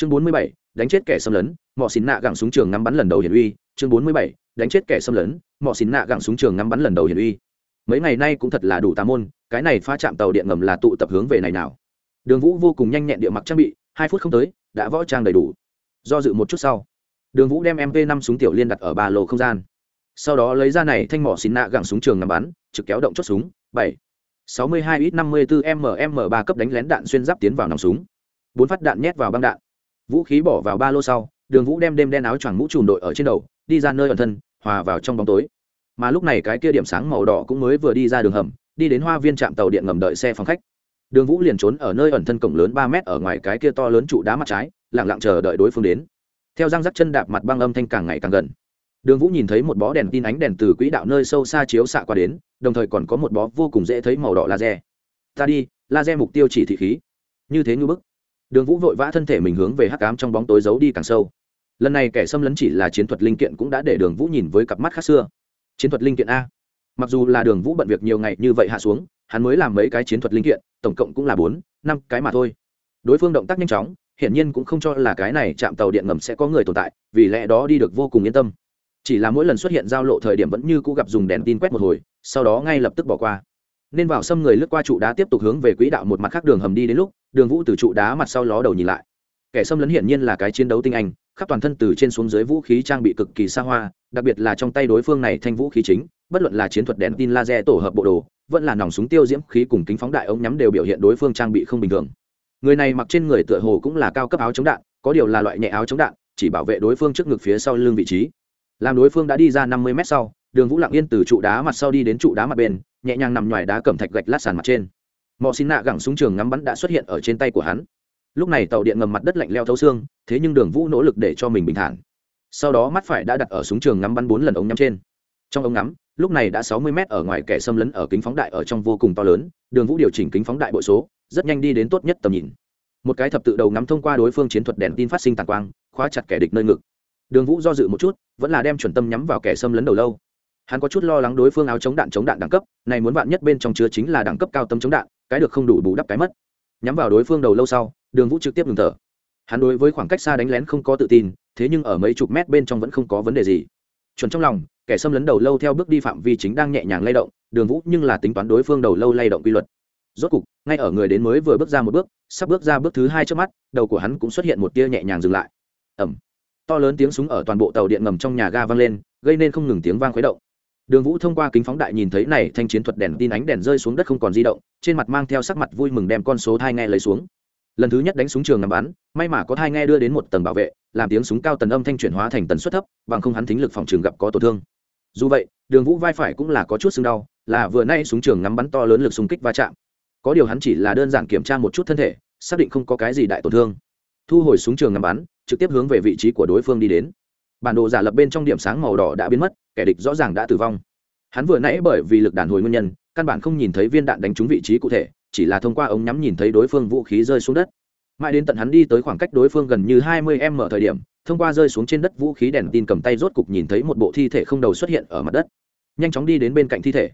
chương bốn mươi bảy, đánh chết kẻ xâm lấn, mọ xín nạ gẳng súng trường ngắm bắn lần đầu hiển uy. Chương bốn mươi bảy, đánh chết kẻ xâm lấn, mọ xín nạ gẳng súng trường ngắm bắn lần đầu hiển uy. Mấy ngày nay cũng thật là đủ tà môn, cái này pha chạm tàu điện ngầm là tụ tập hướng về này nào. Đường vũ vô cùng nhanh nhẹn địa mặc trang bị, hai phút không tới, đã võ trang đầy đủ. Do dự một chút sau, đường vũ đem mp năm súng tiểu liên đặt ở ba lô không gian. Sau đó lấy ra này thanh mỏ xín nạ gẳng súng trường ngắm bắn, trực kéo động chốt súng, bảy, sáu mươi hai ít năm mươi bốn mm ba cấp đánh lén đạn xuyên giáp tiến vào nòng súng. Bốn phát đạn nhét vào băng đạn vũ khí bỏ vào ba lô sau, đường vũ đem đêm đen áo choàng mũ trùm đội ở trên đầu, đi ra nơi ẩn thân, hòa vào trong bóng tối. Mà lúc này cái kia điểm sáng màu đỏ cũng mới vừa đi ra đường hầm, đi đến hoa viên trạm tàu điện ngầm đợi xe phòng khách. Đường vũ liền trốn ở nơi ẩn thân cổng lớn ba mét ở ngoài cái kia to lớn trụ đá mặt trái lẳng lặng chờ đợi đối phương đến. Theo răng rắc chân đạp mặt băng âm thanh càng ngày càng gần. Đường vũ nhìn thấy một bó đèn tin ánh đèn từ quỹ đạo nơi sâu xa chiếu xạ qua đến, đồng thời còn có một bó vô cùng dễ thấy màu đỏ laser. Ta đi, laser mục tiêu chỉ thị khí. Như thế như bức đường vũ vội vã thân thể mình hướng về hắc cám trong bóng tối giấu đi càng sâu. Lần này kẻ xâm lấn chỉ là chiến thuật linh kiện cũng đã để đường vũ nhìn với cặp mắt khác xưa. Chiến thuật linh kiện a. Mặc dù là đường vũ bận việc nhiều ngày như vậy hạ xuống, hắn mới làm mấy cái chiến thuật linh kiện, tổng cộng cũng là bốn, năm cái mà thôi. Đối phương động tác nhanh chóng, hiển nhiên cũng không cho là cái này chạm tàu điện ngầm sẽ có người tồn tại, vì lẽ đó đi được vô cùng yên tâm. Chỉ là mỗi lần xuất hiện giao lộ thời điểm vẫn như cũ gặp dùng đèn tin quét một hồi, sau đó ngay lập tức bỏ qua nên vào xâm người lướt qua trụ đá tiếp tục hướng về quỹ đạo một mặt khác đường hầm đi đến lúc, đường vũ từ trụ đá mặt sau ló đầu nhìn lại. Kẻ xâm lấn hiển nhiên là cái chiến đấu tinh anh, khắp toàn thân từ trên xuống dưới vũ khí trang bị cực kỳ xa hoa, đặc biệt là trong tay đối phương này thanh vũ khí chính, bất luận là chiến thuật đèn tin laser tổ hợp bộ đồ, vẫn là nòng súng tiêu diễm khí cùng kính phóng đại ống nhắm đều biểu hiện đối phương trang bị không bình thường. Người này mặc trên người tựa hồ cũng là cao cấp áo chống đạn, có điều là loại nhẹ áo chống đạn, chỉ bảo vệ đối phương trước ngực phía sau lưng vị trí. Làm đối phương đã đi ra năm mươi mét sau, đường vũ lặng yên từ trụ đá mặt sau đi đến trụ đá mặt bên nhẹ nhàng nằm ngoài đá cẩm thạch gạch lát sàn mặt trên. Mò xin nạ gẳng súng trường ngắm bắn đã xuất hiện ở trên tay của hắn. Lúc này tàu điện ngầm mặt đất lạnh leo thấu xương, thế nhưng đường vũ nỗ lực để cho mình bình thản. Sau đó mắt phải đã đặt ở súng trường ngắm bắn bốn lần ống nhắm trên. Trong ống ngắm, lúc này đã sáu mươi mét ở ngoài kẻ xâm lấn ở kính phóng đại ở trong vô cùng to lớn, đường vũ điều chỉnh kính phóng đại bội số, rất nhanh đi đến tốt nhất tầm nhìn. Một cái thập tự đầu ngắm thông qua đối phương chiến thuật đèn tin phát sinh tàn quang, khóa chặt kẻ địch nơi ngực. Đường vũ do dự một chút, vẫn là đem chuẩn tâm nhắm vào kẻ xâm lấn đầu lâu hắn có chút lo lắng đối phương áo chống đạn chống đạn đẳng cấp, này muốn vạn nhất bên trong chứa chính là đẳng cấp cao tâm chống đạn, cái được không đủ bù đắp cái mất. Nhắm vào đối phương đầu lâu sau, đường vũ trực tiếp ngừng thở. Hắn đối với khoảng cách xa đánh lén không có tự tin, thế nhưng ở mấy chục mét bên trong vẫn không có vấn đề gì. Chuẩn trong lòng, kẻ xâm lấn đầu lâu theo bước đi phạm vi chính đang nhẹ nhàng lay động, đường vũ nhưng là tính toán đối phương đầu lâu lay động quy luật. Rốt cục, ngay ở người đến mới vừa bước ra một bước, sắp bước ra bước thứ hai trước mắt, đầu của hắn cũng xuất hiện một tia nhẹ nhàng dừng lại. Ẩm to lớn tiếng súng ở toàn bộ tàu điện ngầm trong nhà ga vang lên, gây nên không ngừng tiếng vang khuấy động đường vũ thông qua kính phóng đại nhìn thấy này thanh chiến thuật đèn tin ánh đèn rơi xuống đất không còn di động, trên mặt mang theo sắc mặt vui mừng đem con số thai nghe lấy xuống. Lần thứ nhất đánh súng trường nằm bắn, may mà có thai nghe đưa đến một tầng bảo vệ, làm tiếng súng cao tần âm thanh chuyển hóa thành tần suất thấp, bằng không hắn thính lực phòng trường gặp có tổn thương. Dù vậy, đường vũ vai phải cũng là có chút sưng đau, là vừa nay súng trường ngắm bắn to lớn lực xung kích va chạm. Có điều hắn chỉ là đơn giản kiểm tra một chút thân thể, xác định không có cái gì đại tổn thương. Thu hồi súng trường ngắm bắn, trực tiếp hướng về vị trí của đối phương đi đến. Bản đồ giả lập bên trong điểm sáng màu đỏ đã biến mất kẻ địch rõ ràng đã tử vong. Hắn vừa nãy bởi vì lực đàn hồi nguyên nhân, căn bản không nhìn thấy viên đạn đánh trúng vị trí cụ thể, chỉ là thông qua ống nhắm nhìn thấy đối phương vũ khí rơi xuống đất. Mãi đến tận hắn đi tới khoảng cách đối phương gần như hai mươi m thời điểm, thông qua rơi xuống trên đất vũ khí đèn tin cầm tay rốt cục nhìn thấy một bộ thi thể không đầu xuất hiện ở mặt đất. Nhanh chóng đi đến bên cạnh thi thể.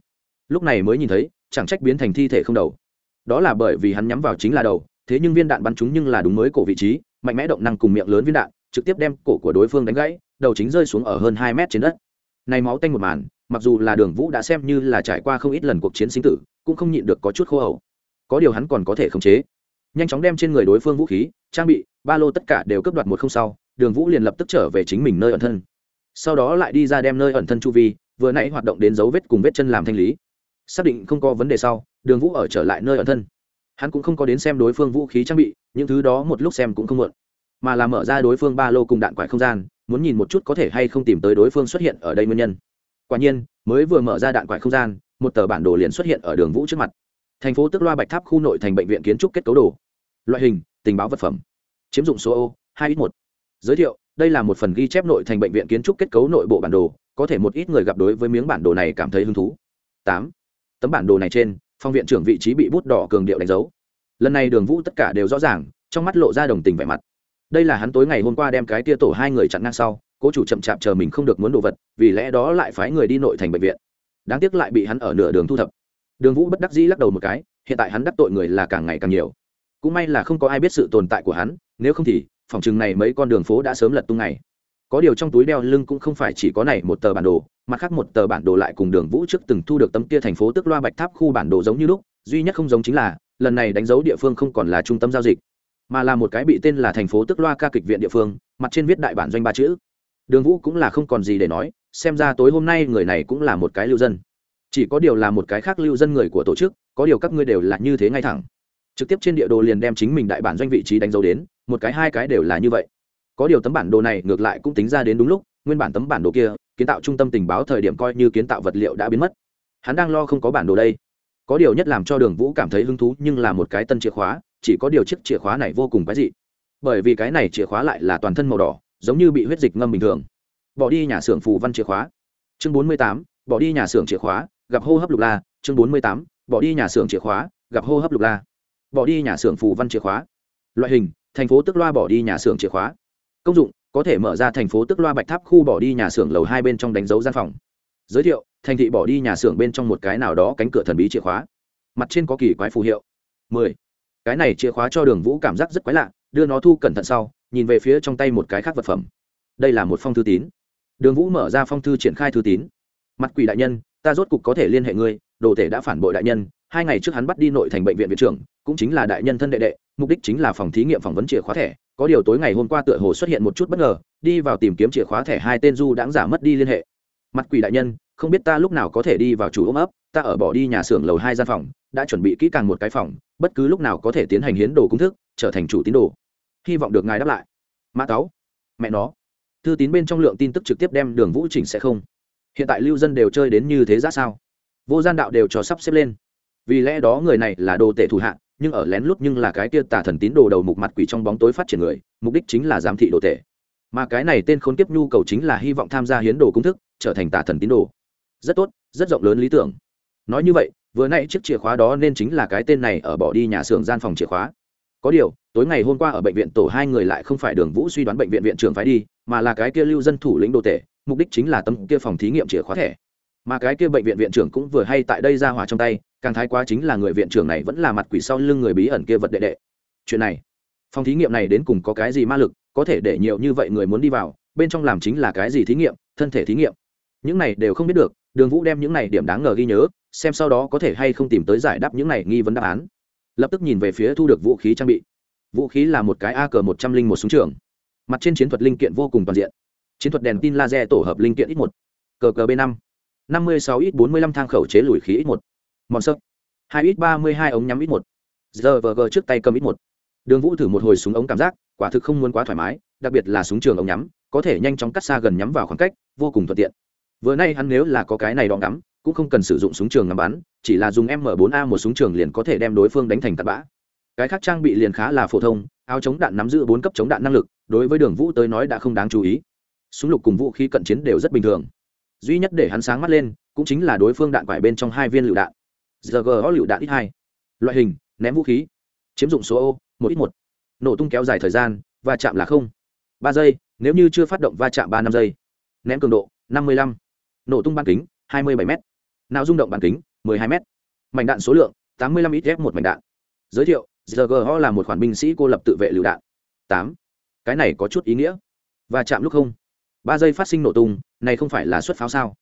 Lúc này mới nhìn thấy, chẳng trách biến thành thi thể không đầu. Đó là bởi vì hắn nhắm vào chính là đầu, thế nhưng viên đạn bắn trúng nhưng là đúng mới cổ vị trí, mạnh mẽ động năng cùng miệng lớn viên đạn, trực tiếp đem cổ của đối phương đánh gãy, đầu chính rơi xuống ở hơn hai mét trên đất này máu tanh một màn, mặc dù là đường vũ đã xem như là trải qua không ít lần cuộc chiến sinh tử, cũng không nhịn được có chút khô hầu có điều hắn còn có thể khống chế. Nhanh chóng đem trên người đối phương vũ khí, trang bị, ba lô tất cả đều cấp đoạt một không sau, đường vũ liền lập tức trở về chính mình nơi ẩn thân. Sau đó lại đi ra đem nơi ẩn thân chu vi, vừa nãy hoạt động đến dấu vết cùng vết chân làm thanh lý. Xác định không có vấn đề sau, đường vũ ở trở lại nơi ẩn thân. Hắn cũng không có đến xem đối phương vũ khí trang bị, những thứ đó một lúc xem cũng không muộn, mà là mở ra đối phương ba lô cùng đạn quải không gian muốn nhìn một chút có thể hay không tìm tới đối phương xuất hiện ở đây nguyên nhân. Quả nhiên, mới vừa mở ra đạn quải không gian, một tờ bản đồ liền xuất hiện ở đường vũ trước mặt. Thành phố tức loa bạch tháp khu nội thành bệnh viện kiến trúc kết cấu đồ. Loại hình, tình báo vật phẩm. Chiếm dụng số ô hai ít một. Giới thiệu, đây là một phần ghi chép nội thành bệnh viện kiến trúc kết cấu nội bộ bản đồ, có thể một ít người gặp đối với miếng bản đồ này cảm thấy hứng thú. Tám. Tấm bản đồ này trên, phong viện trưởng vị trí bị bút đỏ cường điệu đánh dấu. Lần này đường vũ tất cả đều rõ ràng, trong mắt lộ ra đồng tình vẻ mặt đây là hắn tối ngày hôm qua đem cái tia tổ hai người chặn ngang sau, cố chủ chậm chạp chờ mình không được muốn đồ vật, vì lẽ đó lại phái người đi nội thành bệnh viện. Đáng tiếc lại bị hắn ở nửa đường thu thập. Đường vũ bất đắc dĩ lắc đầu một cái, hiện tại hắn đắc tội người là càng ngày càng nhiều. Cũng may là không có ai biết sự tồn tại của hắn, nếu không thì, phòng chừng này mấy con đường phố đã sớm lật tung này có điều trong túi đeo lưng cũng không phải chỉ có này một tờ bản đồ, mặt khác một tờ bản đồ lại cùng đường vũ trước từng thu được tấm kia thành phố tức loa bạch tháp khu bản đồ giống như lúc, duy nhất không giống chính là, lần này đánh dấu địa phương không còn là trung tâm giao dịch mà là một cái bị tên là thành phố tức loa ca kịch viện địa phương, mặt trên viết đại bản doanh ba chữ. Đường vũ cũng là không còn gì để nói, xem ra tối hôm nay người này cũng là một cái lưu dân. Chỉ có điều là một cái khác lưu dân người của tổ chức, có điều các ngươi đều là như thế ngay thẳng. Trực tiếp trên địa đồ liền đem chính mình đại bản doanh vị trí đánh dấu đến, một cái hai cái đều là như vậy. Có điều tấm bản đồ này ngược lại cũng tính ra đến đúng lúc, nguyên bản tấm bản đồ kia, kiến tạo trung tâm tình báo thời điểm coi như kiến tạo vật liệu đã biến mất. Hắn đang lo không có bản đồ đây. Có điều nhất làm cho đường vũ cảm thấy hứng thú nhưng là một cái tân chìa khóa chỉ có điều chiếc chìa khóa này vô cùng cái dị. Bởi vì cái này chìa khóa lại là toàn thân màu đỏ, giống như bị huyết dịch ngâm bình thường. Bỏ đi nhà xưởng phù văn chìa khóa. Chương bốn mươi tám, bỏ đi nhà xưởng chìa khóa, gặp hô hấp lục la. Chương bốn mươi tám, bỏ đi nhà xưởng chìa khóa, gặp hô hấp lục la. Bỏ đi nhà xưởng phù văn chìa khóa. Loại hình, thành phố tức loa bỏ đi nhà xưởng chìa khóa. Công dụng, có thể mở ra thành phố tức loa bạch tháp khu bỏ đi nhà xưởng lầu hai bên trong đánh dấu gian phòng. Giới thiệu, thành thị bỏ đi nhà xưởng bên trong một cái nào đó cánh cửa thần bí chìa khóa. Mặt trên có kỳ quái phù hiệu. Mười cái này chìa khóa cho đường vũ cảm giác rất quái lạ, đưa nó thu cẩn thận sau, nhìn về phía trong tay một cái khác vật phẩm. Đây là một phong thư tín. Đường vũ mở ra phong thư triển khai thư tín. Mặt quỷ đại nhân, ta rốt cục có thể liên hệ ngươi, đồ thể đã phản bội đại nhân, hai ngày trước hắn bắt đi nội thành bệnh viện viện trưởng, cũng chính là đại nhân thân đệ đệ, mục đích chính là phòng thí nghiệm phỏng vấn chìa khóa thẻ, có điều tối ngày hôm qua tựa hồ xuất hiện một chút bất ngờ, đi vào tìm kiếm chìa khóa thẻ hai tên du đãng giả mất đi liên hệ. Mặt quỷ đại nhân, không biết ta lúc nào có thể đi vào chủ ôm ấp, ta ở bỏ đi nhà xưởng lầu hai gian phòng đã chuẩn bị kỹ càng một cái phòng, bất cứ lúc nào có thể tiến hành hiến đồ công thức, trở thành chủ tín đồ. Hy vọng được ngài đáp lại. Mã táo, mẹ nó. Thư tín bên trong lượng tin tức trực tiếp đem đường vũ chỉnh sẽ không. Hiện tại lưu dân đều chơi đến như thế ra sao? Vô gian đạo đều cho sắp xếp lên. Vì lẽ đó người này là đồ tể thủ hạ, nhưng ở lén lút nhưng là cái kia tà thần tín đồ đầu mục mặt quỷ trong bóng tối phát triển người, mục đích chính là giám thị đồ tể. Mà cái này tên khốn kiếp nhu cầu chính là hy vọng tham gia hiến đồ công thức, trở thành tà thần tín đồ. Rất tốt, rất rộng lớn lý tưởng. Nói như vậy vừa nãy chiếc chìa khóa đó nên chính là cái tên này ở bỏ đi nhà xưởng gian phòng chìa khóa. Có điều, tối ngày hôm qua ở bệnh viện tổ hai người lại không phải đường vũ suy đoán bệnh viện viện trưởng phải đi, mà là cái kia lưu dân thủ lĩnh đồ tể, mục đích chính là tấm kia phòng thí nghiệm chìa khóa thẻ. Mà cái kia bệnh viện viện trưởng cũng vừa hay tại đây ra hỏa trong tay, càng thái quá chính là người viện trưởng này vẫn là mặt quỷ sau lưng người bí ẩn kia vật đệ đệ. Chuyện này, phòng thí nghiệm này đến cùng có cái gì ma lực, có thể để nhiều như vậy người muốn đi vào, bên trong làm chính là cái gì thí nghiệm, thân thể thí nghiệm. Những này đều không biết được đường vũ đem những này điểm đáng ngờ ghi nhớ, xem sau đó có thể hay không tìm tới giải đáp những này nghi vấn đáp án. Lập tức nhìn về phía thu được vũ khí trang bị. Vũ khí là một cái a cờ một trăm linh một súng trường. Mặt trên chiến thuật linh kiện vô cùng toàn diện. Chiến thuật đèn tin laser tổ hợp linh kiện ít một. Cờ cờ b năm. năm mươi sáu ít bốn mươi lăm thang khẩu chế lùi khí ít một. Mòn sấp hai ít ba mươi hai ống nhắm ít một. Giờ vờ gờ trước tay cầm ít một. Đường vũ thử một hồi súng ống cảm giác, quả thực không muốn quá thoải mái, đặc biệt là súng trường ống nhắm, có thể nhanh chóng cắt xa gần nhắm vào khoảng cách, vô cùng thuận tiện vừa nay hắn nếu là có cái này đòn ngắm, cũng không cần sử dụng súng trường ngắm bắn, chỉ là dùng m 4 a một súng trường liền có thể đem đối phương đánh thành tạt bã. Cái khác trang bị liền khá là phổ thông, áo chống đạn nắm giữ bốn cấp chống đạn năng lực, đối với đường vũ tới nói đã không đáng chú ý. Súng lục cùng vũ khí cận chiến đều rất bình thường. Duy nhất để hắn sáng mắt lên, cũng chính là đối phương đạn quải bên trong hai viên lựu đạn. Giờ gờ lựu đạn ít hai. Loại hình, ném vũ khí. Chiếm dụng số ô một ít một. Nổ tung kéo dài thời gian và chạm là không. Ba giây, nếu như chưa phát động va chạm ba năm giây. Ném cường độ, năm mươi lăm nổ tung bán kính, hai mươi bảy m nào rung động bán kính, mười hai m mảnh đạn số lượng, tám mươi lăm ít ghép một mảnh đạn. Giới thiệu gho là một khoản binh sĩ cô lập tự vệ lựu đạn. Tám. Cái này có chút ý nghĩa. Và chạm lúc không. Ba giây phát sinh nổ tung, này không phải là xuất pháo sao?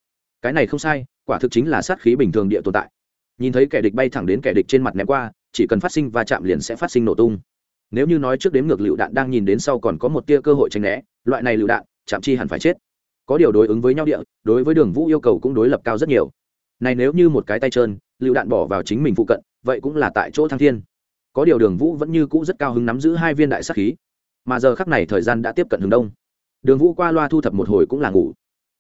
Cái này không sai, quả thực chính là sát khí bình thường địa tồn tại. Nhìn thấy kẻ địch bay thẳng đến kẻ địch trên mặt ném qua, chỉ cần phát sinh và chạm liền sẽ phát sinh nổ tung. Nếu như nói trước đếm ngược lựu đạn đang nhìn đến sau còn có một tia cơ hội tranh né, loại này lựu đạn, chạm chi hẳn phải chết có điều đối ứng với nhau địa, đối với đường vũ yêu cầu cũng đối lập cao rất nhiều. Này nếu như một cái tay trơn lựu đạn bỏ vào chính mình phụ cận, vậy cũng là tại chỗ thăng thiên. Có điều đường vũ vẫn như cũ rất cao hứng nắm giữ hai viên đại sắc khí. Mà giờ khắc này thời gian đã tiếp cận hướng đông. Đường vũ qua loa thu thập một hồi cũng là ngủ.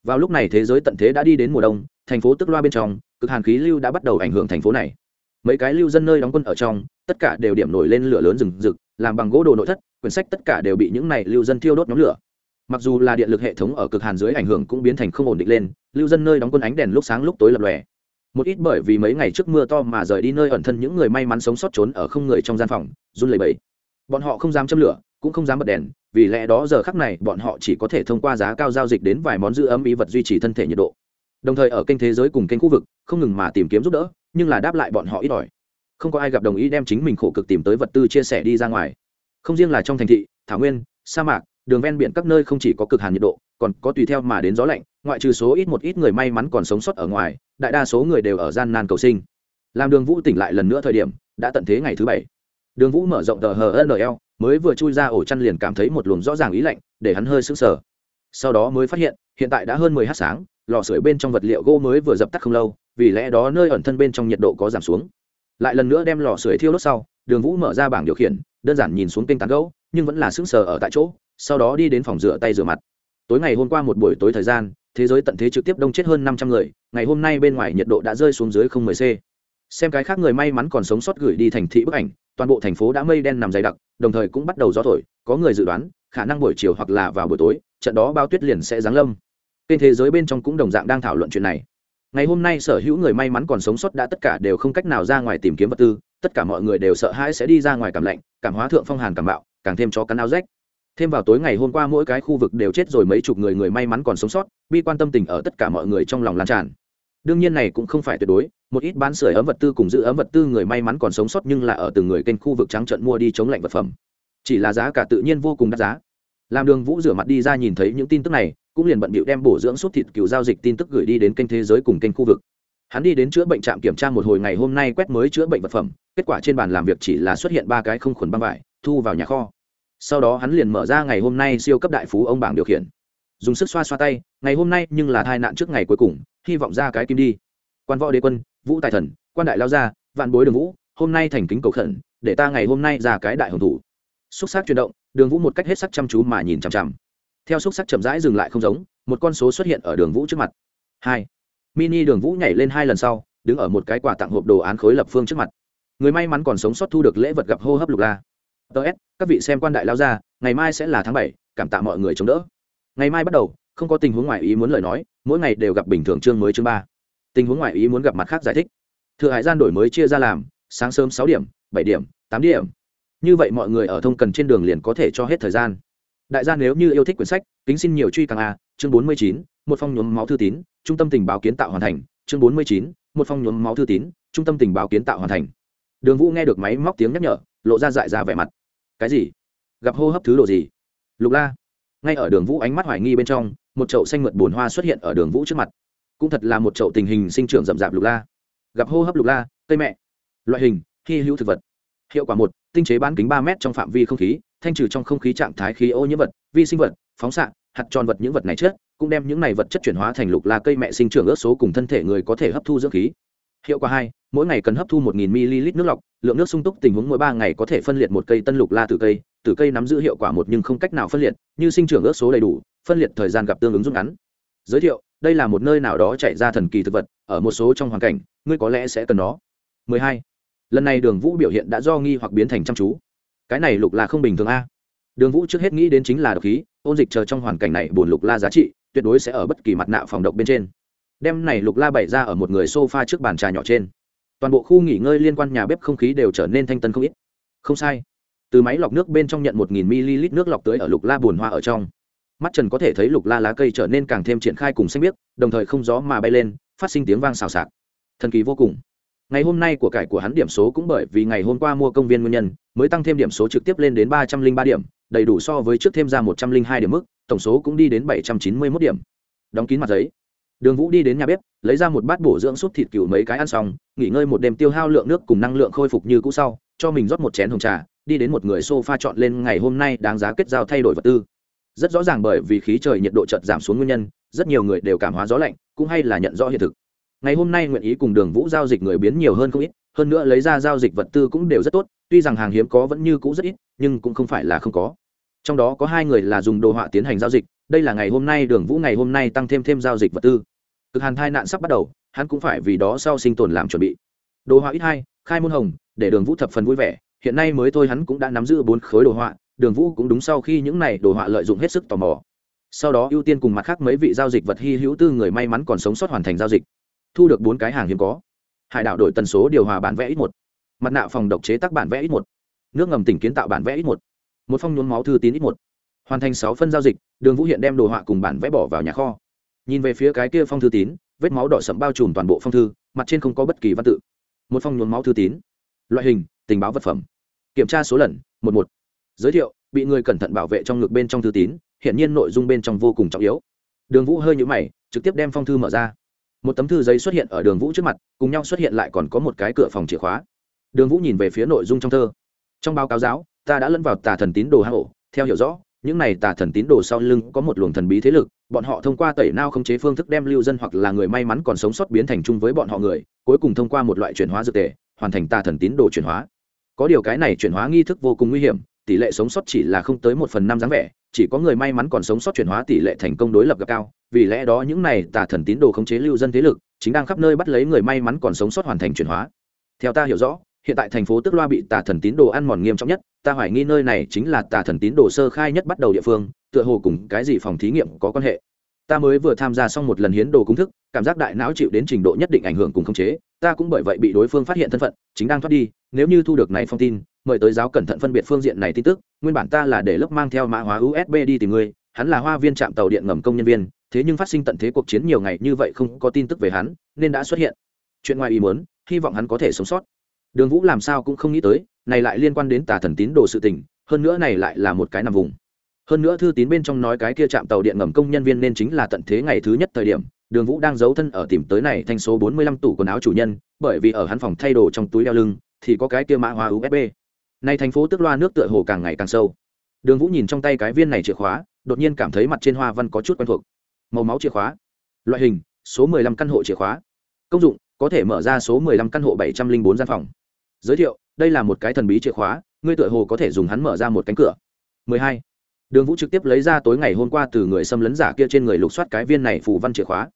Vào lúc này thế giới tận thế đã đi đến mùa đông, thành phố tức loa bên trong, cực hàn khí lưu đã bắt đầu ảnh hưởng thành phố này. Mấy cái lưu dân nơi đóng quân ở trong, tất cả đều điểm nổi lên lửa lớn rừng rực, làm bằng gỗ đồ nội thất, quyển sách tất cả đều bị những này lưu dân thiêu đốt nhóm lửa mặc dù là điện lực hệ thống ở cực hàn dưới ảnh hưởng cũng biến thành không ổn định lên, lưu dân nơi đóng quân ánh đèn lúc sáng lúc tối lập lòe. Một ít bởi vì mấy ngày trước mưa to mà rời đi nơi ẩn thân những người may mắn sống sót trốn ở không người trong gian phòng, run lẩy bẩy. Bọn họ không dám châm lửa, cũng không dám bật đèn, vì lẽ đó giờ khắc này bọn họ chỉ có thể thông qua giá cao giao dịch đến vài món giữ ấm ý vật duy trì thân thể nhiệt độ. Đồng thời ở kênh thế giới cùng kênh khu vực, không ngừng mà tìm kiếm giúp đỡ, nhưng là đáp lại bọn họ ít ỏi. Không có ai gặp đồng ý đem chính mình khổ cực tìm tới vật tư chia sẻ đi ra ngoài. Không riêng là trong thành thị, thảo nguyên, sa mạc đường ven biển các nơi không chỉ có cực hàn nhiệt độ, còn có tùy theo mà đến gió lạnh, ngoại trừ số ít một ít người may mắn còn sống sót ở ngoài, đại đa số người đều ở gian nan cầu sinh. Làm đường vũ tỉnh lại lần nữa thời điểm, đã tận thế ngày thứ bảy. Đường vũ mở rộng tờ hnl mới vừa chui ra ổ chăn liền cảm thấy một luồng rõ ràng ý lạnh, để hắn hơi sững sờ. Sau đó mới phát hiện hiện tại đã hơn mười h sáng, lò sưởi bên trong vật liệu gỗ mới vừa dập tắt không lâu, vì lẽ đó nơi ẩn thân bên trong nhiệt độ có giảm xuống. Lại lần nữa đem lò sưởi thiêu đốt sau, đường vũ mở ra bảng điều khiển, đơn giản nhìn xuống kênh tán gấu nhưng vẫn là sững sờ ở tại chỗ sau đó đi đến phòng rửa tay rửa mặt. Tối ngày hôm qua một buổi tối thời gian, thế giới tận thế trực tiếp đông chết hơn năm trăm người, ngày hôm nay bên ngoài nhiệt độ đã rơi xuống dưới không mười c xem cái khác người may mắn còn sống sót gửi đi thành thị bức ảnh, toàn bộ thành phố đã mây đen nằm dày đặc, đồng thời cũng bắt đầu gió thổi, có người dự đoán, khả năng buổi chiều hoặc là vào buổi tối, trận đó bao tuyết liền sẽ giáng lâm. Kênh thế giới bên trong cũng đồng dạng đang thảo luận chuyện này. Ngày hôm nay sở hữu người may mắn còn sống sót đã tất cả đều không cách nào ra ngoài tìm kiếm vật tư, tất cả mọi người đều sợ hãi sẽ đi ra ngoài cảm lạnh, cảm hóa thượng phong hàn cảm bạo, càng thêm cho cắn áo rách thêm vào tối ngày hôm qua mỗi cái khu vực đều chết rồi mấy chục người người may mắn còn sống sót, bi quan tâm tình ở tất cả mọi người trong lòng lan tràn. Đương nhiên này cũng không phải tuyệt đối, một ít bán sửa ấm vật tư cùng giữ ấm vật tư người may mắn còn sống sót nhưng là ở từng người kênh khu vực trắng trận mua đi chống lạnh vật phẩm. Chỉ là giá cả tự nhiên vô cùng đắt giá. Làm đường vũ rửa mặt đi ra nhìn thấy những tin tức này, cũng liền bận bịu đem bổ dưỡng suốt thịt cựu giao dịch tin tức gửi đi đến kênh thế giới cùng kênh khu vực. Hắn đi đến chữa bệnh trạm kiểm tra một hồi ngày hôm nay quét mới chữa bệnh vật phẩm, kết quả trên bàn làm việc chỉ là xuất hiện ba cái không khuẩn băng vải, thu vào nhà kho sau đó hắn liền mở ra ngày hôm nay siêu cấp đại phú ông bảng điều khiển. Dùng sức xoa xoa tay, ngày hôm nay nhưng là tai nạn trước ngày cuối cùng, hy vọng ra cái kim đi. Quan võ đế quân, vũ tài thần, quan đại lao gia, vạn bối đường vũ, hôm nay thành kính cầu khẩn, để ta ngày hôm nay ra cái đại hồng thủ. Xúc sắc chuyển động, đường vũ một cách hết sắc chăm chú mà nhìn chằm chằm. Theo xúc sắc chậm rãi dừng lại không giống, một con số xuất hiện ở đường vũ trước mặt. Hai. Mini đường vũ nhảy lên hai lần sau, đứng ở một cái quà tặng hộp đồ án khối lập phương trước mặt. Người may mắn còn sống sót thu được lễ vật gặp hô hấp lục la ts các vị xem quan đại lao ra, ngày mai sẽ là tháng bảy, cảm tạ mọi người chống đỡ. Ngày mai bắt đầu, không có tình huống ngoại ý muốn lời nói, mỗi ngày đều gặp bình thường chương mới chương ba. Tình huống ngoại ý muốn gặp mặt khác giải thích. Thừa hải gian đổi mới chia ra làm, sáng sớm sáu điểm, bảy điểm, tám điểm. Như vậy mọi người ở thông cần trên đường liền có thể cho hết thời gian. Đại gia nếu như yêu thích quyển sách, kính xin nhiều truy càng a, chương bốn mươi chín, một phong nhuốm máu thư tín, trung tâm tình báo kiến tạo hoàn thành, chương bốn mươi chín, một phong nhuốm máu thư tín, trung tâm tình báo kiến tạo hoàn thành. Đường vũ nghe được máy móc tiếng nhắc nhở, lộ ra dại ra vẻ mặt cái gì? Gặp hô hấp thứ đồ gì? Lục la. Ngay ở đường vũ ánh mắt hoài nghi bên trong, một chậu xanh mượt bồn hoa xuất hiện ở đường vũ trước mặt. Cũng thật là một chậu tình hình sinh trưởng rậm rạp lục la. Gặp hô hấp lục la, cây mẹ. Loại hình, hy hữu thực vật. Hiệu quả một, tinh chế bán kính ba m trong phạm vi không khí, thanh trừ trong không khí trạng thái khí ô nhiễm vật, vi sinh vật, phóng xạ, hạt tròn vật những vật này chết cũng đem những này vật chất chuyển hóa thành lục la cây mẹ sinh trưởng ớt số cùng thân thể người có thể hấp thu dưỡng khí hiệu quả hai, mỗi ngày cần hấp thu một nghìn ml nước lọc, lượng nước sung túc tình huống mỗi ba ngày có thể phân liệt một cây tân lục la từ cây. Từ cây nắm giữ hiệu quả một nhưng không cách nào phân liệt, như sinh trưởng ước số đầy đủ, phân liệt thời gian gặp tương ứng rút ngắn. Giới thiệu, đây là một nơi nào đó chạy ra thần kỳ thực vật, ở một số trong hoàn cảnh, ngươi có lẽ sẽ cần nó. 12. lần này đường vũ biểu hiện đã do nghi hoặc biến thành chăm chú. Cái này lục la không bình thường a. Đường vũ trước hết nghĩ đến chính là độc khí, ôn dịch chờ trong hoàn cảnh này buồn lục la giá trị, tuyệt đối sẽ ở bất kỳ mặt nạ phòng độc bên trên đem này lục la bày ra ở một người sofa trước bàn trà nhỏ trên. Toàn bộ khu nghỉ ngơi liên quan nhà bếp không khí đều trở nên thanh tân không ít. Không sai. Từ máy lọc nước bên trong nhận một nghìn ml nước lọc tưới ở lục la bùn hoa ở trong. Mắt trần có thể thấy lục la lá cây trở nên càng thêm triển khai cùng xanh biếc, đồng thời không gió mà bay lên, phát sinh tiếng vang xào xạc. Thần kỳ vô cùng. Ngày hôm nay của cải của hắn điểm số cũng bởi vì ngày hôm qua mua công viên nguyên nhân, mới tăng thêm điểm số trực tiếp lên đến ba trăm linh ba điểm, đầy đủ so với trước thêm ra một trăm linh hai điểm mức, tổng số cũng đi đến bảy trăm chín mươi mốt điểm. Đóng kín mặt giấy đường vũ đi đến nhà bếp, lấy ra một bát bổ dưỡng súp thịt cừu mấy cái ăn xong, nghỉ ngơi một đêm tiêu hao lượng nước cùng năng lượng khôi phục như cũ sau, cho mình rót một chén hồng trà, đi đến một người sofa chọn lên ngày hôm nay đáng giá kết giao thay đổi vật tư. Rất rõ ràng bởi vì khí trời nhiệt độ chợt giảm xuống nguyên nhân, rất nhiều người đều cảm hóa gió lạnh, cũng hay là nhận rõ hiện thực. Ngày hôm nay nguyện ý cùng đường vũ giao dịch người biến nhiều hơn không ít, hơn nữa lấy ra giao dịch vật tư cũng đều rất tốt, tuy rằng hàng hiếm có vẫn như cũ rất ít, nhưng cũng không phải là không có. Trong đó có hai người là dùng đồ họa tiến hành giao dịch, đây là ngày hôm nay đường vũ ngày hôm nay tăng thêm thêm giao dịch vật tư cực hàn thai nạn sắp bắt đầu, hắn cũng phải vì đó sau sinh tồn làm chuẩn bị. Đồ họa ít hai, khai môn hồng, để đường vũ thập phần vui vẻ. Hiện nay mới thôi hắn cũng đã nắm giữ bốn khối đồ họa, đường vũ cũng đúng sau khi những này đồ họa lợi dụng hết sức tò mò. Sau đó ưu tiên cùng mặt khác mấy vị giao dịch vật hy hữu tư người may mắn còn sống sót hoàn thành giao dịch. Thu được bốn cái hàng hiếm có. Hải đảo đổi tần số điều hòa bản vẽ ít một. Mặt nạ phòng độc chế tác bản vẽ ít một. Nước ngầm tỉnh kiến tạo bản vẽ ít một. Một phong nhuốm máu thư tín ít một. Hoàn thành sáu phân giao dịch, đường vũ hiện đem đồ họa cùng bản vẽ bỏ vào nhà kho nhìn về phía cái kia phong thư tín, vết máu đỏ sẫm bao trùm toàn bộ phong thư, mặt trên không có bất kỳ văn tự. Một phong nhuốm máu thư tín. Loại hình, tình báo vật phẩm. Kiểm tra số lần, một một. Giới thiệu, bị người cẩn thận bảo vệ trong ngực bên trong thư tín hiện nhiên nội dung bên trong vô cùng trọng yếu. Đường vũ hơi nhũ mày, trực tiếp đem phong thư mở ra. Một tấm thư giấy xuất hiện ở đường vũ trước mặt, cùng nhau xuất hiện lại còn có một cái cửa phòng chìa khóa. Đường vũ nhìn về phía nội dung trong thơ. Trong báo cáo giáo, ta đã lẫn vào tà thần tín đồ hang ổ, theo hiểu rõ những này tà thần tín đồ sau lưng có một luồng thần bí thế lực, bọn họ thông qua tẩy nao khống chế phương thức đem lưu dân hoặc là người may mắn còn sống sót biến thành chung với bọn họ người, cuối cùng thông qua một loại chuyển hóa dược tề, hoàn thành tà thần tín đồ chuyển hóa. Có điều cái này chuyển hóa nghi thức vô cùng nguy hiểm, tỷ lệ sống sót chỉ là không tới một phần năm dáng vẻ, chỉ có người may mắn còn sống sót chuyển hóa tỷ lệ thành công đối lập gặp cao. Vì lẽ đó những này tà thần tín đồ khống chế lưu dân thế lực, chính đang khắp nơi bắt lấy người may mắn còn sống sót hoàn thành chuyển hóa. Theo ta hiểu rõ, hiện tại thành phố tức loa bị tà thần tín đồ ăn mòn nghiêm trọng nhất ta hoài nghi nơi này chính là tà thần tín đồ sơ khai nhất bắt đầu địa phương tựa hồ cùng cái gì phòng thí nghiệm có quan hệ. Ta mới vừa tham gia xong một lần hiến đồ công thức cảm giác đại não chịu đến trình độ nhất định ảnh hưởng cùng khống chế ta cũng bởi vậy bị đối phương phát hiện thân phận chính đang thoát đi nếu như thu được này phong tin mời tới giáo cẩn thận phân biệt phương diện này tin tức nguyên bản ta là để lớp mang theo mã hóa usb đi tìm ngươi, hắn là hoa viên trạm tàu điện ngầm công nhân viên thế nhưng phát sinh tận thế cuộc chiến nhiều ngày như vậy không có tin tức về hắn nên đã xuất hiện. Chuyện ngoài ý muốn hy vọng hắn có thể sống sót đường vũ làm sao cũng không nghĩ tới, này lại liên quan đến tà thần tín đồ sự tình, hơn nữa này lại là một cái nằm vùng. Hơn nữa thư tín bên trong nói cái kia chạm tàu điện ngầm công nhân viên nên chính là tận thế ngày thứ nhất thời điểm, đường vũ đang giấu thân ở tìm tới này thành số bốn mươi lăm tủ quần áo chủ nhân, bởi vì ở hắn phòng thay đồ trong túi đeo lưng, thì có cái kia mã hóa usb nay thành phố tức loa nước tựa hồ càng ngày càng sâu. Đường vũ nhìn trong tay cái viên này chìa khóa, đột nhiên cảm thấy mặt trên hoa văn có chút quen thuộc. Màu máu chìa khóa. Loại hình, số mười lăm căn hộ chìa khóa. Công dụng, có thể mở ra số mười lăm căn hộ bảy trăm linh bốn gian phòng giới thiệu, đây là một cái thần bí chìa khóa, ngươi tựa hồ có thể dùng hắn mở ra một cánh cửa. Mười hai. Đường vũ trực tiếp lấy ra tối ngày hôm qua từ người xâm lấn giả kia trên người lục soát cái viên này phù văn chìa khóa.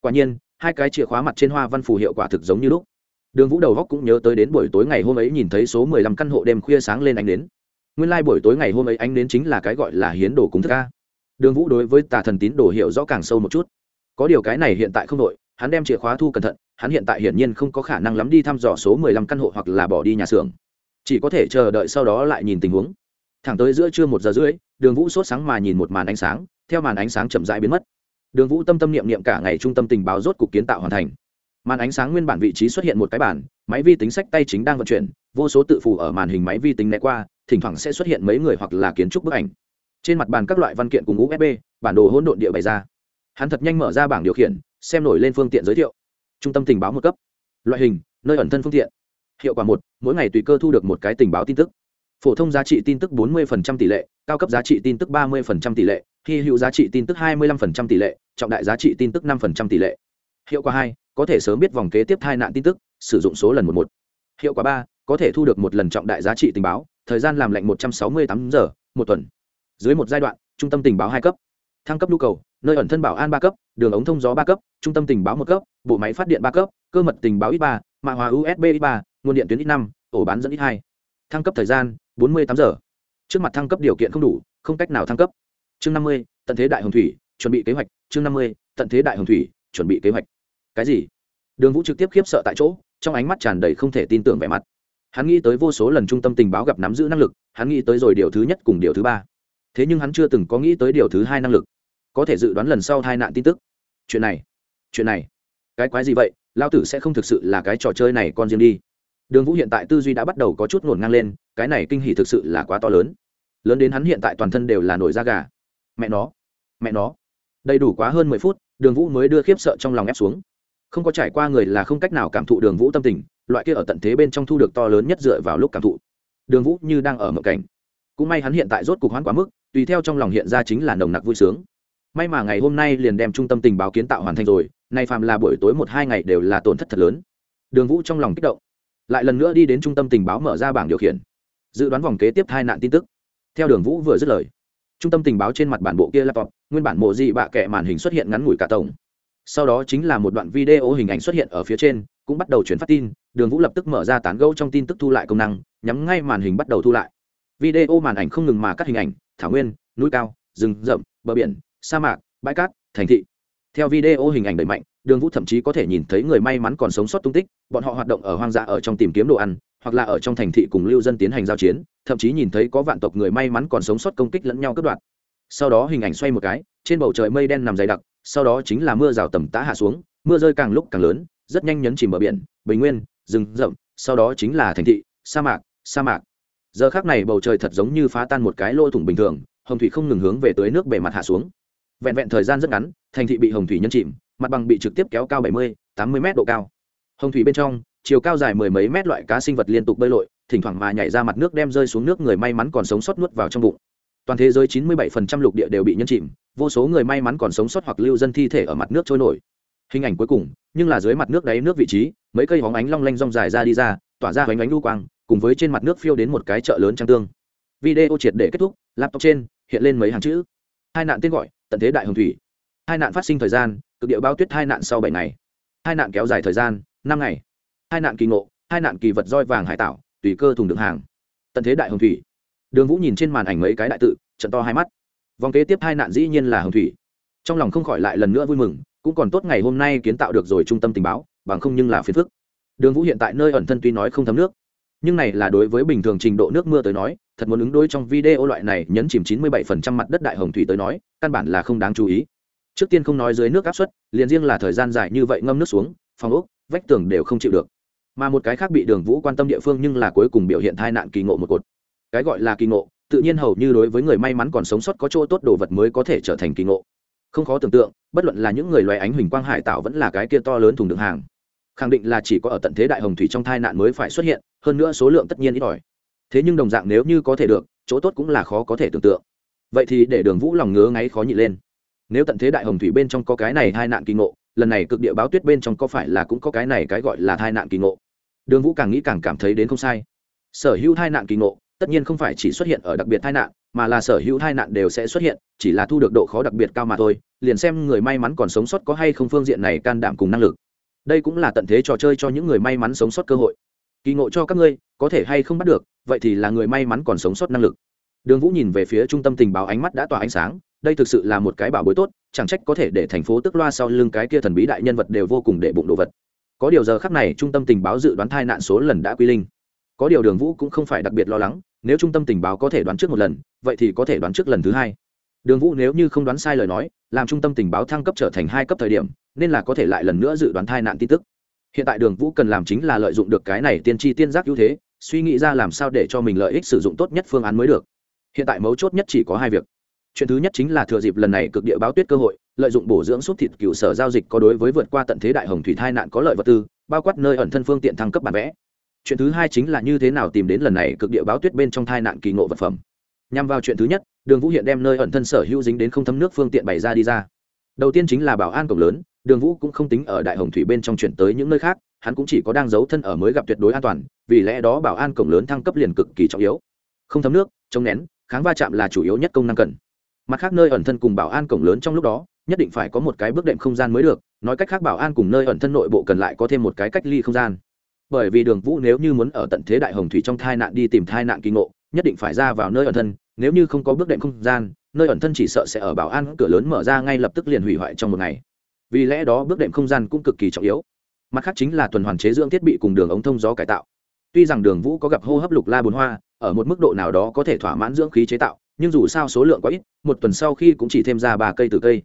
Quả nhiên, hai cái chìa khóa mặt trên hoa văn phù hiệu quả thực giống như lúc. Đường vũ đầu góc cũng nhớ tới đến buổi tối ngày hôm ấy nhìn thấy số mười lăm căn hộ đêm khuya sáng lên ánh đến. Nguyên lai、like、buổi tối ngày hôm ấy ánh đến chính là cái gọi là hiến đồ cúng thức ca đường vũ đối với tà thần tín đồ hiệu rõ càng sâu một chút. Có điều cái này hiện tại không đội hắn đem chìa khóa thu cẩn thận hắn hiện tại hiển nhiên không có khả năng lắm đi thăm dò số mười lăm căn hộ hoặc là bỏ đi nhà xưởng. Chỉ có thể chờ đợi sau đó lại nhìn tình huống. Thẳng tới giữa trưa một giờ rưỡi, đường vũ sốt sáng mà nhìn một màn ánh sáng, theo màn ánh sáng chậm rãi biến mất. Đường vũ tâm tâm niệm niệm cả ngày trung tâm tình báo rốt cục kiến tạo hoàn thành. Màn ánh sáng nguyên bản vị trí xuất hiện một cái bản máy vi tính sách tay chính đang vận chuyển, vô số tự phụ ở màn hình máy vi tính né qua, thỉnh thoảng sẽ xuất hiện mấy người hoặc là kiến trúc bức ảnh. Trên mặt bàn các loại văn kiện cùng usb bản đồ hỗn độn địa bày ra. Hắn thật nhanh mở ra bảng điều khiển, xem nổi lên phương tiện giới thiệu trung tâm tình báo một cấp. Loại hình, nơi ẩn thân phương tiện. Hiệu quả một, mỗi ngày tùy cơ thu được một cái tình báo tin tức. Phổ thông giá trị tin tức 40% tỷ lệ, cao cấp giá trị tin tức 30% tỷ lệ, hy hữu giá trị tin tức 25% tỷ lệ, trọng đại giá trị tin tức 5% tỷ lệ. Hiệu quả hai, có thể sớm biết vòng kế tiếp thai nạn tin tức, sử dụng số lần một một. Hiệu quả ba, có thể thu được một lần trọng đại giá trị tình báo, thời gian làm lệnh 168 giờ, một tuần. Dưới một giai đoạn, trung tâm tình báo hai cấp. Thăng cấp nhu cầu nơi ẩn thân bảo an ba cấp, đường ống thông gió ba cấp, trung tâm tình báo một cấp, bộ máy phát điện ba cấp, cơ mật tình báo ít ba mạng hòa usb ít ba, nguồn điện tuyến ít năm, ổ bán dẫn ít hai. Thăng cấp thời gian, bốn mươi tám giờ. Trước mặt thăng cấp điều kiện không đủ, không cách nào thăng cấp. Chương năm mươi, tận thế đại hồng thủy, chuẩn bị kế hoạch. Chương năm mươi, tận thế đại hồng thủy, chuẩn bị kế hoạch. Cái gì? Đường vũ trực tiếp khiếp sợ tại chỗ, trong ánh mắt tràn đầy không thể tin tưởng vẻ mặt. Hắn nghĩ tới vô số lần trung tâm tình báo gặp nắm giữ năng lực, hắn nghĩ tới rồi điều thứ nhất cùng điều thứ ba. Thế nhưng hắn chưa từng có nghĩ tới điều thứ hai năng lực có thể dự đoán lần sau tai nạn tin tức. Chuyện này chuyện này. Cái quái gì vậy? Lao tử sẽ không thực sự là cái trò chơi này con riêng đi. Đường vũ hiện tại tư duy đã bắt đầu có chút ngổn ngang lên, cái này kinh hỉ thực sự là quá to lớn. Lớn đến hắn hiện tại toàn thân đều là nổi da gà. Mẹ nó mẹ nó. Đầy đủ quá hơn mười phút, đường vũ mới đưa khiếp sợ trong lòng ép xuống. Không có trải qua người là không cách nào cảm thụ đường vũ tâm tình, loại kia ở tận thế bên trong thu được to lớn nhất dựa vào lúc cảm thụ. Đường vũ như đang ở mộng cảnh. Cũng may hắn hiện tại rốt cục hoãn quá mức, tùy theo trong lòng hiện ra chính là nồng nặc vui sướng may mà ngày hôm nay liền đem trung tâm tình báo kiến tạo hoàn thành rồi, nay phàm là buổi tối một hai ngày đều là tổn thất thật lớn. Đường vũ trong lòng kích động. Lại lần nữa đi đến trung tâm tình báo mở ra bảng điều khiển. Dự đoán vòng kế tiếp hai nạn tin tức. Theo đường vũ vừa dứt lời, trung tâm tình báo trên mặt bản bộ kia laptop, nguyên bản mộ dị bạ kệ màn hình xuất hiện ngắn ngủi cả tổng. Sau đó chính là một đoạn video hình ảnh xuất hiện ở phía trên, cũng bắt đầu chuyển phát tin, đường vũ lập tức mở ra tán gẫu trong tin tức thu lại công năng, nhắm ngay màn hình bắt đầu thu lại. Video màn ảnh không ngừng mà cắt hình ảnh, thảo nguyên, núi cao, rừng rậm, bờ biển sa mạc, bãi cát, thành thị. Theo video hình ảnh đẩy mạnh, đường vũ thậm chí có thể nhìn thấy người may mắn còn sống sót tung tích, bọn họ hoạt động ở hoang dã ở trong tìm kiếm đồ ăn, hoặc là ở trong thành thị cùng lưu dân tiến hành giao chiến, thậm chí nhìn thấy có vạn tộc người may mắn còn sống sót công kích lẫn nhau cướp đoạt. Sau đó hình ảnh xoay một cái, trên bầu trời mây đen nằm dày đặc, sau đó chính là mưa rào tầm tã hạ xuống, mưa rơi càng lúc càng lớn, rất nhanh nhấn chìm bờ biển, bình nguyên, rừng rậm, sau đó chính là thành thị, sa mạc sa mạc. Giờ khác này bầu trời thật giống như phá tan một cái lỗ thủng bình thường, hồng thủy không ngừng hướng về tới nước bề mặt hạ xuống vẹn vẹn thời gian rất ngắn, thành thị bị hồng thủy nhân chìm, mặt bằng bị trực tiếp kéo cao bảy mươi, tám mươi m độ cao. Hồng thủy bên trong, chiều cao dài mười mấy mét loại cá sinh vật liên tục bơi lội, thỉnh thoảng mà nhảy ra mặt nước đem rơi xuống nước người may mắn còn sống sót nuốt vào trong bụng. Toàn thế giới chín mươi 97% lục địa đều bị nhân chìm, vô số người may mắn còn sống sót hoặc lưu dân thi thể ở mặt nước trôi nổi. Hình ảnh cuối cùng, nhưng là dưới mặt nước đáy nước vị trí, mấy cây hóng ánh long lanh rong dài ra đi ra, tỏa ra hoành ánh lưu quang, cùng với trên mặt nước phiêu đến một cái chợ lớn trang tương. Video triệt để kết thúc, laptop trên, hiện lên mấy hàng chữ hai nạn tên gọi, tận thế đại hồng thủy. Hai nạn phát sinh thời gian, cực địa bao tuyết hai nạn sau bảy ngày. Hai nạn kéo dài thời gian, năm ngày. Hai nạn kỳ ngộ, hai nạn kỳ vật roi vàng hải tạo tùy cơ thùng đựng hàng. Tận thế đại hồng thủy. Đường vũ nhìn trên màn ảnh mấy cái đại tự, trận to hai mắt. Vòng kế tiếp hai nạn dĩ nhiên là hồng thủy. Trong lòng không khỏi lại lần nữa vui mừng, cũng còn tốt ngày hôm nay kiến tạo được rồi trung tâm tình báo, bằng không nhưng là phiền phức. Đường vũ hiện tại nơi ẩn thân tuy nói không thấm nước, nhưng này là đối với bình thường trình độ nước mưa tới nói thật muốn ứng đối trong video loại này nhấn chìm 97% mặt đất đại hồng thủy tới nói, căn bản là không đáng chú ý. Trước tiên không nói dưới nước áp suất, liền riêng là thời gian dài như vậy ngâm nước xuống, phòng ốc, vách tường đều không chịu được. Mà một cái khác bị đường vũ quan tâm địa phương nhưng là cuối cùng biểu hiện tai nạn kỳ ngộ một cột. Cái gọi là kỳ ngộ, tự nhiên hầu như đối với người may mắn còn sống sót có chỗ tốt đồ vật mới có thể trở thành kỳ ngộ. Không khó tưởng tượng, bất luận là những người loài ánh huỳnh quang hải tạo vẫn là cái kia to lớn thùng đường hàng. Khẳng định là chỉ có ở tận thế đại hồng thủy trong tai nạn mới phải xuất hiện, hơn nữa số lượng tất nhiên ít ỏi thế nhưng đồng dạng nếu như có thể được, chỗ tốt cũng là khó có thể tưởng tượng. Vậy thì để đường vũ lòng ngứa ngáy khó nhị lên. Nếu tận thế đại hồng thủy bên trong có cái này hai nạn kỳ ngộ, lần này cực địa báo tuyết bên trong có phải là cũng có cái này cái gọi là tai nạn kỳ ngộ? Đường vũ càng nghĩ càng cảm thấy đến không sai. Sở hữu tai nạn kỳ ngộ, tất nhiên không phải chỉ xuất hiện ở đặc biệt tai nạn, mà là sở hữu tai nạn đều sẽ xuất hiện, chỉ là thu được độ khó đặc biệt cao mà thôi, liền xem người may mắn còn sống sót có hay không phương diện này can đảm cùng năng lực. Đây cũng là tận thế trò chơi cho những người may mắn sống sót cơ hội kỳ ngộ cho các ngươi, có thể hay không bắt được, vậy thì là người may mắn còn sống sót năng lực. Đường vũ nhìn về phía trung tâm tình báo ánh mắt đã tỏa ánh sáng, đây thực sự là một cái bảo bối tốt, chẳng trách có thể để thành phố tức loa sau lưng cái kia thần bí đại nhân vật đều vô cùng để bụng đồ vật. Có điều giờ khắc này, trung tâm tình báo dự đoán thai nạn số lần đã quy linh. Có điều đường vũ cũng không phải đặc biệt lo lắng, nếu trung tâm tình báo có thể đoán trước một lần, vậy thì có thể đoán trước lần thứ hai. Đường vũ nếu như không đoán sai lời nói, làm trung tâm tình báo thăng cấp trở thành hai cấp thời điểm, nên là có thể lại lần nữa dự đoán thai nạn tin tức hiện tại đường vũ cần làm chính là lợi dụng được cái này tiên tri tiên giác ưu thế, suy nghĩ ra làm sao để cho mình lợi ích sử dụng tốt nhất phương án mới được. Hiện tại mấu chốt nhất chỉ có hai việc. Chuyện thứ nhất chính là thừa dịp lần này cực địa báo tuyết cơ hội, lợi dụng bổ dưỡng xúc thịt cựu sở giao dịch có đối với vượt qua tận thế đại hồng thủy thai nạn có lợi vật tư, bao quát nơi ẩn thân phương tiện thăng cấp bản vẽ. Chuyện thứ hai chính là như thế nào tìm đến lần này cực địa báo tuyết bên trong thai nạn kỳ ngộ vật phẩm. Nhằm vào chuyện thứ nhất, đường vũ hiện đem nơi ẩn thân sở hữu dính đến không thấm nước phương tiện bày ra đi ra. Đầu tiên chính là bảo an cổng lớn đường vũ cũng không tính ở đại hồng thủy bên trong chuyển tới những nơi khác, hắn cũng chỉ có đang giấu thân ở mới gặp tuyệt đối an toàn, vì lẽ đó bảo an cổng lớn thăng cấp liền cực kỳ trọng yếu. Không thấm nước, chống nén, kháng va chạm là chủ yếu nhất công năng cần. Mặt khác nơi ẩn thân cùng bảo an cổng lớn trong lúc đó, nhất định phải có một cái bước đệm không gian mới được, nói cách khác bảo an cùng nơi ẩn thân nội bộ cần lại có thêm một cái cách ly không gian. Bởi vì đường vũ nếu như muốn ở tận thế đại hồng thủy trong thai nạn đi tìm thai nạn kỳ ngộ, nhất định phải ra vào nơi ẩn thân, nếu như không có bước đệm không gian, nơi ẩn thân chỉ sợ sẽ ở bảo an cửa lớn mở ra ngay lập tức liền hủy hoại trong một ngày vì lẽ đó bước đệm không gian cũng cực kỳ trọng yếu. Mặt khác chính là tuần hoàn chế dưỡng thiết bị cùng đường ống thông gió cải tạo. Tuy rằng đường vũ có gặp hô hấp lục la bồn hoa, ở một mức độ nào đó có thể thỏa mãn dưỡng khí chế tạo, nhưng dù sao số lượng quá ít, một tuần sau khi cũng chỉ thêm ra ba cây từ cây.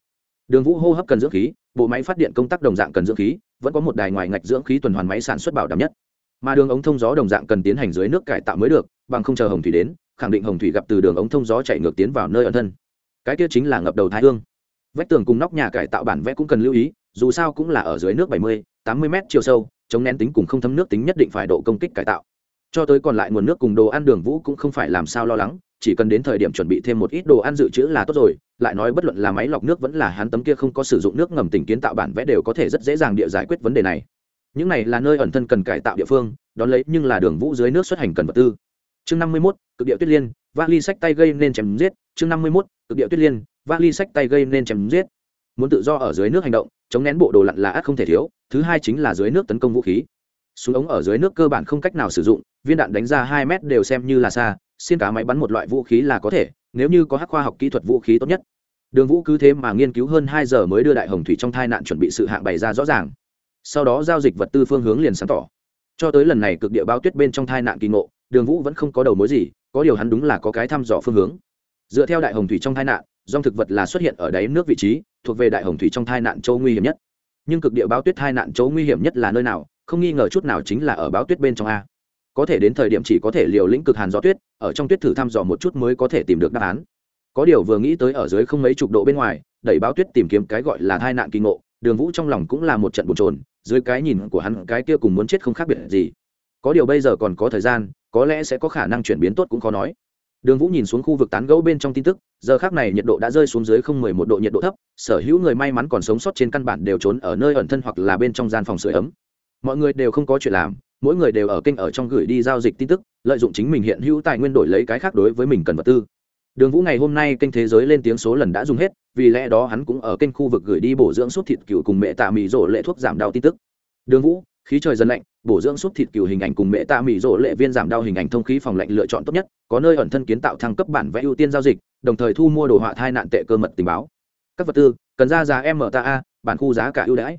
Đường vũ hô hấp cần dưỡng khí, bộ máy phát điện công tác đồng dạng cần dưỡng khí, vẫn có một đài ngoài ngạch dưỡng khí tuần hoàn máy sản xuất bảo đảm nhất. Mà đường ống thông gió đồng dạng cần tiến hành dưới nước cải tạo mới được, bằng không chờ hồng thủy đến, khẳng định hồng thủy gặp từ đường ống thông gió chạy ngược tiến vào nơi ẩn thân. Cái kia chính là ngập đầu thái hương vách tường cùng nóc nhà cải tạo bản vẽ cũng cần lưu ý, dù sao cũng là ở dưới nước bảy mươi, tám mươi m chiều sâu, chống nén tính cùng không thấm nước tính nhất định phải độ công kích cải tạo. Cho tới còn lại nguồn nước cùng đồ ăn đường vũ cũng không phải làm sao lo lắng, chỉ cần đến thời điểm chuẩn bị thêm một ít đồ ăn dự trữ là tốt rồi, lại nói bất luận là máy lọc nước vẫn là hắn tấm kia không có sử dụng nước ngầm tỉnh kiến tạo bản vẽ đều có thể rất dễ dàng địa giải quyết vấn đề này. Những này là nơi ẩn thân cần cải tạo địa phương, đón lấy nhưng là đường vũ dưới nước xuất hành cần vật tư. Chương năm mươi mốt, cực địa tuyết liên, vali sách tay gây nên chém giết chương năm mươi mốt, cực địa tuyết liên, vali sách tay gây nên chém giết. Muốn tự do ở dưới nước hành động, chống nén bộ đồ lặn là ác không thể thiếu, thứ hai chính là dưới nước tấn công vũ khí. Súng ống ở dưới nước cơ bản không cách nào sử dụng, viên đạn đánh ra hai mét đều xem như là xa, xiên cá máy bắn một loại vũ khí là có thể, nếu như có hắc khoa học kỹ thuật vũ khí tốt nhất. Đường vũ cứ thế mà nghiên cứu hơn hai giờ mới đưa đại hồng thủy trong thai nạn chuẩn bị sự hạng bày ra rõ ràng. Sau đó giao dịch vật tư phương hướng liền sáng tỏ. Cho tới lần này cực địa báo tuyết bên trong thai nạn kỳ ngộ, đường vũ vẫn không có đầu mối gì, có điều hắn đúng là có cái thăm dò phương hướng dựa theo đại hồng thủy trong thai nạn, dòng thực vật là xuất hiện ở đáy nước vị trí, thuộc về đại hồng thủy trong thai nạn châu nguy hiểm nhất. Nhưng cực địa báo tuyết thai nạn châu nguy hiểm nhất là nơi nào, không nghi ngờ chút nào chính là ở báo tuyết bên trong a. Có thể đến thời điểm chỉ có thể liều lĩnh cực hàn gió tuyết, ở trong tuyết thử thăm dò một chút mới có thể tìm được đáp án. Có điều vừa nghĩ tới ở dưới không mấy chục độ bên ngoài, đẩy báo tuyết tìm kiếm cái gọi là tai nạn kỳ ngộ, đường vũ trong lòng cũng là một trận bồn trồn dưới cái nhìn của hắn cái kia cùng muốn chết không khác biệt gì. Có điều bây giờ còn có thời gian, có lẽ sẽ có khả năng chuyển biến tốt cũng khó nói đường vũ nhìn xuống khu vực tán gẫu bên trong tin tức, giờ khác này nhiệt độ đã rơi xuống dưới không mười một độ nhiệt độ thấp, sở hữu người may mắn còn sống sót trên căn bản đều trốn ở nơi ẩn thân hoặc là bên trong gian phòng sưởi ấm. Mọi người đều không có chuyện làm, mỗi người đều ở kênh ở trong gửi đi giao dịch tin tức, lợi dụng chính mình hiện hữu tài nguyên đổi lấy cái khác đối với mình cần vật tư. Đường vũ ngày hôm nay kênh thế giới lên tiếng số lần đã dùng hết, vì lẽ đó hắn cũng ở kênh khu vực gửi đi bổ dưỡng suốt thịt cừu cùng mẹ tạ mì rổ lệ thuốc giảm đau tin tức. Đường vũ khí trời dần lạnh, bổ dưỡng suốt thịt cừu hình ảnh cùng mẹ tạ mỹ rỗ lệ viên giảm đau hình ảnh thông khí phòng lạnh lựa chọn tốt nhất, có nơi ẩn thân kiến tạo thăng cấp bản vẽ ưu tiên giao dịch, đồng thời thu mua đồ họa thai nạn tệ cơ mật tình báo. Các vật tư, cần ra giá mta bản khu giá cả ưu đãi.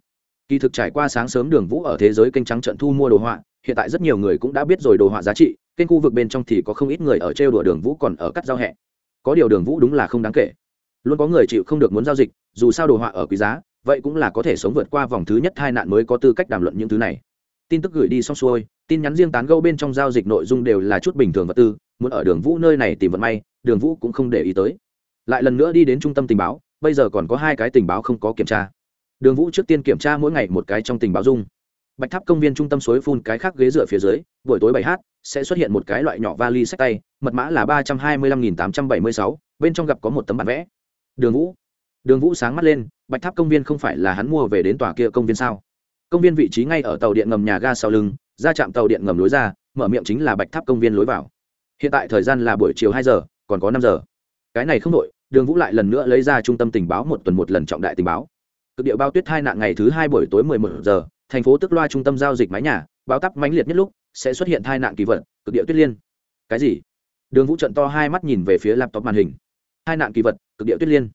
Kỳ thực trải qua sáng sớm đường vũ ở thế giới kênh trắng trận thu mua đồ họa, hiện tại rất nhiều người cũng đã biết rồi đồ họa giá trị, kênh khu vực bên trong thì có không ít người ở trêu đùa đường vũ còn ở cắt giao hẹ. Có điều đường vũ đúng là không đáng kể. Luôn có người chịu không được muốn giao dịch, dù sao đồ họa ở quý giá vậy cũng là có thể sống vượt qua vòng thứ nhất hai nạn mới có tư cách đàm luận những thứ này. Tin tức gửi đi xong xuôi, tin nhắn riêng tán gẫu bên trong giao dịch nội dung đều là chút bình thường vật tư, muốn ở đường vũ nơi này tìm vận may, đường vũ cũng không để ý tới. Lại lần nữa đi đến trung tâm tình báo, bây giờ còn có hai cái tình báo không có kiểm tra. Đường vũ trước tiên kiểm tra mỗi ngày một cái trong tình báo dung. Bạch tháp công viên trung tâm suối phun cái khác ghế dựa phía dưới, buổi tối bảy h sẽ xuất hiện một cái loại nhỏ vali sách tay, mật mã là ba trăm hai mươi lăm nghìn tám trăm bảy mươi sáu, bên trong gặp có một tấm bản vẽ. Đường vũ đường vũ sáng mắt lên, bạch tháp công viên không phải là hắn mua về đến tòa kia công viên sao? Công viên vị trí ngay ở tàu điện ngầm nhà ga sau lưng, ra trạm tàu điện ngầm lối ra, mở miệng chính là bạch tháp công viên lối vào. Hiện tại thời gian là buổi chiều hai giờ, còn có năm giờ. Cái này không đội đường vũ lại lần nữa lấy ra trung tâm tình báo một tuần một lần trọng đại tình báo. Cực địa bao tuyết hai nạn ngày thứ hai buổi tối mười một giờ, thành phố tức loa trung tâm giao dịch mái nhà, báo tắp mãnh liệt nhất lúc, sẽ xuất hiện tai nạn kỳ vật, cực địa tuyết liên. Cái gì? Đường vũ trận to hai mắt nhìn về phía laptop màn hình. Tai nạn kỳ vật, cực địa tuyết liên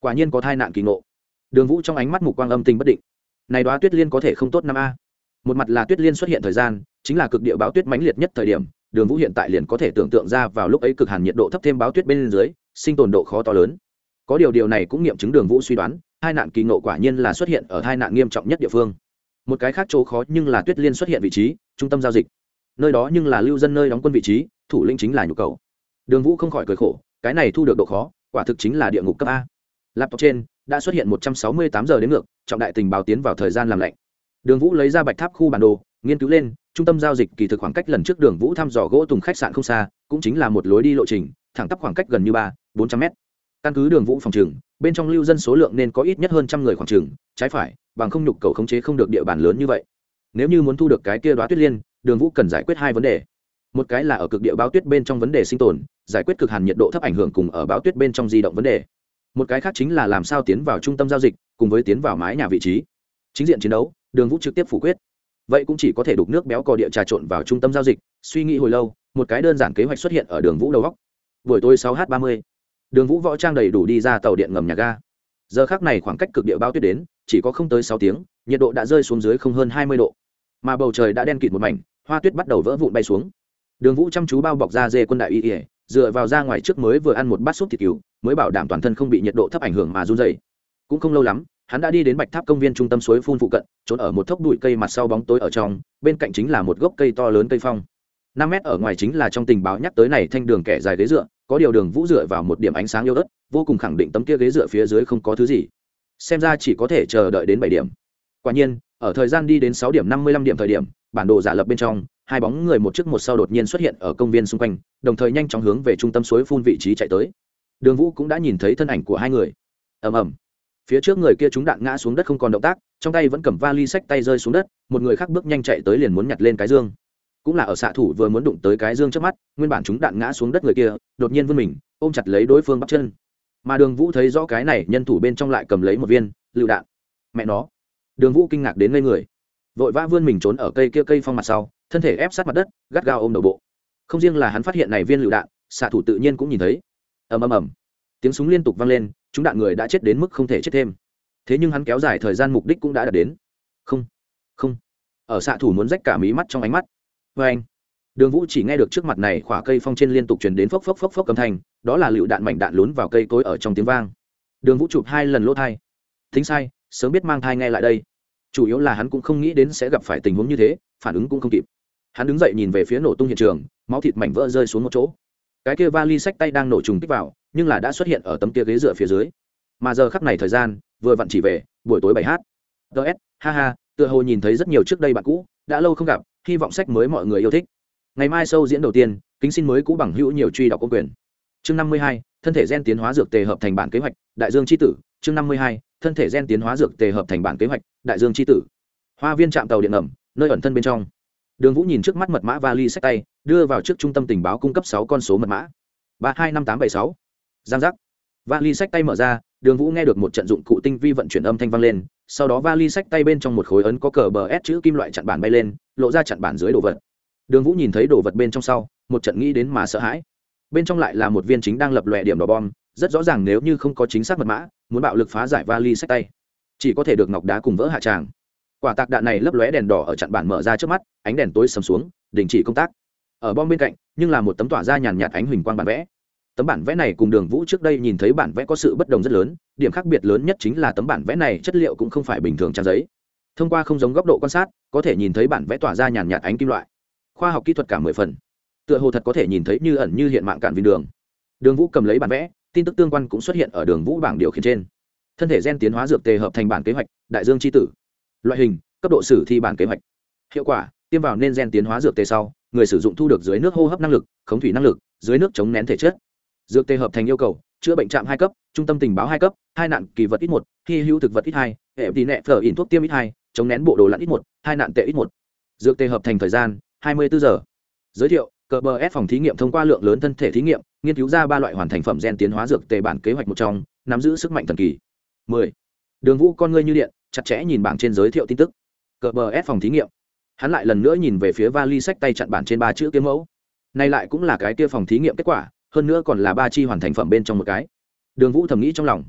quả nhiên có tai nạn kỳ ngộ. Đường vũ trong ánh mắt mục quang âm tình bất định. Này đoá tuyết liên có thể không tốt năm a. Một mặt là tuyết liên xuất hiện thời gian, chính là cực địa báo tuyết mãnh liệt nhất thời điểm, đường vũ hiện tại liền có thể tưởng tượng ra vào lúc ấy cực hàn nhiệt độ thấp thêm báo tuyết bên dưới, sinh tồn độ khó to lớn. Có điều điều này cũng nghiệm chứng đường vũ suy đoán, hai nạn kỳ ngộ quả nhiên là xuất hiện ở hai nạn nghiêm trọng nhất địa phương. Một cái khác chỗ khó nhưng là tuyết liên xuất hiện vị trí, trung tâm giao dịch. Nơi đó nhưng là lưu dân nơi đóng quân vị trí, thủ lĩnh chính là nhu cầu. Đường vũ không khỏi cười khổ, cái này thu được độ khó, quả thực chính là địa ngục cấp a laptop trên đã xuất hiện một trăm sáu mươi tám giờ đến ngược, trọng đại tình báo tiến vào thời gian làm lạnh. Đường vũ lấy ra bạch tháp khu bản đồ, nghiên cứu lên, trung tâm giao dịch kỳ thực khoảng cách lần trước đường vũ thăm dò gỗ tùng khách sạn không xa, cũng chính là một lối đi lộ trình, thẳng tắp khoảng cách gần như ba, bốn trăm mét. Căn cứ đường vũ phòng trường, bên trong lưu dân số lượng nên có ít nhất hơn trăm người khoảng trường, trái phải, bằng không nhục cầu khống chế không được địa bàn lớn như vậy. Nếu như muốn thu được cái kia đoá tuyết liên, đường vũ cần giải quyết hai vấn đề. Một cái là ở cực địa báo tuyết bên trong vấn đề sinh tồn, giải quyết cực hàn nhiệt độ thấp ảnh hưởng cùng ở báo tuyết bên trong di động vấn đề một cái khác chính là làm sao tiến vào trung tâm giao dịch, cùng với tiến vào mái nhà vị trí. Chính diện chiến đấu, đường vũ trực tiếp phủ quyết. Vậy cũng chỉ có thể đục nước béo cò địa trà trộn vào trung tâm giao dịch, suy nghĩ hồi lâu, một cái đơn giản kế hoạch xuất hiện ở đường vũ đầu góc. Buổi tối 6h30 đường vũ võ trang đầy đủ đi ra tàu điện ngầm nhà ga. Giờ khác này khoảng cách cực địa bao tuyết đến, chỉ có không tới sáu tiếng, nhiệt độ đã rơi xuống dưới không hơn hai mươi độ. Mà bầu trời đã đen kịt một mảnh, hoa tuyết bắt đầu vỡ vụn bay xuống. Đường vũ chăm chú bao bọc ra dê quân đại y ỉa dựa vào ra ngoài trước mới vừa ăn một bát súp thịt cứu mới bảo đảm toàn thân không bị nhiệt độ thấp ảnh hưởng mà run dày cũng không lâu lắm, hắn đã đi đến bạch tháp công viên trung tâm suối phun phụ cận, trốn ở một thốc bụi cây mặt sau bóng tối ở trong, bên cạnh chính là một gốc cây to lớn cây phong. Năm mét ở ngoài chính là trong tình báo nhắc tới này thanh đường kẻ dài ghế dựa, có điều đường vũ dựa vào một điểm ánh sáng yêu đất, vô cùng khẳng định tấm kia ghế dựa phía dưới không có thứ gì. Xem ra chỉ có thể chờ đợi đến bảy điểm. Quả nhiên, ở thời gian đi đến sáu điểm năm mươi lăm điểm thời điểm, bản đồ giả lập bên trong hai bóng người một trước một sau đột nhiên xuất hiện ở công viên xung quanh, đồng thời nhanh chóng hướng về trung tâm suối phun vị trí chạy tới. Đường vũ cũng đã nhìn thấy thân ảnh của hai người. Ầm ầm. Phía trước người kia chúng đạn ngã xuống đất không còn động tác, trong tay vẫn cầm vali sách tay rơi xuống đất, một người khác bước nhanh chạy tới liền muốn nhặt lên cái dương. Cũng là ở xạ thủ vừa muốn đụng tới cái dương trước mắt, nguyên bản chúng đạn ngã xuống đất người kia, đột nhiên vươn mình, ôm chặt lấy đối phương bắt chân. Mà đường vũ thấy rõ cái này, nhân thủ bên trong lại cầm lấy một viên, lựu đạn. Mẹ nó. Đường vũ kinh ngạc đến ngây người. Vội vã vươn mình trốn ở cây kia cây phong mặt sau thân thể ép sát mặt đất, gắt gao ôm đầu bộ. Không riêng là hắn phát hiện này viên lựu đạn, xạ thủ tự nhiên cũng nhìn thấy. Ầm ầm ầm. Tiếng súng liên tục vang lên, chúng đạn người đã chết đến mức không thể chết thêm. Thế nhưng hắn kéo dài thời gian mục đích cũng đã đạt đến. Không không. Ở xạ thủ muốn rách cả mí mắt trong ánh mắt. Vê anh, đường vũ chỉ nghe được trước mặt này khỏa cây phong trên liên tục chuyển đến phốc phốc phốc phốc âm thanh, đó là lựu đạn mảnh đạn lún vào cây cối ở trong tiếng vang. Đường vũ chụp hai lần lỗ thai. Thính sai, sớm biết mang thai nghe lại đây. Chủ yếu là hắn cũng không nghĩ đến sẽ gặp phải tình huống như thế, phản ứng cũng không kịp hắn đứng dậy nhìn về phía nổ tung hiện trường, máu thịt mảnh vỡ rơi xuống một chỗ. Cái kia vali sách tay đang nổ trùng kích vào, nhưng là đã xuất hiện ở tấm kia ghế dựa phía dưới. Mà giờ khắp này thời gian, vừa vặn chỉ về, buổi tối bảy h ts ha ha, tựa hồ nhìn thấy rất nhiều trước đây bạn cũ, đã lâu không gặp, hy vọng sách mới mọi người yêu thích. Ngày mai sâu diễn đầu tiên, kính xin mới cũ bằng hữu nhiều truy đọc công quyền. Chương năm mươi hai, thân thể gen tiến hóa dược tề hợp thành bản kế hoạch, đại dương c h i tử. Chương năm mươi hai, thân thể gen tiến hóa dược tề hợp thành bản kế hoạch, đại dương c h i tử. Hoa viên trạm tàu điện ngầm, nơi ẩn thân bên trong đường vũ nhìn trước mắt mật mã vali sách tay, đưa vào trước trung tâm tình báo cung cấp sáu con số mật mã. Ba hai năm tám bảy sáu. Giang giác. Vali sách tay mở ra, đường vũ nghe được một trận dụng cụ tinh vi vận chuyển âm thanh vang lên, sau đó vali sách tay bên trong một khối ấn có cờ bờ s chữ kim loại chặn bản bay lên, lộ ra chặn bản dưới đồ vật. Đường vũ nhìn thấy đồ vật bên trong sau, một trận nghĩ đến mà sợ hãi. Bên trong lại là một viên chính đang lập lòe điểm đỏ bom, rất rõ ràng nếu như không có chính xác mật mã, muốn bạo lực phá giải vali sách tay, chỉ có thể được ngọc đá cùng vỡ hạ tràng quả tạc đạn này lấp lóe đèn đỏ ở chặn bản mở ra trước mắt, ánh đèn tối sầm xuống, đình chỉ công tác. Ở bom bên cạnh, nhưng là một tấm tỏa ra nhàn nhạt ánh huỳnh quang bản vẽ. Tấm bản vẽ này cùng đường vũ trước đây nhìn thấy bản vẽ có sự bất đồng rất lớn, điểm khác biệt lớn nhất chính là tấm bản vẽ này chất liệu cũng không phải bình thường trang giấy. Thông qua không giống góc độ quan sát, có thể nhìn thấy bản vẽ tỏa ra nhàn nhạt ánh kim loại. Khoa học kỹ thuật cả mười phần. Tựa hồ thật có thể nhìn thấy như ẩn như hiện mạng cạn viên đường. Đường vũ cầm lấy bản vẽ, tin tức tương quan cũng xuất hiện ở đường vũ bảng điều khiển trên. Thân thể gen tiến hóa dược tề hợp thành bản kế hoạch, đại dương tri tử loại hình, cấp độ sử thi bản kế hoạch. Hiệu quả, tiêm vào nên gen tiến hóa dược tê sau, người sử dụng thu được dưới nước hô hấp năng lực, khống thủy năng lực, dưới nước chống nén thể chất. Dược tê hợp thành yêu cầu, chữa bệnh trạm hai cấp, trung tâm tình báo hai cấp, hai nạn kỳ vật ít một, hy hữu thực vật ít hai, hệ tỷ nẹ phở in thuốc tiêm ít hai, chống nén bộ đồ lặn ít một, hai nạn tệ ít một. Dược tê hợp thành thời gian, hai mươi bốn giờ. Giới thiệu, cờ bờ ép phòng thí nghiệm thông qua lượng lớn thân thể thí nghiệm, nghiên cứu ra ba loại hoàn thành phẩm gen tiến hóa dược tề bản kế hoạch một trong, nắm giữ sức mạnh thần kỳ. 10. đường vũ con ngươi như điện chặt chẽ nhìn bảng trên giới thiệu tin tức. Cờ bờ ép phòng thí nghiệm. Hắn lại lần nữa nhìn về phía vali sách tay chặn bản trên ba chữ kiếm mẫu. Nay lại cũng là cái kia phòng thí nghiệm kết quả, hơn nữa còn là ba chi hoàn thành phẩm bên trong một cái. Đường vũ thầm nghĩ trong lòng.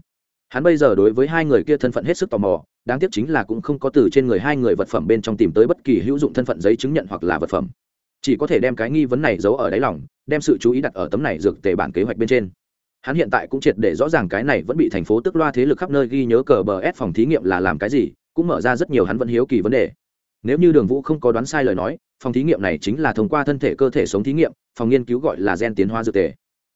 Hắn bây giờ đối với hai người kia thân phận hết sức tò mò, đáng tiếc chính là cũng không có từ trên người hai người vật phẩm bên trong tìm tới bất kỳ hữu dụng thân phận giấy chứng nhận hoặc là vật phẩm. Chỉ có thể đem cái nghi vấn này giấu ở đáy lòng, đem sự chú ý đặt ở tấm này dược tề bản kế hoạch bên trên hắn hiện tại cũng triệt để rõ ràng cái này vẫn bị thành phố tức loa thế lực khắp nơi ghi nhớ cờ bờ ép phòng thí nghiệm là làm cái gì, cũng mở ra rất nhiều hắn vẫn hiếu kỳ vấn đề. Nếu như đường vũ không có đoán sai lời nói, phòng thí nghiệm này chính là thông qua thân thể cơ thể sống thí nghiệm, phòng nghiên cứu gọi là gen tiến hóa dược tề.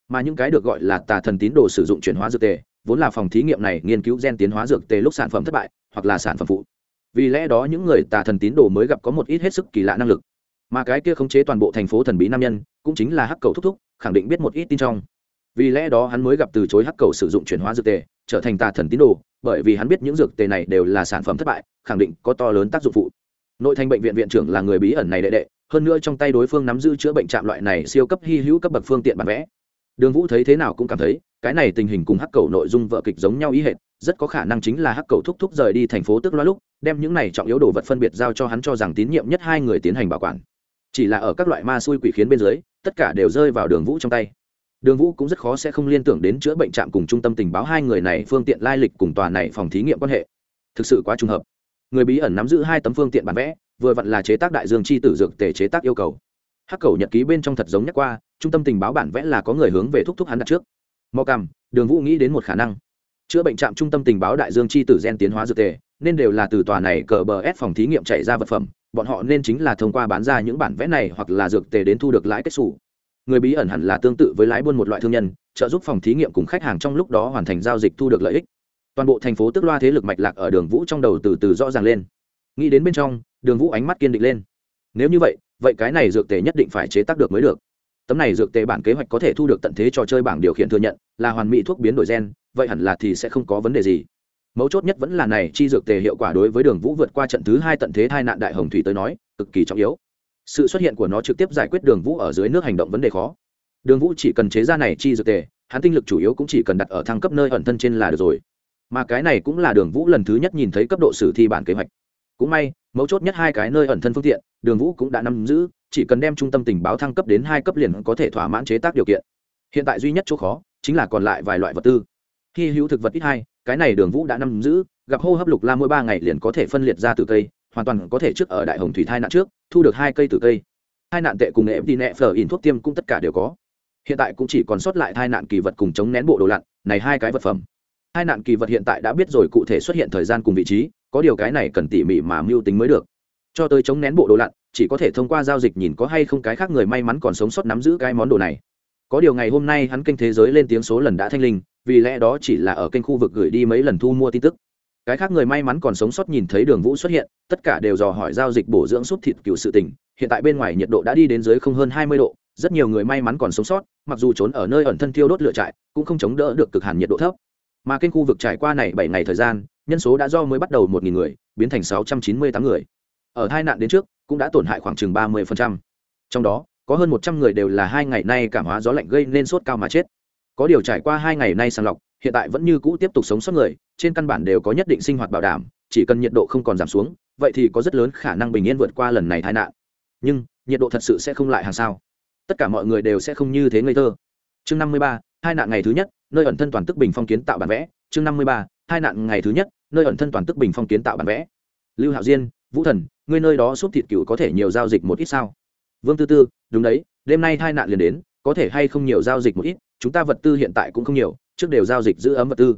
Mà những cái được gọi là tà thần tín đồ sử dụng chuyển hóa dược tề, vốn là phòng thí nghiệm này nghiên cứu gen tiến hóa dược tề lúc sản phẩm thất bại, hoặc là sản phẩm phụ. Vì lẽ đó những người tà thần tín đồ mới gặp có một ít hết sức kỳ lạ năng lực. Mà cái kia khống chế toàn bộ thành phố thần bí nam nhân, cũng chính là hắc cầu thúc thúc, khẳng định biết một ít tin trong vì lẽ đó hắn mới gặp từ chối hắc cầu sử dụng chuyển hóa dược tề, trở thành tà thần tín đồ, bởi vì hắn biết những dược tề này đều là sản phẩm thất bại, khẳng định có to lớn tác dụng phụ. Nội thành bệnh viện viện trưởng là người bí ẩn này đệ đệ, hơn nữa trong tay đối phương nắm giữ chữa bệnh trạm loại này siêu cấp hy hữu cấp bậc phương tiện bản vẽ. Đường vũ thấy thế nào cũng cảm thấy, cái này tình hình cùng hắc cầu nội dung vợ kịch giống nhau ý hệt, rất có khả năng chính là hắc cầu thúc thúc rời đi thành phố tức loa lúc, đem những này trọng yếu đồ vật phân biệt giao cho hắn cho rằng tín nhiệm nhất hai người tiến hành bảo quản. Chỉ là ở các loại ma xui quỷ khiến bên dưới, tất cả đều rơi vào đường vũ trong tay đường vũ cũng rất khó sẽ không liên tưởng đến chữa bệnh trạm cùng trung tâm tình báo hai người này phương tiện lai lịch cùng tòa này phòng thí nghiệm quan hệ. Thực sự quá trùng hợp. Người bí ẩn nắm giữ hai tấm phương tiện bản vẽ, vừa vặn là chế tác đại dương chi tử dược tề chế tác yêu cầu. Hắc cầu nhật ký bên trong thật giống nhắc qua, trung tâm tình báo bản vẽ là có người hướng về thúc thúc hắn đặt trước. Mò cằm, đường vũ nghĩ đến một khả năng. Chữa bệnh trạm trung tâm tình báo đại dương chi tử gen tiến hóa dược tề, nên đều là từ tòa này cờ bờ ép phòng thí nghiệm chạy ra vật phẩm, bọn họ nên chính là thông qua bán ra những bản vẽ này hoặc là dược tề đến thu được lãi kết xù người bí ẩn hẳn là tương tự với lái buôn một loại thương nhân, trợ giúp phòng thí nghiệm cùng khách hàng trong lúc đó hoàn thành giao dịch thu được lợi ích. Toàn bộ thành phố tức loa thế lực mạch lạc ở đường vũ trong đầu từ từ rõ ràng lên. Nghĩ đến bên trong, đường vũ ánh mắt kiên định lên. Nếu như vậy vậy cái này dược tề nhất định phải chế tác được mới được. Tấm này dược tề bản kế hoạch có thể thu được tận thế trò chơi bảng điều khiển thừa nhận, là hoàn mỹ thuốc biến đổi gen, vậy hẳn là thì sẽ không có vấn đề gì. Mấu chốt nhất vẫn là này, chi dược tề hiệu quả đối với đường vũ vượt qua trận thứ hai tận thế hai nạn đại hồng thủy tới nói, cực kỳ trọng yếu sự xuất hiện của nó trực tiếp giải quyết đường vũ ở dưới nước hành động vấn đề khó. Đường vũ chỉ cần chế ra này chi dược tề, hắn tinh lực chủ yếu cũng chỉ cần đặt ở thăng cấp nơi ẩn thân trên là được rồi. Mà cái này cũng là đường vũ lần thứ nhất nhìn thấy cấp độ sử thi bản kế hoạch. Cũng may, mấu chốt nhất hai cái nơi ẩn thân phương tiện, đường vũ cũng đã nắm giữ, chỉ cần đem trung tâm tình báo thăng cấp đến hai cấp liền có thể thỏa mãn chế tác điều kiện. Hiện tại duy nhất chỗ khó, chính là còn lại vài loại vật tư. Khi hữu thực vật ít hai, cái này đường vũ đã nắm giữ, gặp hô hấp lục la mỗi ba ngày liền có thể phân liệt ra từ cây hoàn toàn có thể trước ở đại hồng thủy thai nạn trước, thu được hai cây từ cây. Hai nạn tệ cùng nghệ đi nẹ phở in thuốc tiêm cũng tất cả đều có. Hiện tại cũng chỉ còn sót lại hai nạn kỳ vật cùng chống nén bộ đồ lặn, này hai cái vật phẩm. Hai nạn kỳ vật hiện tại đã biết rồi cụ thể xuất hiện thời gian cùng vị trí, có điều cái này cần tỉ mỉ mà mưu tính mới được. Cho tới chống nén bộ đồ lặn, chỉ có thể thông qua giao dịch nhìn có hay không cái khác người may mắn còn sống sót nắm giữ cái món đồ này. Có điều ngày hôm nay hắn kênh thế giới lên tiếng số lần đã thanh linh, vì lẽ đó chỉ là ở kênh khu vực gửi đi mấy lần thu mua tin tức cái khác người may mắn còn sống sót nhìn thấy đường vũ xuất hiện, tất cả đều dò hỏi giao dịch bổ dưỡng sút thịt cựu sự tình. Hiện tại bên ngoài nhiệt độ đã đi đến dưới không hơn hai mươi độ, rất nhiều người may mắn còn sống sót, mặc dù trốn ở nơi ẩn thân thiêu đốt lửa trại, cũng không chống đỡ được cực hẳn nhiệt độ thấp. Mà kênh khu vực trải qua này bảy ngày thời gian, nhân số đã do mới bắt đầu một nghìn người, biến thành sáu trăm chín mươi tám người. Ở hai nạn đến trước, cũng đã tổn hại khoảng chừng ba mươi trong đó, có hơn một trăm người đều là hai ngày nay cảm hóa gió lạnh gây nên sốt cao mà chết. Có điều trải qua hai ngày nay sàng lọc, hiện tại vẫn như cũ tiếp tục sống sót người trên căn bản đều có nhất định sinh hoạt bảo đảm, chỉ cần nhiệt độ không còn giảm xuống, vậy thì có rất lớn khả năng bình yên vượt qua lần này tai nạn. Nhưng, nhiệt độ thật sự sẽ không lại hàng sao? Tất cả mọi người đều sẽ không như thế ngây thơ. Chương năm mươi ba, hai nạn ngày thứ nhất, nơi ẩn thân toàn tức bình phong kiến tạo bản vẽ. Chương năm mươi ba, hai nạn ngày thứ nhất, nơi ẩn thân toàn tức bình phong kiến tạo bản vẽ. Lưu hạo diên, vũ thần, ngươi nơi đó xúc thịt cựu có thể nhiều giao dịch một ít sao? Vương tư tư, đúng đấy, đêm nay hai nạn liền đến, có thể hay không nhiều giao dịch một ít, chúng ta vật tư hiện tại cũng không nhiều, trước đều giao dịch giữ ấm vật tư.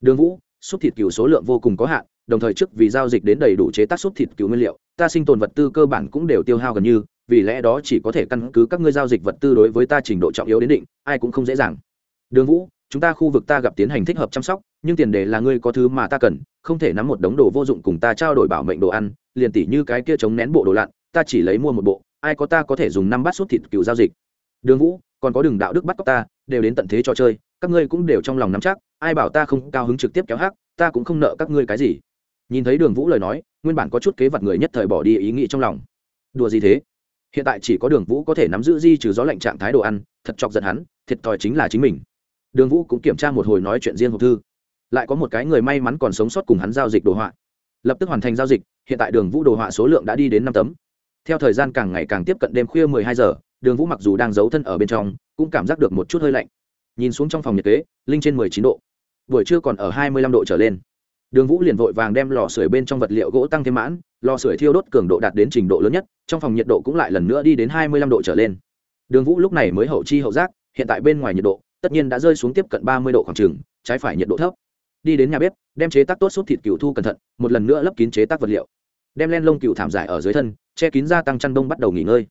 Đường vũ xúc thịt cừu số lượng vô cùng có hạn, đồng thời trước vì giao dịch đến đầy đủ chế tác xúc thịt cừu nguyên liệu, ta sinh tồn vật tư cơ bản cũng đều tiêu hao gần như, vì lẽ đó chỉ có thể căn cứ các ngươi giao dịch vật tư đối với ta trình độ trọng yếu đến định, ai cũng không dễ dàng. Đường vũ, chúng ta khu vực ta gặp tiến hành thích hợp chăm sóc, nhưng tiền đề là ngươi có thứ mà ta cần, không thể nắm một đống đồ vô dụng cùng ta trao đổi bảo mệnh đồ ăn, liền tỉ như cái kia chống nén bộ đồ lặn, ta chỉ lấy mua một bộ, ai có ta có thể dùng năm bát suốt thịt cừu giao dịch. Đường vũ, còn có đường đạo đức bắt cóc ta, đều đến tận thế cho chơi các ngươi cũng đều trong lòng nắm chắc, ai bảo ta không cao hứng trực tiếp kéo hắc, ta cũng không nợ các ngươi cái gì. Nhìn thấy đường vũ lời nói, nguyên bản có chút kế vật người nhất thời bỏ đi ý nghĩ trong lòng. Đùa gì thế? Hiện tại chỉ có đường vũ có thể nắm giữ di trừ gió lạnh trạng thái đồ ăn, thật chọc giận hắn, thiệt thòi chính là chính mình. Đường vũ cũng kiểm tra một hồi nói chuyện riêng hộp thư. Lại có một cái người may mắn còn sống sót cùng hắn giao dịch đồ họa. Lập tức hoàn thành giao dịch, hiện tại đường vũ đồ họa số lượng đã đi đến năm tấm. Theo thời gian càng ngày càng tiếp cận đêm khuya mười hai giờ, đường vũ mặc dù đang giấu thân ở bên trong, cũng cảm giác được một chút hơi lạnh nhìn xuống trong phòng nhiệt kế, linh trên mười chín độ. Buổi trưa còn ở hai mươi lăm độ trở lên. Đường vũ liền vội vàng đem lò sưởi bên trong vật liệu gỗ tăng thêm mãn, lò sưởi thiêu đốt cường độ đạt đến trình độ lớn nhất, trong phòng nhiệt độ cũng lại lần nữa đi đến hai mươi lăm độ trở lên. Đường vũ lúc này mới hậu chi hậu giác, hiện tại bên ngoài nhiệt độ tất nhiên đã rơi xuống tiếp cận ba mươi độ khoảng trừng trái phải nhiệt độ thấp. Đi đến nhà bếp, đem chế tác tốt suốt thịt cựu thu cẩn thận, một lần nữa lấp kín chế tác vật liệu. Đem len lông cựu thảm giải ở dưới thân, che kín ra tăng chăn đông bắt đầu nghỉ ngơi.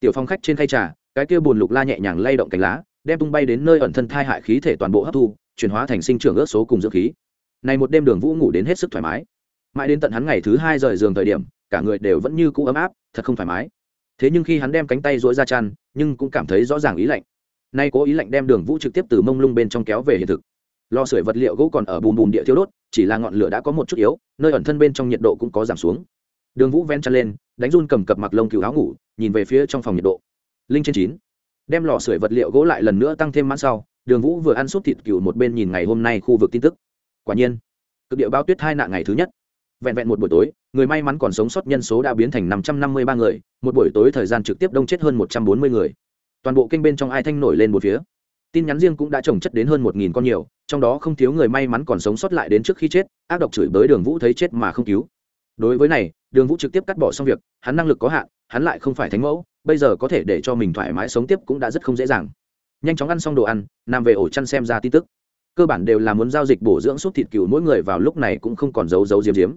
Tiểu phong khách trên khay trà, cái kia buồn lục la nhẹ nhàng lay động cánh lá đem tung bay đến nơi ẩn thân thai hại khí thể toàn bộ hấp thu, chuyển hóa thành sinh trưởng ước số cùng dưỡng khí. Này một đêm đường vũ ngủ đến hết sức thoải mái. Mãi đến tận hắn ngày thứ hai rời giường thời điểm, cả người đều vẫn như cũ ấm áp, thật không thoải mái. Thế nhưng khi hắn đem cánh tay dỗi ra chăn, nhưng cũng cảm thấy rõ ràng ý lạnh. Nay cố ý lạnh đem đường vũ trực tiếp từ mông lung bên trong kéo về hiện thực. Lò sưởi vật liệu gỗ còn ở bùm bùm địa thiếu đốt, chỉ là ngọn lửa đã có một chút yếu, nơi ẩn thân bên trong nhiệt độ cũng có giảm xuống. Đường vũ ven chăn lên, đánh run cầm cập mặc lông cựu áo ngủ, nhìn về phía trong phòng nhiệt độ. Linh trên chín đem lò sưởi vật liệu gỗ lại lần nữa tăng thêm mãn sau, đường vũ vừa ăn súp thịt cừu một bên nhìn ngày hôm nay khu vực tin tức. Quả nhiên, cực địa bao tuyết hai nạn ngày thứ nhất. Vẹn vẹn một buổi tối, người may mắn còn sống sót nhân số đã biến thành năm trăm năm mươi ba người, một buổi tối thời gian trực tiếp đông chết hơn một trăm bốn mươi người. Toàn bộ kênh bên trong ai thanh nổi lên một phía. Tin nhắn riêng cũng đã trồng chất đến hơn một nghìn con nhiều, trong đó không thiếu người may mắn còn sống sót lại đến trước khi chết, ác độc chửi bới đường vũ thấy chết mà không cứu. Đối với này, đường vũ trực tiếp cắt bỏ xong việc, hắn năng lực có hạn, hắn lại không phải thánh mẫu bây giờ có thể để cho mình thoải mái sống tiếp cũng đã rất không dễ dàng. Nhanh chóng ăn xong đồ ăn, nằm về ổ chăn xem ra tin tức. Cơ bản đều là muốn giao dịch bổ dưỡng suốt thịt cừu, mỗi người vào lúc này cũng không còn giấu giấu diếm diếm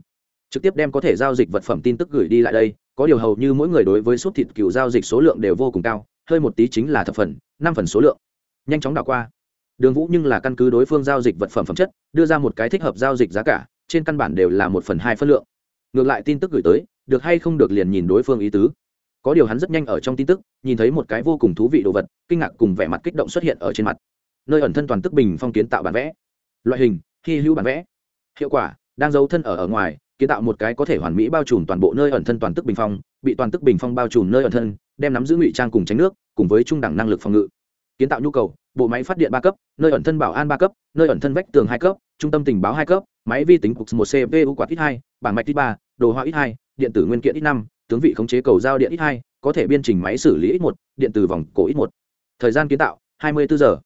trực tiếp đem có thể giao dịch vật phẩm tin tức gửi đi lại đây, có điều hầu như mỗi người đối với suốt thịt cừu giao dịch số lượng đều vô cùng cao, hơi một tí chính là thập phần, năm phần số lượng. Nhanh chóng đảo qua. Đường vũ nhưng là căn cứ đối phương giao dịch vật phẩm phẩm chất, đưa ra một cái thích hợp giao dịch giá cả, trên căn bản đều là một phần hai phân lượng. Ngược lại tin tức gửi tới, được hay không được liền nhìn đối phương ý tứ có điều hắn rất nhanh ở trong tin tức, nhìn thấy một cái vô cùng thú vị đồ vật, kinh ngạc cùng vẻ mặt kích động xuất hiện ở trên mặt. Nơi ẩn thân toàn tức bình phong kiến tạo bản vẽ. Loại hình, hy hữu bản vẽ. Hiệu quả, đang giấu thân ở ở ngoài, kiến tạo một cái có thể hoàn mỹ bao trùm toàn bộ nơi ẩn thân toàn tức bình phong, bị toàn tức bình phong bao trùm nơi ẩn thân, đem nắm giữ ngụy trang cùng tránh nước, cùng với trung đẳng năng lực phòng ngự. Kiến tạo nhu cầu, bộ máy phát điện ba cấp, nơi ẩn thân bảo an ba cấp, nơi ẩn thân vách tường hai cấp, trung tâm tình báo hai cấp, máy vi tính cục một cpu quạt ít hai, bảng mạch ít ba, đồ họa ít hai, điện tử nguyên kiện ít năm tướng vị khống chế cầu giao điện ít hai, có thể biên trình máy xử lý ít một, điện từ vòng cổ ít một. Thời gian kiến tạo, hai mươi bốn giờ.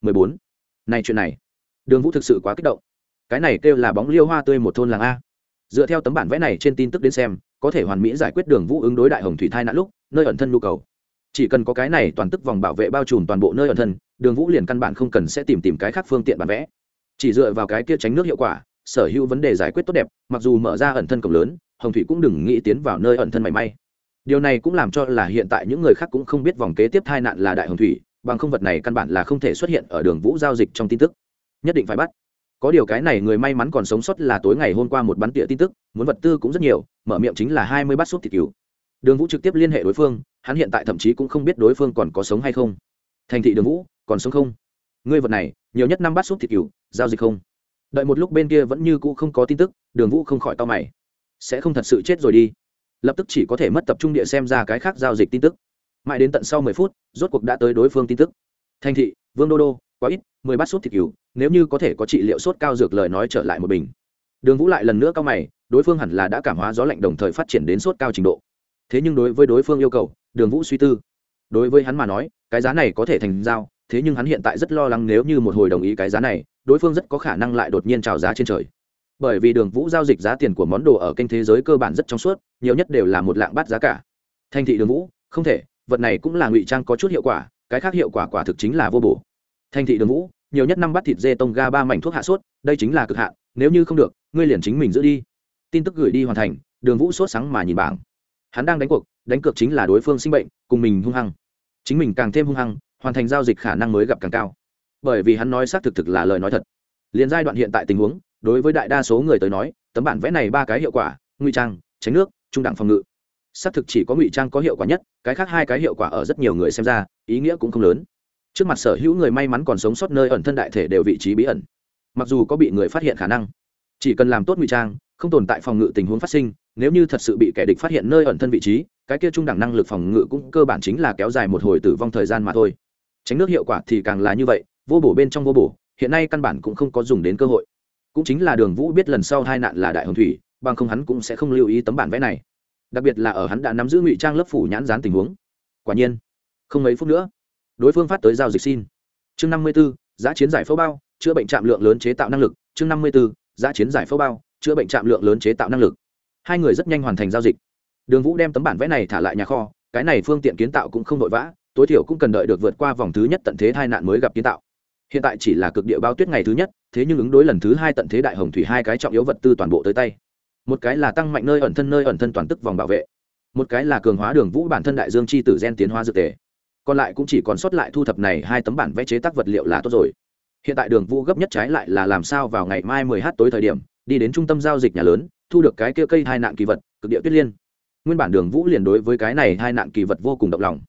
mười bốn. Này chuyện này, đường vũ thực sự quá kích động. Cái này kêu là bóng liêu hoa tươi một thôn làng a. Dựa theo tấm bản vẽ này trên tin tức đến xem, có thể hoàn mỹ giải quyết đường vũ ứng đối đại hồng thủy thai nạn lúc, nơi ẩn thân nhu cầu. Chỉ cần có cái này toàn tức vòng bảo vệ bao trùm toàn bộ nơi ẩn thân, đường vũ liền căn bản không cần sẽ tìm tìm cái khác phương tiện bản vẽ. Chỉ dựa vào cái kia tránh nước hiệu quả, sở hữu vấn đề giải quyết tốt đẹp, mặc dù mở ra ẩn thân cổng lớn hồng thủy cũng đừng nghĩ tiến vào nơi ẩn thân mảy may. Điều này cũng làm cho là hiện tại những người khác cũng không biết vòng kế tiếp tai nạn là đại hồng thủy, bằng không vật này căn bản là không thể xuất hiện ở đường vũ giao dịch trong tin tức. Nhất định phải bắt. Có điều cái này người may mắn còn sống sót là tối ngày hôm qua một bắn tỉa tin tức, muốn vật tư cũng rất nhiều, mở miệng chính là hai mươi bát súp thịt cứu. Đường vũ trực tiếp liên hệ đối phương, hắn hiện tại thậm chí cũng không biết đối phương còn có sống hay không. Thành thị đường vũ, còn sống không? Ngươi vật này, nhiều nhất năm bát súp thịt cứu, giao dịch không? Đợi một lúc bên kia vẫn như cũ không có tin tức, đường vũ không khỏi to mày sẽ không thật sự chết rồi đi. Lập tức chỉ có thể mất tập trung địa xem ra cái khác giao dịch tin tức. Mãi đến tận sau mười phút, rốt cuộc đã tới đối phương tin tức. Thành thị, vương đô đô, quá ít, mười bát sốt thịt cừu, nếu như có thể có trị liệu sốt cao dược lời nói trở lại một bình. Đường vũ lại lần nữa cao mày, đối phương hẳn là đã cảm hóa gió lạnh đồng thời phát triển đến sốt cao trình độ. Thế nhưng đối với đối phương yêu cầu, đường vũ suy tư. Đối với hắn mà nói, cái giá này có thể thành giao, thế nhưng hắn hiện tại rất lo lắng nếu như một hồi đồng ý cái giá này, đối phương rất có khả năng lại đột nhiên trào giá trên trời bởi vì đường vũ giao dịch giá tiền của món đồ ở kênh thế giới cơ bản rất trong suốt, nhiều nhất đều là một lạng bát giá cả. Thành thị đường vũ, không thể, vật này cũng là ngụy trang có chút hiệu quả, cái khác hiệu quả quả thực chính là vô bổ. Thành thị đường vũ, nhiều nhất năm bát thịt dê tông ga ba mảnh thuốc hạ sốt, đây chính là cực hạn, nếu như không được, ngươi liền chính mình giữ đi. Tin tức gửi đi hoàn thành, đường vũ sốt sáng mà nhìn bảng. Hắn đang đánh cuộc, đánh cược chính là đối phương sinh bệnh, cùng mình hung hăng. Chính mình càng thêm hung hăng, hoàn thành giao dịch khả năng mới gặp càng cao. Bởi vì hắn nói xác thực thực là lời nói thật. Liền giai đoạn hiện tại tình huống đối với đại đa số người tới nói, tấm bản vẽ này ba cái hiệu quả, ngụy trang, tránh nước, trung đẳng phòng ngự. Xác thực chỉ có ngụy trang có hiệu quả nhất, cái khác hai cái hiệu quả ở rất nhiều người xem ra, ý nghĩa cũng không lớn. Trước mặt sở hữu người may mắn còn sống sót nơi ẩn thân đại thể đều vị trí bí ẩn. Mặc dù có bị người phát hiện khả năng, chỉ cần làm tốt ngụy trang, không tồn tại phòng ngự tình huống phát sinh, nếu như thật sự bị kẻ địch phát hiện nơi ẩn thân vị trí, cái kia trung đẳng năng lực phòng ngự cũng cơ bản chính là kéo dài một hồi tử vong thời gian mà thôi. Tránh nước hiệu quả thì càng là như vậy, vô bổ bên trong vô bổ, hiện nay căn bản cũng không có dùng đến cơ hội cũng chính là đường vũ biết lần sau hai nạn là đại hồng thủy, bằng không hắn cũng sẽ không lưu ý tấm bản vẽ này. Đặc biệt là ở hắn đã nắm giữ ngụy trang lớp phủ nhãn dán tình huống. Quả nhiên, không mấy phút nữa, đối phương phát tới giao dịch xin. Chương năm mươi b ố giá chiến giải phẫu bao, chữa bệnh trạm lượng lớn chế tạo năng lực. Chương năm mươi b ố giá chiến giải phẫu bao, chữa bệnh trạm lượng lớn chế tạo năng lực. Hai người rất nhanh hoàn thành giao dịch. Đường vũ đem tấm bản vẽ này thả lại nhà kho, cái này phương tiện kiến tạo cũng không vội vã, tối thiểu cũng cần đợi được vượt qua vòng thứ nhất tận thế tai nạn mới gặp kiến tạo hiện tại chỉ là cực địa bao tuyết ngày thứ nhất, thế nhưng ứng đối lần thứ hai tận thế đại hồng thủy hai cái trọng yếu vật tư toàn bộ tới tay. Một cái là tăng mạnh nơi ẩn thân nơi ẩn thân toàn tức vòng bảo vệ. Một cái là cường hóa đường vũ bản thân đại dương chi tử gen tiến hóa dược tề. Còn lại cũng chỉ còn sót lại thu thập này hai tấm bản vẽ chế tác vật liệu là tốt rồi. Hiện tại đường vũ gấp nhất trái lại là làm sao vào ngày mai mười h tối thời điểm, đi đến trung tâm giao dịch nhà lớn, thu được cái kia cây hai nạn kỳ vật, cực địa tuyết liên. Nguyên bản đường vũ liền đối với cái này hai nạn kỳ vật vô cùng động lòng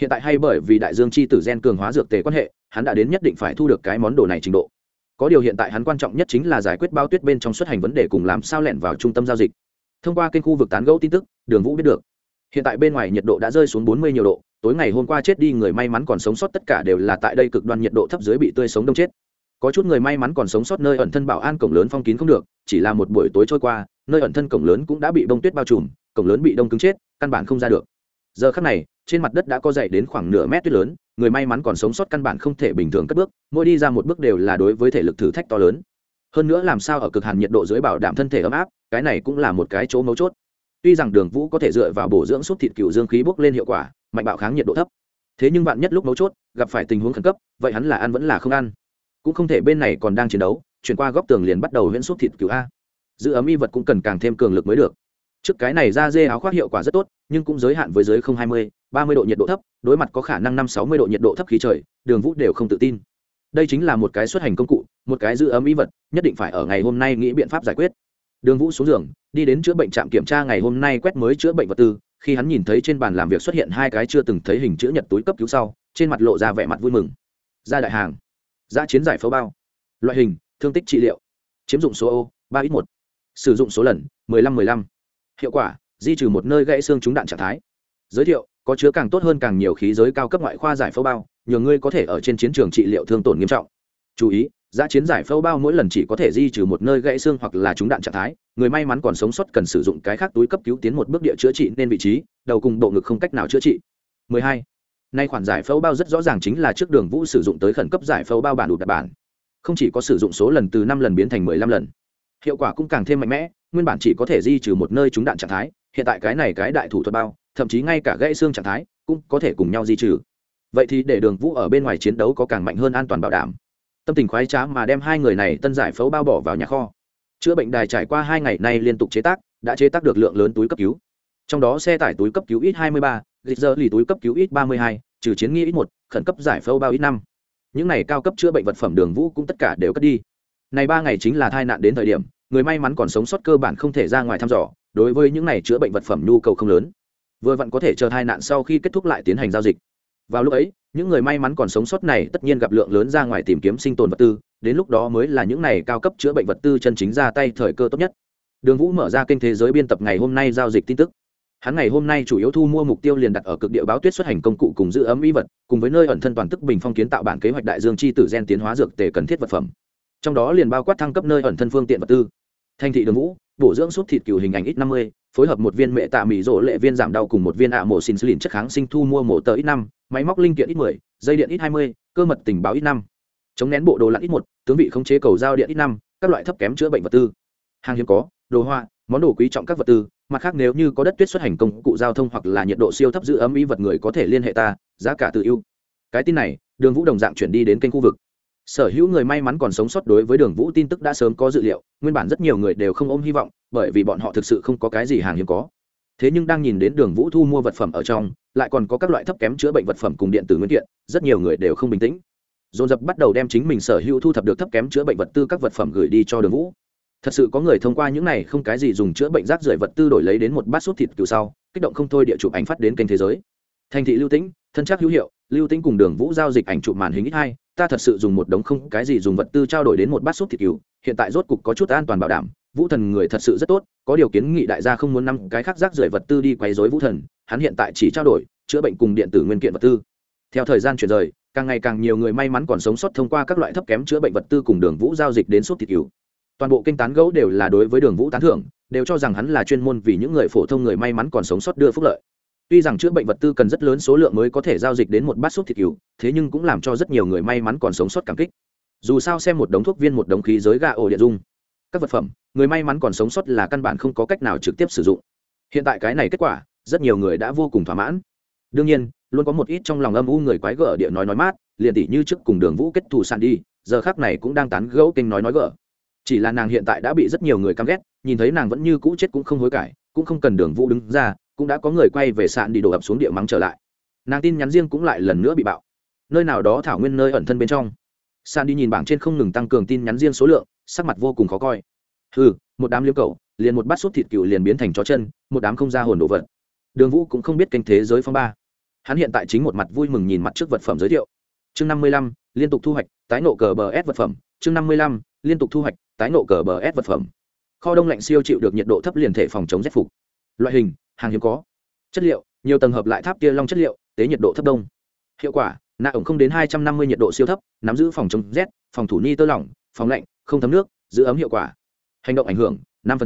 hiện tại hay bởi vì đại dương chi tử gen cường hóa dược tề quan hệ, hắn đã đến nhất định phải thu được cái món đồ này trình độ. Có điều hiện tại hắn quan trọng nhất chính là giải quyết bao tuyết bên trong xuất hành vấn đề cùng làm sao lẻn vào trung tâm giao dịch. Thông qua kênh khu vực tán gẫu tin tức, đường vũ biết được. Hiện tại bên ngoài nhiệt độ đã rơi xuống bốn mươi nhiều độ, tối ngày hôm qua chết đi người may mắn còn sống sót tất cả đều là tại đây cực đoan nhiệt độ thấp dưới bị tươi sống đông chết. Có chút người may mắn còn sống sót nơi ẩn thân bảo an cổng lớn phong kín không được, chỉ là một buổi tối trôi qua, nơi ẩn thân cổng lớn cũng đã bị bông tuyết bao trùm, cổng lớn bị đông cứng chết, căn bản không ra được. Giờ khắc này trên mặt đất đã có dậy đến khoảng nửa mét tuyết lớn, người may mắn còn sống sót căn bản không thể bình thường cất bước, mỗi đi ra một bước đều là đối với thể lực thử thách to lớn. Hơn nữa làm sao ở cực hàn nhiệt độ dưới bảo đảm thân thể ấm áp, cái này cũng là một cái chỗ mấu chốt. Tuy rằng đường vũ có thể dựa vào bổ dưỡng xúc thịt cựu dương khí bốc lên hiệu quả, mạnh bạo kháng nhiệt độ thấp. Thế nhưng bạn nhất lúc mấu chốt, gặp phải tình huống khẩn cấp, vậy hắn là ăn vẫn là không ăn. Cũng không thể bên này còn đang chiến đấu, chuyển qua góc tường liền bắt đầu huyễn xúc thịt cựu a. Giữ ấm y vật cũng cần càng thêm cường lực mới được trước cái này da dê áo khoác hiệu quả rất tốt, nhưng cũng giới hạn với giới không hai mươi, ba mươi độ nhiệt độ thấp, đối mặt có khả năng năm sáu mươi độ nhiệt độ thấp khí trời, đường vũ đều không tự tin. Đây chính là một cái xuất hành công cụ, một cái giữ ấm ý vật, nhất định phải ở ngày hôm nay nghĩ biện pháp giải quyết. Đường vũ xuống giường, đi đến chữa bệnh trạm kiểm tra ngày hôm nay quét mới chữa bệnh vật tư, khi hắn nhìn thấy trên bàn làm việc xuất hiện hai cái chưa từng thấy hình chữ nhật túi cấp cứu sau, trên mặt lộ ra vẻ mặt vui mừng. Ra đại hàng. Ra chiến giải phẫu bao. Loại hình, thương tích trị liệu. Chiếm dụng số ô, ba ít một. Sử dụng số lần, mười lăm mười lăm hiệu quả, di trừ một nơi gãy xương trúng đạn trạng thái. Giới thiệu, có chứa càng tốt hơn càng nhiều khí giới cao cấp ngoại khoa giải phẫu bao, nhờ ngươi có thể ở trên chiến trường trị liệu thương tổn nghiêm trọng. Chú ý, giá chiến giải phẫu bao mỗi lần chỉ có thể di trừ một nơi gãy xương hoặc là trúng đạn trạng thái, người may mắn còn sống sót cần sử dụng cái khác túi cấp cứu tiến một bước địa chữa trị nên vị trí, đầu cùng bộ ngực không cách nào chữa trị. 12. nay khoản giải phẫu bao rất rõ ràng chính là trước đường vũ sử dụng tới khẩn cấp giải phẫu bao bản đụt đặc bản. Không chỉ có sử dụng số lần từ năm lần biến thành 15 lần hiệu quả cũng càng thêm mạnh mẽ nguyên bản chỉ có thể di trừ một nơi trúng đạn trạng thái hiện tại cái này cái đại thủ thuật bao thậm chí ngay cả gãy xương trạng thái cũng có thể cùng nhau di trừ. Vậy thì để đường vũ ở bên ngoài chiến đấu có càng mạnh hơn an toàn bảo đảm. Tâm tình khoái trá mà đem hai người này tân giải phẫu bao bỏ vào nhà kho. Chữa bệnh đài trải qua hai ngày nay liên tục chế tác đã chế tác được lượng lớn túi cấp cứu. Trong đó xe tải túi cấp cứu ít hai mươi ba dịch giờ lì túi cấp cứu ít 32, trừ chiến nghi ít một khẩn cấp giải phẫu bao ít năm. Những này cao cấp chữa bệnh vật phẩm đường vũ cũng tất cả đều cất đi. Này ba ngày chính là tai nạn đến thời điểm người may mắn còn sống sót cơ bản không thể ra ngoài thăm dò, đối với những này chữa bệnh vật phẩm nhu cầu không lớn. Vừa vặn có thể chờ tai nạn sau khi kết thúc lại tiến hành giao dịch. Vào lúc ấy, những người may mắn còn sống sót này tất nhiên gặp lượng lớn ra ngoài tìm kiếm sinh tồn vật tư, đến lúc đó mới là những này cao cấp chữa bệnh vật tư chân chính ra tay thời cơ tốt nhất. Đường vũ mở ra kênh thế giới biên tập ngày hôm nay giao dịch tin tức. Hắn ngày hôm nay chủ yếu thu mua mục tiêu liền đặt ở cực địa báo tuyết xuất hành công cụ cùng giữ ấm y vật, cùng với nơi ẩn thân toàn tức bình phong kiến tạo bản kế hoạch đại dương chi tử gen tiến hóa dược tề cần thiết vật phẩm trong đó liền bao quát thăng cấp nơi ẩn thân phương tiện vật tư. Thành thị đường vũ, bổ dưỡng suốt thịt cừu hình ảnh ít năm mươi, phối hợp một viên mẹ tạ mỹ rỗ lệ viên giảm đau cùng một viên ạ mổ xin lìn chất kháng sinh thu mua mổ tờ ít năm, máy móc linh kiện ít mười, dây điện ít hai mươi, cơ mật tình báo ít năm. Chống nén bộ đồ lặn ít một, tướng vị khống chế cầu giao điện ít năm, các loại thấp kém chữa bệnh vật tư. Hàng hiếm có, đồ họa, món đồ quý trọng các vật tư, mặt khác nếu như có đất tuyết xuất hành công cụ giao thông hoặc là nhiệt độ siêu thấp giữ ấm ý vật người có thể liên hệ ta, giá cả tự ưu. Cái tin này, đường vũ đồng dạng chuyển đi đến kênh khu vực sở hữu người may mắn còn sống sót đối với đường vũ tin tức đã sớm có dự liệu, nguyên bản rất nhiều người đều không ôm hy vọng, bởi vì bọn họ thực sự không có cái gì hàng hiếm có. Thế nhưng đang nhìn đến đường vũ thu mua vật phẩm ở trong, lại còn có các loại thấp kém chữa bệnh vật phẩm cùng điện tử nguyên kiện, rất nhiều người đều không bình tĩnh. Dồn dập bắt đầu đem chính mình sở hữu thu thập được thấp kém chữa bệnh vật tư các vật phẩm gửi đi cho đường vũ. Thật sự có người thông qua những này không cái gì dùng chữa bệnh rác rưởi vật tư đổi lấy đến một bát sút thịt cừu sau, kích động không thôi địa chụp ảnh phát đến kênh thế giới. Thành thị lưu tĩnh, thân chắc hữu hiệu, lưu tĩnh cùng đường vũ giao dịch ảnh chụp màn hình ít hai ta thật sự dùng một đống không cái gì dùng vật tư trao đổi đến một bát súp thịt cừu, hiện tại rốt cục có chút an toàn bảo đảm. Vũ thần người thật sự rất tốt, có điều kiến nghị đại gia không muốn năm cái khác rác rưởi vật tư đi quấy rối vũ thần, hắn hiện tại chỉ trao đổi, chữa bệnh cùng điện tử nguyên kiện vật tư. Theo thời gian chuyển rời, càng ngày càng nhiều người may mắn còn sống sót thông qua các loại thấp kém chữa bệnh vật tư cùng đường vũ giao dịch đến suốt thịt cừu. Toàn bộ kênh tán gẫu đều là đối với đường vũ tán thưởng, đều cho rằng hắn là chuyên môn vì những người phổ thông người may mắn còn sống sót đưa phúc lợi tuy rằng chữa bệnh vật tư cần rất lớn số lượng mới có thể giao dịch đến một bát súp thịt cừu, thế nhưng cũng làm cho rất nhiều người may mắn còn sống sót cảm kích. Dù sao xem một đống thuốc viên một đống khí giới gà ổ địa dung, các vật phẩm, người may mắn còn sống sót là căn bản không có cách nào trực tiếp sử dụng. Hiện tại cái này kết quả, rất nhiều người đã vô cùng thỏa mãn. Đương nhiên, luôn có một ít trong lòng âm u người quái gở địa nói nói mát, liền tỷ như trước cùng đường vũ kết thù sàn đi giờ khác này cũng đang tán gẫu kinh nói nói gở. Chỉ là nàng hiện tại đã bị rất nhiều người căm ghét, nhìn thấy nàng vẫn như cũ chết cũng không hối cải, cũng không cần đường vũ đứng ra cũng đã có người quay về sạn đi đổ ập xuống địa mắng trở lại. Nàng tin nhắn riêng cũng lại lần nữa bị bạo. Nơi nào đó thảo nguyên nơi ẩn thân bên trong. Sạn đi nhìn bảng trên không ngừng tăng cường tin nhắn riêng số lượng, sắc mặt vô cùng khó coi. Ừ một đám liêu cầu liền một bát súp thịt cựu liền biến thành chó chân, một đám không ra hồn đồ vật. Đường vũ cũng không biết kênh thế giới phong ba. Hắn hiện tại chính một mặt vui mừng nhìn mặt trước vật phẩm giới thiệu. Chương năm mươi lăm, liên tục thu hoạch, tái nộ cờ bờ s vật phẩm. Chương năm mươi lăm, liên tục thu hoạch, tái nộ cờ bờ s vật phẩm. Kho đông lạnh siêu chịu được nhiệt độ thấp liền thể phòng chống rét phục. Loại hình hàng hiếm có. Chất liệu, nhiều tầng hợp lại tháp tia long chất liệu, tế nhiệt độ thấp đông. Hiệu quả, nạ ổng không đến hai trăm năm mươi nhiệt độ siêu thấp, nắm giữ phòng chống rét, phòng thủ ni tơ lỏng, phòng lạnh, không thấm nước, giữ ấm hiệu quả. Hành động ảnh hưởng, năm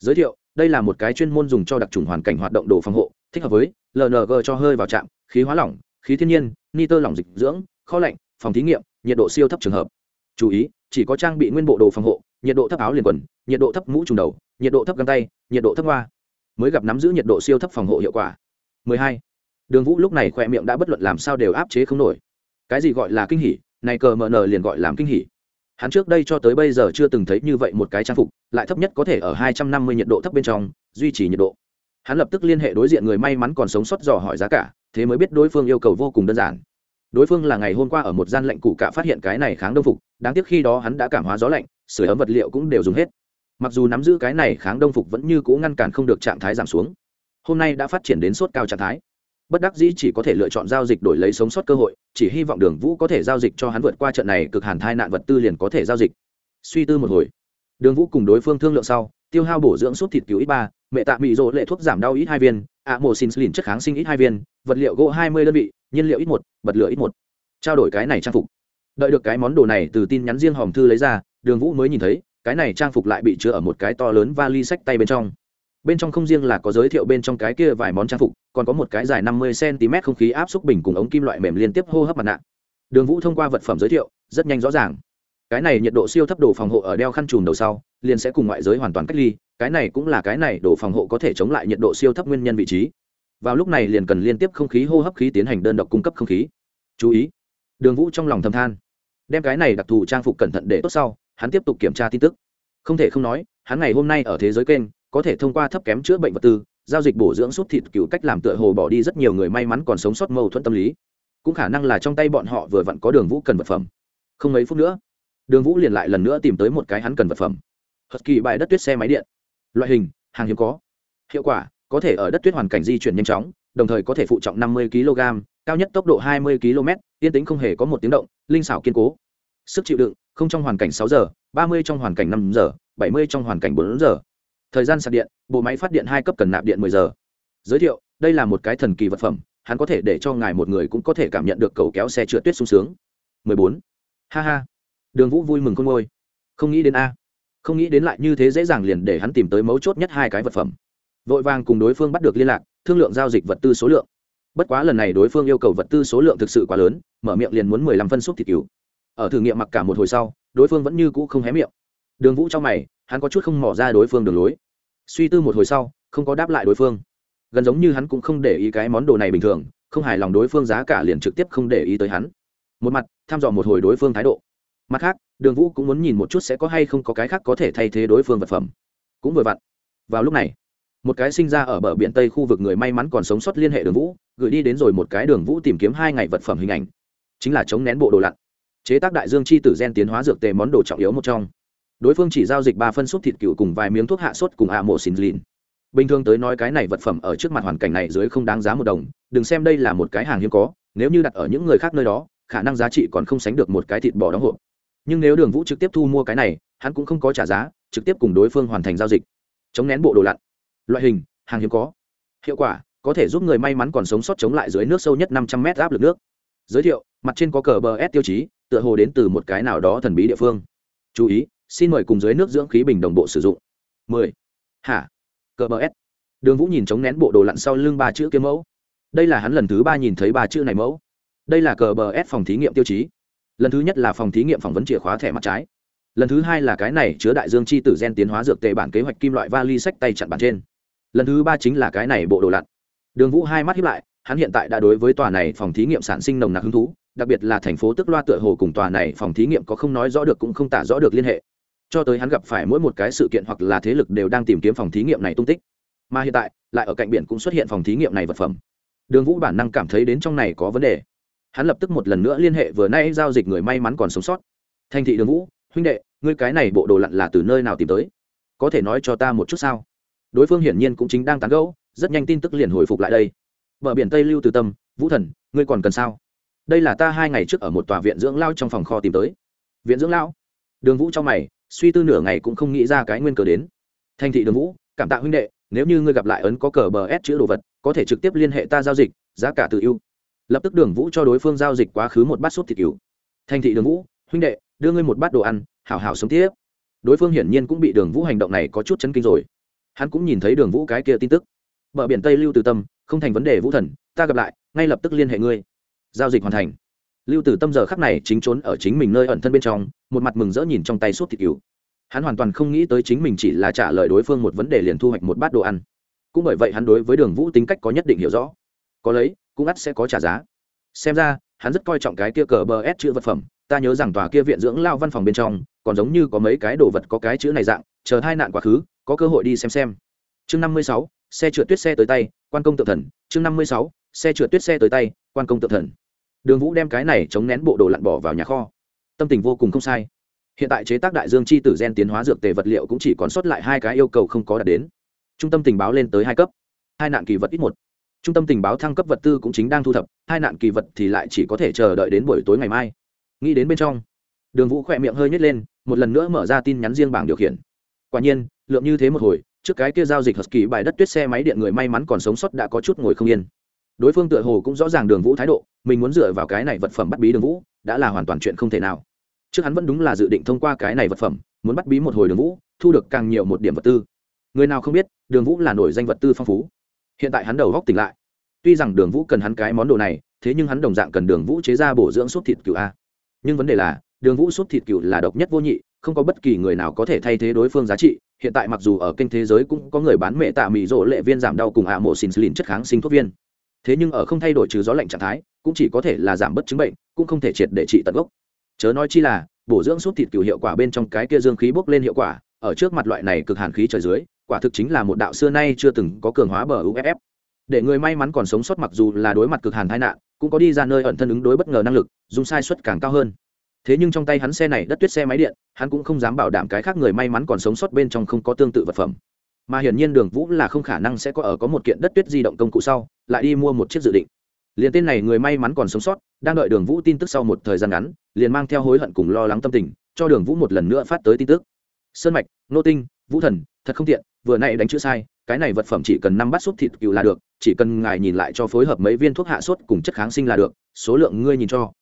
giới thiệu, đây là một cái chuyên môn dùng cho đặc trùng hoàn cảnh hoạt động đồ phòng hộ, thích hợp với lng cho hơi vào trạm, khí hóa lỏng, khí thiên nhiên, ni tơ lỏng dịch dưỡng, kho lạnh, phòng thí nghiệm, nhiệt độ siêu thấp trường hợp. Chú ý, chỉ có trang bị nguyên bộ đồ phòng hộ, nhiệt độ thấp áo liền quần, nhiệt độ thấp mũ trùng đầu, nhiệt độ thấp găng tay, nhiệt độ thấp hoa mới gặp nắm giữ nhiệt độ siêu thấp phòng hộ hiệu quả. 12. đường vũ lúc này khoe miệng đã bất luận làm sao đều áp chế không nổi. Cái gì gọi là kinh hỉ? Này cờ mờ nờ liền gọi làm kinh hỉ. Hắn trước đây cho tới bây giờ chưa từng thấy như vậy một cái trang phục, lại thấp nhất có thể ở 250 nhiệt độ thấp bên trong, duy trì nhiệt độ. Hắn lập tức liên hệ đối diện người may mắn còn sống sót dò hỏi giá cả, thế mới biết đối phương yêu cầu vô cùng đơn giản. Đối phương là ngày hôm qua ở một gian lạnh cụ cả phát hiện cái này kháng đông phục, đáng tiếc khi đó hắn đã cảm hóa gió lạnh sửa ấm vật liệu cũng đều dùng hết mặc dù nắm giữ cái này kháng đông phục vẫn như cũ ngăn cản không được trạng thái giảm xuống, hôm nay đã phát triển đến sốt cao trạng thái. Bất đắc dĩ chỉ có thể lựa chọn giao dịch đổi lấy sống sót cơ hội, chỉ hy vọng đường vũ có thể giao dịch cho hắn vượt qua trận này cực hàn thai nạn vật tư liền có thể giao dịch. Suy tư một hồi, đường vũ cùng đối phương thương lượng sau, tiêu hao bổ dưỡng suốt thịt cứu ít ba, mẹ tạ bị rỗ lệ thuốc giảm đau ít hai viên, ạ mổ xin lìn chất kháng sinh ít hai viên, vật liệu gỗ hai mươi đơn vị, nhiên liệu ít một, bật lửa ít một. Trao đổi cái này trang phục. Đợi được cái món đồ này từ tin nhắn riêng hòm thư lấy ra, đường vũ mới nhìn thấy cái này trang phục lại bị chứa ở một cái to lớn vali sách tay bên trong. Bên trong không riêng là có giới thiệu bên trong cái kia vài món trang phục, còn có một cái dài năm mươi cm không khí áp xúc bình cùng ống kim loại mềm liên tiếp hô hấp mặt nạ. Đường vũ thông qua vật phẩm giới thiệu, rất nhanh rõ ràng. Cái này nhiệt độ siêu thấp đồ phòng hộ ở đeo khăn trùm đầu sau, liền sẽ cùng ngoại giới hoàn toàn cách ly, cái này cũng là cái này đồ phòng hộ có thể chống lại nhiệt độ siêu thấp nguyên nhân vị trí. Vào lúc này liền cần liên tiếp không khí hô hấp khí tiến hành đơn độc cung cấp không khí. Chú ý, đường vũ trong lòng thầm than. Đem cái này đặc thù trang phục cẩn thận để tốt sau hắn tiếp tục kiểm tra tin tức. Không thể không nói, hắn ngày hôm nay ở thế giới kênh, có thể thông qua thấp kém chữa bệnh vật tư, giao dịch bổ dưỡng sút thịt cựu cách làm tựa hồ bỏ đi rất nhiều người may mắn còn sống sót mâu thuẫn tâm lý. Cũng khả năng là trong tay bọn họ vừa vặn có đường vũ cần vật phẩm. Không mấy phút nữa, đường vũ liền lại lần nữa tìm tới một cái hắn cần vật phẩm. Hật kỳ bài đất tuyết xe máy điện. Loại hình, hàng hiếm có. Hiệu quả, có thể ở đất tuyết hoàn cảnh di chuyển nhanh chóng, đồng thời có thể phụ trọng 50 kg cao nhất tốc độ 20 km yên tĩnh không hề có một tiếng động, linh xảo kiên cố. Sức chịu đựng không trong hoàn cảnh 6 giờ 30 trong hoàn cảnh 5 giờ 70 trong hoàn cảnh 4 giờ. Thời gian sạc điện, bộ máy phát điện hai cấp cần nạp điện 10 giờ. Giới thiệu, đây là một cái thần kỳ vật phẩm, hắn có thể để cho ngài một người cũng có thể cảm nhận được cầu kéo xe trượt tuyết sung sướng. 14. ha ha. Đường vũ vui mừng con ngôi không nghĩ đến a. Không nghĩ đến lại như thế dễ dàng liền để hắn tìm tới mấu chốt nhất hai cái vật phẩm. Vội vàng cùng đối phương bắt được liên lạc, thương lượng giao dịch vật tư số lượng. Bất quá lần này đối phương yêu cầu vật tư số lượng thực sự quá lớn, mở miệng liền muốn mười lăm phân xúc thịt cứu ở thử nghiệm mặc cả một hồi sau, đối phương vẫn như cũ không hé miệng. Đường vũ trong mày, hắn có chút không mỏ ra đối phương đường lối. Suy tư một hồi sau, không có đáp lại đối phương. Gần giống như hắn cũng không để ý cái món đồ này bình thường, không hài lòng đối phương giá cả liền trực tiếp không để ý tới hắn. Một mặt thăm dò một hồi đối phương thái độ. Mặt khác, đường vũ cũng muốn nhìn một chút sẽ có hay không có cái khác có thể thay thế đối phương vật phẩm. Cũng vừa vặn, vào lúc này, một cái sinh ra ở bờ biển tây khu vực người may mắn còn sống sót liên hệ đường vũ, gửi đi đến rồi một cái đường vũ tìm kiếm hai ngày vật phẩm hình ảnh. Chính là chống nén bộ đồ lặn chế tác đại dương chi tử gen tiến hóa dược tề món đồ trọng yếu một trong. Đối phương chỉ giao dịch ba phân xúc thịt cựu cùng vài miếng thuốc hạ sốt cùng ạ mổ xin lìn. Bình thường tới nói cái này vật phẩm ở trước mặt hoàn cảnh này dưới không đáng giá một đồng, đừng xem đây là một cái hàng hiếm có, nếu như đặt ở những người khác nơi đó, khả năng giá trị còn không sánh được một cái thịt bò đóng hộp. Nhưng nếu đường vũ trực tiếp thu mua cái này, hắn cũng không có trả giá, trực tiếp cùng đối phương hoàn thành giao dịch. Chống nén bộ đồ lặn. Loại hình, hàng hiếm có. Hiệu quả, có thể giúp người may mắn còn sống sót chống lại dưới nước sâu nhất năm trăm mét áp lực nước. Giới thiệu, mặt trên có cờ bờ s tiêu chí tựa hồ đến từ một cái nào đó thần bí địa phương. Chú ý, xin mời cùng dưới nước dưỡng khí bình đồng bộ sử dụng. Mười. Hả? Cờ bờ s. Đường vũ nhìn chống nén bộ đồ lặn sau lưng ba chữ kiếm mẫu. Đây là hắn lần thứ ba nhìn thấy ba chữ này mẫu. Đây là cờ bờ s phòng thí nghiệm tiêu chí. Lần thứ nhất là phòng thí nghiệm phỏng vấn chìa khóa thẻ mặt trái. Lần thứ hai là cái này chứa đại dương chi tử gen tiến hóa dược tề bản kế hoạch kim loại vali sách tay chặn bàn trên. Lần thứ ba chính là cái này bộ đồ lặn. Đường vũ hai mắt hiếp lại, hắn hiện tại đã đối với tòa này phòng thí nghiệm sản sinh nồng nặc hứng thú đặc biệt là thành phố tức loa tựa hồ cùng tòa này phòng thí nghiệm có không nói rõ được cũng không tả rõ được liên hệ. Cho tới hắn gặp phải mỗi một cái sự kiện hoặc là thế lực đều đang tìm kiếm phòng thí nghiệm này tung tích. Mà hiện tại, lại ở cạnh biển cũng xuất hiện phòng thí nghiệm này vật phẩm. Đường vũ bản năng cảm thấy đến trong này có vấn đề. Hắn lập tức một lần nữa liên hệ vừa nay giao dịch người may mắn còn sống sót. Thành thị đường vũ, huynh đệ, ngươi cái này bộ đồ lặn là từ nơi nào tìm tới? Có thể nói cho ta một chút sao? Đối phương hiển nhiên cũng chính đang tán gẫu, rất nhanh tin tức liền hồi phục lại đây. Bờ biển tây lưu từ tâm, vũ thần, ngươi còn cần sao? Đây là ta hai ngày trước ở một tòa viện dưỡng lao trong phòng kho tìm tới. Viện dưỡng lao? Đường vũ trong mày, suy tư nửa ngày cũng không nghĩ ra cái nguyên cờ đến. Thành thị đường vũ, cảm tạ huynh đệ, nếu như ngươi gặp lại ấn có cờ bờ s chữ đồ vật, có thể trực tiếp liên hệ ta giao dịch, giá cả tự ưu. Lập tức đường vũ cho đối phương giao dịch quá khứ một bát sốt thịt cứu. Thành thị đường vũ, huynh đệ, đưa ngươi một bát đồ ăn, hảo hảo sống tiếp. Đối phương hiển nhiên cũng bị đường vũ hành động này có chút chấn kinh rồi. Hắn cũng nhìn thấy đường vũ cái kia tin tức. Bờ biển tây lưu từ tâm, không thành vấn đề vũ thần, ta gặp lại, ngay lập tức liên hệ ngươi giao dịch hoàn thành. Lưu Tử tâm giờ khắc này chính trốn ở chính mình nơi ẩn thân bên trong, một mặt mừng rỡ nhìn trong tay suốt thịt cứu hắn hoàn toàn không nghĩ tới chính mình chỉ là trả lời đối phương một vấn đề liền thu hoạch một bát đồ ăn. Cũng bởi vậy hắn đối với đường vũ tính cách có nhất định hiểu rõ. Có lấy, cũng ắt sẽ có trả giá. Xem ra, hắn rất coi trọng cái kia cờ bờ ép chữ vật phẩm. Ta nhớ rằng tòa kia viện dưỡng lao văn phòng bên trong, còn giống như có mấy cái đồ vật có cái chữ này dạng, chờ hai nạn quá khứ, có cơ hội đi xem xem. Chương năm mươi sáu, xe trượt tuyết xe tới tay, quan công tự thần. Chương năm mươi sáu, xe trượt tuyết xe tới tay, quan công tự thần đường vũ đem cái này chống nén bộ đồ lặn bỏ vào nhà kho. Tâm tình vô cùng không sai. Hiện tại chế tác đại dương chi tử gen tiến hóa dược tề vật liệu cũng chỉ còn sót lại hai cái yêu cầu không có đạt đến. Trung tâm tình báo lên tới hai cấp. Hai nạn kỳ vật ít một. Trung tâm tình báo thăng cấp vật tư cũng chính đang thu thập, hai nạn kỳ vật thì lại chỉ có thể chờ đợi đến buổi tối ngày mai. Nghĩ đến bên trong, đường vũ khỏe miệng hơi nhét lên, một lần nữa mở ra tin nhắn riêng bảng điều khiển. Quả nhiên, lượng như thế một hồi, trước cái kia giao dịch hật kỳ bài đất tuyết xe máy điện người may mắn còn sống sót đã có chút ngồi không yên. Đối phương tựa hồ cũng rõ ràng đường vũ thái độ mình muốn dựa vào cái này vật phẩm bắt bí đường vũ, đã là hoàn toàn chuyện không thể nào. Trước hắn vẫn đúng là dự định thông qua cái này vật phẩm, muốn bắt bí một hồi đường vũ, thu được càng nhiều một điểm vật tư. Người nào không biết, đường vũ là nổi danh vật tư phong phú. Hiện tại hắn đầu góc tỉnh lại. Tuy rằng đường vũ cần hắn cái món đồ này, thế nhưng hắn đồng dạng cần đường vũ chế ra bổ dưỡng sốt thịt cựu a. Nhưng vấn đề là, đường vũ sốt thịt cựu là độc nhất vô nhị, không có bất kỳ người nào có thể thay thế đối phương giá trị. Hiện tại mặc dù ở kênh thế giới cũng có người bán mẹ tạ mỹ rỗ lệ viên giảm đau cùng ạ mộ xin lìn chất kháng sinh thuốc viên. Thế nhưng ở không thay đổi trừ gió lạnh trạng thái cũng chỉ có thể là giảm bớt chứng bệnh, cũng không thể triệt để trị tận gốc. Chớ nói chi là, bổ dưỡng sút thịt cừu hiệu quả bên trong cái kia dương khí bốc lên hiệu quả, ở trước mặt loại này cực hàn khí trời dưới, quả quả thực chính là một đạo xưa nay chưa từng có cường hóa bờ uff để người may mắn còn sống sót mặc dù là đối mặt cực hàn tai nạn, cũng có đi ra nơi ẩn thân ứng đối bất ngờ năng lực, dùng sai suất càng cao hơn. Thế nhưng trong tay hắn xe này đất tuyết xe máy điện, hắn cũng không dám bảo đảm cái khác người may mắn còn sống sót bên trong không có tương tự vật phẩm. Mà hiển nhiên đường vũ là không khả năng sẽ có ở có một kiện đất tuyết di động công cụ sau, lại đi mua một chiếc dự định liền tên này người may mắn còn sống sót, đang đợi đường vũ tin tức sau một thời gian ngắn, liền mang theo hối hận cùng lo lắng tâm tình, cho đường vũ một lần nữa phát tới tin tức. Sơn mạch, nô tinh, vũ thần, thật không tiện, vừa nay đánh chữ sai, cái này vật phẩm chỉ cần năm bát sốt thịt cừu là được, chỉ cần ngài nhìn lại cho phối hợp mấy viên thuốc hạ sốt cùng chất kháng sinh là được, số lượng ngươi nhìn cho.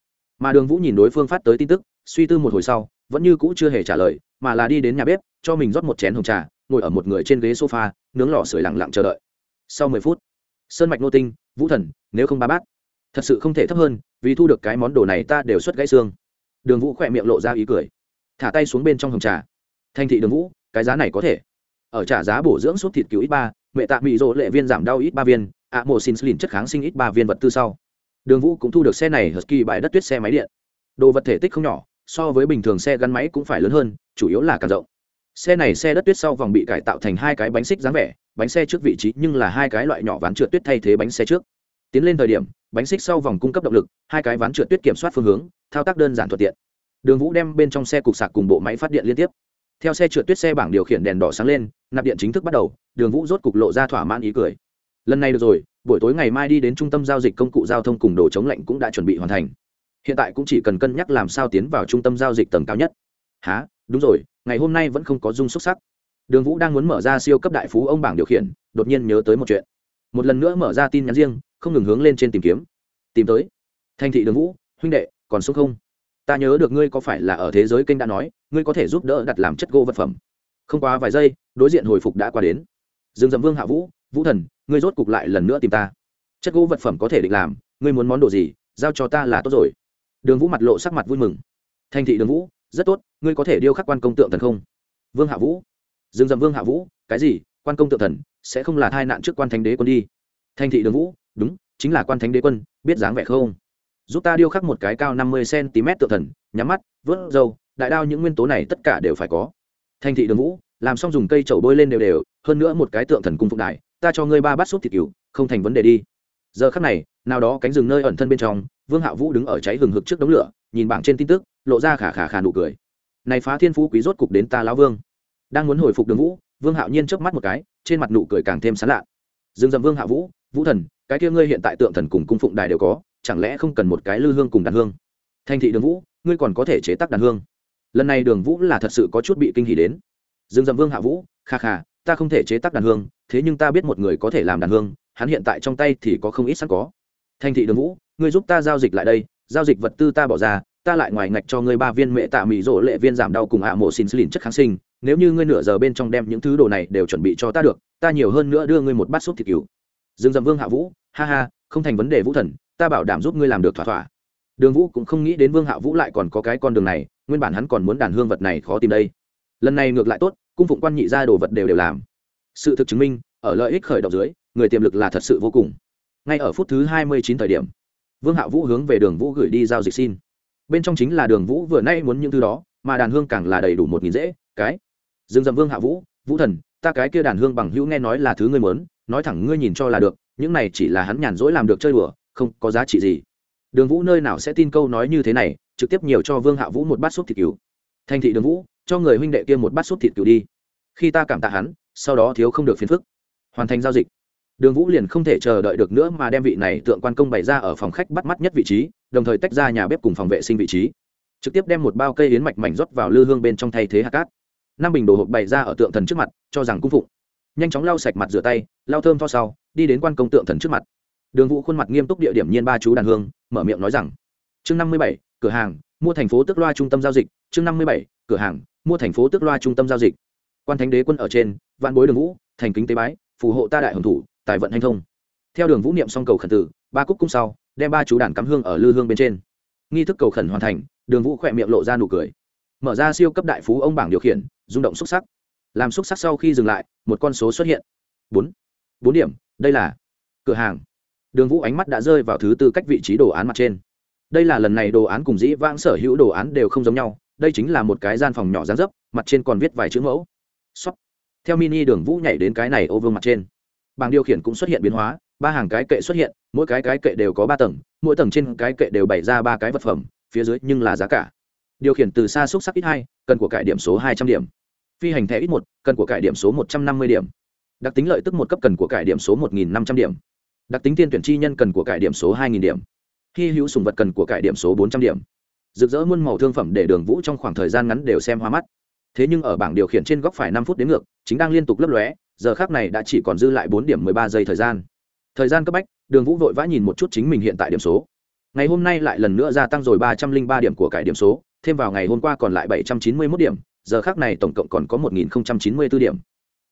Mà đường vũ nhìn đối phương phát tới tin tức, suy tư một hồi sau, vẫn như cũ chưa hề trả lời, mà là đi đến nhà bếp, cho mình rót một chén hồng trà, ngồi ở một người trên ghế sofa, nướng lò sưởi lặng lặng chờ đợi. Sau mười phút sơn mạch nô tinh, vũ thần, nếu không ba bát. Thật sự không thể thấp hơn, vì thu được cái món đồ này ta đều xuất gãy xương. Đường vũ khỏe miệng lộ ra ý cười. Thả tay xuống bên trong hồng trà. Thanh thị đường vũ, cái giá này có thể. Ở trả giá bổ dưỡng suốt thịt cứu ít ba, mẹ tạ mỹ rỗ lệ viên giảm đau ít ba viên, ạ mổ xin slin chất kháng sinh ít ba viên vật tư sau. Đường vũ cũng thu được xe này kỳ bãi đất tuyết xe máy điện. Đồ vật thể tích không nhỏ, so với bình thường xe gắn máy cũng phải lớn hơn, chủ yếu là càng rộng xe này xe đất tuyết sau vòng bị cải tạo thành hai cái bánh xích dáng vẻ, bánh xe trước vị trí nhưng là hai cái loại nhỏ ván trượt tuyết thay thế bánh xe trước. Tiến lên thời điểm, bánh xích sau vòng cung cấp động lực, hai cái ván trượt tuyết kiểm soát phương hướng, thao tác đơn giản thuận tiện. Đường vũ đem bên trong xe cục sạc cùng bộ máy phát điện liên tiếp. Theo xe trượt tuyết xe bảng điều khiển đèn đỏ sáng lên, nạp điện chính thức bắt đầu, đường vũ rốt cục lộ ra thỏa mãn ý cười. Lần này được rồi, buổi tối ngày mai đi đến trung tâm giao dịch công cụ giao thông cùng đồ chống lạnh cũng đã chuẩn bị hoàn thành. Hiện tại cũng chỉ cần cân nhắc làm sao tiến vào trung tâm giao dịch tầng cao nhất. Há đúng rồi, ngày hôm nay vẫn không có dung xúc sắc. Đường vũ đang muốn mở ra siêu cấp đại phú ông bảng điều khiển, đột nhiên nhớ tới một chuyện. Một lần nữa mở ra tin nhắn riêng, không ngừng hướng lên trên tìm kiếm. Tìm tới. Thành thị đường vũ, huynh đệ, còn sống không? Ta nhớ được ngươi có phải là ở thế giới kênh đã nói, ngươi có thể giúp đỡ đặt làm chất gỗ vật phẩm. Không quá vài giây, đối diện hồi phục đã qua đến. Dương dầm vương hạ vũ vũ thần, ngươi rốt cục lại lần nữa tìm ta. Chất gỗ vật phẩm có thể định làm, ngươi muốn món đồ gì, giao cho ta là tốt rồi. Đường vũ mặt lộ sắc mặt vui mừng. Thành thị đường vũ rất tốt, ngươi có thể điêu khắc quan công tượng thần không? Vương hạ vũ. Dương dầm vương hạ vũ, cái gì? Quan công tượng thần, sẽ không là thai nạn trước quan thánh đế quân đi. Thành thị đường vũ, đúng, chính là quan thánh đế quân, biết dáng vẻ không? Giúp ta điêu khắc một cái cao năm mươi cm tượng thần, nhắm mắt, vớt dâu đại đao những nguyên tố này tất cả đều phải có. Thành thị đường vũ, làm xong dùng cây trầu bôi lên đều đều, hơn nữa một cái tượng thần cung phục đại, ta cho ngươi ba bát súp thịt cừu, không thành vấn đề đi. Giờ khắc này, nào đó cánh rừng nơi ẩn thân bên trong, vương hạ vũ đứng ở cháy hừng hực trước đống lửa nhìn bảng trên tin tức, lộ ra khả khả khả nụ cười. Này phá thiên phú quý rốt cục đến ta lão vương. Đang muốn hồi phục đường vũ, vương hạo nhiên chớp mắt một cái, trên mặt nụ cười càng thêm sán lạ. Dương dầm vương hạ vũ vũ thần, cái kia ngươi hiện tại tượng thần cùng cung phụng đài đều có, chẳng lẽ không cần một cái lư hương cùng đàn hương? Thành thị đường vũ, ngươi còn có thể chế tác đàn hương. Lần này đường vũ là thật sự có chút bị kinh hỉ đến. Dương dầm vương hạ vũ, kha kha, ta không thể chế tác đàn hương, thế nhưng ta biết một người có thể làm đàn hương, hắn hiện tại trong tay thì có không ít sẵn có. Thành thị đường vũ, ngươi giúp ta giao dịch lại đây giao dịch vật tư ta bỏ ra, ta lại ngoài ngạch cho ngươi ba viên mẹ tạ mỹ rỗ lệ viên giảm đau cùng hạ mộ xin lìn chất kháng sinh. Nếu như ngươi nửa giờ bên trong đem những thứ đồ này đều chuẩn bị cho ta được, ta nhiều hơn nữa đưa ngươi một bát súp thịt cứu. Dương dầm vương hạ vũ, ha ha, không thành vấn đề vũ thần, ta bảo đảm giúp ngươi làm được thỏa thỏa. Đường vũ cũng không nghĩ đến vương hạ vũ lại còn có cái con đường này, nguyên bản hắn còn muốn đàn hương vật này khó tìm đây. Lần này ngược lại tốt, cung phụng quan nhị ra đồ vật đều đều làm. Sự thực chứng minh, ở lợi ích khởi động dưới, người tiềm lực là thật sự vô cùng. Ngay ở phút thứ hai mươi chín thời điểm vương hạ vũ hướng về đường vũ gửi đi giao dịch xin. Bên trong chính là đường vũ vừa nay muốn những thứ đó, mà đàn hương càng là đầy đủ một nghìn dễ, cái. Dương dầm vương hạ vũ vũ thần, ta cái kia đàn hương bằng hữu nghe nói là thứ ngươi muốn, nói thẳng ngươi nhìn cho là được, những này chỉ là hắn nhàn rỗi làm được chơi đùa, không có giá trị gì. Đường vũ nơi nào sẽ tin câu nói như thế này, trực tiếp nhiều cho vương hạ vũ một bát súp thịt cứu. Thành thị đường vũ, cho người huynh đệ kia một bát súp thịt cứu đi. Khi ta cảm tạ hắn, sau đó thiếu không được phiền phức. Hoàn thành giao dịch đường vũ liền không thể chờ đợi được nữa mà đem vị này tượng quan công bày ra ở phòng khách bắt mắt nhất vị trí, đồng thời tách ra nhà bếp cùng phòng vệ sinh vị trí. Trực tiếp đem một bao cây yến mạch mảnh rót vào lư hương bên trong thay thế hạt cát. Năm bình đồ hộp bày ra ở tượng thần trước mặt, cho rằng cung phụng. Nhanh chóng lau sạch mặt rửa tay, lau thơm tho sau, đi đến quan công tượng thần trước mặt. Đường vũ khuôn mặt nghiêm túc địa điểm nhiên ba chú đàn hương, mở miệng nói rằng, chương năm mươi bảy, cửa hàng, mua thành phố tức loa trung tâm giao dịch. Chương năm mươi bảy, cửa hàng, mua thành phố tức loa trung tâm giao dịch. Quan thánh đế quân ở trên, vạn bối đường vũ, thành kính tế bái, phù hộ ta đại hồng thủ tài vận hành thông. Theo đường vũ niệm xong cầu khẩn tử, ba cúc cung sau, đem ba chú đàn cắm hương ở lư hương bên trên. Nghi thức cầu khẩn hoàn thành, đường vũ khỏe miệng lộ ra nụ cười. Mở ra siêu cấp đại phú ông bảng điều khiển, rung động xúc sắc. Làm xúc sắc sau khi dừng lại, một con số xuất hiện. Bốn. Bốn điểm, đây là cửa hàng. Đường vũ ánh mắt đã rơi vào thứ tư cách vị trí đồ án mặt trên. Đây là lần này đồ án cùng dĩ vãng sở hữu đồ án đều không giống nhau, đây chính là một cái gian phòng nhỏ dán dấp, mặt trên còn viết vài chữ mẫu. Sóc theo mini đường vũ nhảy đến cái này ô vương mặt trên bảng điều khiển cũng xuất hiện biến hóa, ba hàng cái kệ xuất hiện, mỗi cái cái kệ đều có ba tầng, mỗi tầng trên cái kệ đều bày ra ba cái vật phẩm, phía dưới nhưng là giá cả. Điều khiển từ xa xúc sắc ít hai, cần của cải điểm số hai trăm điểm. Phi hành thẻ ít một, cần của cải điểm số một trăm năm mươi điểm. Đặc tính lợi tức một cấp cần của cải điểm số một nghìn năm trăm điểm. Đặc tính tiên tuyển chi nhân cần của cải điểm số hai nghìn điểm. Hy hữu sùng vật cần của cải điểm số bốn trăm điểm. Rực rỡ muôn màu thương phẩm để đường vũ trong khoảng thời gian ngắn đều xem hoa mắt thế nhưng ở bảng điều khiển trên góc phải năm phút đến ngược, chính đang liên tục lấp lóe, giờ khác này đã chỉ còn dư lại bốn điểm mười ba giây thời gian. Thời gian cấp bách, đường vũ vội vã nhìn một chút chính mình hiện tại điểm số. Ngày hôm nay lại lần nữa gia tăng rồi ba trăm linh ba điểm của cải điểm số, thêm vào ngày hôm qua còn lại bảy trăm chín mươi mốt điểm, giờ khác này tổng cộng còn có một nghìn chín mươi b ố điểm.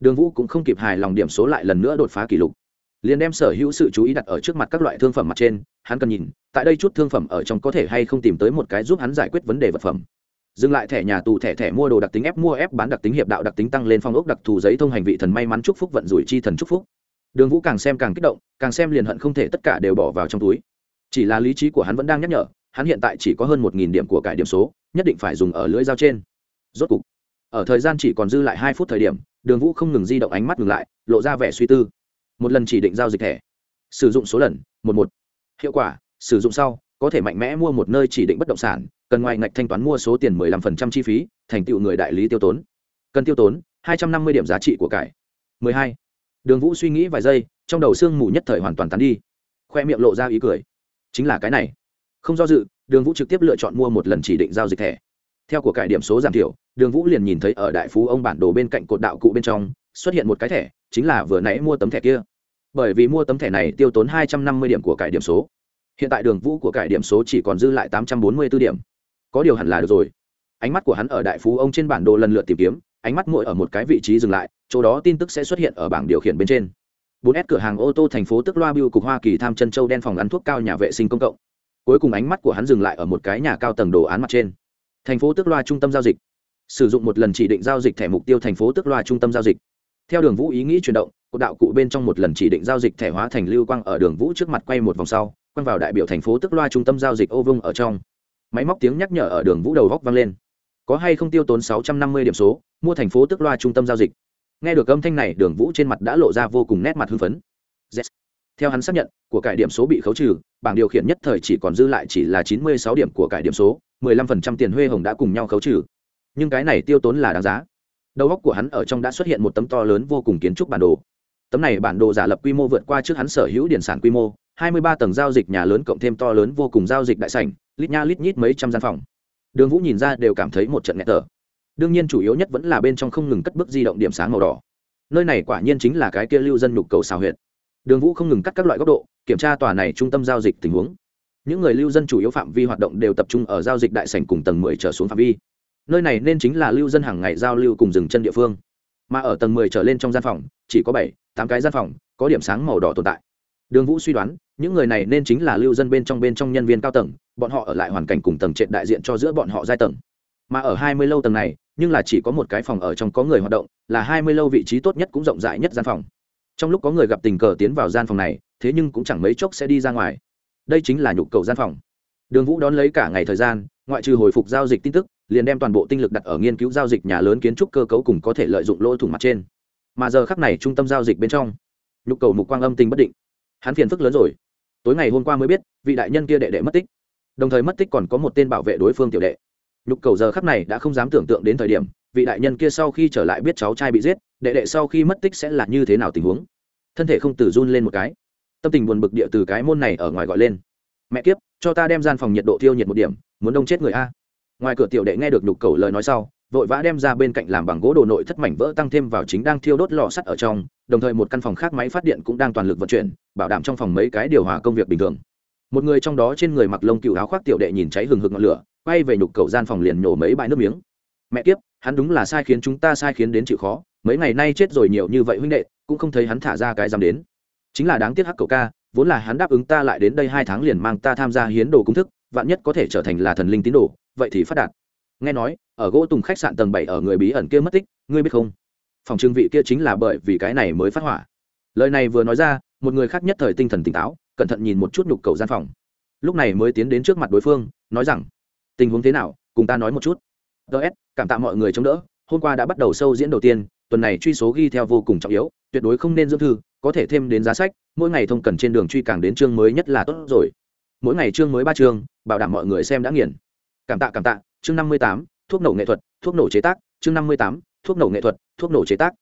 Đường vũ cũng không kịp hài lòng điểm số lại lần nữa đột phá kỷ lục. Liền đem sở hữu sự chú ý đặt ở trước mặt các loại thương phẩm mặt trên, hắn cần nhìn, tại đây chút thương phẩm ở trong có thể hay không tìm tới một cái giúp hắn giải quyết vấn đề vật phẩm dừng lại thẻ nhà tù, thẻ thẻ mua đồ đặc tính ép, mua ép bán đặc tính hiệp đạo đặc tính tăng lên phong ốc đặc thù giấy thông hành vị thần may mắn chúc phúc vận rủi chi thần chúc phúc. Đường vũ càng xem càng kích động, càng xem liền hận không thể tất cả đều bỏ vào trong túi. Chỉ là lý trí của hắn vẫn đang nhắc nhở, hắn hiện tại chỉ có hơn một nghìn điểm của cải điểm số, nhất định phải dùng ở lưỡi dao trên. Rốt cục, ở thời gian chỉ còn dư lại hai phút thời điểm, đường vũ không ngừng di động ánh mắt ngừng lại, lộ ra vẻ suy tư. Một lần chỉ định giao dịch thẻ. Sử dụng số lần, một một. Hiệu quả, sử dụng sau có thể mạnh mẽ mua một nơi chỉ định bất động sản, cần ngoài ngạch thanh toán mua số tiền 15% chi phí, thành tựu người đại lý tiêu tốn. Cần tiêu tốn 250 điểm giá trị của cải. 12. đường vũ suy nghĩ vài giây, trong đầu xương mù nhất thời hoàn toàn tán đi. Khoe miệng lộ ra ý cười. Chính là cái này. Không do dự, đường vũ trực tiếp lựa chọn mua một lần chỉ định giao dịch thẻ. Theo của cải điểm số giảm thiểu, đường vũ liền nhìn thấy ở đại phú ông bản đồ bên cạnh cột đạo cụ bên trong, xuất hiện một cái thẻ, chính là vừa nãy mua tấm thẻ kia. Bởi vì mua tấm thẻ này tiêu tốn hai trăm năm mươi điểm của cải điểm số hiện tại đường vũ của cải điểm số chỉ còn dư lại tám trăm bốn mươi b ố điểm có điều hẳn là được rồi ánh mắt của hắn ở đại phú ông trên bản đồ lần lượt tìm kiếm ánh mắt mỗi ở một cái vị trí dừng lại chỗ đó tin tức sẽ xuất hiện ở bảng điều khiển bên trên 4S cửa hàng ô tô thành phố tức loa biêu cục Hoa Kỳ tham chân châu đen phòng ăn thuốc cao nhà vệ sinh công cộng. Cuối cùng ánh mắt của hắn dừng lại ở một cái nhà cao tầng đồ án mặt trên. Thành phố tức loa trung tâm giao dịch. Sử dụng một lần chỉ định giao dịch thẻ mục tiêu thành phố tức loa trung tâm giao dịch. Theo đường Vũ ý nghĩ chuyển động, cột đạo cụ bên trong một lần chỉ định giao dịch thẻ hóa thành lưu quang ở đường Vũ trước mặt quay một vòng sau, quăng vào đại biểu thành phố tức loa trung tâm giao dịch ô vung ở trong. Máy móc tiếng nhắc nhở ở đường Vũ đầu góc vang lên. Có hay không tiêu tốn 650 điểm số, mua thành phố tức loa trung tâm giao dịch nghe được âm thanh này đường vũ trên mặt đã lộ ra vô cùng nét mặt hưng phấn yes. theo hắn xác nhận của cải điểm số bị khấu trừ bảng điều khiển nhất thời chỉ còn dư lại chỉ là chín mươi sáu điểm của cải điểm số mười lăm phần trăm tiền huê hồng đã cùng nhau khấu trừ nhưng cái này tiêu tốn là đáng giá đầu góc của hắn ở trong đã xuất hiện một tấm to lớn vô cùng kiến trúc bản đồ tấm này bản đồ giả lập quy mô vượt qua trước hắn sở hữu điển sản quy mô hai mươi ba tầng giao dịch nhà lớn cộng thêm to lớn vô cùng giao dịch đại sảnh, lít nha lít nhít mấy trăm gian phòng. Đường vũ nhìn ra đều cảm thấy một trận nghẹt tở đương nhiên chủ yếu nhất vẫn là bên trong không ngừng cất bước di động điểm sáng màu đỏ. Nơi này quả nhiên chính là cái kia lưu dân nhục cầu xào huyện đường vũ không ngừng cắt các loại góc độ, kiểm tra tòa này trung tâm giao dịch tình huống. Những người lưu dân chủ yếu phạm vi hoạt động đều tập trung ở giao dịch đại sảnh cùng tầng mười trở xuống phạm vi. Nơi này nên chính là lưu dân hàng ngày giao lưu cùng dừng chân địa phương. Mà ở tầng mười trở lên trong gian phòng, chỉ có bảy, tám cái gian phòng, có điểm sáng màu đỏ tồn tại. Đường vũ suy đoán những người này nên chính là lưu dân bên trong bên trong nhân viên cao tầng, bọn họ ở lại hoàn cảnh cùng tầng trệt đại diện cho giữa bọn họ giai tầng. Mà ở hai mươi lâu tầng này, nhưng là chỉ có một cái phòng ở trong có người hoạt động, là hai mươi lâu vị trí tốt nhất cũng rộng rãi nhất gian phòng. Trong lúc có người gặp tình cờ tiến vào gian phòng này, thế nhưng cũng chẳng mấy chốc sẽ đi ra ngoài. Đây chính là nhục cầu gian phòng. Đường vũ đón lấy cả ngày thời gian, ngoại trừ hồi phục giao dịch tin tức, liền đem toàn bộ tinh lực đặt ở nghiên cứu giao dịch nhà lớn kiến trúc cơ cấu cùng có thể lợi dụng lỗ thủng mặt trên. Mà giờ khắc này trung tâm giao dịch bên trong, nhục cầu mục quang âm tình bất định. Hắn phiền phức lớn rồi tối ngày hôm qua mới biết, vị đại nhân kia đệ đệ mất tích. Đồng thời mất tích còn có một tên bảo vệ đối phương tiểu đệ. Nhục cầu giờ khắc này đã không dám tưởng tượng đến thời điểm, vị đại nhân kia sau khi trở lại biết cháu trai bị giết, đệ đệ sau khi mất tích sẽ là như thế nào tình huống. Thân thể không từ run lên một cái. Tâm tình buồn bực địa từ cái môn này ở ngoài gọi lên. Mẹ kiếp, cho ta đem gian phòng nhiệt độ thiêu nhiệt một điểm, muốn đông chết người a. Ngoài cửa tiểu đệ nghe được nhục cầu lời nói sau vội vã đem ra bên cạnh làm bằng gỗ đồ nội thất mảnh vỡ tăng thêm vào chính đang thiêu đốt lò sắt ở trong, đồng thời một căn phòng khác máy phát điện cũng đang toàn lực vận chuyển, bảo đảm trong phòng mấy cái điều hòa công việc bình thường. Một người trong đó trên người mặc lông cựu áo khoác tiểu đệ nhìn cháy hừng hực ngọn lửa, quay về nhục cầu gian phòng liền nhổ mấy bãi nước miếng. Mẹ kiếp, hắn đúng là sai khiến chúng ta sai khiến đến chịu khó, mấy ngày nay chết rồi nhiều như vậy huynh đệ, cũng không thấy hắn thả ra cái dám đến. Chính là đáng tiếc hắc cầu ca, vốn là hắn đáp ứng ta lại đến đây hai tháng liền mang ta tham gia hiến đồ công thức, vạn nhất có thể trở thành là thần linh tín đồ, vậy thì phát đạt nghe nói, ở gỗ tùng khách sạn tầng bảy ở người bí ẩn kia mất tích, ngươi biết không? Phòng trưng vị kia chính là bởi vì cái này mới phát hỏa. Lời này vừa nói ra, một người khác nhất thời tinh thần tỉnh táo, cẩn thận nhìn một chút nhục cầu gian phòng. Lúc này mới tiến đến trước mặt đối phương, nói rằng, tình huống thế nào? Cùng ta nói một chút. Ts cảm tạ mọi người chống đỡ, hôm qua đã bắt đầu sâu diễn đầu tiên, tuần này truy số ghi theo vô cùng trọng yếu, tuyệt đối không nên dưỡng thư, có thể thêm đến giá sách, mỗi ngày thông cần trên đường truy càng đến chương mới nhất là tốt rồi. Mỗi ngày chương mới ba chương, bảo đảm mọi người xem đã nghiền. Cảm tạ cảm tạ chương năm mươi tám, thuốc nổ nghệ thuật, thuốc nổ chế tác, chương năm mươi tám, thuốc nổ nghệ thuật, thuốc nổ chế tác.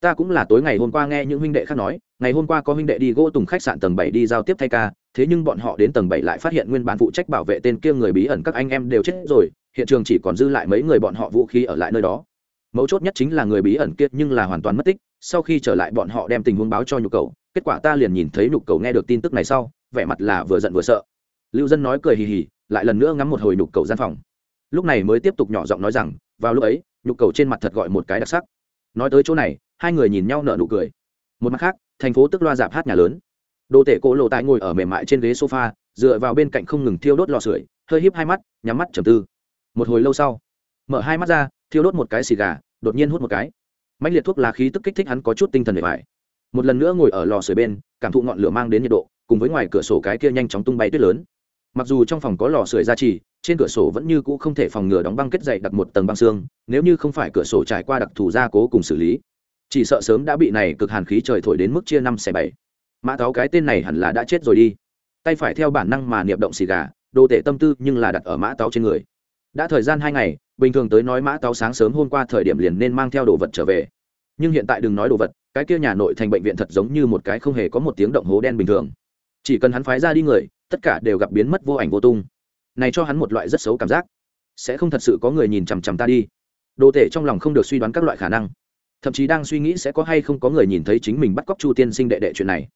Ta cũng là tối ngày hôm qua nghe những huynh đệ khác nói, ngày hôm qua có huynh đệ đi gỗ tùng khách sạn tầng bảy đi giao tiếp thay ca, thế nhưng bọn họ đến tầng bảy lại phát hiện nguyên bản phụ trách bảo vệ tên kia người bí ẩn các anh em đều chết rồi, hiện trường chỉ còn dư lại mấy người bọn họ vũ khí ở lại nơi đó. Mấu chốt nhất chính là người bí ẩn kia nhưng là hoàn toàn mất tích, sau khi trở lại bọn họ đem tình huống báo cho nhục cầu, kết quả ta liền nhìn thấy nhục cầu nghe được tin tức này sau, vẻ mặt là vừa giận vừa sợ. Lưu dân nói cười hì hì, lại lần nữa ngắm một hồi nhục cầu gian phòng lúc này mới tiếp tục nhỏ giọng nói rằng, vào lúc ấy, nhục cầu trên mặt thật gọi một cái đặc sắc. Nói tới chỗ này, hai người nhìn nhau nở nụ cười. Một mặt khác, thành phố tức loa dạp hát nhà lớn. Đồ tể cổ lộ tại ngồi ở mềm mại trên ghế sofa, dựa vào bên cạnh không ngừng thiêu đốt lò sưởi, hơi híp hai mắt, nhắm mắt trầm tư. Một hồi lâu sau, mở hai mắt ra, thiêu đốt một cái xì gà, đột nhiên hút một cái. Mạnh liệt thuốc lá khí tức kích thích hắn có chút tinh thần để phải một lần nữa ngồi ở lò sưởi bên, cảm thụ ngọn lửa mang đến nhiệt độ, cùng với ngoài cửa sổ cái kia nhanh chóng tung bay tuyết lớn. Mặc dù trong phòng có lò sưởi gia trì trên cửa sổ vẫn như cũ không thể phòng ngừa đóng băng kết dày đặt một tầng băng xương, nếu như không phải cửa sổ trải qua đặc thù gia cố cùng xử lý. Chỉ sợ sớm đã bị này cực hàn khí trời thổi đến mức chia năm xẻ bảy. Mã táo cái tên này hẳn là đã chết rồi đi. Tay phải theo bản năng mà niệm động xì gà, đồ tể tâm tư nhưng là đặt ở mã táo trên người. Đã thời gian hai ngày, bình thường tới nói mã táo sáng sớm hôm qua thời điểm liền nên mang theo đồ vật trở về. Nhưng hiện tại đừng nói đồ vật, cái kia nhà nội thành bệnh viện thật giống như một cái không hề có một tiếng động hố đen bình thường. Chỉ cần hắn phái ra đi người, tất cả đều gặp biến mất vô ảnh vô tung này cho hắn một loại rất xấu cảm giác. Sẽ không thật sự có người nhìn chằm chằm ta đi. Đồ tể trong lòng không được suy đoán các loại khả năng. Thậm chí đang suy nghĩ sẽ có hay không có người nhìn thấy chính mình bắt cóc chu tiên sinh đệ đệ chuyện này.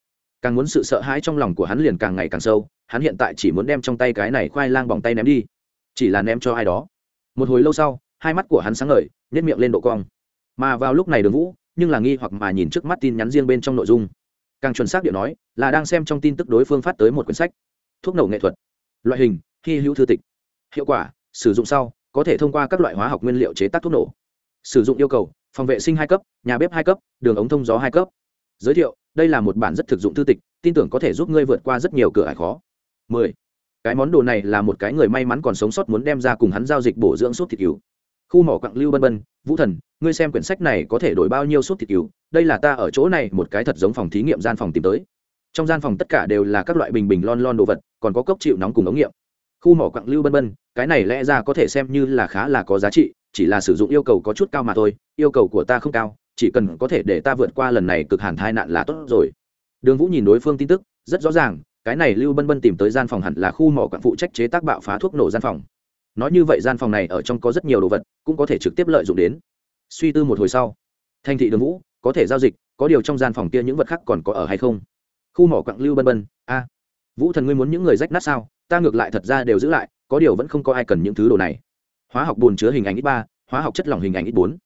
Càng muốn sự sợ hãi trong lòng của hắn liền càng ngày càng sâu, hắn hiện tại chỉ muốn đem trong tay cái này khoai lang bỏng tay ném đi. Chỉ là ném cho ai đó. Một hồi lâu sau, hai mắt của hắn sáng ngời nhét miệng lên độ cong. Mà vào lúc này đường vũ, nhưng là nghi hoặc mà nhìn trước mắt tin nhắn riêng bên trong nội dung. Càng chuẩn xác điệu nói, là đang xem trong tin tức đối phương phát tới một quyển sách. Thuốc nổ nghệ thuật. Loại hình hy hữu thư tịch. Hiệu quả, sử dụng sau, có thể thông qua các loại hóa học nguyên liệu chế tác thuốc nổ. Sử dụng yêu cầu, phòng vệ sinh hai cấp, nhà bếp hai cấp, đường ống thông gió hai cấp. Giới thiệu, đây là một bản rất thực dụng thư tịch, tin tưởng có thể giúp ngươi vượt qua rất nhiều cửa ải khó. 10. cái món đồ này là một cái người may mắn còn sống sót muốn đem ra cùng hắn giao dịch bổ dưỡng suốt thịt cứu. Khu mỏ quặng lưu bân bân, vũ thần, ngươi xem quyển sách này có thể đổi bao nhiêu suốt thịt cứu, đây là ta ở chỗ này một cái thật giống phòng thí nghiệm gian phòng tìm tới. Trong gian phòng tất cả đều là các loại bình bình lon lon đồ vật, còn có cốc chịu nóng cùng ống nghiệm khu mỏ quặng lưu bân bân, cái này lẽ ra có thể xem như là khá là có giá trị, chỉ là sử dụng yêu cầu có chút cao mà thôi, yêu cầu của ta không cao, chỉ cần có thể để ta vượt qua lần này cực hàn thai nạn là tốt rồi. Đường vũ nhìn đối phương tin tức, rất rõ ràng, cái này lưu bân bân tìm tới gian phòng hẳn là khu mỏ quặng phụ trách chế tác bạo phá thuốc nổ gian phòng. Nói như vậy gian phòng này ở trong có rất nhiều đồ vật, cũng có thể trực tiếp lợi dụng đến. Suy tư một hồi sau thanh thị đường vũ, có thể giao dịch, có điều trong gian phòng kia những vật khác còn có ở hay không? Khu mỏ quặng lưu bân bân, a. Vũ thần ngươi muốn những người rách nát sao? Ta ngược lại thật ra đều giữ lại, có điều vẫn không có ai cần những thứ đồ này. Hóa học bùn chứa hình ảnh ít ba, hóa học chất lỏng hình ảnh ít bốn.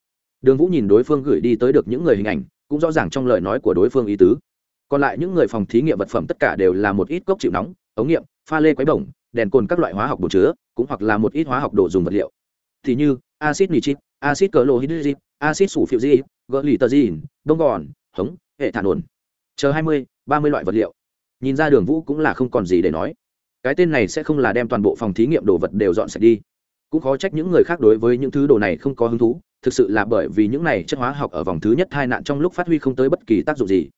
Đường vũ nhìn đối phương gửi đi tới được những người hình ảnh, cũng rõ ràng trong lời nói của đối phương ý tứ. Còn lại những người phòng thí nghiệm vật phẩm tất cả đều là một ít cốc chịu nóng, ống nghiệm, pha lê quấy bổng, đèn cồn các loại hóa học bùn chứa, cũng hoặc là một ít hóa học đồ dùng vật liệu. Thì như acid nitric acid clohydric acid sủ phiệu di gỡ lì tờ di đông gòn, hống, hệ thản ổn. Chờ hai mươi, ba mươi loại vật liệu. Nhìn ra đường vũ cũng là không còn gì để nói cái tên này sẽ không là đem toàn bộ phòng thí nghiệm đồ vật đều dọn sạch đi. Cũng khó trách những người khác đối với những thứ đồ này không có hứng thú, thực sự là bởi vì những này chất hóa học ở vòng thứ nhất hai nạn trong lúc phát huy không tới bất kỳ tác dụng gì.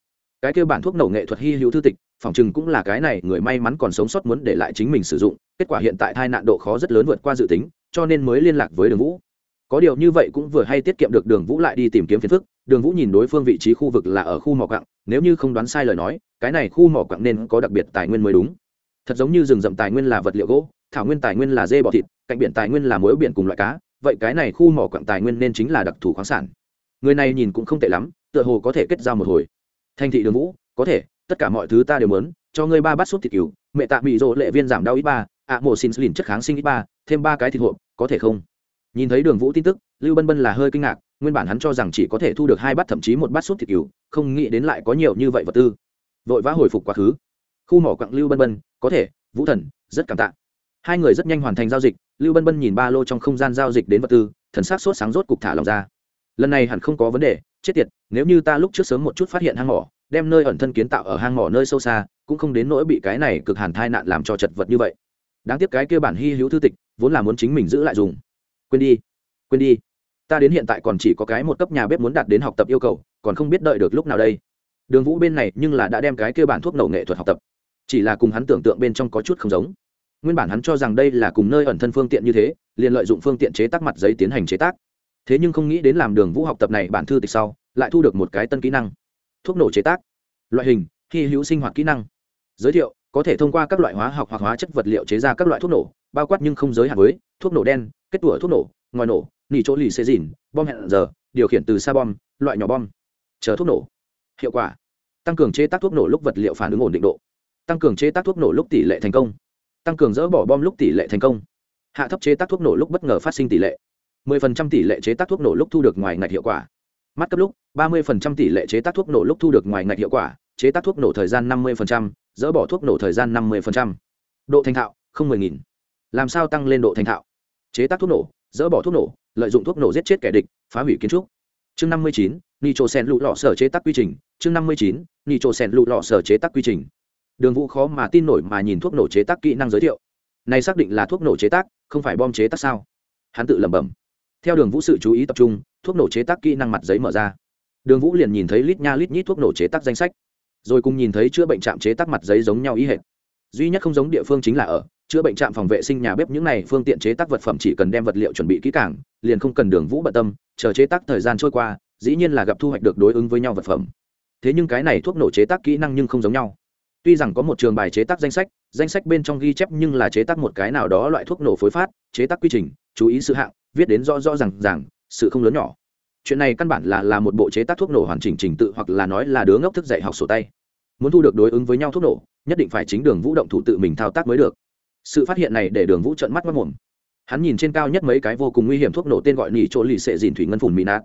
Cái kêu bản thuốc nổ nghệ thuật hy hữu thư tịch, phòng chừng cũng là cái này người may mắn còn sống sót muốn để lại chính mình sử dụng, kết quả hiện tại tai nạn độ khó rất lớn vượt qua dự tính, cho nên mới liên lạc với đường vũ. Có điều như vậy cũng vừa hay tiết kiệm được đường vũ lại đi tìm kiếm phiền phức, đường vũ nhìn đối phương vị trí khu vực là ở khu mỏ quặng, nếu như không đoán sai lời nói, cái này khu mỏ quặng nên có đặc biệt tài nguyên mới đúng thật giống như rừng rậm tài nguyên là vật liệu gỗ, thảo nguyên tài nguyên là dê bọ thịt, cạnh biển tài nguyên là mối biển cùng loại cá, vậy cái này khu mỏ quặng tài nguyên nên chính là đặc thù khoáng sản. Người này nhìn cũng không tệ lắm, tựa hồ có thể kết giao một hồi. Thành thị đường vũ, có thể, tất cả mọi thứ ta đều muốn, cho ngươi ba bát súp thịt cừu, mẹ tạ bị rỗ lệ viên giảm đau ít ba, ạ mổ xin lìn chất kháng sinh ít ba, thêm ba cái thịt hộp, có thể không? Nhìn thấy đường vũ tin tức, lưu bân bân là hơi kinh ngạc, nguyên bản hắn cho rằng chỉ có thể thu được hai bát thậm chí một bát súp thịt cừu, không nghĩ đến lại có nhiều như vậy vật tư. Vội vã hồi phục quá khứ khu mỏ quặng lưu bân bân, có thể, vũ thần, rất cảm tạ. Hai người rất nhanh hoàn thành giao dịch, lưu bân bân nhìn ba lô trong không gian giao dịch đến vật tư, thần s á c sốt sáng rốt cục thả lòng ra. Lần này hẳn không có vấn đề, chết tiệt, nếu như ta lúc trước sớm một chút phát hiện hang mỏ, đem nơi ẩn thân kiến tạo ở hang mỏ nơi sâu xa, cũng không đến nỗi bị cái này cực hẳn thai nạn làm cho chật vật như vậy. Đáng tiếc cái kia bản hy hữu thư tịch, vốn là muốn chính mình giữ lại dùng. Quên đi quên đi. Ta đến hiện tại còn chỉ có cái một cấp nhà bếp muốn đạt đến học tập yêu cầu, còn không biết đợi được lúc nào đây. Đường vũ bên này nhưng là đã đem cái kêu bản thuốc nổ nghệ thuật học tập chỉ là cùng hắn tưởng tượng bên trong có chút không giống. Nguyên bản hắn cho rằng đây là cùng nơi ẩn thân phương tiện như thế, liền lợi dụng phương tiện chế tác mặt giấy tiến hành chế tác. Thế nhưng không nghĩ đến làm đường vũ học tập này bản thư tịch sau, lại thu được một cái tân kỹ năng. Thuốc nổ chế tác. Loại hình, hy hữu sinh hoạt kỹ năng. Giới thiệu, có thể thông qua các loại hóa học hoặc hóa chất vật liệu chế ra các loại thuốc nổ, bao quát nhưng không giới hạn với thuốc nổ đen, kết tủa thuốc nổ, ngòi nổ, nỉ chỗ lì xê dìn, bom hẹn giờ, điều khiển từ xa bom, loại nhỏ bom. Chờ thuốc nổ. Hiệu quả. Tăng cường chế tác thuốc nổ lúc vật liệu phản ứng ổn định độ tăng cường chế tác thuốc nổ lúc tỷ lệ thành công. Tăng cường dỡ bỏ bom lúc tỷ lệ thành công. Hạ thấp chế tác thuốc nổ lúc bất ngờ phát sinh tỷ lệ. 10% tỷ lệ chế tác thuốc nổ lúc thu được ngoài ngạch hiệu quả. Mắt cấp lúc 30% tỷ lệ chế tác thuốc nổ lúc thu được ngoài ngạch hiệu quả. Chế tác thuốc nổ thời gian 50%, dỡ bỏ thuốc nổ thời gian 50%. độ thành thạo không mười nghìn. Làm sao tăng lên độ thành thạo? Chế tác thuốc nổ dỡ bỏ thuốc nổ lợi dụng thuốc nổ giết chết kẻ địch phá hủy kiến trúc. Chương 59, nitro sen lụ lọ sở chế tác quy trình. Chương 59, nitro sen lụ lọ sở chế tác quy trình đường vũ khó mà tin nổi mà nhìn thuốc nổ chế tác kỹ năng giới thiệu. Này xác định là thuốc nổ chế tác, không phải bom chế tác sao? Hắn tự lẩm bẩm. Theo đường vũ sự chú ý tập trung, thuốc nổ chế tác kỹ năng mặt giấy mở ra. Đường vũ liền nhìn thấy lít nha lít nhít thuốc nổ chế tác danh sách. Rồi cùng nhìn thấy chữa bệnh trạm chế tác mặt giấy giống nhau ý hệt. Duy nhất không giống địa phương chính là ở, chữa bệnh trạm phòng vệ sinh nhà bếp những này phương tiện chế tác vật phẩm chỉ cần đem vật liệu chuẩn bị kỹ càng, liền không cần đường vũ bận tâm, chờ chế tác thời gian trôi qua, dĩ nhiên là gặp thu hoạch được đối ứng với nhau vật phẩm. Thế nhưng cái này thuốc nổ chế tác kỹ năng nhưng không giống nhau tuy rằng có một trường bài chế tác danh sách danh sách bên trong ghi chép nhưng là chế tác một cái nào đó loại thuốc nổ phối phát, chế tác quy trình, chú ý sự hạng, viết đến rõ rõ r à n g sự không lớn nhỏ. Chuyện này căn bản là là một bộ chế tác thuốc nổ hoàn chỉnh trình tự hoặc là nói là đứa ngốc thức dạy học sổ tay. Muốn thu được đối ứng với nhau thuốc nổ, nhất định phải chính đường vũ động thủ tự mình thao tác mới được. Sự phát hiện này để đường vũ trợn mắt mất mồm hắn nhìn trên cao nhất mấy cái vô cùng nguy hiểm thuốc nổ tên gọi nỉ chỗ lì xệ dìn thủy ngân phùn mỹ nát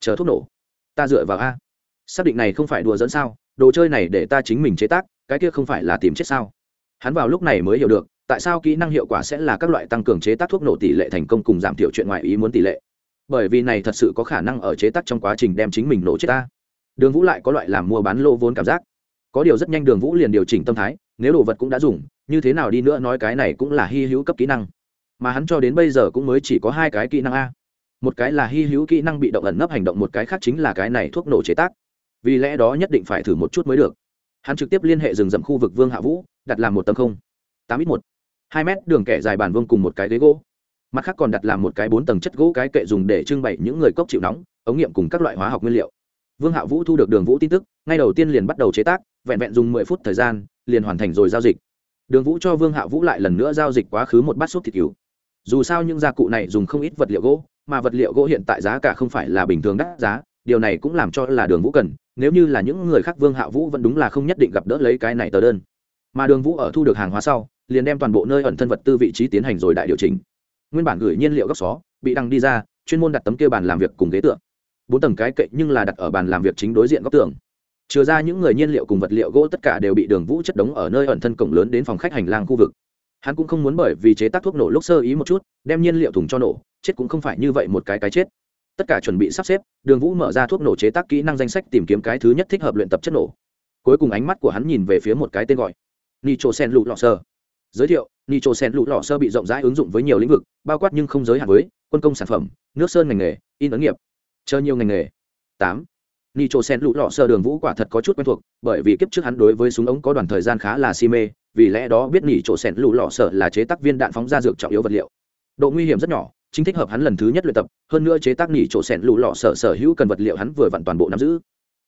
chờ thuốc nổ. Ta dựa vào a. Xác định này không phải đùa dẫn sao? Đồ chơi này để ta chính mình chế tác cái kia không phải là tìm chết sao? Hắn vào lúc này mới hiểu được, tại sao kỹ năng hiệu quả sẽ là các loại tăng cường chế tác thuốc nổ tỷ lệ thành công cùng giảm thiểu chuyện ngoài ý muốn tỷ lệ. Bởi vì này thật sự có khả năng ở chế tác trong quá trình đem chính mình nổ chết ta. Đường vũ lại có loại làm mua bán lô vốn cảm giác. Có điều rất nhanh đường vũ liền điều chỉnh tâm thái, nếu đồ vật cũng đã dùng, như thế nào đi nữa nói cái này cũng là hy hữu cấp kỹ năng. Mà hắn cho đến bây giờ cũng mới chỉ có hai cái kỹ năng a. Một cái là hy hữu kỹ năng bị động ẩn nấp hành động, một cái khác chính là cái này thuốc nổ chế tác. Vì lẽ đó nhất định phải thử một chút mới được hắn trực tiếp liên hệ rừng rậm khu vực vương hạ vũ, đặt làm một tấm không. Tám ít một. Hai mét đường kẻ dài bàn vương cùng một cái ghế gỗ. Mặt khác còn đặt làm một cái bốn tầng chất gỗ cái kệ dùng để trưng bày những người cốc chịu nóng, ống nghiệm cùng các loại hóa học nguyên liệu. Vương hạ vũ thu được đường vũ tin tức, ngay đầu tiên liền bắt đầu chế tác, vẹn vẹn dùng mười phút thời gian, liền hoàn thành rồi giao dịch. Đường vũ cho vương hạ vũ lại lần nữa giao dịch quá khứ một bát súp thịt cứu dù sao những gia cụ này dùng không ít vật liệu gỗ, mà vật liệu gỗ hiện tại giá cả không phải là bình thường đắt giá điều này cũng làm cho là đường vũ cần, nếu như là những người khác vương hạ vũ vẫn đúng là không nhất định gặp đỡ lấy cái này tờ đơn. Mà đường vũ ở thu được hàng hóa sau, liền đem toàn bộ nơi ẩn thân vật tư vị trí tiến hành rồi đại điều chỉnh. Nguyên bản gửi nhiên liệu góc xó, bị đăng đi ra, chuyên môn đặt tấm kia bàn làm việc cùng ghế tượng bốn tầng cái cậy nhưng là đặt ở bàn làm việc chính đối diện góc tường. Chừa ra những người nhiên liệu cùng vật liệu gỗ tất cả đều bị đường vũ chất đống ở nơi ẩn thân cổng lớn đến phòng khách hành lang khu vực. Hắn cũng không muốn bởi vì chế tác thuốc nổ lúc sơ ý một chút, đem nhiên liệu thùng cho nổ, chết cũng không phải như vậy một cái cái chết tất cả chuẩn bị sắp xếp, đường vũ mở ra thuốc nổ chế tác kỹ năng danh sách tìm kiếm cái thứ nhất thích hợp luyện tập chất nổ. Cuối cùng ánh mắt của hắn nhìn về phía một cái tên gọi nitro sen lụ lọ sơ giới thiệu nitro sen lụ lọ sơ bị rộng rãi ứng dụng với nhiều lĩnh vực, bao quát nhưng không giới hạn với quân công sản phẩm, nước sơn ngành nghề, in ấn nghiệp. Chơi nhiều ngành nghề. Tám nitro sen lụ lọ sơ đường vũ quả thật có chút quen thuộc, bởi vì kiếp trước hắn đối với súng ống có đoàn thời gian khá là si mê, vì lẽ đó biết nitro sen lụ lọ sơ là chế tác viên đạn phóng ra dược trọng yếu vật liệu. Độ nguy hiểm rất nhỏ chính thích hợp hắn lần thứ nhất luyện tập, hơn nữa chế tác nỉ chỗ sẹn lụ lọ sở sở hữu cần vật liệu hắn vừa vặn toàn bộ nắm giữ.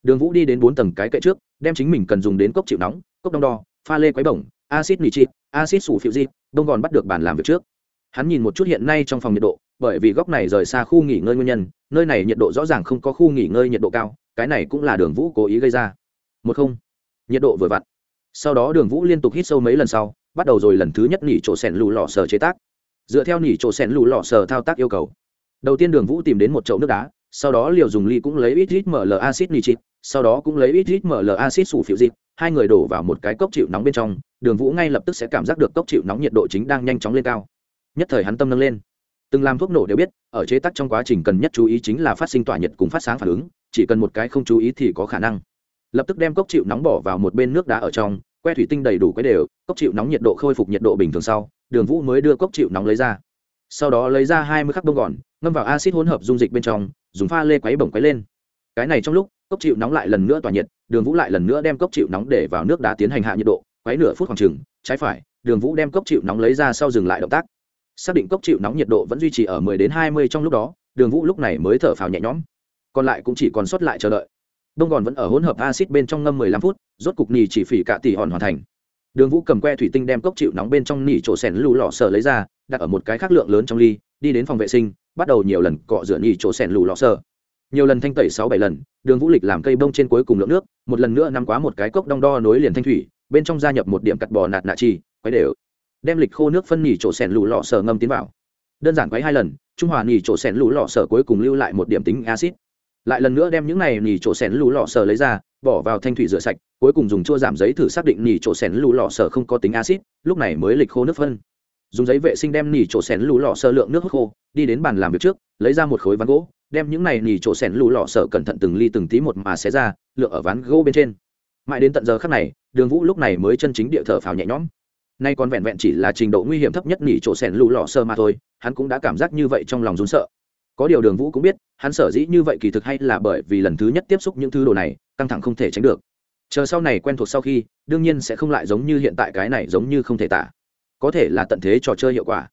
Đường vũ đi đến bốn tầng cái kệ trước, đem chính mình cần dùng đến cốc chịu nóng, cốc đông đo, pha lê quấy bổng acid nitrit acid sủ phiệu di đông gòn bắt được bàn làm việc trước. Hắn nhìn một chút hiện nay trong phòng nhiệt độ, bởi vì góc này rời xa khu nghỉ ngơi nguyên nhân, nơi này nhiệt độ rõ ràng không có khu nghỉ ngơi nhiệt độ cao, cái này cũng là đường vũ cố ý gây ra. Một không, nhiệt độ vừa vặn. Sau đó đường vũ liên tục hít sâu mấy lần sau, bắt đầu rồi lần thứ nhất nghỉ chỗ sẻn lù lò sờ chế tác dựa theo nỉ chỗ sen lù lọ sờ thao tác yêu cầu. Đầu tiên đường vũ tìm đến một chậu nước đá, sau đó liều dùng ly cũng lấy ít ít ml acid nitrit, sau đó cũng lấy ít ít ml acid sủ phiệu dịp, hai người đổ vào một cái cốc chịu nóng bên trong, đường vũ ngay lập tức sẽ cảm giác được cốc chịu nóng nhiệt độ chính đang nhanh chóng lên cao. Nhất thời hắn tâm nâng lên. Từng làm thuốc nổ đều biết, ở chế tác trong quá trình cần nhất chú ý chính là phát sinh tỏa nhiệt cùng phát sáng phản ứng, chỉ cần một cái không chú ý thì có khả năng. Lập tức đem cốc chịu nóng bỏ vào một bên nước đá ở trong, que thủy tinh đầy đủ cái đều, cốc chịu nóng nhiệt độ khôi phục nhiệt độ bình thường sau đường vũ mới đưa cốc chịu nóng lấy ra. Sau đó lấy ra hai mươi khắc bông gòn, ngâm vào acid hỗn hợp dung dịch bên trong, dùng pha lê quấy bổng quấy lên. Cái này trong lúc, cốc chịu nóng lại lần nữa tỏa nhiệt, đường vũ lại lần nữa đem cốc chịu nóng để vào nước đá tiến hành hạ nhiệt độ, quấy nửa phút khoảng chừng, trái phải, đường vũ đem cốc chịu nóng lấy ra sau dừng lại động tác. Xác định cốc chịu nóng nhiệt độ vẫn duy trì ở 10 đến 20 trong lúc đó, đường vũ lúc này mới thở phào nhẹ nhõm. Còn lại cũng chỉ còn sót lại chờ đợi. Đông gòn vẫn ở hỗn hợp acid bên trong ngâm 15 phút, rốt cục nì chỉ phỉ cả tỷ hòn hoàn thành đường vũ cầm que thủy tinh đem cốc chịu nóng bên trong nỉ chỗ sẻn lù lọ sờ lấy ra, đặt ở một cái khác lượng lớn trong ly, đi đến phòng vệ sinh, bắt đầu nhiều lần cọ rửa nỉ chỗ sẻn lù lọ sờ nhiều lần thanh tẩy sáu bảy lần, đường vũ lịch làm cây bông trên cuối cùng lượng nước, một lần nữa nằm quá một cái cốc đong đo nối liền thanh thủy, bên trong gia nhập một điểm cặt bò nạt nạ chi, quấy đều. Đem lịch khô nước phân nỉ chỗ sẻn lù lọ sờ ngâm tiến vào. Đơn giản quấy hai lần, trung hòa nỉ chỗ sẻn lù lọ sờ cuối cùng lưu lại một điểm tính acid lại lần nữa đem những này nỉ chỗ sẻn lù lọ sờ lấy ra, bỏ vào thanh thủy rửa sạch, cuối cùng dùng chua giảm giấy thử xác định nỉ chỗ sẻn lù lọ sờ không có tính acid lúc này mới lịch khô nước phân. Dùng giấy vệ sinh đem nỉ chỗ sẻn lù lọ sờ lượng nước hút khô, đi đến bàn làm việc trước, lấy ra một khối ván gỗ, đem những này nỉ chỗ sẻn lù lọ sờ cẩn thận từng ly từng tí một mà xé ra lựa ở ván gỗ bên trên. Mãi đến tận giờ khắc này, đường vũ lúc này mới chân chính địa thở phào nhẹ nhõm. Nay còn vẹn vẹn chỉ là trình độ nguy hiểm thấp nhất nỉ chỗ sẻn lù lọ sờ mà thôi, hắn cũng đã cảm giác như vậy trong lòng run sợ có điều đường vũ cũng biết, hắn sở dĩ như vậy kỳ thực hay là bởi vì lần thứ nhất tiếp xúc những thứ đồ này, căng thẳng không thể tránh được. Chờ sau này quen thuộc sau khi, đương nhiên sẽ không lại giống như hiện tại cái này giống như không thể tả. Có thể là tận thế trò chơi hiệu quả.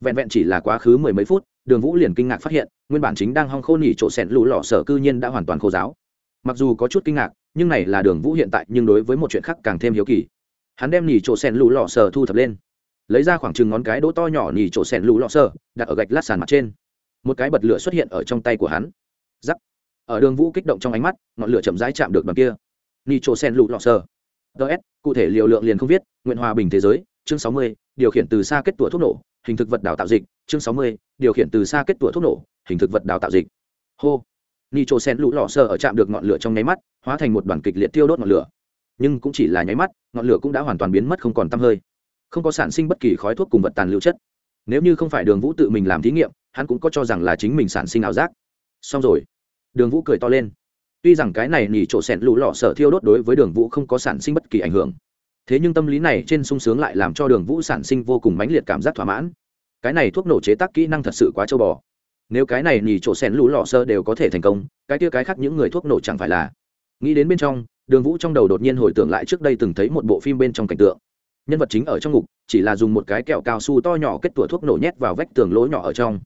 Vẹn vẹn chỉ là quá khứ mười mấy phút, đường vũ liền kinh ngạc phát hiện, nguyên bản chính đang hong khô nỉ chỗ sẹn lũ lọ sở cư nhiên đã hoàn toàn khô giáo. Mặc dù có chút kinh ngạc, nhưng này là đường vũ hiện tại, nhưng đối với một chuyện khác càng thêm hiếu kỳ. Hắn đem nỉ chỗ sẹn lũ lọ sở thu thập lên. Lấy ra khoảng chừng ngón cái đỗ to nhỏ nỉ chỗ sẹn lũ lọ sở, đặt ở gạch lát sàn mặt trên một cái bật lửa xuất hiện ở trong tay của hắn. Giắc. Ở đường vũ kích động trong ánh mắt, ngọn lửa chậm rãi chạm được bằng kia. Nỉ chỗ sẻn lù lọ sở ts cụ thể liều lượng liền không viết, nguyện hòa bình thế giới, chương sáu mươi, điều khiển từ xa kết tủa thuốc nổ, hình thực vật đào tạo dịch, chương sáu mươi, điều khiển từ xa kết tủa thuốc nổ, hình thực vật đào tạo dịch. Hô. Nitro sen lụ lọ sơ ở chạm được ngọn lửa trong nháy mắt, hóa thành một đoàn kịch liệt tiêu đốt ngọn lửa. Nhưng cũng chỉ là nháy mắt, ngọn lửa cũng đã hoàn toàn biến mất không còn tăm hơi. Không có sản sinh bất kỳ khói thuốc cùng vật tàn lưu chất. Nếu như không phải đường vũ tự mình làm thí nghiệm hắn cũng có cho rằng là chính mình sản sinh ảo giác. Xong rồi. Đường vũ cười to lên. Tuy rằng cái này nỉ chỗ sẹn lũ lọ sở thiêu đốt đối với đường vũ không có sản sinh bất kỳ ảnh hưởng. Thế nhưng tâm lý này trên sung sướng lại làm cho đường vũ sản sinh vô cùng mãnh liệt cảm giác thỏa mãn. Cái này thuốc nổ chế tác kỹ năng thật sự quá châu bò. Nếu cái này nỉ chỗ sen lũ lọ sơ đều có thể thành công, cái kia cái khác những người thuốc nổ chẳng phải là. Nghĩ đến bên trong, đường vũ trong đầu đột nhiên hồi tưởng lại trước đây từng thấy một bộ phim bên trong cảnh tượng. Nhân vật chính ở trong ngục, chỉ là dùng một cái kẹo cao su to nhỏ kết tủa thuốc nổ nhét vào vách tường lỗ nhỏ ở trong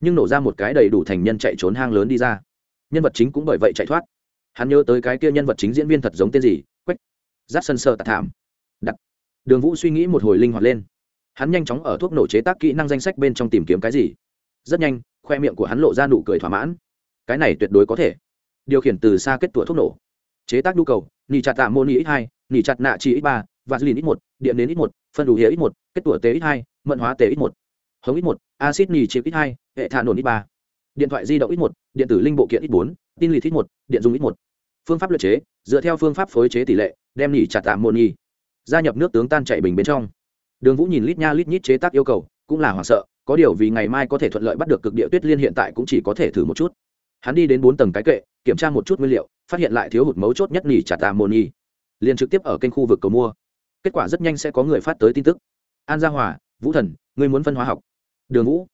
nhưng nổ ra một cái đầy đủ thành nhân chạy trốn hang lớn đi ra. Nhân vật chính cũng bởi vậy chạy thoát. Hắn nhớ tới cái kia nhân vật chính diễn viên thật giống tên gì? Quách. Giáp sân sơ tạc thảm. Đặt đường vũ suy nghĩ một hồi linh hoạt lên. Hắn nhanh chóng ở thuốc nổ chế tác kỹ năng danh sách bên trong tìm kiếm cái gì. Rất nhanh, khoe miệng của hắn lộ ra nụ cười thỏa mãn. Cái này tuyệt đối có thể. Điều khiển từ xa kết tủa thuốc nổ. Chế tác nhu cầu, nỉ chặt tạ môn ít hai, nỉ chặt nạ chi ít ba và dư ít một, điện đến ít một, phân đủ hiệu ít một, kết tủa tế ít hai, mận hóa tế ít một. Hống ít một acid nỉ chip ít hai, hệ thạ nổn ít ba. Điện thoại di động ít một, điện tử linh bộ kiện ít bốn, tin lì ít một, điện dung ít một. Phương pháp luật chế, dựa theo phương pháp phối chế tỷ lệ, đem nỉ chặt tạm môn nhi. Gia nhập nước tướng tan chạy bình bên trong. Đường vũ nhìn lít nha lít nhít chế tác yêu cầu, cũng là hoảng sợ, có điều vì ngày mai có thể thuận lợi bắt được cực địa tuyết liên hiện tại cũng chỉ có thể thử một chút. Hắn đi đến bốn tầng cái kệ, kiểm tra một chút nguyên liệu, phát hiện lại thiếu hụt mấu chốt nhất nỉ chặt tà môn nhi. Liền trực tiếp ở kênh khu vực cầu mua. Kết quả rất nhanh sẽ có người phát tới tin tức. An gia hòa, vũ thần, người muốn phân hóa học đường vũ,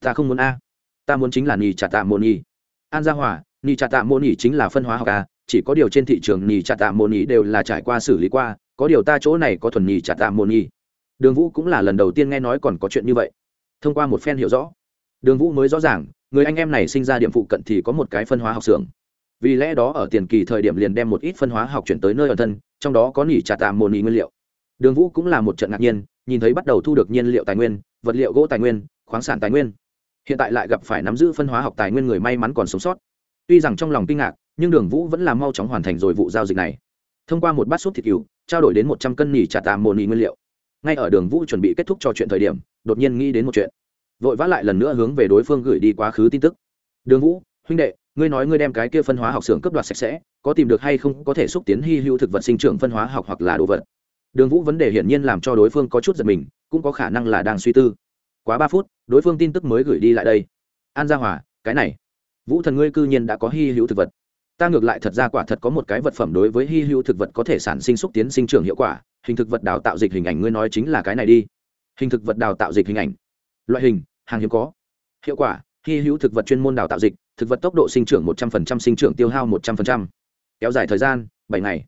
ta không muốn a. Ta muốn chính là nhì chả tạ môn nhi an gia hòa nhì chả tạ môn nhi chính là phân hóa học a, chỉ có điều trên thị trường nhì chả tạ môn nhi đều là trải qua xử lý qua, có điều ta chỗ này có thuần nhì chả tạ môn nhi đường vũ cũng là lần đầu tiên nghe nói còn có chuyện như vậy. Thông qua một phen hiểu rõ, đường vũ mới rõ ràng, người anh em này sinh ra điểm phụ cận thì có một cái phân hóa học xưởng. Vì lẽ đó ở tiền kỳ thời điểm liền đem một ít phân hóa học chuyển tới nơi ở thân, trong đó có nỉ trà tạm mồn nỉ nguyên liệu. Đường vũ cũng là một trận ngạc nhiên, nhìn thấy bắt đầu thu được nhiên liệu tài nguyên, vật liệu gỗ tài nguyên khoáng sản tài nguyên. Hiện tại lại gặp phải nắm giữ phân hóa học tài nguyên người may mắn còn sống sót. Tuy rằng trong lòng kinh ngạc, nhưng đường vũ vẫn là mau chóng hoàn thành rồi vụ giao dịch này. Thông qua một bát súp thịt cừu, trao đổi đến một trăm cân nỉ trà tạm mồn nỉ nguyên liệu. Ngay ở đường vũ chuẩn bị kết thúc cho chuyện thời điểm, đột nhiên nghĩ đến một chuyện. Vội vã lại lần nữa hướng về đối phương gửi đi quá khứ tin tức. Đường vũ, huynh đệ, ngươi nói ngươi đem cái kia phân hóa học xưởng cấp đoạt sạch sẽ, có tìm được hay không có thể xúc tiến hy hữu thực vật sinh trưởng phân hóa học hoặc là đồ vật? Đường vũ vấn đề hiển nhiên làm cho đối phương có chút giật mình, cũng có khả năng là đang suy tư quá ba phút, đối phương tin tức mới gửi đi lại đây. An gia hòa, cái này. Vũ thần ngươi cư nhiên đã có hy hữu thực vật. Ta ngược lại thật ra quả thật có một cái vật phẩm đối với hy hữu thực vật có thể sản sinh xúc tiến sinh trưởng hiệu quả. Hình thực vật đào tạo dịch hình ảnh ngươi nói chính là cái này đi. Hình thực vật đào tạo dịch hình ảnh. Loại hình, hàng hiếm có. Hiệu quả, hy hữu thực vật chuyên môn đào tạo dịch, thực vật tốc độ sinh trưởng một trăm linh sinh trưởng tiêu hao một trăm linh kéo dài thời gian, bảy ngày.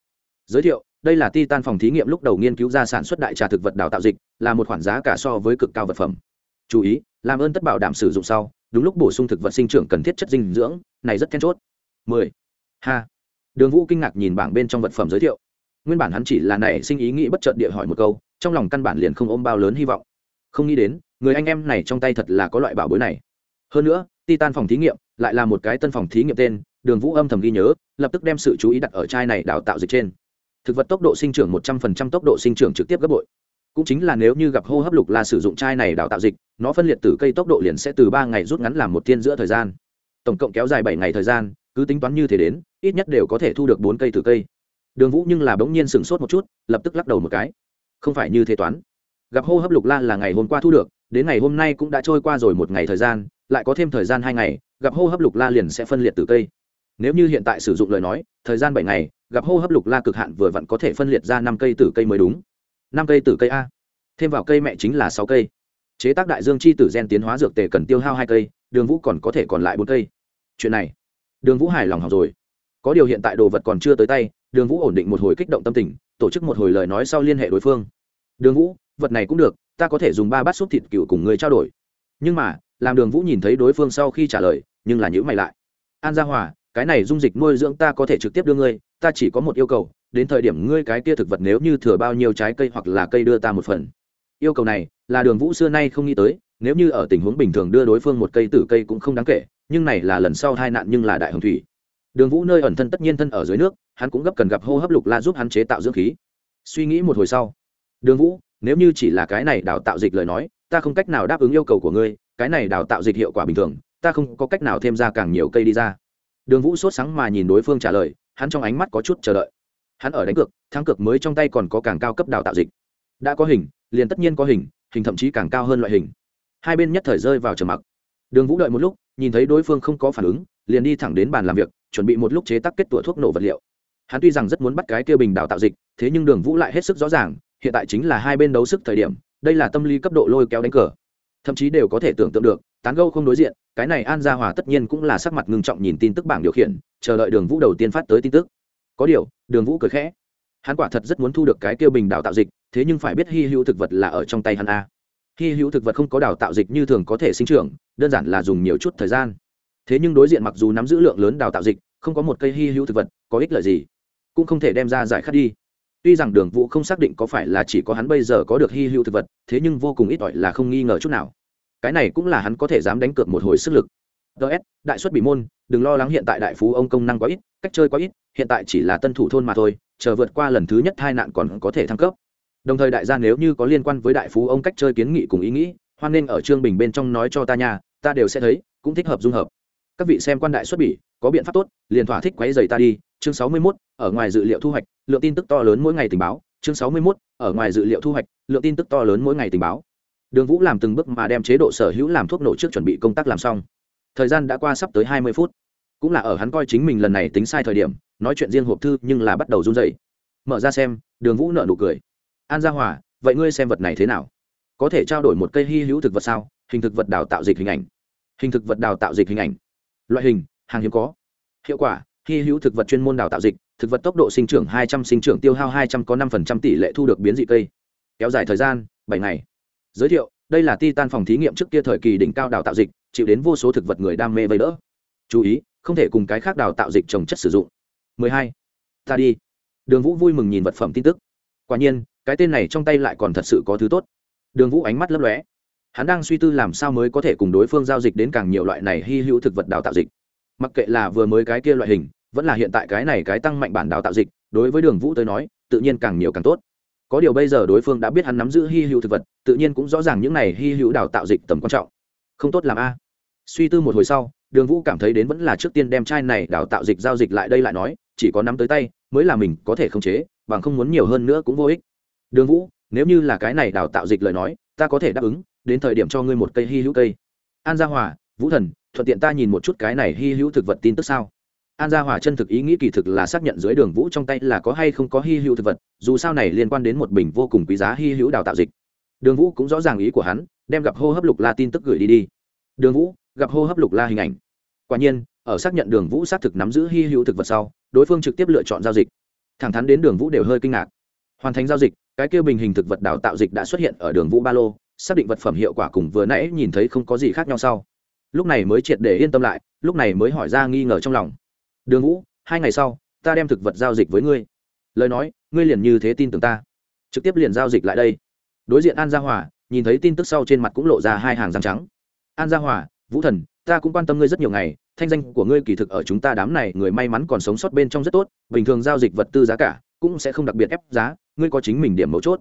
Giới thiệu, đây là titan phòng thí nghiệm lúc đầu nghiên cứu ra sản xuất đại trà thực vật đào tạo dịch, là một khoản giá cả so với cực cao vật phẩm chú ý, làm ơn tất bảo đảm sử dụng sau, đúng lúc bổ sung thực vật sinh trưởng cần thiết chất dinh dưỡng, này rất then chốt. 10. ha. Đường vũ kinh ngạc nhìn bảng bên trong vật phẩm giới thiệu. Nguyên bản hắn chỉ là nảy sinh ý nghĩ bất chợt địa hỏi một câu, trong lòng căn bản liền không ôm bao lớn hy vọng. Không nghĩ đến, người anh em này trong tay thật là có loại bảo bối này. Hơn nữa, titan phòng thí nghiệm lại là một cái tân phòng thí nghiệm tên, đường vũ âm thầm ghi nhớ, lập tức đem sự chú ý đặt ở chai này đào tạo dịch trên. Thực vật tốc độ sinh trưởng một trăm phần trăm tốc độ sinh trưởng trực tiếp gấp bội cũng chính là nếu như gặp hô hấp lục là sử dụng chai này đào tạo dịch, nó phân liệt từ cây tốc độ liền sẽ từ ba ngày rút ngắn làm một thiên giữa thời gian. Tổng cộng kéo dài bảy ngày thời gian, cứ tính toán như thế đến, ít nhất đều có thể thu được bốn cây từ cây. Đường vũ nhưng là bỗng nhiên sửng sốt một chút, lập tức lắc đầu một cái. Không phải như thế toán. Gặp hô hấp lục la là ngày hôm qua thu được, đến ngày hôm nay cũng đã trôi qua rồi một ngày thời gian, lại có thêm thời gian hai ngày, gặp hô hấp lục la liền sẽ phân liệt từ cây. Nếu như hiện tại sử dụng lời nói, thời gian bảy ngày, gặp hô hấp lục la cực hạn vừa vặn có thể phân liệt ra năm cây từ cây mới đúng năm cây tử cây a. Thêm vào cây mẹ chính là sáu cây. Chế tác đại dương chi tử gen tiến hóa dược tề cần tiêu hao hai cây, đường vũ còn có thể còn lại bốn cây. Chuyện này, đường vũ hài lòng học rồi. Có điều hiện tại đồ vật còn chưa tới tay, đường vũ ổn định một hồi kích động tâm tình, tổ chức một hồi lời nói sau liên hệ đối phương. Đường vũ, vật này cũng được, ta có thể dùng ba bát súp thịt cựu cùng người trao đổi. Nhưng mà, làm đường vũ nhìn thấy đối phương sau khi trả lời, nhưng là nhữ mày lại. An gia hòa, cái này dung dịch nuôi dưỡng ta có thể trực tiếp đưa ngươi, ta chỉ có một yêu cầu đến thời điểm ngươi cái kia thực vật nếu như thừa bao nhiêu trái cây hoặc là cây đưa ta một phần. Yêu cầu này, là đường vũ xưa nay không nghĩ tới, nếu như ở tình huống bình thường đưa đối phương một cây tử cây cũng không đáng kể, nhưng này là lần sau hai nạn nhưng là đại hồng thủy. Đường vũ nơi ẩn thân tất nhiên thân ở dưới nước, hắn cũng gấp cần gặp hô hấp lục la giúp hắn chế tạo dưỡng khí. Suy nghĩ một hồi sau, đường vũ, nếu như chỉ là cái này đào tạo dịch lời nói, ta không cách nào đáp ứng yêu cầu của ngươi, cái này đào tạo dịch hiệu quả bình thường, ta không có cách nào thêm ra càng nhiều cây đi ra. Đường vũ sốt sáng mà nhìn đối phương trả lời, hắn trong ánh mắt có chút chờ đợi hắn ở đánh cược, thắng cược mới trong tay còn có càng cao cấp đào tạo dịch. Đã có hình, liền tất nhiên có hình hình thậm chí càng cao hơn loại hình. Hai bên nhất thời rơi vào trầm mặc. Đường vũ đợi một lúc, nhìn thấy đối phương không có phản ứng, liền đi thẳng đến bàn làm việc, chuẩn bị một lúc chế tác kết tủa thuốc nổ vật liệu. Hắn tuy rằng rất muốn bắt cái kia bình đào tạo dịch, thế nhưng đường vũ lại hết sức rõ ràng, hiện tại chính là hai bên đấu sức thời điểm, đây là tâm lý cấp độ lôi kéo đánh cờ. Thậm chí đều có thể tưởng tượng được, tán gâu không đối diện, cái này an gia hòa tất nhiên cũng là sắc mặt ngưng trọng nhìn tin tức bảng điều khiển, chờ đợi đường vũ đầu tiên phát tới tin tức có điều, đường vũ cười khẽ. Hắn quả thật rất muốn thu được cái kêu bình đào tạo dịch, thế nhưng phải biết hy hữu thực vật là ở trong tay hắn a. Hy hữu thực vật không có đào tạo dịch như thường có thể sinh trưởng, đơn giản là dùng nhiều chút thời gian. Thế nhưng đối diện mặc dù nắm giữ lượng lớn đào tạo dịch, không có một cây hy hữu thực vật, có ích lợi gì? Cũng không thể đem ra giải khát đi. Tuy rằng đường vũ không xác định có phải là chỉ có hắn bây giờ có được hy hữu thực vật, thế nhưng vô cùng ít ỏi là không nghi ngờ chút nào. Cái này cũng là hắn có thể dám đánh cược một hồi sức lực ts đại xuất bị môn đừng lo lắng hiện tại đại phú ông công năng quá ít cách chơi quá ít hiện tại chỉ là tân thủ thôn mà thôi chờ vượt qua lần thứ nhất hai nạn còn có thể thăng cấp. Đồng thời đại gia nếu như có liên quan với đại phú ông cách chơi kiến nghị cùng ý nghĩ hoan nên ở trương bình bên trong nói cho ta nhà ta đều sẽ thấy cũng thích hợp dung hợp. Các vị xem quan đại xuất bỉ có biện pháp tốt liền thỏa thích quấy dày ta đi. Chương sáu mươi 61, ở ngoài dự liệu thu hoạch lượng tin tức to lớn mỗi ngày tình báo. Chương sáu mươi 61, ở ngoài dự liệu thu hoạch lượng tin tức to lớn mỗi ngày tình báo. Đường vũ làm từng bước mà đem chế độ sở hữu làm thuốc nổ trước chuẩn bị công tác làm xong thời gian đã qua sắp tới hai mươi phút. Cũng là ở hắn coi chính mình lần này tính sai thời điểm, nói chuyện riêng hộp thư nhưng là bắt đầu run dậy mở ra xem, đường vũ nợ nụ cười. An gia hòa, vậy ngươi xem vật này thế nào? Có thể trao đổi một cây hy hữu thực vật sao? Hình thực vật đào tạo dịch hình ảnh. Hình thực vật đào tạo dịch hình ảnh. Loại hình, hàng hiếm có. Hiệu quả, hy hữu thực vật chuyên môn đào tạo dịch, thực vật tốc độ sinh trưởng hai trăm, sinh trưởng tiêu hao hai trăm có năm phần trăm tỷ lệ thu được biến dị cây. Kéo dài thời gian, bảy ngày. Giới thiệu đây là titan phòng thí nghiệm trước kia thời kỳ đỉnh cao đào tạo dịch, chịu đến vô số thực vật người đam mê vây đỡ. Chú ý, không thể cùng cái khác đào tạo dịch trồng chất sử dụng. 12. ta đi. Đường vũ vui mừng nhìn vật phẩm tin tức. Quả nhiên, cái tên này trong tay lại còn thật sự có thứ tốt. Đường vũ ánh mắt lấp lóe. Hắn đang suy tư làm sao mới có thể cùng đối phương giao dịch đến càng nhiều loại này hy hữu thực vật đào tạo dịch. Mặc kệ là vừa mới cái kia loại hình, vẫn là hiện tại cái này cái tăng mạnh bản đào tạo dịch, đối với đường vũ tới nói, tự nhiên càng nhiều càng tốt có điều bây giờ đối phương đã biết hắn nắm giữ hy hữu thực vật, tự nhiên cũng rõ ràng những này hy hữu đào tạo dịch tầm quan trọng. Không tốt làm a. Suy tư một hồi sau, đường vũ cảm thấy đến vẫn là trước tiên đem chai này đào tạo dịch giao dịch lại đây lại nói, chỉ có nắm tới tay, mới là mình có thể khống chế, bằng không muốn nhiều hơn nữa cũng vô ích. Đường vũ, nếu như là cái này đào tạo dịch lời nói, ta có thể đáp ứng, đến thời điểm cho ngươi một cây hy hữu cây. An gia hòa, vũ thần, thuận tiện ta nhìn một chút cái này hy hữu thực vật tin tức sao? An gia hòa chân thực ý nghĩ kỳ thực là xác nhận dưới đường vũ trong tay là có hay không có hy hữu thực vật, dù sao này liên quan đến một bình vô cùng quý giá hy hữu đào tạo dịch. Đường vũ cũng rõ ràng ý của hắn, đem gặp hô hấp lục la tin tức gửi đi đi. Đường vũ, gặp hô hấp lục la hình ảnh. Quả nhiên, ở xác nhận đường vũ xác thực nắm giữ hy hữu thực vật sau, đối phương trực tiếp lựa chọn giao dịch. Thẳng thắn đến đường vũ đều hơi kinh ngạc. Hoàn thành giao dịch, cái kêu bình hình thực vật đào tạo dịch đã xuất hiện ở đường vũ ba lô, xác định vật phẩm hiệu quả cùng vừa nãy nhìn thấy không có gì khác nhau sau. Lúc này mới triệt để yên tâm lại, lúc này mới hỏi ra nghi ngờ trong lòng đường vũ, hai ngày sau, ta đem thực vật giao dịch với ngươi. Lời nói, ngươi liền như thế tin tưởng ta. Trực tiếp liền giao dịch lại đây. Đối diện an gia hòa, nhìn thấy tin tức sau trên mặt cũng lộ ra hai hàng răng trắng. An gia hòa, vũ thần, ta cũng quan tâm ngươi rất nhiều ngày, thanh danh của ngươi kỳ thực ở chúng ta đám này, người may mắn còn sống sót bên trong rất tốt, bình thường giao dịch vật tư giá cả cũng sẽ không đặc biệt ép giá, ngươi có chính mình điểm mấu chốt.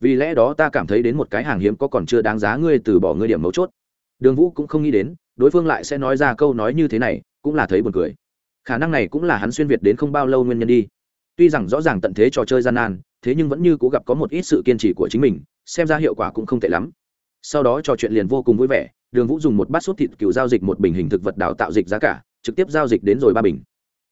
Vì lẽ đó ta cảm thấy đến một cái hàng hiếm có còn chưa đáng giá ngươi từ bỏ ngươi điểm mấu chốt. Đường vũ cũng không nghĩ đến, đối phương lại sẽ nói ra câu nói như thế này, cũng là thấy buồn cười khả năng này cũng là hắn xuyên việt đến không bao lâu nguyên nhân đi. Tuy rằng rõ ràng tận thế trò chơi gian nan, thế nhưng vẫn như cố gặp có một ít sự kiên trì của chính mình, xem ra hiệu quả cũng không tệ lắm. Sau đó trò chuyện liền vô cùng vui vẻ, đường vũ dùng một bát sốt thịt cựu giao dịch một bình hình thực vật đào tạo dịch giá cả, trực tiếp giao dịch đến rồi ba bình.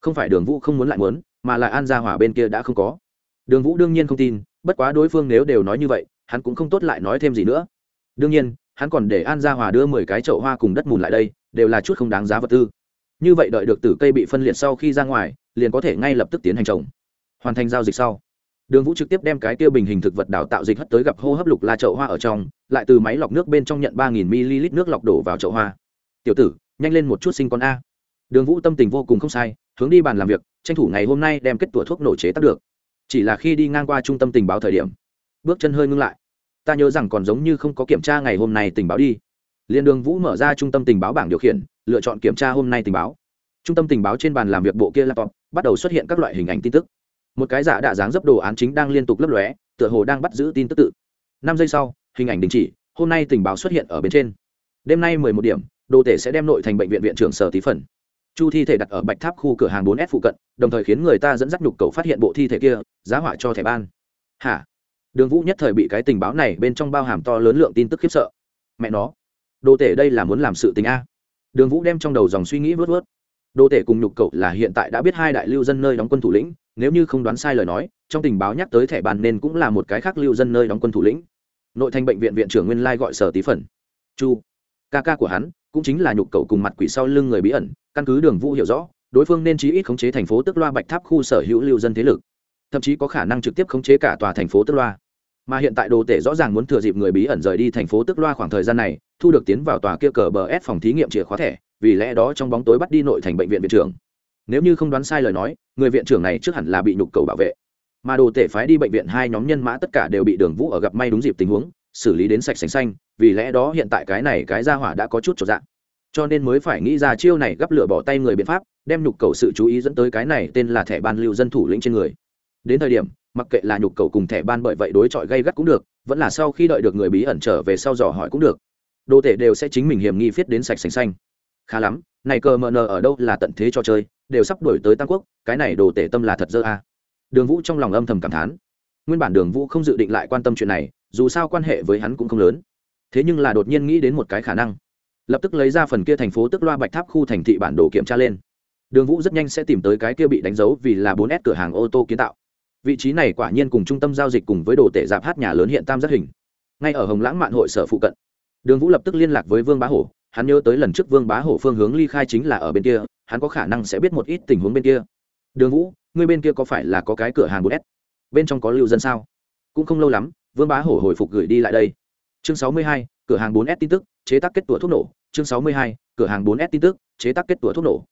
Không phải đường vũ không muốn lại muốn, mà là an gia hỏa bên kia đã không có. Đường vũ đương nhiên không tin, bất quá đối phương nếu đều nói như vậy, hắn cũng không tốt lại nói thêm gì nữa. Đương nhiên, hắn còn để an gia hòa đưa mười cái chậu hoa cùng đất mùn lại đây, đều là chút không đáng giá vật tư như vậy đợi được tử cây bị phân liệt sau khi ra ngoài, liền có thể ngay lập tức tiến hành trồng. Hoàn thành giao dịch sau, đường vũ trực tiếp đem cái tiêu bình hình thực vật đào tạo dịch hất tới gặp hô hấp lục la chậu hoa ở trong, lại từ máy lọc nước bên trong nhận ba nghìn ml nước lọc đổ vào chậu hoa. Tiểu tử, nhanh lên một chút sinh con a. Đường vũ tâm tình vô cùng không sai, hướng đi bàn làm việc, tranh thủ ngày hôm nay đem kết tủa thuốc nổ chế tác được. Chỉ là khi đi ngang qua trung tâm tình báo thời điểm, bước chân hơi ngưng lại. Ta nhớ rằng còn giống như không có kiểm tra ngày hôm nay tình báo đi. Liên đường vũ mở ra trung tâm tình báo bảng điều khiển lựa chọn kiểm tra hôm nay tình báo. Trung tâm tình báo trên bàn làm việc bộ kia laptop bắt đầu xuất hiện các loại hình ảnh tin tức. Một cái giả đạ dáng dấp đồ án chính đang liên tục lấp lóe, tựa hồ đang bắt giữ tin tức tự. Năm giây sau, hình ảnh đình chỉ, hôm nay tình báo xuất hiện ở bên trên. Đêm nay mười một điểm, đồ tể sẽ đem nội thành bệnh viện viện trưởng sở tí phần. Chu thi thể đặt ở bạch tháp khu cửa hàng 4 s phụ cận, đồng thời khiến người ta dẫn dắt nhục cầu phát hiện bộ thi thể kia, giá họa cho thẻ ban. Hả? Đường vũ nhất thời bị cái tình báo này bên trong bao hàm to lớn lượng tin tức khiếp sợ. Mẹ nó. Đồ tể đây là muốn làm sự tình a đường vũ đem trong đầu dòng suy nghĩ vớt vớt. Đô tể cùng nhục cậu là hiện tại đã biết hai đại lưu dân nơi đóng quân thủ lĩnh, nếu như không đoán sai lời nói, trong tình báo nhắc tới thẻ bàn nên cũng là một cái khác lưu dân nơi đóng quân thủ lĩnh. Nội thành bệnh viện viện trưởng nguyên lai gọi sở tí phần. Chu. Ca ca của hắn cũng chính là nhục cậu cùng mặt quỷ sau lưng người bí ẩn, căn cứ đường vũ hiểu rõ, đối phương nên chí ít khống chế thành phố tức loa bạch tháp khu sở hữu lưu dân thế lực. Thậm chí có khả năng trực tiếp khống chế cả tòa thành phố tức loa mà hiện tại đồ tể rõ ràng muốn thừa dịp người bí ẩn rời đi thành phố tức loa khoảng thời gian này, thu được tiến vào tòa kia cờ bờ ép phòng thí nghiệm chìa khóa thẻ, vì lẽ đó trong bóng tối bắt đi nội thành bệnh viện viện trưởng. Nếu như không đoán sai lời nói, người viện trưởng này trước hẳn là bị nhục cầu bảo vệ. Mà đồ tể phái đi bệnh viện hai nhóm nhân mã tất cả đều bị đường vũ ở gặp may đúng dịp tình huống, xử lý đến sạch sành xanh, vì lẽ đó hiện tại cái này cái ra hỏa đã có chút trọn dạng. Cho nên mới phải nghĩ ra chiêu này gấp lửa bỏ tay người biện pháp, đem nhục cầu sự chú ý dẫn tới cái này tên là thẻ ban lưu dân thủ lĩnh trên người. Đến thời điểm mặc kệ là nhục cầu cùng thẻ ban bởi vậy đối chọi gây gắt cũng được, vẫn là sau khi đợi được người bí ẩn trở về sau dò hỏi cũng được. Đồ tể đều sẽ chính mình hiểm nghi viết đến sạch sành xanh. Khá lắm, này cờ mờ nờ ở đâu là tận thế cho chơi, đều sắp đổi tới tam quốc, cái này đồ tể tâm là thật dơ a. Đường vũ trong lòng âm thầm cảm thán. Nguyên bản đường vũ không dự định lại quan tâm chuyện này, dù sao quan hệ với hắn cũng không lớn. Thế nhưng là đột nhiên nghĩ đến một cái khả năng. Lập tức lấy ra phần kia thành phố tức loa bạch tháp khu thành thị bản đồ kiểm tra lên. Đường vũ rất nhanh sẽ tìm tới cái kia bị đánh dấu vì là bốn s cửa hàng ô tô kiến tạo vị trí này quả nhiên cùng trung tâm giao dịch cùng với đồ tể dạp hát nhà lớn hiện tam giác hình. Ngay ở hồng lãng mạn hội sở phụ cận, đường vũ lập tức liên lạc với vương bá hổ, hắn nhớ tới lần trước vương bá hổ phương hướng ly khai chính là ở bên kia, hắn có khả năng sẽ biết một ít tình huống bên kia. Đường vũ, ngươi bên kia có phải là có cái cửa hàng bốn s bên trong có lưu dân sao? Cũng không lâu lắm, vương bá hổ hồi phục gửi đi lại đây. Chương sáu mươi hai, cửa hàng bốn s tin tức, chế tác kết tủa thuốc nổ. Chương sáu mươi hai, cửa hàng bốn s tin tức, chế tác kết tủa thuốc nổ.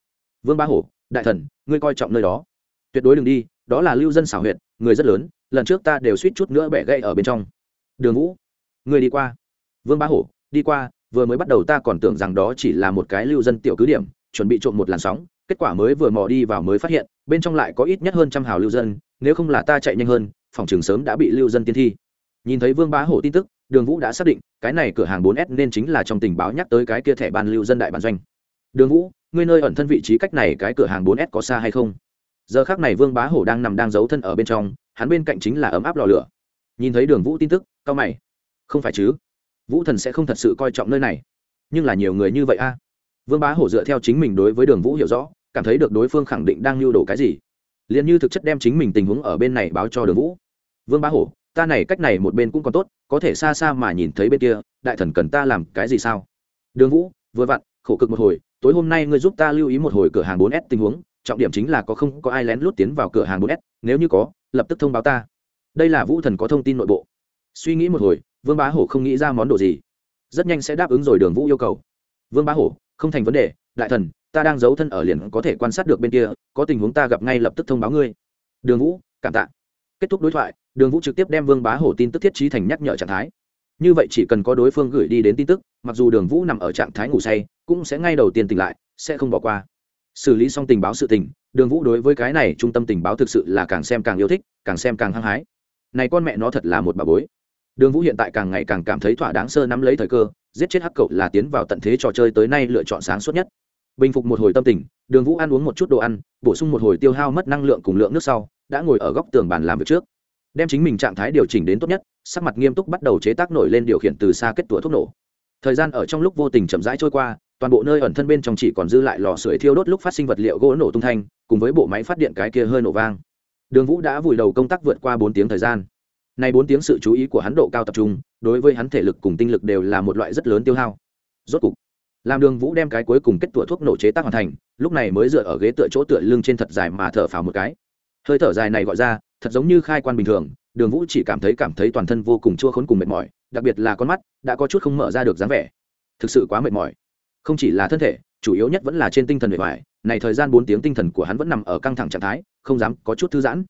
Vương bá hổ, đại thần, ngươi coi trọng nơi đó. Tuyệt đối đừng đi, đó là lưu dân xảo huyệt người rất lớn, lần trước ta đều suýt chút nữa bẻ gãy ở bên trong. Đường vũ, người đi qua. Vương bá hổ, đi qua, vừa mới bắt đầu ta còn tưởng rằng đó chỉ là một cái lưu dân tiểu cứ điểm, chuẩn bị trộm một làn sóng, kết quả mới vừa mò đi vào mới phát hiện, bên trong lại có ít nhất hơn trăm hào lưu dân, nếu không là ta chạy nhanh hơn, phòng trường sớm đã bị lưu dân tiên thi. Nhìn thấy vương bá hổ tin tức, đường vũ đã xác định, cái này cửa hàng 4 s nên chính là trong tình báo nhắc tới cái kia thẻ ban lưu dân đại bản doanh. Đường vũ, ngươi nơi ẩn thân vị trí cách này cái cửa hàng 4 s có xa hay không? Giờ khác này vương bá hổ đang nằm đang giấu thân ở bên trong, hắn bên cạnh chính là ấm áp lò lửa. Nhìn thấy đường vũ tin tức cao mày. Không phải chứ? Vũ thần sẽ không thật sự coi trọng nơi này. Nhưng là nhiều người như vậy a. Vương bá hổ dựa theo chính mình đối với đường vũ hiểu rõ, cảm thấy được đối phương khẳng định đang lưu đồ cái gì. Liền như thực chất đem chính mình tình huống ở bên này báo cho đường vũ. Vương bá hổ, ta này cách này một bên cũng còn tốt, có thể xa xa mà nhìn thấy bên kia, đại thần cần ta làm cái gì sao? Đường vũ, vừa vặn, khổ cực một hồi, tối hôm nay ngươi giúp ta lưu ý một hồi cửa hàng 4S tình huống trọng điểm chính là có không có ai lén lút tiến vào cửa hàng 4S nếu như có, lập tức thông báo ta. Đây là vũ thần có thông tin nội bộ. Suy nghĩ một hồi, vương bá hổ không nghĩ ra món đồ gì. Rất nhanh sẽ đáp ứng rồi đường vũ yêu cầu. Vương bá hổ, không thành vấn đề, đại thần, ta đang giấu thân ở liền có thể quan sát được bên kia, có tình huống ta gặp ngay lập tức thông báo ngươi. Đường vũ, cảm tạ. Kết thúc đối thoại, đường vũ trực tiếp đem vương bá hổ tin tức thiết trí thành nhắc nhở trạng thái. Như vậy chỉ cần có đối phương gửi đi đến tin tức, mặc dù đường vũ nằm ở trạng thái ngủ say, cũng sẽ ngay đầu tiên tỉnh lại, sẽ không bỏ qua xử lý xong tình báo sự tình, đường vũ đối với cái này trung tâm tình báo thực sự là càng xem càng yêu thích, càng xem càng hăng hái. Này con mẹ nó thật là một bà bối. Đường vũ hiện tại càng ngày càng cảm thấy thỏa đáng sơ nắm lấy thời cơ, giết chết hắc cậu là tiến vào tận thế trò chơi tới nay lựa chọn sáng suốt nhất. Bình phục một hồi tâm tình, đường vũ ăn uống một chút đồ ăn, bổ sung một hồi tiêu hao mất năng lượng cùng lượng nước sau, đã ngồi ở góc tường bàn làm việc trước. Đem chính mình trạng thái điều chỉnh đến tốt nhất, sắc mặt nghiêm túc bắt đầu chế tác nổi lên điều khiển từ xa kết tủa thuốc nổ. Thời gian ở trong lúc vô tình chậm rãi trôi qua toàn bộ nơi ẩn thân bên trong chỉ còn dư lại lò sưởi thiêu đốt lúc phát sinh vật liệu gỗ nổ tung thanh, cùng với bộ máy phát điện cái kia hơi nổ vang. Đường vũ đã vùi đầu công tác vượt qua bốn tiếng thời gian. Nay bốn tiếng sự chú ý của hắn độ cao tập trung, đối với hắn thể lực cùng tinh lực đều là một loại rất lớn tiêu hao. Rốt cục, làm đường vũ đem cái cuối cùng kết tủa thuốc nổ chế tác hoàn thành, lúc này mới dựa ở ghế tựa chỗ tựa lưng trên thật dài mà thở phào một cái. Hơi thở dài này gọi ra, thật giống như khai quan bình thường, đường vũ chỉ cảm thấy cảm thấy toàn thân vô cùng chua khốn cùng mệt mỏi, đặc biệt là con mắt, đã có chút không mở ra được dáng vẻ. Thực sự quá mệt mỏi không chỉ là thân thể, chủ yếu nhất vẫn là trên tinh thần bề ngoài, này thời gian bốn tiếng tinh thần của hắn vẫn nằm ở căng thẳng trạng thái, không dám có chút thư giãn.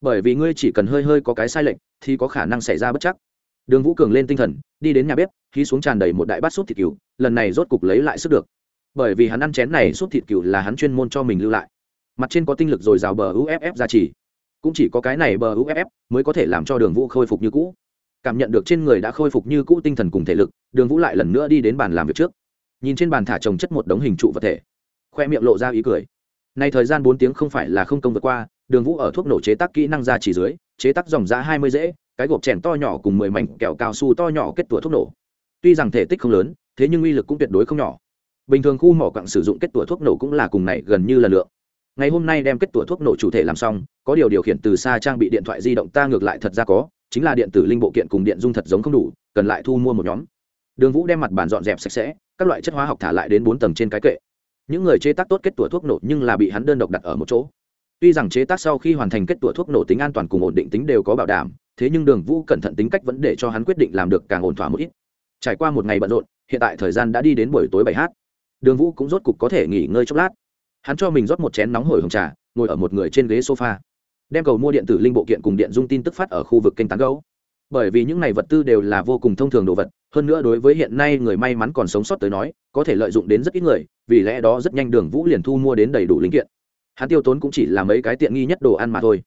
Bởi vì ngươi chỉ cần hơi hơi có cái sai lệch, thì có khả năng xảy ra bất chắc. Đường vũ cường lên tinh thần, đi đến nhà bếp, khi xuống tràn đầy một đại bát súp thịt cừu, lần này rốt cục lấy lại sức được. Bởi vì hắn ăn chén này súp thịt cừu là hắn chuyên môn cho mình lưu lại. Mặt trên có tinh lực dồi dào bờ uff ra chỉ cũng chỉ có cái này bờ uff mới có thể làm cho đường vũ khôi phục như cũ. Cảm nhận được trên người đã khôi phục như cũ tinh thần cùng thể lực, đường vũ lại lần nữa đi đến bàn làm việc trước nhìn trên bàn thả trồng chất một đống hình trụ vật thể. Khoe miệng lộ ra ý cười. Nay thời gian bốn tiếng không phải là không công vượt qua, đường vũ ở thuốc nổ chế tác kỹ năng ra chỉ dưới, chế tác dòng giá hai mươi dễ, cái gộp chèn to nhỏ cùng mười mảnh kẹo cao su to nhỏ kết tủa thuốc nổ. Tuy rằng thể tích không lớn, thế nhưng uy lực cũng tuyệt đối không nhỏ. Bình thường khu mỏ quặng sử dụng kết tủa thuốc nổ cũng là cùng này gần như là lượng. Ngày hôm nay đem kết tủa thuốc nổ chủ thể làm xong, có điều điều khiển từ xa trang bị điện thoại di động ta ngược lại thật ra có, chính là điện tử linh bộ kiện cùng điện dung thật giống không đủ, cần lại thu mua một nhóm. Đường vũ đem mặt bàn dọn dẹp sạch sẽ các loại chất hóa học thả lại đến bốn tầng trên cái kệ. Những người chế tác tốt kết tủa thuốc nổ nhưng là bị hắn đơn độc đặt ở một chỗ. Tuy rằng chế tác sau khi hoàn thành kết tủa thuốc nổ tính an toàn cùng ổn định tính đều có bảo đảm, thế nhưng đường vũ cẩn thận tính cách vẫn để cho hắn quyết định làm được càng ổn thỏa một ít. Trải qua một ngày bận rộn, hiện tại thời gian đã đi đến buổi tối bảy h đường vũ cũng rốt cục có thể nghỉ ngơi chốc lát. Hắn cho mình rót một chén nóng hổi hồng trà, ngồi ở một người trên ghế sofa. Đem cầu mua điện tử linh bộ kiện cùng điện dung tin tức phát ở khu vực kênh tán gấu bởi vì những này vật tư đều là vô cùng thông thường đồ vật, hơn nữa đối với hiện nay người may mắn còn sống sót tới nói, có thể lợi dụng đến rất ít người, vì lẽ đó rất nhanh đường vũ liền thu mua đến đầy đủ linh kiện. Hắn tiêu tốn cũng chỉ là mấy cái tiện nghi nhất đồ ăn mà thôi.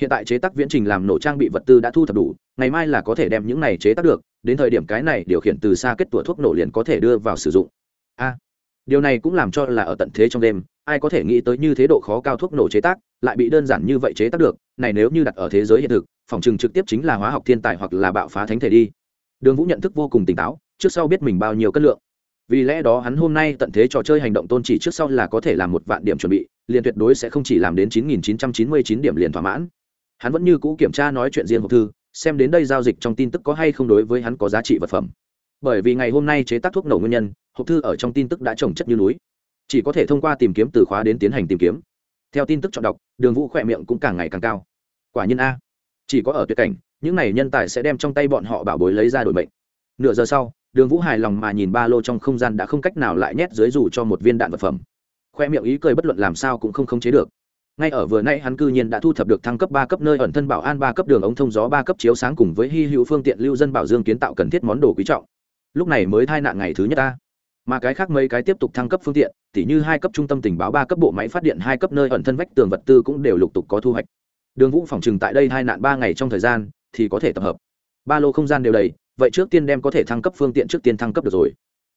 Hiện tại chế tác viễn trình làm nổ trang bị vật tư đã thu thập đủ, ngày mai là có thể đem những này chế tác được, đến thời điểm cái này điều khiển từ xa kết tủa thuốc nổ liền có thể đưa vào sử dụng. A điều này cũng làm cho là ở tận thế trong đêm, ai có thể nghĩ tới như thế độ khó cao thuốc nổ chế tác lại bị đơn giản như vậy chế tác được. Này nếu như đặt ở thế giới hiện thực, phòng trừng trực tiếp chính là hóa học thiên tài hoặc là bạo phá thánh thể đi. Đường vũ nhận thức vô cùng tỉnh táo, trước sau biết mình bao nhiêu cân lượng. Vì lẽ đó hắn hôm nay tận thế trò chơi hành động tôn chỉ trước sau là có thể làm một vạn điểm chuẩn bị, liền tuyệt đối sẽ không chỉ làm đến chín nghìn chín trăm chín mươi chín điểm liền thỏa mãn. Hắn vẫn như cũ kiểm tra nói chuyện riêng hộp thư, xem đến đây giao dịch trong tin tức có hay không đối với hắn có giá trị vật phẩm bởi vì ngày hôm nay chế tác thuốc nổ nguyên nhân, hộp thư ở trong tin tức đã trồng chất như núi. Chỉ có thể thông qua tìm kiếm từ khóa đến tiến hành tìm kiếm. Theo tin tức chọn đọc, đường vũ khỏe miệng cũng càng ngày càng cao. Quả nhiên a, chỉ có ở tuyệt cảnh, những này nhân tài sẽ đem trong tay bọn họ bảo bối lấy ra đổi mệnh. Nửa giờ sau, đường vũ hài lòng mà nhìn ba lô trong không gian đã không cách nào lại nhét dưới dù cho một viên đạn vật phẩm. Khoe miệng ý cười bất luận làm sao cũng không khống chế được. Ngay ở vừa nay hắn cư nhiên đã thu thập được thăng cấp ba cấp nơi ẩn thân bảo an ba cấp đường ống thông gió ba cấp chiếu sáng cùng với hy hữu phương tiện lưu dân bảo dương kiến tạo cần thiết món đồ quý trọng lúc này mới thai nạn ngày thứ nhất ta. Mà cái khác mấy cái tiếp tục thăng cấp phương tiện, tỉ như hai cấp trung tâm tình báo, ba cấp bộ máy phát điện, hai cấp nơi ẩn thân vách tường vật tư cũng đều lục tục có thu hoạch. Đường vũ phòng trừng tại đây hai nạn ba ngày trong thời gian, thì có thể tập hợp. Ba lô không gian đều đầy, vậy trước tiên đem có thể thăng cấp phương tiện trước tiên thăng cấp được rồi.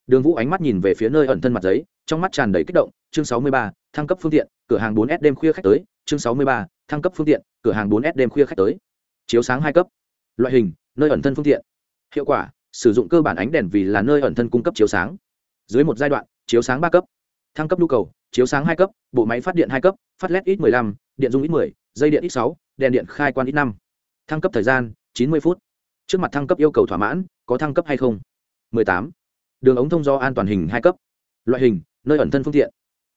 Đường vũ ánh mắt nhìn về phía nơi ẩn thân mặt giấy, trong mắt tràn đầy kích động, chương sáu mươi ba, thăng cấp phương tiện, cửa hàng bốn s đêm khuya khách tới, chương sáu mươi ba, thăng cấp phương tiện, cửa hàng bốn s đêm khuya khách tới. Chiếu sáng hai cấp. Loại hình, nơi ẩn thân phương tiện. Hiệu quả sử dụng cơ bản ánh đèn vì là nơi ẩn thân cung cấp chiếu sáng. Dưới một giai đoạn, chiếu sáng ba cấp. Thăng cấp nhu cầu, chiếu sáng hai cấp, bộ máy phát điện hai cấp, phát led ít mười lăm, điện dung ít mười, dây điện ít sáu, đèn điện khai quan ít năm. Thăng cấp thời gian, chín mươi phút. Trước mặt thăng cấp yêu cầu thỏa mãn, có thăng cấp hay không? mười tám. Đường ống thông gió an toàn hình hai cấp. Loại hình, nơi ẩn thân phương tiện.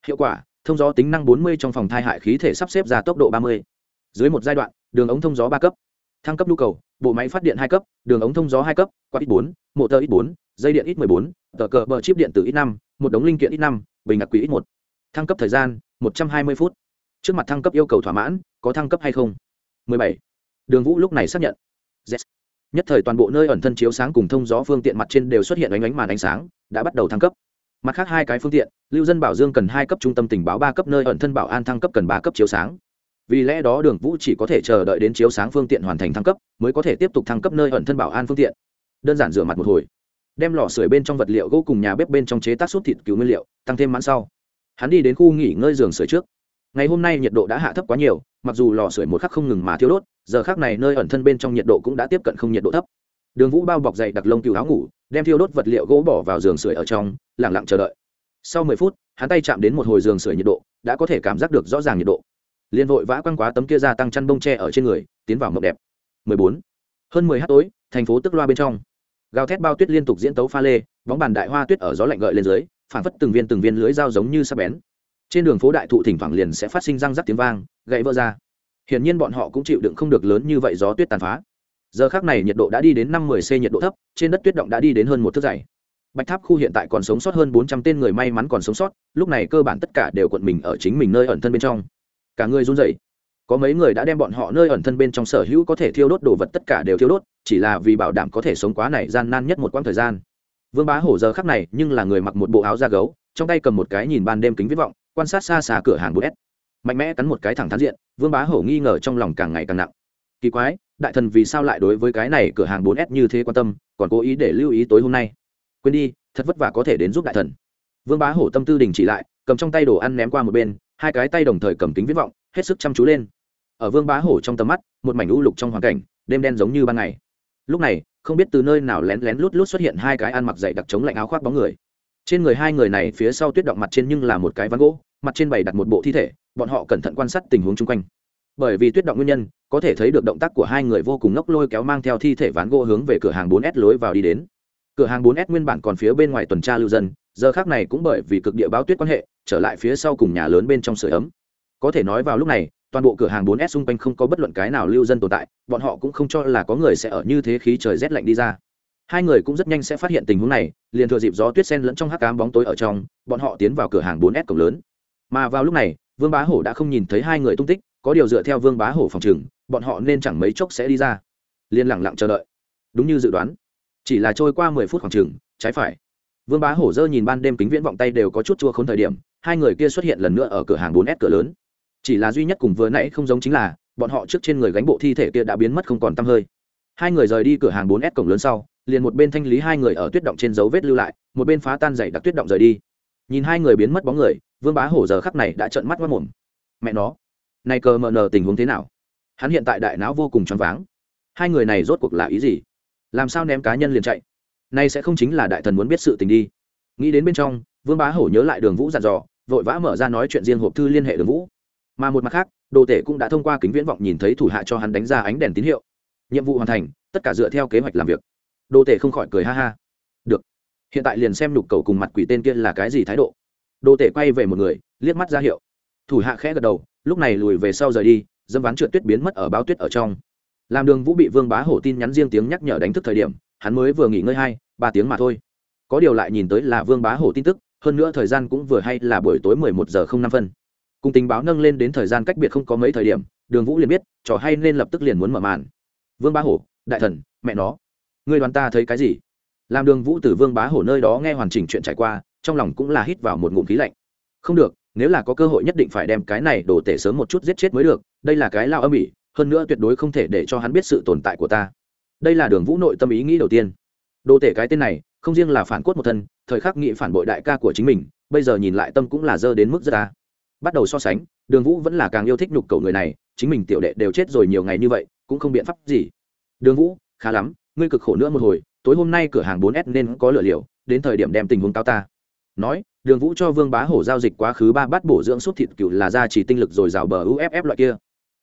Hiệu quả, thông gió tính năng bốn mươi trong phòng thai hại khí thể sắp xếp ra tốc độ ba mươi. Dưới một giai đoạn, đường ống thông gió ba cấp. Thăng cấp nhu cầu bộ máy phát điện hai cấp, đường ống thông gió hai cấp, quạt ít bốn, motor ít bốn, dây điện ít mười bốn, tờ cờ bờ chip điện tử ít năm, một đống linh kiện ít năm, bình ngạc quỹ ít một. Thăng cấp thời gian, một trăm hai mươi phút. Trước mặt thăng cấp yêu cầu thỏa mãn, có thăng cấp hay không? mười bảy. Đường vũ lúc này xác nhận. Yes. nhất thời toàn bộ nơi ẩn thân chiếu sáng cùng thông gió phương tiện mặt trên đều xuất hiện ánh ánh màn ánh sáng, đã bắt đầu thăng cấp. Mặt khác hai cái phương tiện, lưu dân bảo dương cần hai cấp trung tâm tình báo ba cấp nơi ẩn thân bảo an thăng cấp cần ba cấp chiếu sáng vì lẽ đó đường vũ chỉ có thể chờ đợi đến chiếu sáng phương tiện hoàn thành thăng cấp, mới có thể tiếp tục thăng cấp nơi ẩn thân bảo an phương tiện. Đơn giản rửa mặt một hồi. Đem lò sưởi bên trong vật liệu gỗ cùng nhà bếp bên trong chế tác sốt thịt cứu nguyên liệu, tăng thêm mãn sau. Hắn đi đến khu nghỉ ngơi giường sưởi trước. Ngày hôm nay nhiệt độ đã hạ thấp quá nhiều, mặc dù lò sưởi một khắc không ngừng mà thiêu đốt, giờ khác này nơi ẩn thân bên trong nhiệt độ cũng đã tiếp cận không nhiệt độ thấp. Đường vũ bao bọc dày đặc lông cừu áo ngủ, đem thiêu đốt vật liệu gỗ bỏ vào giường sưởi ở trong lẳng lặng chờ đợi. Sau mười phút, hắn tay chạm đến một hồi giường sưởi nhiệt độ, đã có thể cảm giác được rõ ràng nhiệt độ liền vội vã quăng quá tấm kia ra tăng chăn bông tre ở trên người, tiến vào mộng đẹp. 14. hơn 10 h tối, thành phố tức loa bên trong. Gào thét bao tuyết liên tục diễn tấu pha lê, bóng bàn đại hoa tuyết ở gió lạnh gợi lên dưới phản phất từng viên từng viên lưới dao giống như sắp bén. Trên đường phố đại thụ thỉnh thoảng liền sẽ phát sinh răng rắc tiếng vang, gãy vỡ ra. Hiển nhiên bọn họ cũng chịu đựng không được lớn như vậy gió tuyết tàn phá. Giờ khác này nhiệt độ đã đi đến năm 10 c nhiệt độ thấp, trên đất tuyết động đã đi đến hơn một thước dày. Bạch tháp khu hiện tại còn sống sót hơn bốn trăm tên người may mắn còn sống sót, lúc này cơ bản tất cả đều quận mình ở chính mình nơi ẩn thân bên trong cả người run rẩy. Có mấy người đã đem bọn họ nơi ẩn thân bên trong sở hữu có thể thiêu đốt đồ vật tất cả đều thiêu đốt, chỉ là vì bảo đảm có thể sống quá này gian nan nhất một quãng thời gian. Vương bá hổ giờ khắc này nhưng là người mặc một bộ áo da gấu, trong tay cầm một cái nhìn ban đêm kính viết vọng, quan sát xa xa cửa hàng bút s mạnh mẽ cắn một cái thẳng thắn diện, vương bá hổ nghi ngờ trong lòng càng ngày càng nặng. Kỳ quái, đại thần vì sao lại đối với cái này cửa hàng 4S như thế quan tâm, còn cố ý để lưu ý tối hôm nay. Quên đi, thật vất vả có thể đến giúp đại thần. Vương bá hổ tâm tư đình chỉ lại, cầm trong tay đồ ăn ném qua một bên hai cái tay đồng thời cầm kính viết vọng, hết sức chăm chú lên. Ở vương bá hổ trong tầm mắt, một mảnh u lục trong hoàn cảnh, đêm đen giống như ban ngày. Lúc này, không biết từ nơi nào lén lén lút lút xuất hiện hai cái ăn mặc dày đặc chống lạnh áo khoác bóng người. Trên người hai người này phía sau tuyết động mặt trên nhưng là một cái ván gỗ, mặt trên bày đặt một bộ thi thể, bọn họ cẩn thận quan sát tình huống chung quanh. Bởi vì tuyết động nguyên nhân, có thể thấy được động tác của hai người vô cùng ngốc lôi kéo mang theo thi thể ván gỗ hướng về cửa hàng 4S lối vào đi đến. Cửa hàng 4S nguyên bản còn phía bên ngoài tuần tra lưu dân giờ khác này cũng bởi vì cực địa báo tuyết quan hệ, trở lại phía sau cùng nhà lớn bên trong sưởi ấm. Có thể nói vào lúc này, toàn bộ cửa hàng 4S xung quanh không có bất luận cái nào lưu dân tồn tại, bọn họ cũng không cho là có người sẽ ở như thế khí trời rét lạnh đi ra. Hai người cũng rất nhanh sẽ phát hiện tình huống này, liền thừa dịp gió tuyết sen lẫn trong hắc cám bóng tối ở trong, bọn họ tiến vào cửa hàng 4S cổng lớn. Mà vào lúc này, vương bá hổ đã không nhìn thấy hai người tung tích, có điều dựa theo vương bá hổ phòng trừng bọn họ nên chẳng mấy chốc sẽ đi ra. Liền lặng lặng chờ đợi. Đúng như dự đoán. Chỉ là trôi qua mười phút khoảng chừng trái phải vương bá hổ dơ nhìn ban đêm kính viễn vọng tay đều có chút chua k h n thời điểm, hai người kia xuất hiện lần nữa ở cửa hàng bốn s cửa lớn. Chỉ là duy nhất cùng vừa nãy không giống chính là, bọn họ trước trên người gánh bộ thi thể kia đã biến mất không còn t hơi. Hai người rời đi cửa hàng bốn s cổng lớn sau, liền một bên thanh lý hai người ở tuyết động trên dấu vết lưu lại, một bên phá tan dày đặc tuyết động rời đi. Nhìn hai người biến mất bóng người, vương bá hổ giờ khắc này đã trợn mắt mất mồm. Mẹ nó, này cờ mờ nờ tình huống thế nào? Hắn hiện tại đại não vô cùng choáng váng. Hai người này rốt cuộc là ý gì? Làm sao ném cá nhân liền chạy? Nay sẽ không chính là đại thần muốn biết sự tình đi. Nghĩ đến bên trong, vương bá hổ nhớ lại đường vũ dặn dò, vội vã mở ra nói chuyện riêng hộp thư liên hệ đường vũ. Mà một mặt khác, đồ tể cũng đã thông qua kính viễn vọng nhìn thấy thủ hạ cho hắn đánh ra ánh đèn tín hiệu. Nhiệm vụ hoàn thành, tất cả dựa theo kế hoạch làm việc. Đồ tể không khỏi cười ha ha. Được. Hiện tại liền xem nhục cầu cùng mặt quỷ tên kia là cái gì thái độ. Đồ tể quay về một người, liếc mắt ra hiệu. Thủ hạ khẽ gật đầu, lúc này lùi về sau rời đi, dâm ván trượt tuyết biến mất ở bao tuyết ở trong. Làm đường vũ bị vương bá hổ tin nhắn riêng tiếng nhắc nhở đánh thức thời điểm hắn mới vừa nghỉ ngơi hai, ba tiếng mà thôi. Có điều lại nhìn tới là vương bá hổ tin tức, hơn nữa thời gian cũng vừa hay là buổi tối mười một giờ không năm phân. Cùng tình báo nâng lên đến thời gian cách biệt không có mấy thời điểm, đường vũ liền biết, trò hay nên lập tức liền muốn mở màn. Vương bá hổ, đại thần, mẹ nó. Ngươi đoán ta thấy cái gì? Làm đường vũ từ vương bá hổ nơi đó nghe hoàn chỉnh chuyện trải qua, trong lòng cũng là hít vào một ngụm khí lạnh. Không được, nếu là có cơ hội nhất định phải đem cái này đổ tể sớm một chút giết chết mới được, đây là cái lao âm ỉ, hơn nữa tuyệt đối không thể để cho hắn biết sự tồn tại của ta đây là đường vũ nội tâm ý nghĩ đầu tiên. Đồ tể cái tên này, không riêng là phản cốt một thân, thời khắc nghị phản bội đại ca của chính mình, bây giờ nhìn lại tâm cũng là dơ đến mức rất ta bắt đầu so sánh, đường vũ vẫn là càng yêu thích nhục cầu người này, chính mình tiểu đệ đều chết rồi nhiều ngày như vậy, cũng không biện pháp gì. Đường vũ, khá lắm, ngươi cực khổ nữa một hồi, tối hôm nay cửa hàng 4S nên có lựa liệu, đến thời điểm đem tình huống cao ta. Nói, đường vũ cho vương bá hổ giao dịch quá khứ ba bát bổ dưỡng suốt thịt cựu là ra chỉ tinh lực rồi rào bờ uff loại kia.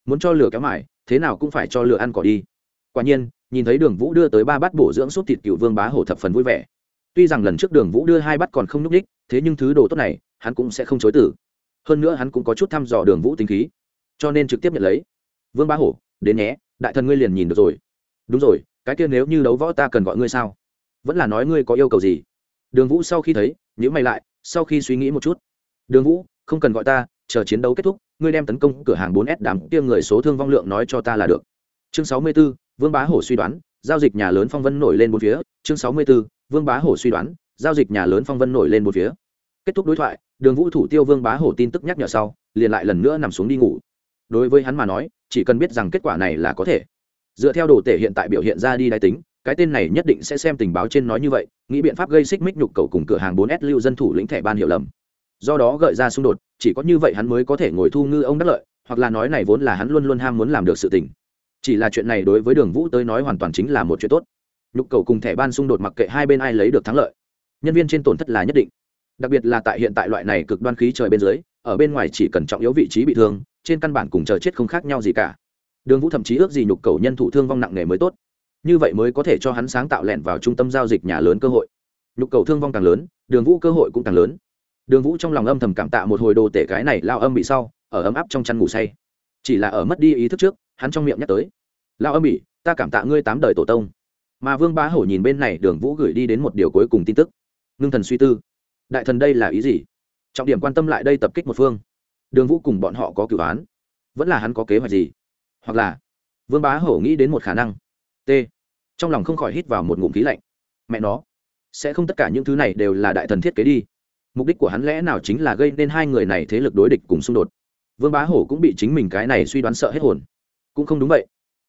Muốn cho lửa kéo mải thế nào cũng phải cho lửa ăn cỏ đi. Quả nhiên nhìn thấy đường vũ đưa tới ba bát bổ dưỡng suốt thịt cựu vương bá hổ thập phần vui vẻ. Tuy rằng lần trước đường vũ đưa hai bát còn không nhúc ních thế nhưng thứ đồ tốt này hắn cũng sẽ không chối tử hơn nữa hắn cũng có chút thăm dò đường vũ tính khí cho nên trực tiếp nhận lấy. Vương bá hổ đến nhé đại thần ngươi liền nhìn được rồi. Đúng rồi cái kia nếu như đấu võ ta cần gọi ngươi sao? Vẫn là nói ngươi có yêu cầu gì? Đường vũ sau khi thấy nhữ mày lại sau khi suy nghĩ một chút. Đường vũ không cần gọi ta chờ chiến đấu kết thúc ngươi đem tấn công cửa hàng 4S đám kia người số thương vong lượng nói cho ta là được. Chương 64, Vương Bá Hổ suy đoán, giao dịch nhà lớn phong vân nổi lên bốn phía, chương 64, Vương Bá Hổ suy đoán, giao dịch nhà lớn phong vân nổi lên bốn phía. Kết thúc đối thoại, Đường Vũ thủ tiêu Vương Bá Hổ tin tức nhắc nhở sau, liền lại lần nữa nằm xuống đi ngủ. Đối với hắn mà nói, chỉ cần biết rằng kết quả này là có thể. Dựa theo đồ tể hiện tại biểu hiện ra đi đái tính, cái tên này nhất định sẽ xem tình báo trên nói như vậy, nghĩ biện pháp gây xích mích nhục cầu cùng cửa hàng 4S lưu dân thủ lĩnh thẻ ban hiểu lầm do đó gợi ra xung đột chỉ có như vậy hắn mới có thể ngồi thu ngư ông đắc lợi hoặc là nói này vốn là hắn luôn luôn ham muốn làm được sự tình chỉ là chuyện này đối với đường vũ tới nói hoàn toàn chính là một chuyện tốt. Nhục cầu cùng thẻ ban xung đột mặc kệ hai bên ai lấy được thắng lợi, nhân viên trên tổn thất là nhất định. Đặc biệt là tại hiện tại loại này cực đoan khí trời bên dưới, ở bên ngoài chỉ cần trọng yếu vị trí bị thương, trên căn bản cùng chờ chết không khác nhau gì cả. Đường vũ thậm chí ước gì nhục cầu nhân thụ thương vong nặng nề mới tốt. Như vậy mới có thể cho hắn sáng tạo lẹn vào trung tâm giao dịch nhà lớn cơ hội. Nhục cầu thương vong càng lớn, đường vũ cơ hội cũng càng lớn. Đường vũ trong lòng âm thầm cảm tạ một hồi đồ tể cái này lao âm bị sau, ở ấm áp trong chăn ngủ say. Chỉ là ở mất đi ý thức trước hắn trong miệng nhắc tới. Lao âm ỉ, ta cảm tạ ngươi tám đời tổ tông. Mà vương bá hổ nhìn bên này đường vũ gửi đi đến một điều cuối cùng tin tức. Ngưng thần suy tư. Đại thần đây là ý gì? Trọng điểm quan tâm lại đây tập kích một phương. Đường vũ cùng bọn họ có cửu án vẫn là hắn có kế hoạch gì? Hoặc là vương bá hổ nghĩ đến một khả năng. T. Trong lòng không khỏi hít vào một ngụm khí lạnh. Mẹ nó, sẽ không tất cả những thứ này đều là đại thần thiết kế đi. Mục đích của hắn lẽ nào chính là gây nên hai người này thế lực đối địch cùng xung đột? Vương bá hổ cũng bị chính mình cái này suy đoán sợ hết hồn cũng không đúng vậy.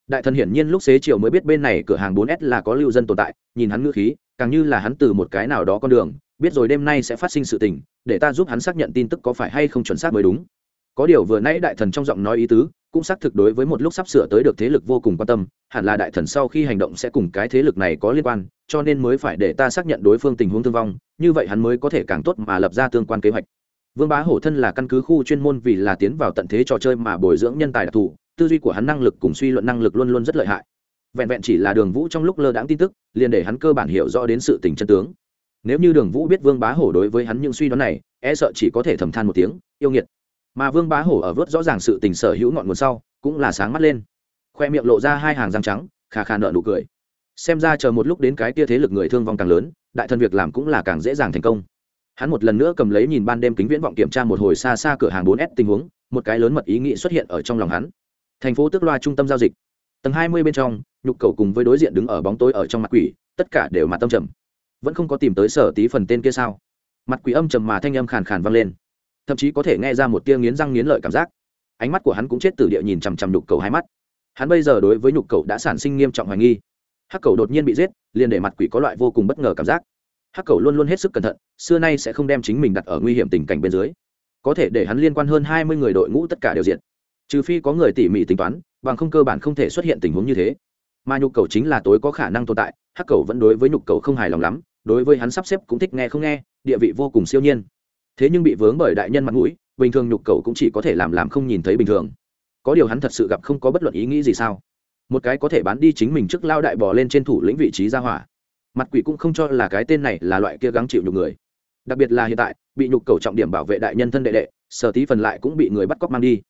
Đại thần hiển nhiên lúc xế chiều mới biết bên này cửa hàng 4S là có lưu dân tồn tại, nhìn hắn ngữ khí, càng như là hắn từ một cái nào đó con đường, biết rồi đêm nay sẽ phát sinh sự tình, để ta giúp hắn xác nhận tin tức có phải hay không chuẩn xác mới đúng. Có điều vừa nãy đại thần trong giọng nói ý tứ, cũng xác thực đối với một lúc sắp sửa tới được thế lực vô cùng quan tâm, hẳn là đại thần sau khi hành động sẽ cùng cái thế lực này có liên quan, cho nên mới phải để ta xác nhận đối phương tình huống thương vong, như vậy hắn mới có thể càng tốt mà lập ra tương quan kế hoạch. Vương bá hổ thân là căn cứ khu chuyên môn vì là tiến vào tận thế trò chơi mà bồi dưỡng nhân tài đặc thù tư duy của hắn năng lực cùng suy luận năng lực luôn luôn rất lợi hại. Vẹn vẹn chỉ là đường vũ trong lúc lơ đãng tin tức, liền để hắn cơ bản hiểu rõ đến sự tình chân tướng. Nếu như đường vũ biết vương bá hổ đối với hắn những suy đoán này e sợ chỉ có thể thầm than một tiếng, yêu nghiệt. Mà vương bá hổ ở vớt rõ ràng sự tình sở hữu ngọn nguồn sau, cũng là sáng mắt lên. Khoe miệng lộ ra hai hàng răng trắng, khà khà nợ nụ cười. Xem ra chờ một lúc đến cái tia thế lực người thương vong càng lớn, đại thân việc làm cũng là càng dễ dàng thành công. Hắn một lần nữa cầm lấy nhìn ban đêm kính viễn vọng kiểm tra một hồi xa xa cửa hàng bốn s tình huống, một cái lớn mật ý nghĩ xuất hiện ở trong lòng hắn thành phố tức loa trung tâm giao dịch. Tầng 20 bên trong, nhục cầu cùng với đối diện đứng ở bóng tối ở trong mặt quỷ, tất cả đều mặt tâm trầm. Vẫn không có tìm tới sở tí phần tên kia sao? Mặt quỷ âm trầm mà thanh âm khàn khàn vang lên. Thậm chí có thể nghe ra một tia nghiến răng nghiến lợi cảm giác. Ánh mắt của hắn cũng chết từ địa nhìn chằm chằm nhục cầu hai mắt. Hắn bây giờ đối với nhục cầu đã sản sinh nghiêm trọng hoài nghi. Hắc cầu đột nhiên bị giết, liền để mặt quỷ có loại vô cùng bất ngờ cảm giác. Hắc cầu luôn luôn hết sức cẩn thận, xưa nay sẽ không đem chính mình đặt ở nguy hiểm tình cảnh bên dưới. Có thể để hắn liên quan hơn hai mươi người đội ngũ tất cả đều diện trừ phi có người tỉ mỉ tính toán, bằng không cơ bản không thể xuất hiện tình huống như thế. Mà nhục cầu chính là tối có khả năng tồn tại, hắc cầu vẫn đối với nhục cầu không hài lòng lắm, đối với hắn sắp xếp cũng thích nghe không nghe, địa vị vô cùng siêu nhiên. Thế nhưng bị vướng bởi đại nhân mặt mũi, bình thường nhục cầu cũng chỉ có thể làm làm không nhìn thấy bình thường. Có điều hắn thật sự gặp không có bất luận ý nghĩ gì sao. Một cái có thể bán đi chính mình trước lao đại bò lên trên thủ lĩnh vị trí ra hỏa. Mặt quỷ cũng không cho là cái tên này là loại kia gắng chịu nhục người. Đặc biệt là hiện tại, bị nhục cầu trọng điểm bảo vệ đại nhân thân đệ đệ, sở tí phần lại cũng bị người bắt cóc mang đi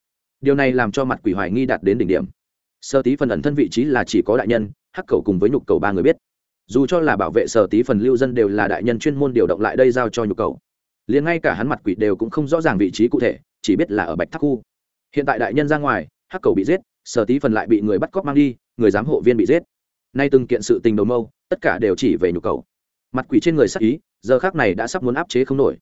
điều này làm cho mặt quỷ hoài nghi đạt đến đỉnh điểm. Sơ tí phần ẩn thân vị trí là chỉ có đại nhân, hắc cầu cùng với nhục cầu ba người biết. Dù cho là bảo vệ sở tí phần lưu dân đều là đại nhân chuyên môn điều động lại đây giao cho nhục cầu. Liền ngay cả hắn mặt quỷ đều cũng không rõ ràng vị trí cụ thể, chỉ biết là ở bạch tháp khu. Hiện tại đại nhân ra ngoài, hắc cầu bị giết, sở tí phần lại bị người bắt cóc mang đi, người giám hộ viên bị giết. Nay từng kiện sự tình đầu mâu, tất cả đều chỉ về nhục cầu. Mặt quỷ trên người sắc ý, giờ khác này đã sắp muốn áp chế không nổi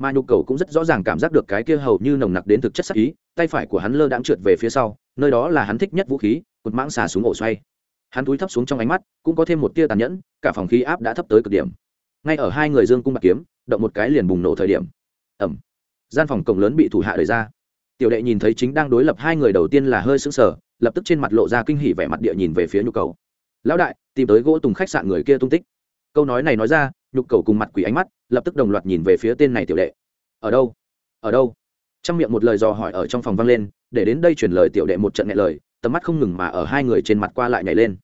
mà nhục cầu cũng rất rõ ràng cảm giác được cái kia hầu như nồng nặc đến thực chất sắc ý, tay phải của hắn lơ đãng trượt về phía sau, nơi đó là hắn thích nhất vũ khí, cột mãng xà xuống ổ xoay. Hắn túi thấp xuống trong ánh mắt, cũng có thêm một tia tàn nhẫn, cả phòng khí áp đã thấp tới cực điểm. Ngay ở hai người dương cung bạc kiếm, động một cái liền bùng nổ thời điểm. Ẩm. Gian phòng cổng lớn bị thủ hạ đẩy ra. Tiểu đệ nhìn thấy chính đang đối lập hai người đầu tiên là hơi sững sờ, lập tức trên mặt lộ ra kinh hỉ vẻ mặt địa nhìn về phía nhu cầu. Lão đại, tìm tới gỗ tùng khách sạn người kia tung tích. Câu nói này nói ra nhục cầu cùng mặt quỷ ánh mắt, lập tức đồng loạt nhìn về phía tên này tiểu đệ. Ở đâu? Ở đâu? Trong miệng một lời dò hỏi ở trong phòng vang lên, để đến đây chuyển lời tiểu đệ một trận nhẹ lời, tầm mắt không ngừng mà ở hai người trên mặt qua lại nhảy lên.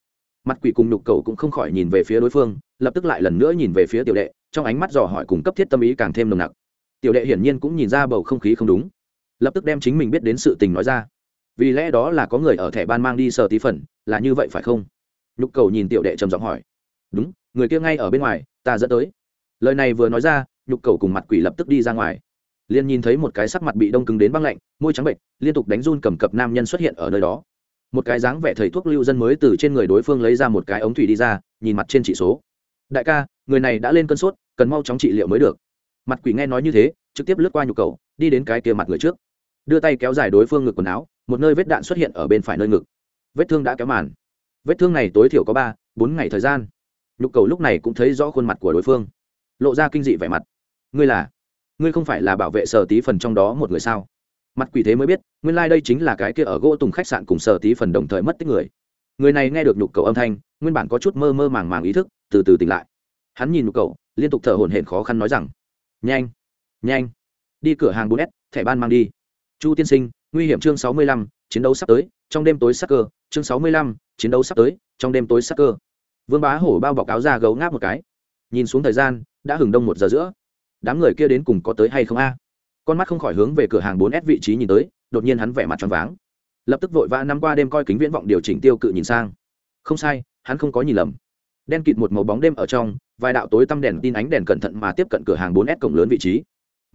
Mặt quỷ cùng nhục cầu cũng không khỏi nhìn về phía đối phương, lập tức lại lần nữa nhìn về phía tiểu đệ, trong ánh mắt dò hỏi cùng cấp thiết tâm ý càng thêm nồng nặc. Tiểu đệ hiển nhiên cũng nhìn ra bầu không khí không đúng, lập tức đem chính mình biết đến sự tình nói ra. Vì lẽ đó là có người ở thẻ ban mang đi sờ tí phần, là như vậy phải không? Nhục cầu nhìn tiểu đệ trầm giọng hỏi. Đúng người kia ngay ở bên ngoài, ta dẫn tới. Lời này vừa nói ra, nhục cầu cùng mặt quỷ lập tức đi ra ngoài. Liền nhìn thấy một cái sắc mặt bị đông cứng đến băng lạnh, môi trắng bệnh, liên tục đánh run cầm cập nam nhân xuất hiện ở nơi đó. Một cái dáng vẻ thầy thuốc lưu dân mới từ trên người đối phương lấy ra một cái ống thủy đi ra, nhìn mặt trên chỉ số. Đại ca, người này đã lên cơn sốt, cần mau chóng trị liệu mới được. Mặt quỷ nghe nói như thế, trực tiếp lướt qua nhục cầu, đi đến cái kia mặt người trước. Đưa tay kéo dài đối phương ngực quần áo, một nơi vết đạn xuất hiện ở bên phải nơi ngực. Vết thương đã kéo màn. Vết thương này tối thiểu có ba, bốn ngày thời gian nhục cầu lúc này cũng thấy rõ khuôn mặt của đối phương lộ ra kinh dị vẻ mặt. Ngươi là ngươi không phải là bảo vệ sở tí phần trong đó một người sao? Mặt quỷ thế mới biết nguyên lai、like、đây chính là cái kia ở gỗ tùng khách sạn cùng sở tí phần đồng thời mất tích người. Người này nghe được nhục cầu âm thanh nguyên bản có chút mơ mơ màng màng ý thức từ từ tỉnh lại. Hắn nhìn nhục cầu liên tục thở hổn hển khó khăn nói rằng nhanh nhanh đi cửa hàng 4 s thẻ ban mang đi. Chu tiên sinh nguy hiểm chương 65, chiến đấu sắp tới trong đêm tối sắc cơ chương 65, chiến đấu sắp tới trong đêm tối sắc cơ vương bá hổ bao bọc áo ra gấu ngáp một cái. Nhìn xuống thời gian, đã hừng đông một giờ giữa. Đám người kia đến cùng có tới hay không a? Con mắt không khỏi hướng về cửa hàng 4 s vị trí nhìn tới, đột nhiên hắn vẻ mặt tròn váng. Lập tức vội vã năm qua đêm coi kính viễn vọng điều chỉnh tiêu cự nhìn sang. Không sai, hắn không có nhìn lầm. Đen kịt một màu bóng đêm ở trong, vài đạo tối tăm đèn tin ánh đèn cẩn thận mà tiếp cận cửa hàng 4 s cổng lớn vị trí.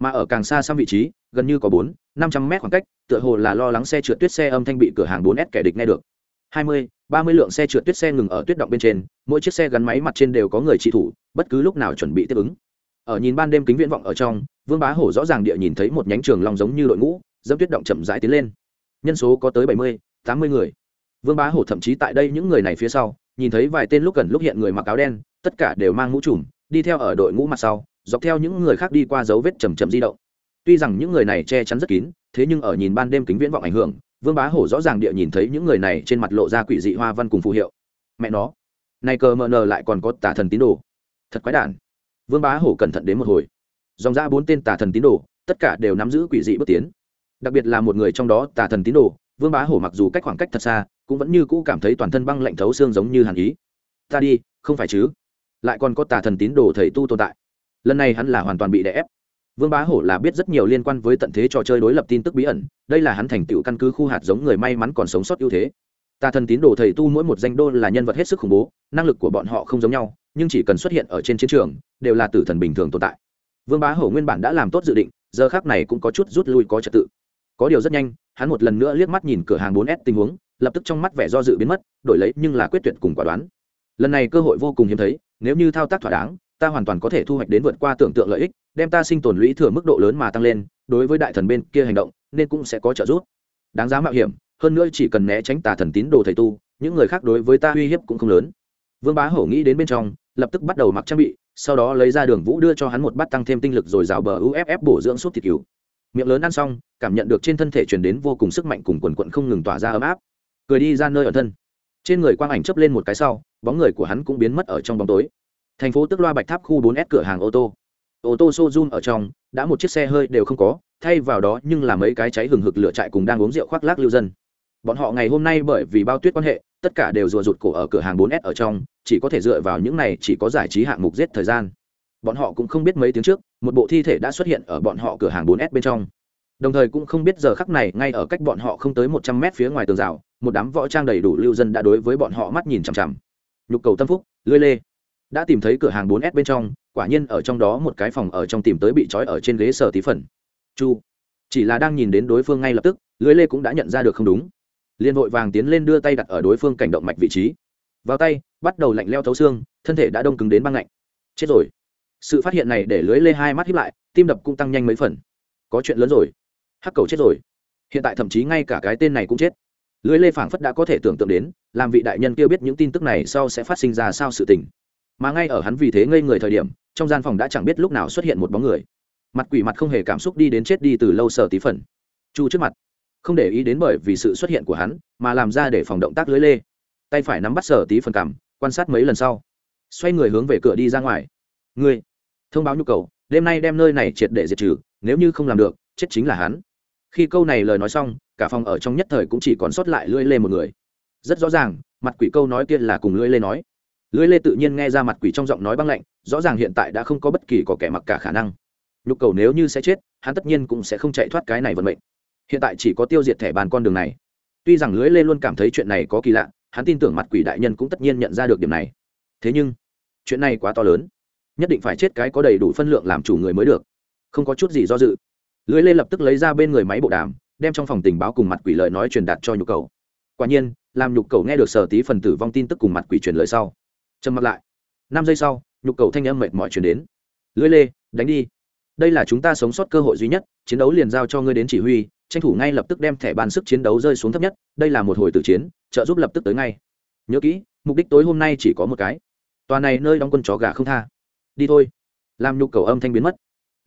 Mà ở càng xa xăm vị trí, gần như có bốn, năm trăm mét khoảng cách, tựa hồ là lo lắng xe trượt tuyết xe âm thanh bị cửa hàng 4 s kẻ địch nghe được hai mươi, ba mươi lượng xe trượt tuyết xe ngừng ở tuyết động bên trên, mỗi chiếc xe gắn máy mặt trên đều có người trị thủ, bất cứ lúc nào chuẩn bị tiếp ứng. Ở nhìn ban đêm kính viễn vọng ở trong, vương bá hổ rõ ràng địa nhìn thấy một nhánh trường long giống như đội ngũ, dẫm tuyết động chậm rãi tiến lên. Nhân số có tới bảy mươi, tám mươi người. Vương bá hổ thậm chí tại đây những người này phía sau, nhìn thấy vài tên lúc gần lúc hiện người mặc áo đen, tất cả đều mang mũ trùm, đi theo ở đội ngũ mặt sau, dọc theo những người khác đi qua dấu vết chầm chậm di động. Tuy rằng những người này che chắn rất kín, thế nhưng ở nhìn ban đêm kính viễn vọng ảnh hưởng vương bá hổ rõ ràng địa nhìn thấy những người này trên mặt lộ ra quỷ dị hoa văn cùng phù hiệu. Mẹ nó, này cờ mờ nờ lại còn có tà thần tín đồ. Thật quái đản. Vương bá hổ cẩn thận đến một hồi. Dòng ra bốn tên tà thần tín đồ, tất cả đều nắm giữ quỷ dị bước tiến. Đặc biệt là một người trong đó tà thần tín đồ, vương bá hổ mặc dù cách khoảng cách thật xa, cũng vẫn như cũ cảm thấy toàn thân băng lạnh thấu xương giống như hàn ý. Ta đi, không phải chứ? Lại còn có tà thần tín đồ thầy tu tồn tại. Lần này hắn là hoàn toàn bị đè ép vương bá hổ là biết rất nhiều liên quan với tận thế trò chơi đối lập tin tức bí ẩn, đây là hắn thành tựu căn cứ khu hạt giống người may mắn còn sống sót ưu thế. Tà thần tín đồ thầy tu mỗi một danh đô là nhân vật hết sức khủng bố, năng lực của bọn họ không giống nhau, nhưng chỉ cần xuất hiện ở trên chiến trường, đều là tử thần bình thường tồn tại. Vương bá hổ nguyên bản đã làm tốt dự định, giờ khác này cũng có chút rút lui có trật tự. Có điều rất nhanh, hắn một lần nữa liếc mắt nhìn cửa hàng 4S tình huống, lập tức trong mắt vẻ do dự biến mất, đổi lấy nhưng là quyết tuyệt cùng quả đoán. Lần này cơ hội vô cùng hiếm thấy, nếu như thao tác thỏa đáng, ta hoàn toàn có thể thu hoạch đến vượt qua tưởng tượng lợi ích đem ta sinh tồn lũy thừa mức độ lớn mà tăng lên, đối với đại thần bên kia hành động, nên cũng sẽ có trợ giúp. Đáng giá mạo hiểm, hơn nữa chỉ cần né tránh tà thần tín đồ thầy tu, những người khác đối với ta uy hiếp cũng không lớn. Vương bá hổ nghĩ đến bên trong, lập tức bắt đầu mặc trang bị, sau đó lấy ra đường vũ đưa cho hắn một bát tăng thêm tinh lực rồi rào bờ uff bổ dưỡng suốt thịt cứu miệng lớn ăn xong, cảm nhận được trên thân thể truyền đến vô cùng sức mạnh cùng quần quận không ngừng tỏa ra ấm áp. Cười đi ra nơi ở thân. Trên người quang ảnh chấp lên một cái sau, bóng người của hắn cũng biến mất ở trong bóng tối. Thành phố tức loa bạch tháp khu 4S cửa hàng ô tô ô tô showroom ở trong, đã một chiếc xe hơi đều không có, thay vào đó nhưng là mấy cái cháy hừng hực lửa chạy cùng đang uống rượu khoác lác lưu dân. Bọn họ ngày hôm nay bởi vì bao tuyết quan hệ, tất cả đều rùa rụt cổ ở cửa hàng 4S ở trong, chỉ có thể dựa vào những này chỉ có giải trí hạng mục giết thời gian. Bọn họ cũng không biết mấy tiếng trước, một bộ thi thể đã xuất hiện ở bọn họ cửa hàng 4S bên trong. Đồng thời cũng không biết giờ khắc này ngay ở cách bọn họ không tới một trăm mét phía ngoài tường rào, một đám võ trang đầy đủ lưu dân đã đối với bọn họ mắt nhìn chằm chằm. Nhục cầu tâm phúc lưới lê. Đã tìm thấy cửa hàng 4S bên trong quả nhiên ở trong đó một cái phòng ở trong tìm tới bị trói ở trên ghế sở tí phần. Chu, chỉ là đang nhìn đến đối phương ngay lập tức, lưới lê cũng đã nhận ra được không đúng. Liên vội vàng tiến lên đưa tay đặt ở đối phương cảnh động mạch vị trí. Vào tay, bắt đầu lạnh leo thấu xương, thân thể đã đông cứng đến băng lạnh. Chết rồi. Sự phát hiện này để lưới lê hai mắt hiếp lại, tim đập cũng tăng nhanh mấy phần. Có chuyện lớn rồi. Hắc cầu chết rồi. Hiện tại thậm chí ngay cả cái tên này cũng chết. Lưới lê phảng phất đã có thể tưởng tượng đến, làm vị đại nhân kia biết những tin tức này sau sẽ phát sinh ra sao sự tình. Mà ngay ở hắn vì thế ngây người thời điểm trong gian phòng đã chẳng biết lúc nào xuất hiện một bóng người. Mặt quỷ mặt không hề cảm xúc đi đến chết đi từ lâu sở tí phần. Chu trước mặt. Không để ý đến bởi vì sự xuất hiện của hắn, mà làm ra để phòng động tác lưới lê. Tay phải nắm bắt sở tí phần cảm quan sát mấy lần sau. Xoay người hướng về cửa đi ra ngoài. Ngươi, thông báo nhu cầu, đêm nay đem nơi này triệt để diệt trừ, nếu như không làm được, chết chính là hắn. Khi câu này lời nói xong, cả phòng ở trong nhất thời cũng chỉ còn sót lại lưỡi lê một người. Rất rõ ràng, mặt quỷ câu nói kia là cùng lưỡi lê nói lưỡi lê tự nhiên nghe ra mặt quỷ trong giọng nói băng lạnh, rõ ràng hiện tại đã không có bất kỳ có kẻ mặc cả khả năng. Nhục cầu nếu như sẽ chết, hắn tất nhiên cũng sẽ không chạy thoát cái này vận mệnh. Hiện tại chỉ có tiêu diệt thẻ bàn con đường này. Tuy rằng lưỡi lê luôn cảm thấy chuyện này có kỳ lạ, hắn tin tưởng mặt quỷ đại nhân cũng tất nhiên nhận ra được điểm này. Thế nhưng, chuyện này quá to lớn. Nhất định phải chết cái có đầy đủ phân lượng làm chủ người mới được. Không có chút gì do dự. Lưỡi lê lập tức lấy ra bên người máy bộ đàm, đem trong phòng tình báo cùng mặt quỷ lợi nói truyền đạt cho nhục cầu. Quả nhiên, làm nhục cầu nghe được sở tí phần tử vong tin tức cùng mặt quỷ truyền lời sau trầm mặc lại. Năm giây sau, nhục cầu thanh âm mệt mỏi chuyển đến. Lưỡi lê, đánh đi. Đây là chúng ta sống sót cơ hội duy nhất, chiến đấu liền giao cho ngươi đến chỉ huy, tranh thủ ngay lập tức đem thẻ bàn sức chiến đấu rơi xuống thấp nhất, đây là một hồi tử chiến, trợ giúp lập tức tới ngay. Nhớ kỹ, mục đích tối hôm nay chỉ có một cái. Tòa này nơi đóng quân chó gà không tha. Đi thôi. Làm nhục cầu âm thanh biến mất.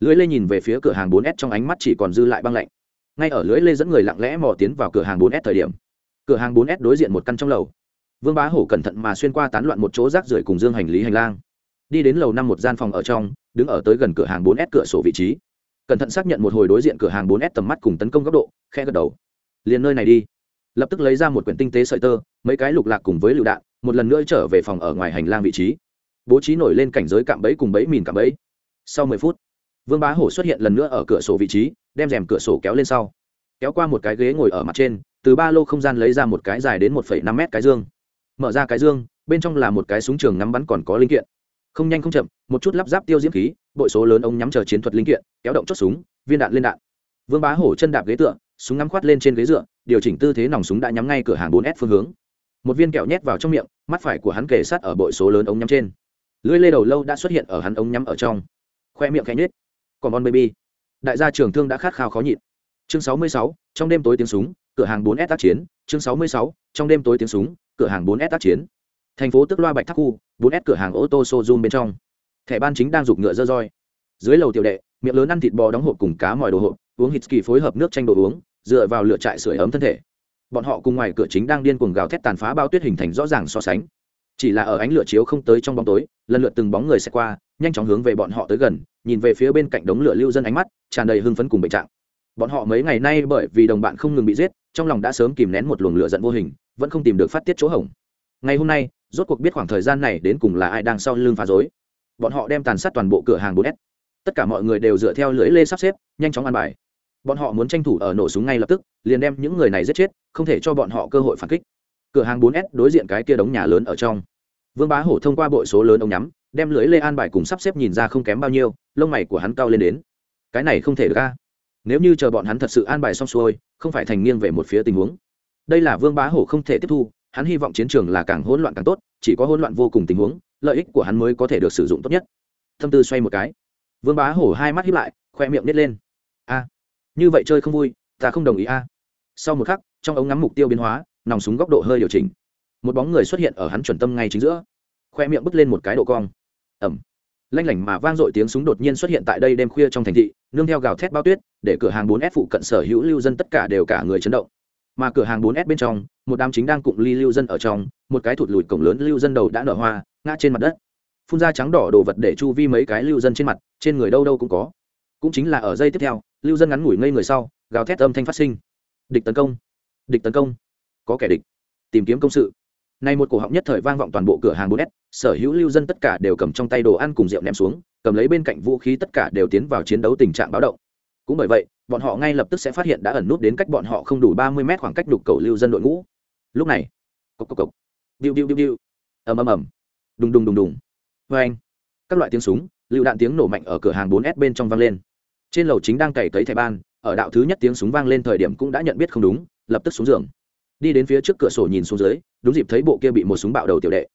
Lưỡi lê nhìn về phía cửa hàng 4S trong ánh mắt chỉ còn dư lại băng lạnh. Ngay ở lưỡi lê dẫn người lặng lẽ mò tiến vào cửa hàng 4S thời điểm, cửa hàng 4S đối diện một căn trong lầu vương bá hổ cẩn thận mà xuyên qua tán loạn một chỗ rác rưởi cùng dương hành lý hành lang. Đi đến lầu năm một gian phòng ở trong, đứng ở tới gần cửa hàng 4S cửa sổ vị trí. Cẩn thận xác nhận một hồi đối diện cửa hàng 4S tầm mắt cùng tấn công góc độ khe gật đầu. Liền nơi này đi. Lập tức lấy ra một quyển tinh tế sợi tơ, mấy cái lục lạc cùng với lựu đạn, một lần nữa trở về phòng ở ngoài hành lang vị trí. Bố trí nổi lên cảnh giới cạm bẫy cùng bẫy mìn cạm bẫy. Sau mười phút, vương bá hổ xuất hiện lần nữa ở cửa sổ vị trí, đem rèm cửa sổ kéo lên sau. Kéo qua một cái ghế ngồi ở mặt trên, từ ba lô không gian lấy ra một cái dài đến một năm mét cái dương mở ra cái dương bên trong là một cái súng trường ngắm bắn còn có linh kiện. Không nhanh không chậm một chút lắp ráp tiêu diễm khí bội số lớn ống nhắm chờ chiến thuật linh kiện kéo động chốt súng viên đạn lên đạn. Vương bá hổ chân đạp ghế tựa súng ngắm khoát lên trên ghế dựa điều chỉnh tư thế nòng súng đã nhắm ngay cửa hàng 4 s phương hướng. Một viên kẹo nhét vào trong miệng mắt phải của hắn kề sát ở bội số lớn ống nhắm trên. Lưỡi lê đầu lâu đã xuất hiện ở hắn ống nhắm ở trong. Khoe miệng khẽ nhếch. Còn bon baby. Đại gia trưởng thương đã khát khao khó nhịn. Chương 66, trong đêm tối tiếng súng cửa hàng 4 s tác chiến. Chương 66, trong đêm tối tiếng súng cửa hàng 4 s tác chiến. Thành phố tức loa bạch thác khu 4 s cửa hàng ô tô Sozum bên trong. Thẻ ban chính đang giục ngựa dơ roi. Dưới lầu tiểu đệ, miệng lớn ăn thịt bò đóng hộp cùng cá mòi đồ hộp, uống hít kỳ phối hợp nước chanh đồ uống, dựa vào lửa trại sưởi ấm thân thể. Bọn họ cùng ngoài cửa chính đang điên cuồng gào thét tàn phá bao tuyết hình thành rõ ràng so sánh. Chỉ là ở ánh lửa chiếu không tới trong bóng tối, lần lượt từng bóng người sẽ qua, nhanh chóng hướng về bọn họ tới gần, nhìn về phía bên cạnh đống lửa lưu dân ánh mắt, tràn đầy hưng phấn cùng bệnh trạng. Bọn họ mấy ngày nay bởi vì đồng bạn không ngừng bị giết trong lòng đã sớm kìm nén một luồng lửa giận vô hình, vẫn không tìm được phát tiết chỗ hỏng ngày hôm nay, rốt cuộc biết khoảng thời gian này đến cùng là ai đang sau lưng phá rối. Bọn họ đem tàn sát toàn bộ cửa hàng 4S. tất cả mọi người đều dựa theo lưỡi lê sắp xếp, nhanh chóng ăn bài. Bọn họ muốn tranh thủ ở nổ súng ngay lập tức, liền đem những người này giết chết, không thể cho bọn họ cơ hội phản kích. Cửa hàng 4S đối diện cái kia đống nhà lớn ở trong. Vương bá hổ thông qua bội số lớn ông nhắm, đem lưỡi lê an bài cùng sắp xếp nhìn ra không kém bao nhiêu, lông mày của hắn cao lên đến. Cái này không thể được ca nếu như chờ bọn hắn thật sự an bài xong xuôi, không phải thành nghiêng về một phía tình huống. Đây là vương bá hổ không thể tiếp thu, hắn hy vọng chiến trường là càng hỗn loạn càng tốt, chỉ có hỗn loạn vô cùng tình huống, lợi ích của hắn mới có thể được sử dụng tốt nhất. Thâm tư xoay một cái. Vương bá hổ hai mắt hiếp lại, khoe miệng nít lên. A, như vậy chơi không vui, ta không đồng ý a. Sau một khắc, trong ống ngắm mục tiêu biến hóa, nòng súng góc độ hơi điều chỉnh. Một bóng người xuất hiện ở hắn chuẩn tâm ngay chính giữa. Khoe miệng bứt lên một cái độ cong. Ẩm lanh lảnh mà vang dội tiếng súng đột nhiên xuất hiện tại đây đêm khuya trong thành thị, nương theo gào thét bao tuyết, để cửa hàng 4S phụ cận sở hữu lưu dân tất cả đều cả người chấn động. Mà cửa hàng 4S bên trong, một đám chính đang cụng ly lưu dân ở trong, một cái thụt lùi cổng lớn lưu dân đầu đã nở hoa, ngã trên mặt đất. Phun ra trắng đỏ đồ vật để chu vi mấy cái lưu dân trên mặt, trên người đâu đâu cũng có. Cũng chính là ở giây tiếp theo, lưu dân ngắn ngủi ngây người sau, gào thét âm thanh phát sinh. Địch tấn công. Địch tấn công. Có kẻ địch. Tìm kiếm công sự này một cổ họng nhất thời vang vọng toàn bộ cửa hàng 4S, sở hữu lưu dân tất cả đều cầm trong tay đồ ăn cùng rượu ném xuống, cầm lấy bên cạnh vũ khí tất cả đều tiến vào chiến đấu tình trạng báo động. Cũng bởi vậy, bọn họ ngay lập tức sẽ phát hiện đã ẩn nút đến cách bọn họ không đủ 30 mét khoảng cách đục cầu lưu dân đội ngũ. Lúc này, cộc cộc cộc, điu điu điu điu, ầm ầm ầm, đùng đùng đùng đùng. Oeng. Các loại tiếng súng, lưu đạn tiếng nổ mạnh ở cửa hàng 4S bên trong vang lên. Trên lầu chính đang cày cấy thẻ ban, ở đạo thứ nhất tiếng súng vang lên thời điểm cũng đã nhận biết không đúng, lập tức xuống giường đi đến phía trước cửa sổ nhìn xuống dưới, đúng dịp thấy bộ kia bị một súng bạo đầu tiểu đệ.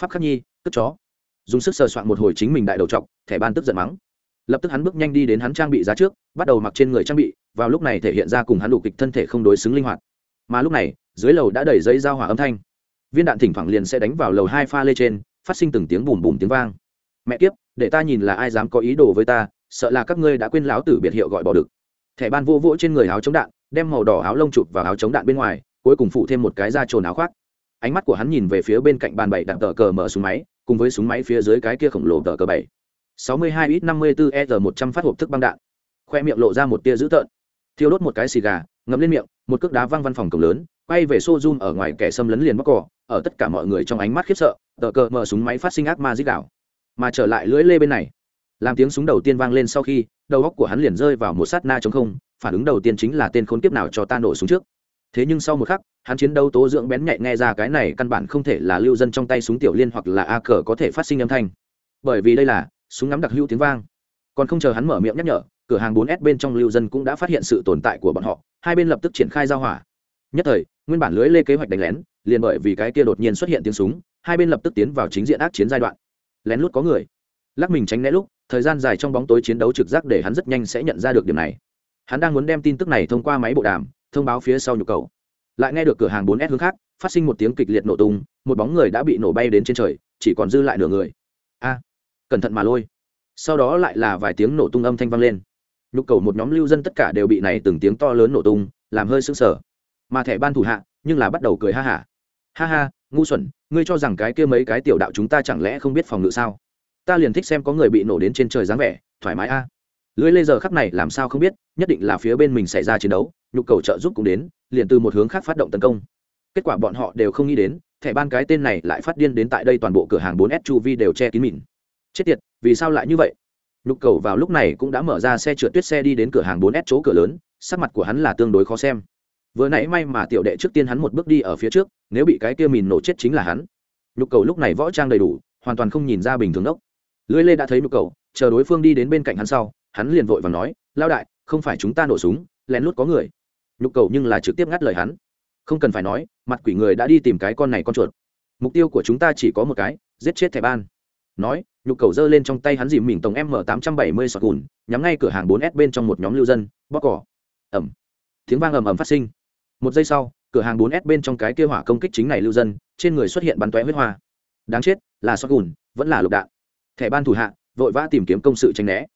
Pháp khắc nhi, cất chó. Dùng sức sờ soạn một hồi chính mình đại đầu t thẻ ban tức giận mắng. Lập tức hắn bước nhanh đi đến hắn trang bị giá trước, bắt đầu mặc trên người trang bị, vào lúc này thể hiện ra cùng hắn đủ kịch thân thể không đối xứng linh hoạt. Mà lúc này, dưới lầu đã đẩy dây giao hỏa âm thanh. Viên đạn thỉnh thoảng liền sẽ đánh vào lầu hai pha lê trên, phát sinh từng tiếng bùm bùm tiếng vang. Mẹ kiếp, để ta nhìn là ai dám có ý đồ với ta, sợ là các ngươi đã quên láo tử biệt hiệu gọi bỏ được. Thẻ ban vô vỗ trên người áo chống đạn, đem màu đỏ áo lông chụp vào áo chống đạn bên ngoài cuối cùng phụ thêm một cái da trồn áo khoác. Ánh mắt của hắn nhìn về phía bên cạnh bàn bảy đặt tờ cờ mở súng máy, cùng với súng máy phía dưới cái kia khổng lồ tờ cờ bảy. Sáu mươi hai ít năm mươi bốn e r một trăm phát hộp thức băng đạn. Khoe miệng lộ ra một tia dữ tợn. Thiêu đốt một cái xì gà, ngậm lên miệng, một cước đá văng văn phòng cổng lớn, quay về xô zoom ở ngoài kẻ xâm lấn liền bóc cỏ, ở tất cả mọi người trong ánh mắt khiếp sợ, tờ cờ mở súng máy phát sinh ác ma dích đảo mà trở lại lưỡi lê bên này, làm tiếng súng đầu tiên vang lên sau khi, đầu góc của hắn liền rơi vào một sát na chống không, phản ứng đầu tiên chính là tên khốn kiếp nào cho ta nổ súng trước thế nhưng sau một khắc, hắn chiến đấu tố dưỡng bén nhạy nghe ra cái này căn bản không thể là lưu dân trong tay súng tiểu liên hoặc là a cờ có thể phát sinh âm thanh. Bởi vì đây là súng ngắm đặc hữu tiếng vang. Còn không chờ hắn mở miệng nhắc nhở, cửa hàng 4S bên trong lưu dân cũng đã phát hiện sự tồn tại của bọn họ, hai bên lập tức triển khai giao hỏa. Nhất thời, nguyên bản lưới lê kế hoạch đánh lén, liền bởi vì cái kia đột nhiên xuất hiện tiếng súng, hai bên lập tức tiến vào chính diện ác chiến giai đoạn. Lén lút có người. Lắc mình tránh né lúc, thời gian dài trong bóng tối chiến đấu trực giác để hắn rất nhanh sẽ nhận ra được điểm này. Hắn đang muốn đem tin tức này thông qua máy bộ đàm thông báo phía sau nhu cầu. Lại nghe được cửa hàng 4S hướng khác, phát sinh một tiếng kịch liệt nổ tung, một bóng người đã bị nổ bay đến trên trời, chỉ còn dư lại nửa người. A, cẩn thận mà lôi. Sau đó lại là vài tiếng nổ tung âm thanh vang lên. Nhu cầu một nhóm lưu dân tất cả đều bị này từng tiếng to lớn nổ tung, làm hơi sững sờ. Mà thẻ ban thủ hạ, nhưng là bắt đầu cười ha hả. Ha. ha ha ngu xuẩn, ngươi cho rằng cái kia mấy cái tiểu đạo chúng ta chẳng lẽ không biết phòng ngự sao? Ta liền thích xem có người bị nổ đến trên trời dáng vẻ, thoải mái a. À. lưới lê giờ khắc này làm sao không biết, nhất định là phía bên mình xảy ra chiến đấu nhu cầu trợ giúp cũng đến, liền từ một hướng khác phát động tấn công. Kết quả bọn họ đều không nghĩ đến, thẻ ban cái tên này lại phát điên đến tại đây toàn bộ cửa hàng 4S chu vi đều che kín mịn. Chết tiệt, vì sao lại như vậy? Nhục cầu vào lúc này cũng đã mở ra xe trượt tuyết xe đi đến cửa hàng 4S chỗ cửa lớn, sắc mặt của hắn là tương đối khó xem. Vừa nãy may mà tiểu đệ trước tiên hắn một bước đi ở phía trước, nếu bị cái kia mìn nổ chết chính là hắn. Nhục cầu lúc này võ trang đầy đủ, hoàn toàn không nhìn ra bình thường đốc. Lưỡi lê đã thấy nhục cầu, chờ đối phương đi đến bên cạnh hắn sau, hắn liền vội và nói lao đại, không phải chúng ta nổ súng, lén lút có người nhục cầu nhưng là trực tiếp ngắt lời hắn. Không cần phải nói, mặt quỷ người đã đi tìm cái con này con chuột. Mục tiêu của chúng ta chỉ có một cái, giết chết thẻ ban. Nói, nhục cầu giơ lên trong tay hắn dìm mình tổng m tám trăm bảy mươi sọt cùn nhắm ngay cửa hàng bốn s bên trong một nhóm lưu dân bóc cỏ ẩm. Tiếng vang ầm ầm phát sinh. Một giây sau, cửa hàng bốn S bên trong cái kia hỏa công kích chính này lưu dân, trên người xuất hiện bắn tóe huyết hoa. Đáng chết, là sọt gùn, vẫn là lục đạn. Thẻ ban thủ hạ, vội vã tìm kiếm công sự tranh né.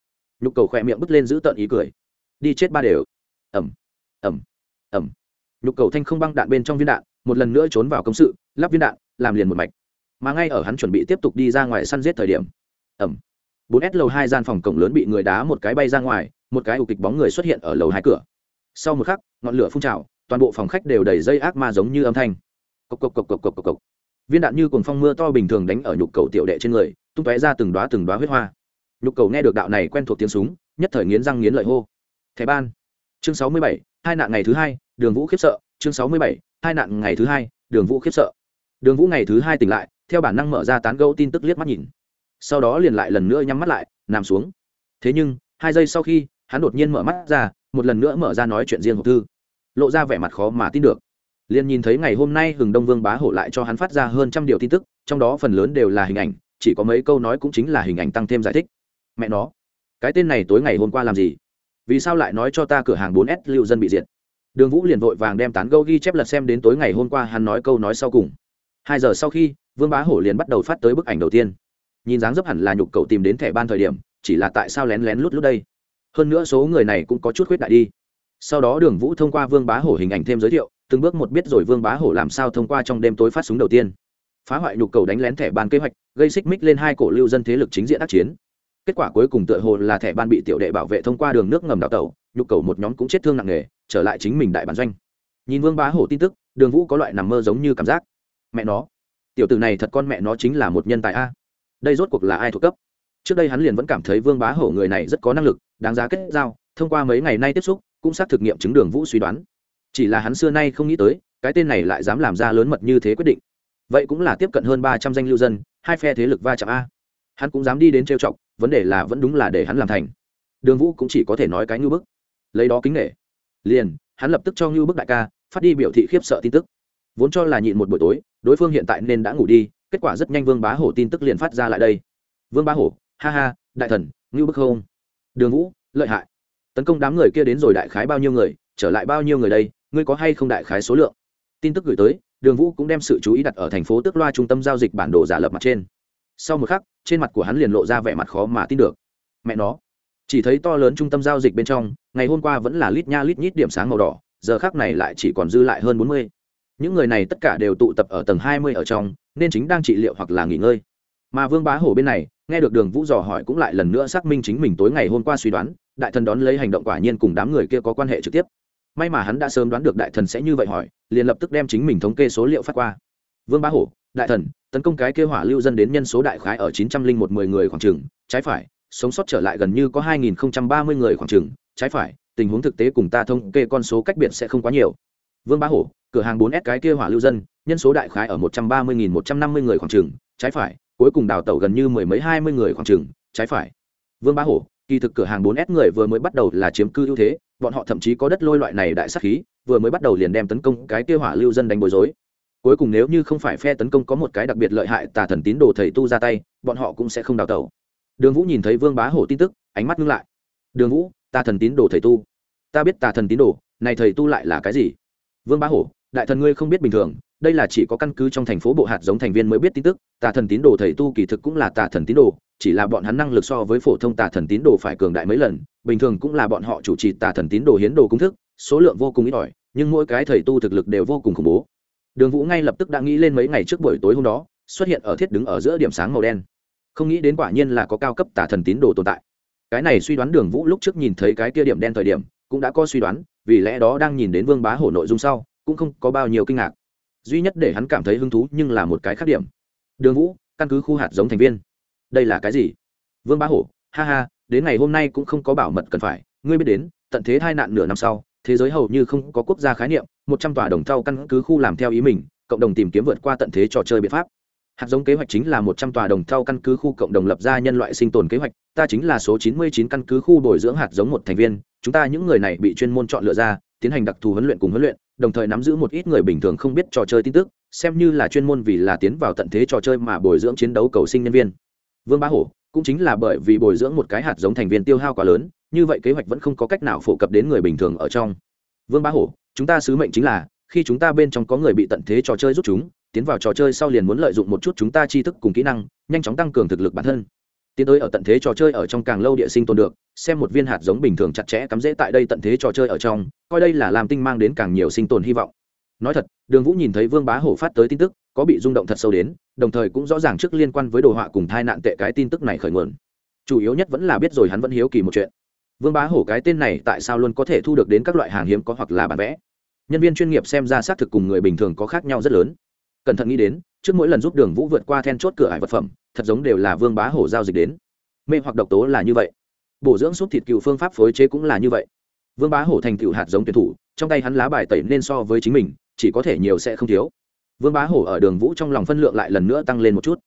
Nhục cầu khỏe miệng bứt lên giữ tợn ý cười. Đi chết ba đều. Ẩm. Ẩm ẩm. Nhục cầu thanh không băng đạn bên trong viên đạn, một lần nữa trốn vào công sự, lắp viên đạn, làm liền một mạch. Mà ngay ở hắn chuẩn bị tiếp tục đi ra ngoài săn giết thời điểm, ẩm. Bốn s lầu hai gian phòng cổng lớn bị người đá một cái bay ra ngoài, một cái ủ kịch bóng người xuất hiện ở lầu hai cửa. Sau một khắc, ngọn lửa phun trào, toàn bộ phòng khách đều đầy dây ác ma giống như âm thanh. Cộc cộc cộc cộc cộc cộc cộc. Viên đạn như cùng phong mưa to bình thường đánh ở nhục cầu tiểu đệ trên người, tung tóe ra từng đoá từng đoá huyết hoa. Nhục cầu nghe được đạo này quen thuộc tiếng súng, nhất thời nghiến răng nghiến lợi hô. Thẻ ban. Chương sáu mươi bảy hai nạn ngày thứ hai, đường vũ khiếp sợ, chương sáu mươi bảy, hai nạn ngày thứ hai, đường vũ khiếp sợ. Đường vũ ngày thứ hai tỉnh lại, theo bản năng mở ra tán gẫu tin tức liếc mắt nhìn. Sau đó liền lại lần nữa nhắm mắt lại, nằm xuống. Thế nhưng, hai giây sau khi, hắn đột nhiên mở mắt ra, một lần nữa mở ra nói chuyện riêng hộp thư. Lộ ra vẻ mặt khó mà tin được. Liền nhìn thấy ngày hôm nay hừng đông vương bá hổ lại cho hắn phát ra hơn trăm điều tin tức, trong đó phần lớn đều là hình ảnh, chỉ có mấy câu nói cũng chính là hình ảnh tăng thêm giải thích. Mẹ nó, cái tên này tối ngày hôm qua làm gì? Vì sao lại nói cho ta cửa hàng 4S lưu dân bị diệt? Đường vũ liền vội vàng đem tán gâu ghi chép lật xem đến tối ngày hôm qua hắn nói câu nói sau cùng. Hai giờ sau khi, vương bá hổ liền bắt đầu phát tới bức ảnh đầu tiên. Nhìn dáng dấp hẳn là nhục cậu tìm đến thẻ ban thời điểm, chỉ là tại sao lén lén lút lút đây? Hơn nữa số người này cũng có chút khuyết đại đi. Sau đó đường vũ thông qua vương bá hổ hình ảnh thêm giới thiệu, từng bước một biết rồi vương bá hổ làm sao thông qua trong đêm tối phát súng đầu tiên. Phá hoại nhục cầu đánh lén thẻ ban kế hoạch, gây xích mích lên hai cổ lưu dân thế lực chính diện ác chiến kết quả cuối cùng tựa hồ là thẻ ban bị tiểu đệ bảo vệ thông qua đường nước ngầm đào tẩu, nhục cầu một nhóm cũng chết thương nặng nề, trở lại chính mình đại bản doanh. Nhìn vương bá hổ tin tức, đường vũ có loại nằm mơ giống như cảm giác. Mẹ nó, tiểu tử này thật con mẹ nó chính là một nhân tài a. Đây rốt cuộc là ai thuộc cấp? Trước đây hắn liền vẫn cảm thấy vương bá hổ người này rất có năng lực, đáng giá kết giao, thông qua mấy ngày nay tiếp xúc, cũng xác thực nghiệm chứng đường vũ suy đoán. Chỉ là hắn xưa nay không nghĩ tới, cái tên này lại dám làm ra lớn mật như thế quyết định. Vậy cũng là tiếp cận hơn ba trăm danh lưu dân, hai phe thế lực va chạm a. Hắn cũng dám đi đến trêu chọc vấn đề là vẫn đúng là để hắn làm thành. Đường vũ cũng chỉ có thể nói cái ngưu bức. Lấy đó kính nghệ liền, hắn lập tức cho ngưu bức đại ca, phát đi biểu thị khiếp sợ tin tức. Vốn cho là nhịn một buổi tối, đối phương hiện tại nên đã ngủ đi, kết quả rất nhanh vương bá hổ tin tức liền phát ra lại đây. Vương bá hổ, ha ha, đại thần, ngưu bức không? Đường vũ, lợi hại. Tấn công đám người kia đến rồi đại khái bao nhiêu người, trở lại bao nhiêu người đây, ngươi có hay không đại khái số lượng? Tin tức gửi tới, đường vũ cũng đem sự chú ý đặt ở thành phố tước loa trung tâm giao dịch bản đồ giả lập mặt trên sau một khắc, trên mặt của hắn liền lộ ra vẻ mặt khó mà tin được. Mẹ nó, chỉ thấy to lớn trung tâm giao dịch bên trong, ngày hôm qua vẫn là lít nha lít nhít điểm sáng màu đỏ, giờ khác này lại chỉ còn dư lại hơn bốn mươi. Những người này tất cả đều tụ tập ở tầng hai mươi ở trong, nên chính đang trị liệu hoặc là nghỉ ngơi. Mà vương bá hổ bên này, nghe được đường vũ dò hỏi cũng lại lần nữa xác minh chính mình tối ngày hôm qua suy đoán, đại thần đón lấy hành động quả nhiên cùng đám người kia có quan hệ trực tiếp. May mà hắn đã sớm đoán được đại thần sẽ như vậy hỏi, liền lập tức đem chính mình thống kê số liệu phát qua. Vương bá hổ đại thần, tấn công cái kêu hỏa lưu dân đến nhân số đại khái ở chín trăm linh một mười người khoảng trường trái phải, sống sót trở lại gần như có hai nghìn không trăm ba mươi người khoảng trường trái phải, tình huống thực tế cùng ta thông kê con số cách biệt sẽ không quá nhiều. Vương bá hổ, cửa hàng bốn s cái kia hỏa lưu dân, nhân số đại khái ở một trăm ba mươi nghìn một trăm năm mươi người khoảng trường trái phải, cuối cùng đào tẩu gần như mười mấy hai mươi người khoảng trường trái phải. Vương bá hổ, kỳ thực cửa hàng bốn s người vừa mới bắt đầu là chiếm cư ưu thế, bọn họ thậm chí có đất lôi loại này đại sắc khí, vừa mới bắt đầu liền đem tấn công cái kia hỏa lưu dân đánh bối rối cuối cùng nếu như không phải phe tấn công có một cái đặc biệt lợi hại tà thần tín đồ thầy tu ra tay, bọn họ cũng sẽ không đào tẩu. Đường vũ nhìn thấy vương bá hổ tin tức, ánh mắt ngưng lại. Đường vũ, tà thần tín đồ thầy tu. Ta biết tà thần tín đồ, này thầy tu lại là cái gì? Vương bá hổ, đại thần ngươi không biết bình thường, đây là chỉ có căn cứ trong thành phố bộ hạt giống thành viên mới biết tin tức, tà thần tín đồ thầy tu kỳ thực cũng là tà thần tín đồ, chỉ là bọn hắn năng lực so với phổ thông tà thần tín đồ phải cường đại mấy lần, bình thường cũng là bọn họ chủ trì tà thần tín đồ hiến đồ công thức, số lượng vô cùng ít ỏi, nhưng mỗi cái thầy tu thực lực đều vô cùng khủng bố đường vũ ngay lập tức đã nghĩ lên mấy ngày trước buổi tối hôm đó, xuất hiện ở thiết đứng ở giữa điểm sáng màu đen. Không nghĩ đến quả nhiên là có cao cấp tà thần tín đồ tồn tại. Cái này suy đoán đường vũ lúc trước nhìn thấy cái kia điểm đen thời điểm, cũng đã có suy đoán, vì lẽ đó đang nhìn đến vương bá hổ nội dung sau, cũng không có bao nhiêu kinh ngạc. Duy nhất để hắn cảm thấy hứng thú nhưng là một cái khác điểm. Đường vũ, căn cứ khu hạt giống thành viên. Đây là cái gì? Vương bá hổ, ha ha, đến ngày hôm nay cũng không có bảo mật cần phải. Ngươi biết đến, tận thế tai nạn nửa năm sau, thế giới hầu như không có quốc gia khái niệm một trăm tòa đồng thau căn cứ khu làm theo ý mình, cộng đồng tìm kiếm vượt qua tận thế trò chơi biện pháp. Hạt giống kế hoạch chính là một trăm tòa đồng thau căn cứ khu cộng đồng lập ra nhân loại sinh tồn kế hoạch, ta chính là số chín mươi chín căn cứ khu bồi dưỡng hạt giống một thành viên, chúng ta những người này bị chuyên môn chọn lựa ra, tiến hành đặc thù huấn luyện cùng huấn luyện, đồng thời nắm giữ một ít người bình thường không biết trò chơi tin tức, xem như là chuyên môn vì là tiến vào tận thế trò chơi mà bồi dưỡng chiến đấu cầu sinh nhân viên. Vương bá hổ, cũng chính là bởi vì bồi dưỡng một cái hạt giống thành viên tiêu hao quá lớn, như vậy kế hoạch vẫn không có cách nào phổ cập đến người bình thường ở trong. Vương bá hổ chúng ta sứ mệnh chính là, khi chúng ta bên trong có người bị tận thế trò chơi giúp chúng, tiến vào trò chơi sau liền muốn lợi dụng một chút chúng ta tri thức cùng kỹ năng, nhanh chóng tăng cường thực lực bản thân. Tiến tới ở tận thế trò chơi ở trong càng lâu địa sinh tồn được, xem một viên hạt giống bình thường chặt chẽ cắm rễ tại đây tận thế trò chơi ở trong, coi đây là làm tinh mang đến càng nhiều sinh tồn hy vọng. Nói thật, đường vũ nhìn thấy vương bá hổ phát tới tin tức, có bị rung động thật sâu đến, đồng thời cũng rõ ràng trước liên quan với đồ họa cùng thai nạn tệ cái tin tức này khởi nguồn. Chủ yếu nhất vẫn là biết rồi hắn vẫn hiếu kỳ một chuyện vương bá hổ cái tên này tại sao luôn có thể thu được đến các loại hàng hiếm có hoặc là bản vẽ? Nhân viên chuyên nghiệp xem ra xác thực cùng người bình thường có khác nhau rất lớn. Cẩn thận nghĩ đến, trước mỗi lần giúp đường vũ vượt qua then chốt cửa hải vật phẩm, thật giống đều là vương bá hổ giao dịch đến. Mê hoặc độc tố là như vậy. Bổ dưỡng súp thịt cựu phương pháp phối chế cũng là như vậy. Vương bá hổ thành cựu hạt giống tuyển thủ, trong tay hắn lá bài tẩy nên so với chính mình, chỉ có thể nhiều sẽ không thiếu. Vương bá hổ ở đường vũ trong lòng phân lượng lại lần nữa tăng lên một chút.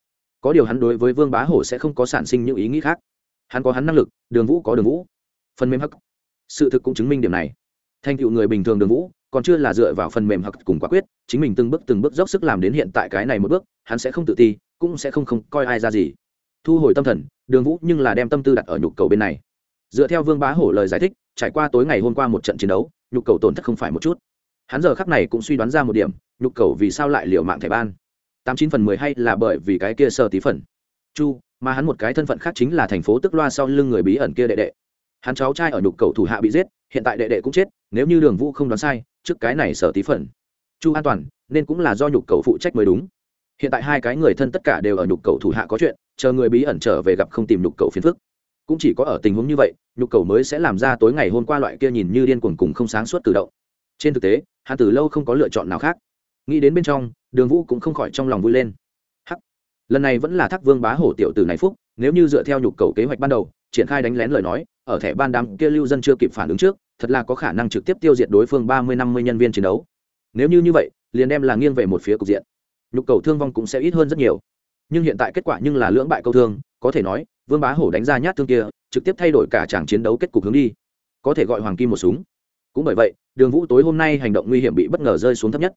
Có điều hắn đối với vương bá hổ sẽ không có sản sinh những ý nghĩ khác. Hắn có hắn năng lực, đường vũ có đường vũ phần mềm hắc. Sự thực cũng chứng minh điểm này. Thành tựu người bình thường đường vũ, còn chưa là dựa vào phần mềm hắc cùng quả quyết, chính mình từng bước từng bước dốc sức làm đến hiện tại cái này một bước, hắn sẽ không tự ti, cũng sẽ không không coi ai ra gì. Thu hồi tâm thần, đường vũ nhưng là đem tâm tư đặt ở nhục cầu bên này. Dựa theo vương bá hổ lời giải thích, trải qua tối ngày hôm qua một trận chiến đấu, nhục cầu tổn thất không phải một chút. Hắn giờ khắc này cũng suy đoán ra một điểm, nhục cầu vì sao lại liệu mạng thẻ ban? Tám chín phần mười hay là bởi vì cái kia sơ tí phần? Chu, mà hắn một cái thân phận khác chính là thành phố tức loa sau lưng người bí ẩn kia đệ đệ hắn cháu trai ở nhục cầu thủ hạ bị giết, hiện tại đệ đệ cũng chết, nếu như đường vũ không đoán sai, trước cái này sở tí phần chu an toàn, nên cũng là do nhục cầu phụ trách mới đúng. Hiện tại hai cái người thân tất cả đều ở nhục cầu thủ hạ có chuyện, chờ người bí ẩn trở về gặp không tìm nhục cầu phiền phức. Cũng chỉ có ở tình huống như vậy, nhục cầu mới sẽ làm ra tối ngày hôm qua loại kia nhìn như điên cuồng cùng không sáng suốt tự động. Trên thực tế, hắn từ lâu không có lựa chọn nào khác. Nghĩ đến bên trong, đường vũ cũng không khỏi trong lòng vui lên. Hắc! Lần này vẫn là thác vương bá hổ tiểu tử này phúc, nếu như dựa theo nhục cầu kế hoạch ban đầu, triển khai đánh lén lời nói ở thẻ ban đám kia lưu dân chưa kịp phản ứng trước, thật là có khả năng trực tiếp tiêu diệt đối phương ba mươi năm mươi nhân viên chiến đấu. Nếu như như vậy, liền đem là nghiêng về một phía cục diện. Nhục cầu thương vong cũng sẽ ít hơn rất nhiều. Nhưng hiện tại kết quả nhưng là lưỡng bại câu thương, có thể nói, vương bá hổ đánh ra nhát thương kia, trực tiếp thay đổi cả tràng chiến đấu kết cục hướng đi. Có thể gọi hoàng kim một súng. Cũng bởi vậy, đường vũ tối hôm nay hành động nguy hiểm bị bất ngờ rơi xuống thấp nhất.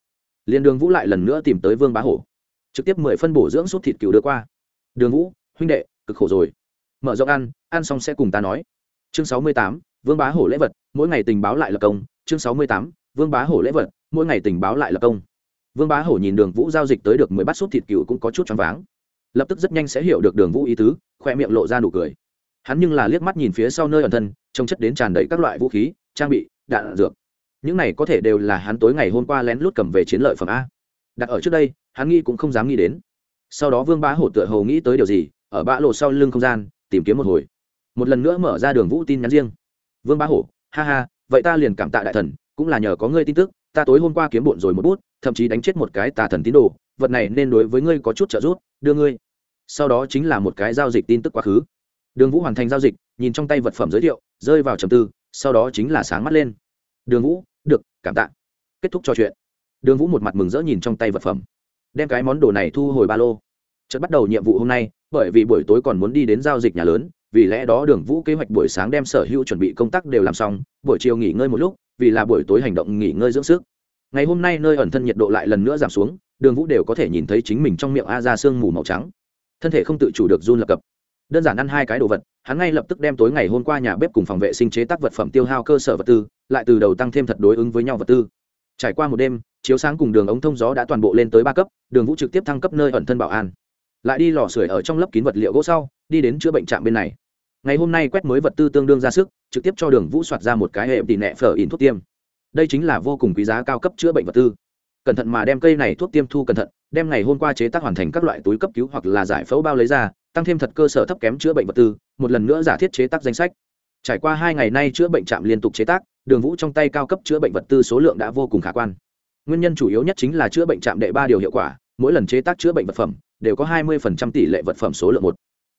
Liền đường vũ lại lần nữa tìm tới vương bá hổ. Trực tiếp mười phân bổ dưỡng sút thịt cừu đưa qua. Đường vũ, huynh đệ, cực khổ rồi. Mở rộng ăn ăn xong sẽ cùng ta nói chương sáu mươi tám, vương bá hổ lễ vật, mỗi ngày tình báo lại lập công. Chương sáu mươi tám, vương bá hổ lễ vật, mỗi ngày tình báo lại lập công. Vương bá hổ nhìn đường vũ giao dịch tới được mười bát sút thịt cừu cũng có chút choáng váng. Lập tức rất nhanh sẽ hiểu được đường vũ ý tứ, khoe miệng lộ ra nụ cười. Hắn nhưng là liếc mắt nhìn phía sau nơi ẩn thân, trông chất đến tràn đầy các loại vũ khí, trang bị, đạn, dược. Những này có thể đều là hắn tối ngày hôm qua lén lút cầm về chiến lợi phẩm a. Đặt ở trước đây, hắn nghĩ cũng không dám nghĩ đến. Sau đó vương bá hổ tựa hồ nghĩ tới điều gì, ở bã lộ sau lưng không gian, tìm kiếm một hồi một lần nữa mở ra đường vũ tin nhắn riêng. Vương bá hổ, ha ha, vậy ta liền cảm tạ đại thần, cũng là nhờ có ngươi tin tức, ta tối hôm qua kiếm bộn rồi một bút, thậm chí đánh chết một cái tà thần tín đồ, vật này nên đối với ngươi có chút trợ giúp, đưa ngươi. Sau đó chính là một cái giao dịch tin tức quá khứ. Đường vũ hoàn thành giao dịch, nhìn trong tay vật phẩm giới thiệu, rơi vào trầm tư, sau đó chính là sáng mắt lên. Đường vũ, được, cảm tạ. Kết thúc trò chuyện. Đường vũ một mặt mừng rỡ nhìn trong tay vật phẩm. Đem cái món đồ này thu hồi ba lô. Chợt bắt đầu nhiệm vụ hôm nay, bởi vì buổi tối còn muốn đi đến giao dịch nhà lớn vì lẽ đó đường vũ kế hoạch buổi sáng đem sở hữu chuẩn bị công tác đều làm xong, buổi chiều nghỉ ngơi một lúc, vì là buổi tối hành động nghỉ ngơi dưỡng sức. Ngày hôm nay nơi ẩn thân nhiệt độ lại lần nữa giảm xuống, đường vũ đều có thể nhìn thấy chính mình trong miệng a ra sương mù màu trắng. Thân thể không tự chủ được run lập cập. Đơn giản ăn hai cái đồ vật, hắn ngay lập tức đem tối ngày hôm qua nhà bếp cùng phòng vệ sinh chế tác vật phẩm tiêu hao cơ sở vật tư, lại từ đầu tăng thêm thật đối ứng với nhau vật tư. Trải qua một đêm, chiếu sáng cùng đường ống thông gió đã toàn bộ lên tới ba cấp, đường vũ trực tiếp thăng cấp nơi ẩn thân bảo an. Lại đi lò sưởi ở trong lớp kín vật liệu gỗ sau đi đến chữa bệnh trạm bên này. Ngày hôm nay quét mới vật tư tương đương ra sức, trực tiếp cho đường vũ soạt ra một cái hệ tỷ nẹ phở in thuốc tiêm. Đây chính là vô cùng quý giá cao cấp chữa bệnh vật tư. Cẩn thận mà đem cây này thuốc tiêm thu cẩn thận, đem ngày hôm qua chế tác hoàn thành các loại túi cấp cứu hoặc là giải phẫu bao lấy ra, tăng thêm thật cơ sở thấp kém chữa bệnh vật tư, một lần nữa giả thiết chế tác danh sách. Trải qua hai ngày nay chữa bệnh trạm liên tục chế tác, đường vũ trong tay cao cấp chữa bệnh vật tư số lượng đã vô cùng khả quan. Nguyên nhân chủ yếu nhất chính là chữa bệnh trạm đệ ba điều hiệu quả, mỗi lần chế tác chữa bệnh vật phẩm, đều có hai mươi tỷ lệ vật phẩm số lượng một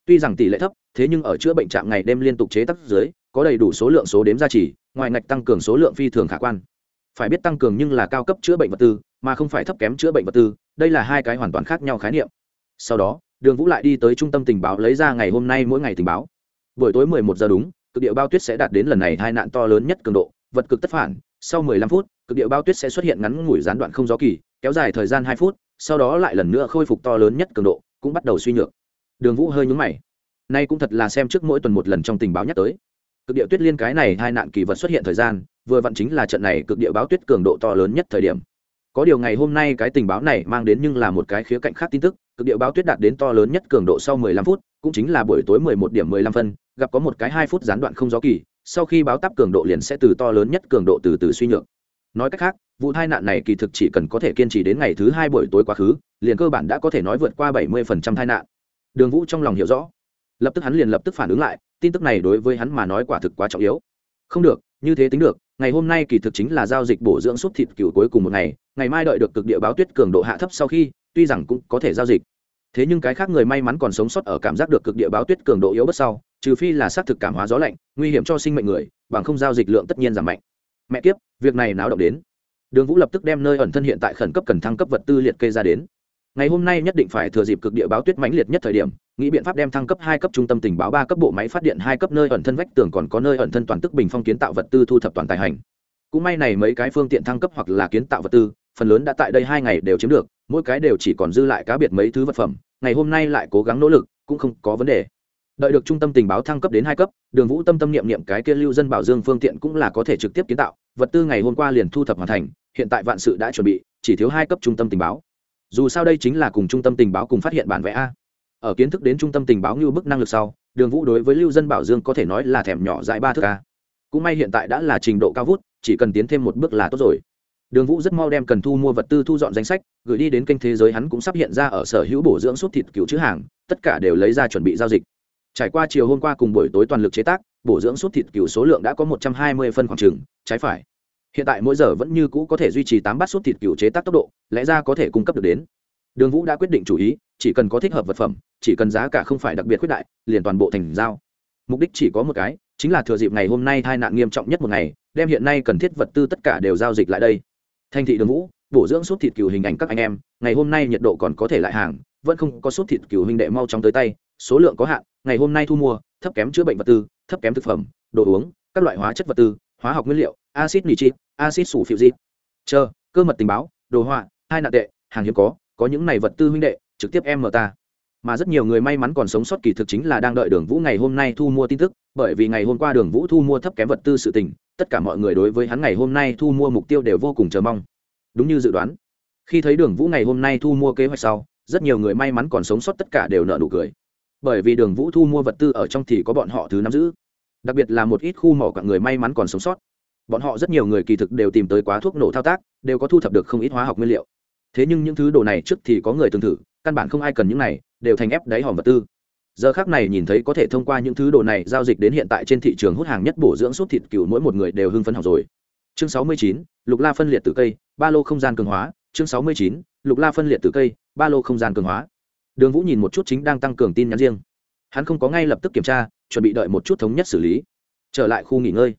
tuy rằng tỷ lệ thấp, thế nhưng ở chữa bệnh trạm ngày đêm liên tục chế tác dưới, có đầy đủ số lượng số đếm gia trì, ngoài ngạch tăng cường số lượng phi thường khả quan. Phải biết tăng cường nhưng là cao cấp chữa bệnh vật tư, mà không phải thấp kém chữa bệnh vật tư, đây là hai cái hoàn toàn khác nhau khái niệm. Sau đó, đường vũ lại đi tới trung tâm tình báo lấy ra ngày hôm nay mỗi ngày tình báo. Buổi tối 11 giờ đúng, cực địa bao tuyết sẽ đạt đến lần này hai nạn to lớn nhất cường độ, vật cực tất phản, sau 15 phút, cực địa bao tuyết sẽ xuất hiện ngắn ngủi gián đoạn không gió kỳ, kéo dài thời gian hai phút, sau đó lại lần nữa khôi phục to lớn nhất cường độ, cũng bắt đầu suy nhược đường vũ hơi nhúng mày. Nay cũng thật là xem trước mỗi tuần một lần trong tình báo nhắc tới. Cực địa tuyết liên cái này hai nạn kỳ vật xuất hiện thời gian, vừa vặn chính là trận này cực địa báo tuyết cường độ to lớn nhất thời điểm. Có điều ngày hôm nay cái tình báo này mang đến nhưng là một cái khía cạnh khác tin tức, cực địa báo tuyết đạt đến to lớn nhất cường độ sau 15 phút, cũng chính là buổi tối 11 điểm 15 phân, gặp có một cái hai phút gián đoạn không gió kỳ, sau khi báo táp cường độ liền sẽ từ to lớn nhất cường độ từ từ suy nhược. Nói cách khác, vụ tai nạn này kỳ thực chỉ cần có thể kiên trì đến ngày thứ hai buổi tối quá khứ, liền cơ bản đã có thể nói vượt qua 70% tai nạn đường vũ trong lòng hiểu rõ. Lập tức hắn liền lập tức phản ứng lại, tin tức này đối với hắn mà nói quả thực quá trọng yếu. Không được, như thế tính được, ngày hôm nay kỳ thực chính là giao dịch bổ dưỡng xúc thịt cừu cuối cùng một ngày ngày mai đợi được cực địa báo tuyết cường độ hạ thấp sau khi, tuy rằng cũng có thể giao dịch. Thế nhưng cái khác người may mắn còn sống sót ở cảm giác được cực địa báo tuyết cường độ yếu bất sau, trừ phi là xác thực cảm hóa gió lạnh, nguy hiểm cho sinh mệnh người, bằng không giao dịch lượng tất nhiên giảm mạnh. Mẹ kiếp, việc này náo động đến. Đường vũ lập tức đem nơi ẩn thân hiện tại khẩn cấp cần thăng cấp vật tư liệt kê ra đến ngày hôm nay nhất định phải thừa dịp cực địa báo tuyết mãnh liệt nhất thời điểm, nghĩ biện pháp đem thăng cấp hai cấp trung tâm tình báo, ba cấp bộ máy phát điện, hai cấp nơi ẩn thân vách tường còn có nơi ẩn thân toàn tức bình phong kiến tạo vật tư thu thập toàn tài hành. Cũng may này mấy cái phương tiện thăng cấp hoặc là kiến tạo vật tư, phần lớn đã tại đây hai ngày đều chiếm được, mỗi cái đều chỉ còn dư lại cá biệt mấy thứ vật phẩm, ngày hôm nay lại cố gắng nỗ lực, cũng không có vấn đề. Đợi được trung tâm tình báo thăng cấp đến hai cấp, đường vũ tâm tâm niệm niệm cái kia lưu dân bảo dương phương tiện cũng là có thể trực tiếp kiến tạo, vật tư ngày hôm qua liền thu thập hoàn thành, hiện tại vạn sự đã chuẩn bị, chỉ thiếu hai cấp trung tâm tình báo dù sao đây chính là cùng trung tâm tình báo cùng phát hiện bản vẽ a. Ở kiến thức đến trung tâm tình báo như bức năng lực sau, đường vũ đối với lưu dân bảo dương có thể nói là thèm nhỏ dại ba thước a. Cũng may hiện tại đã là trình độ cao vút, chỉ cần tiến thêm một bước là tốt rồi. Đường vũ rất mau đem cần thu mua vật tư thu dọn danh sách, gửi đi đến kênh thế giới hắn cũng sắp hiện ra ở sở hữu bổ dưỡng súp thịt cứu chữ hàng, tất cả đều lấy ra chuẩn bị giao dịch. Trải qua chiều hôm qua cùng buổi tối toàn lực chế tác, bổ dưỡng súp thịt cứu số lượng đã có một trăm hai mươi phân khoảng trừng trái phải hiện tại mỗi giờ vẫn như cũ có thể duy trì tám bát súp thịt cừu chế tác tốc độ, lẽ ra có thể cung cấp được đến. Đường vũ đã quyết định chủ ý, chỉ cần có thích hợp vật phẩm, chỉ cần giá cả không phải đặc biệt khuyết đại, liền toàn bộ thành giao. Mục đích chỉ có một cái, chính là thừa dịp ngày hôm nay tai nạn nghiêm trọng nhất một ngày, đem hiện nay cần thiết vật tư tất cả đều giao dịch lại đây. Thành thị đường vũ, bổ dưỡng súp thịt cừu hình ảnh các anh em, ngày hôm nay nhiệt độ còn có thể lại hàng, vẫn không có súp thịt cừu hình đệ mau chóng tới tay, số lượng có hạn, ngày hôm nay thu mua, thấp kém chữa bệnh vật tư, thấp kém thực phẩm, đồ uống, các loại hóa chất vật tư, hóa học nguyên liệu acid nitric acid sủ phiêu dịp chờ, cơ mật tình báo, đồ họa, hai nạn tệ, hàng hiếm có có những này vật tư huynh đệ, trực tiếp em mở ta. Mà rất nhiều người may mắn còn sống sót kỳ thực chính là đang đợi đường vũ ngày hôm nay thu mua tin tức, bởi vì ngày hôm qua đường vũ thu mua thấp kém vật tư sự tình, tất cả mọi người đối với hắn ngày hôm nay thu mua mục tiêu đều vô cùng chờ mong. Đúng như dự đoán. Khi thấy đường vũ ngày hôm nay thu mua kế hoạch sau, rất nhiều người may mắn còn sống sót tất cả đều nợ nụ cười. Bởi vì đường vũ thu mua vật tư ở trong thì có bọn họ thứ nắm giữ. Đặc biệt là một ít khu mỏ cả người may mắn còn sống sót bọn họ rất nhiều người kỳ thực đều tìm tới quá thuốc nổ thao tác, đều có thu thập được không ít hóa học nguyên liệu. Thế nhưng những thứ đồ này trước thì có người từng thử, căn bản không ai cần những này, đều thành ép đáy hòm vật tư. Giờ khác này nhìn thấy có thể thông qua những thứ đồ này giao dịch đến hiện tại trên thị trường hút hàng nhất bổ dưỡng suốt thịt cừu mỗi một người đều hưng phấn học rồi. Chương sáu mươi chín, lục la phân liệt từ cây, ba lô không gian cường hóa. Chương sáu mươi chín, lục la phân liệt từ cây, ba lô không gian cường hóa. Đường vũ nhìn một chút chính đang tăng cường tin nhắn riêng. Hắn không có ngay lập tức kiểm tra, chuẩn bị đợi một chút thống nhất xử lý. Trở lại khu nghỉ ngơi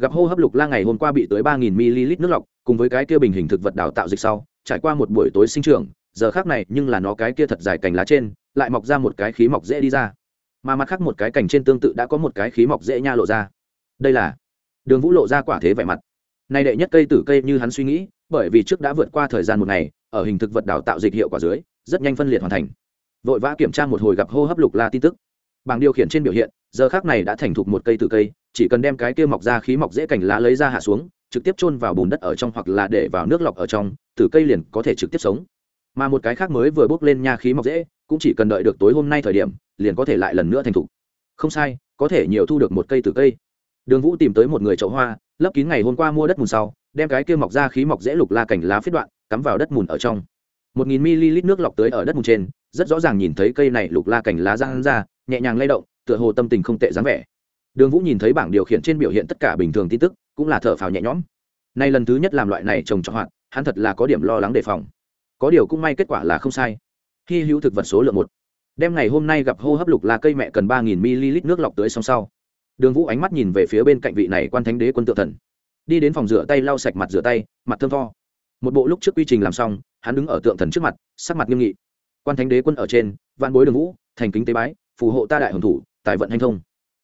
gặp hô hấp lục la ngày hôm qua bị tới ba nghìn ml nước lọc, cùng với cái kia bình hình thực vật đào tạo dịch sau, trải qua một buổi tối sinh trưởng, giờ khác này nhưng là nó cái kia thật dài cành lá trên, lại mọc ra một cái khí mọc dễ đi ra. Mà mặt khác một cái cành trên tương tự đã có một cái khí mọc dễ nha lộ ra. Đây là đường vũ lộ ra quả thế vẻ mặt. Nay đệ nhất cây tử cây như hắn suy nghĩ, bởi vì trước đã vượt qua thời gian một ngày, ở hình thực vật đào tạo dịch hiệu quả dưới, rất nhanh phân liệt hoàn thành. Vội vã kiểm tra một hồi gặp hô hấp lục la tin tức. Bảng điều khiển trên biểu hiện, giờ khác này đã thành thục một cây tử cây chỉ cần đem cái kia mọc ra khí mọc dễ cành lá lấy ra hạ xuống, trực tiếp chôn vào bùn đất ở trong hoặc là để vào nước lọc ở trong tử cây liền có thể trực tiếp sống. Mà một cái khác mới vừa bốc lên nha khí mọc dễ, cũng chỉ cần đợi được tối hôm nay thời điểm, liền có thể lại lần nữa thành thục. Không sai, có thể nhiều thu được một cây tử cây. Đường vũ tìm tới một người chậu hoa, lấp kín ngày hôm qua mua đất mùn sau, đem cái kia mọc ra khí mọc dễ lục la cảnh lá phết đoạn, cắm vào đất mùn ở trong. Một nghìn ml nước lọc tới ở đất mùn trên, rất rõ ràng nhìn thấy cây này lục la cảnh lá răng ra, nhẹ nhàng lay động, tựa hồ tâm tình không tệ dáng vẻ đường vũ nhìn thấy bảng điều khiển trên biểu hiện tất cả bình thường tin tức, cũng là thở phào nhẹ nhõm. Nay lần thứ nhất làm loại này trồng trọt hoạt, hắn thật là có điểm lo lắng đề phòng. Có điều cũng may kết quả là không sai. Hy hữu thực vật số lượng một. Đêm ngày hôm nay gặp hô hấp lục là cây mẹ cần ba nghìn ml nước lọc tưới song sau. Đường vũ ánh mắt nhìn về phía bên cạnh vị này quan thánh đế quân tự thần. Đi đến phòng rửa tay lau sạch mặt rửa tay, mặt thơm tho. Một bộ lúc trước quy trình làm xong, hắn đứng ở tượng thần trước mặt, sắc mặt nghiêm nghị. Quan thánh đế quân ở trên văn bối đường vũ, thành kính tế bái, phù hộ ta đại hồng thủ, tài vận hành thông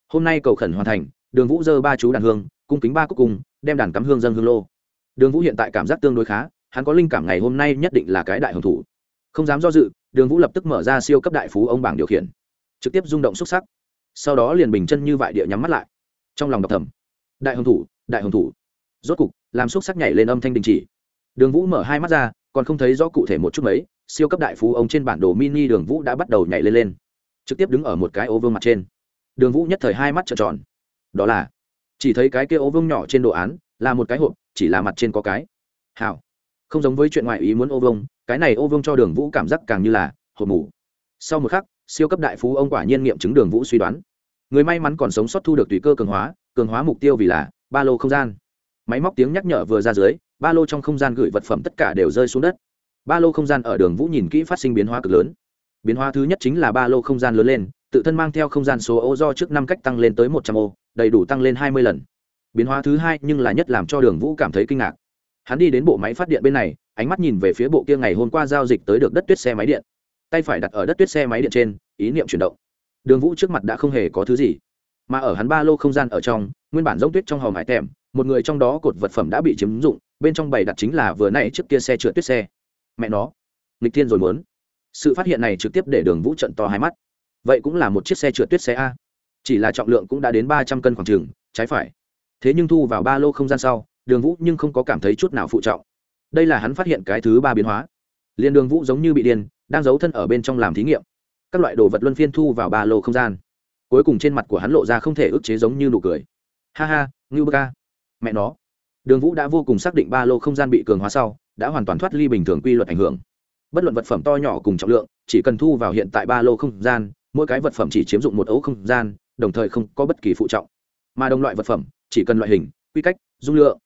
hôm nay cầu khẩn hoàn thành, đường vũ dơ ba chú đàn hương, cung kính ba cúc cùng, đem đàn cắm hương dân hương lô. Đường vũ hiện tại cảm giác tương đối khá, hắn có linh cảm ngày hôm nay nhất định là cái đại hồng thủ. Không dám do dự, đường vũ lập tức mở ra siêu cấp đại phú ông bảng điều khiển. Trực tiếp rung động xúc sắc. Sau đó liền bình chân như vại địa nhắm mắt lại. Trong lòng đọc thầm. Đại hồng thủ, đại hồng thủ. Rốt cục, làm xúc sắc nhảy lên âm thanh đình chỉ. Đường vũ mở hai mắt ra, còn không thấy rõ cụ thể một chút mấy, siêu cấp đại phú ông trên bản đồ mini đường vũ đã bắt đầu nhảy lên lên. Trực tiếp đứng ở một cái ô vương mặt trên đường vũ nhất thời hai mắt trợn tròn. Đó là, chỉ thấy cái kia ô vương nhỏ trên đồ án là một cái hộp, chỉ là mặt trên có cái. Hảo. Không giống với chuyện ngoại ý muốn ô vương, cái này ô vương cho đường vũ cảm giác càng như là hộp mù. Sau một khắc, siêu cấp đại phú ông quả nhiên nghiệm chứng đường vũ suy đoán. Người may mắn còn sống sót thu được tùy cơ cường hóa cường hóa mục tiêu vì là ba lô không gian. Máy móc tiếng nhắc nhở vừa ra dưới, ba lô trong không gian gửi vật phẩm tất cả đều rơi xuống đất. Ba lô không gian ở đường vũ nhìn kỹ phát sinh biến hóa cực lớn. Biến hóa thứ nhất chính là ba lô không gian lớn lên tự thân mang theo không gian số ô do trước năm cách tăng lên tới một trăm ô, đầy đủ tăng lên hai mươi lần. Biến hóa thứ hai nhưng là nhất làm cho đường vũ cảm thấy kinh ngạc. Hắn đi đến bộ máy phát điện bên này, ánh mắt nhìn về phía bộ kia ngày hôm qua giao dịch tới được đất tuyết xe máy điện. Tay phải đặt ở đất tuyết xe máy điện trên, ý niệm chuyển động. Đường vũ trước mặt đã không hề có thứ gì. Mà ở hắn ba lô không gian ở trong, nguyên bản giống tuyết trong hòm hải tèm, một người trong đó cột vật phẩm đã bị chiếm dụng, bên trong bày đặt chính là vừa nãy trước kia xe trượt tuyết xe. Mẹ nó, nghịch thiên rồi muốn. Sự phát hiện này trực tiếp để đường vũ trận to hai mắt vậy cũng là một chiếc xe trượt tuyết xe a. Chỉ là trọng lượng cũng đã đến ba trăm cân khoảng trường trái phải. Thế nhưng thu vào ba lô không gian sau, đường vũ nhưng không có cảm thấy chút nào phụ trọng. Đây là hắn phát hiện cái thứ ba biến hóa. Liền đường vũ giống như bị điên, đang giấu thân ở bên trong làm thí nghiệm. Các loại đồ vật luân phiên thu vào ba lô không gian. Cuối cùng trên mặt của hắn lộ ra không thể ức chế giống như nụ cười. Ha ha, ngưu bơ ca. Mẹ nó. Đường vũ đã vô cùng xác định ba lô không gian bị cường hóa sau, đã hoàn toàn thoát ly bình thường quy luật ảnh hưởng. Bất luận vật phẩm to nhỏ cùng trọng lượng, chỉ cần thu vào hiện tại ba lô không gian mỗi cái vật phẩm chỉ chiếm dụng một ấu không gian, đồng thời không có bất kỳ phụ trọng. Mà đồng loại vật phẩm, chỉ cần loại hình, quy cách, dung lượng,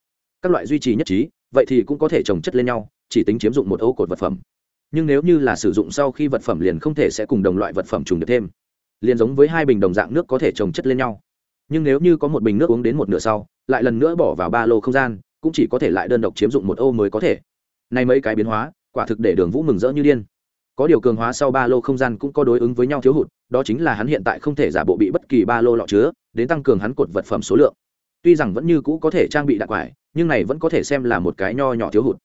các loại duy trì nhất trí, vậy thì cũng có thể trồng chất lên nhau, chỉ tính chiếm dụng một ấu cột vật phẩm. Nhưng nếu như là sử dụng sau khi vật phẩm liền không thể sẽ cùng đồng loại vật phẩm trùng được thêm. Liền giống với hai bình đồng dạng nước có thể trồng chất lên nhau. Nhưng nếu như có một bình nước uống đến một nửa sau, lại lần nữa bỏ vào ba lô không gian, cũng chỉ có thể lại đơn độc chiếm dụng một ô mới có thể. Nay mấy cái biến hóa, quả thực để đường vũ mừng rỡ như điên. Có điều cường hóa sau ba lô không gian cũng có đối ứng với nhau thiếu hụt đó chính là hắn hiện tại không thể giả bộ bị bất kỳ ba lô lọ chứa, đến tăng cường hắn cột vật phẩm số lượng. Tuy rằng vẫn như cũ có thể trang bị đặc quải, nhưng này vẫn có thể xem là một cái nho nhỏ thiếu hụt.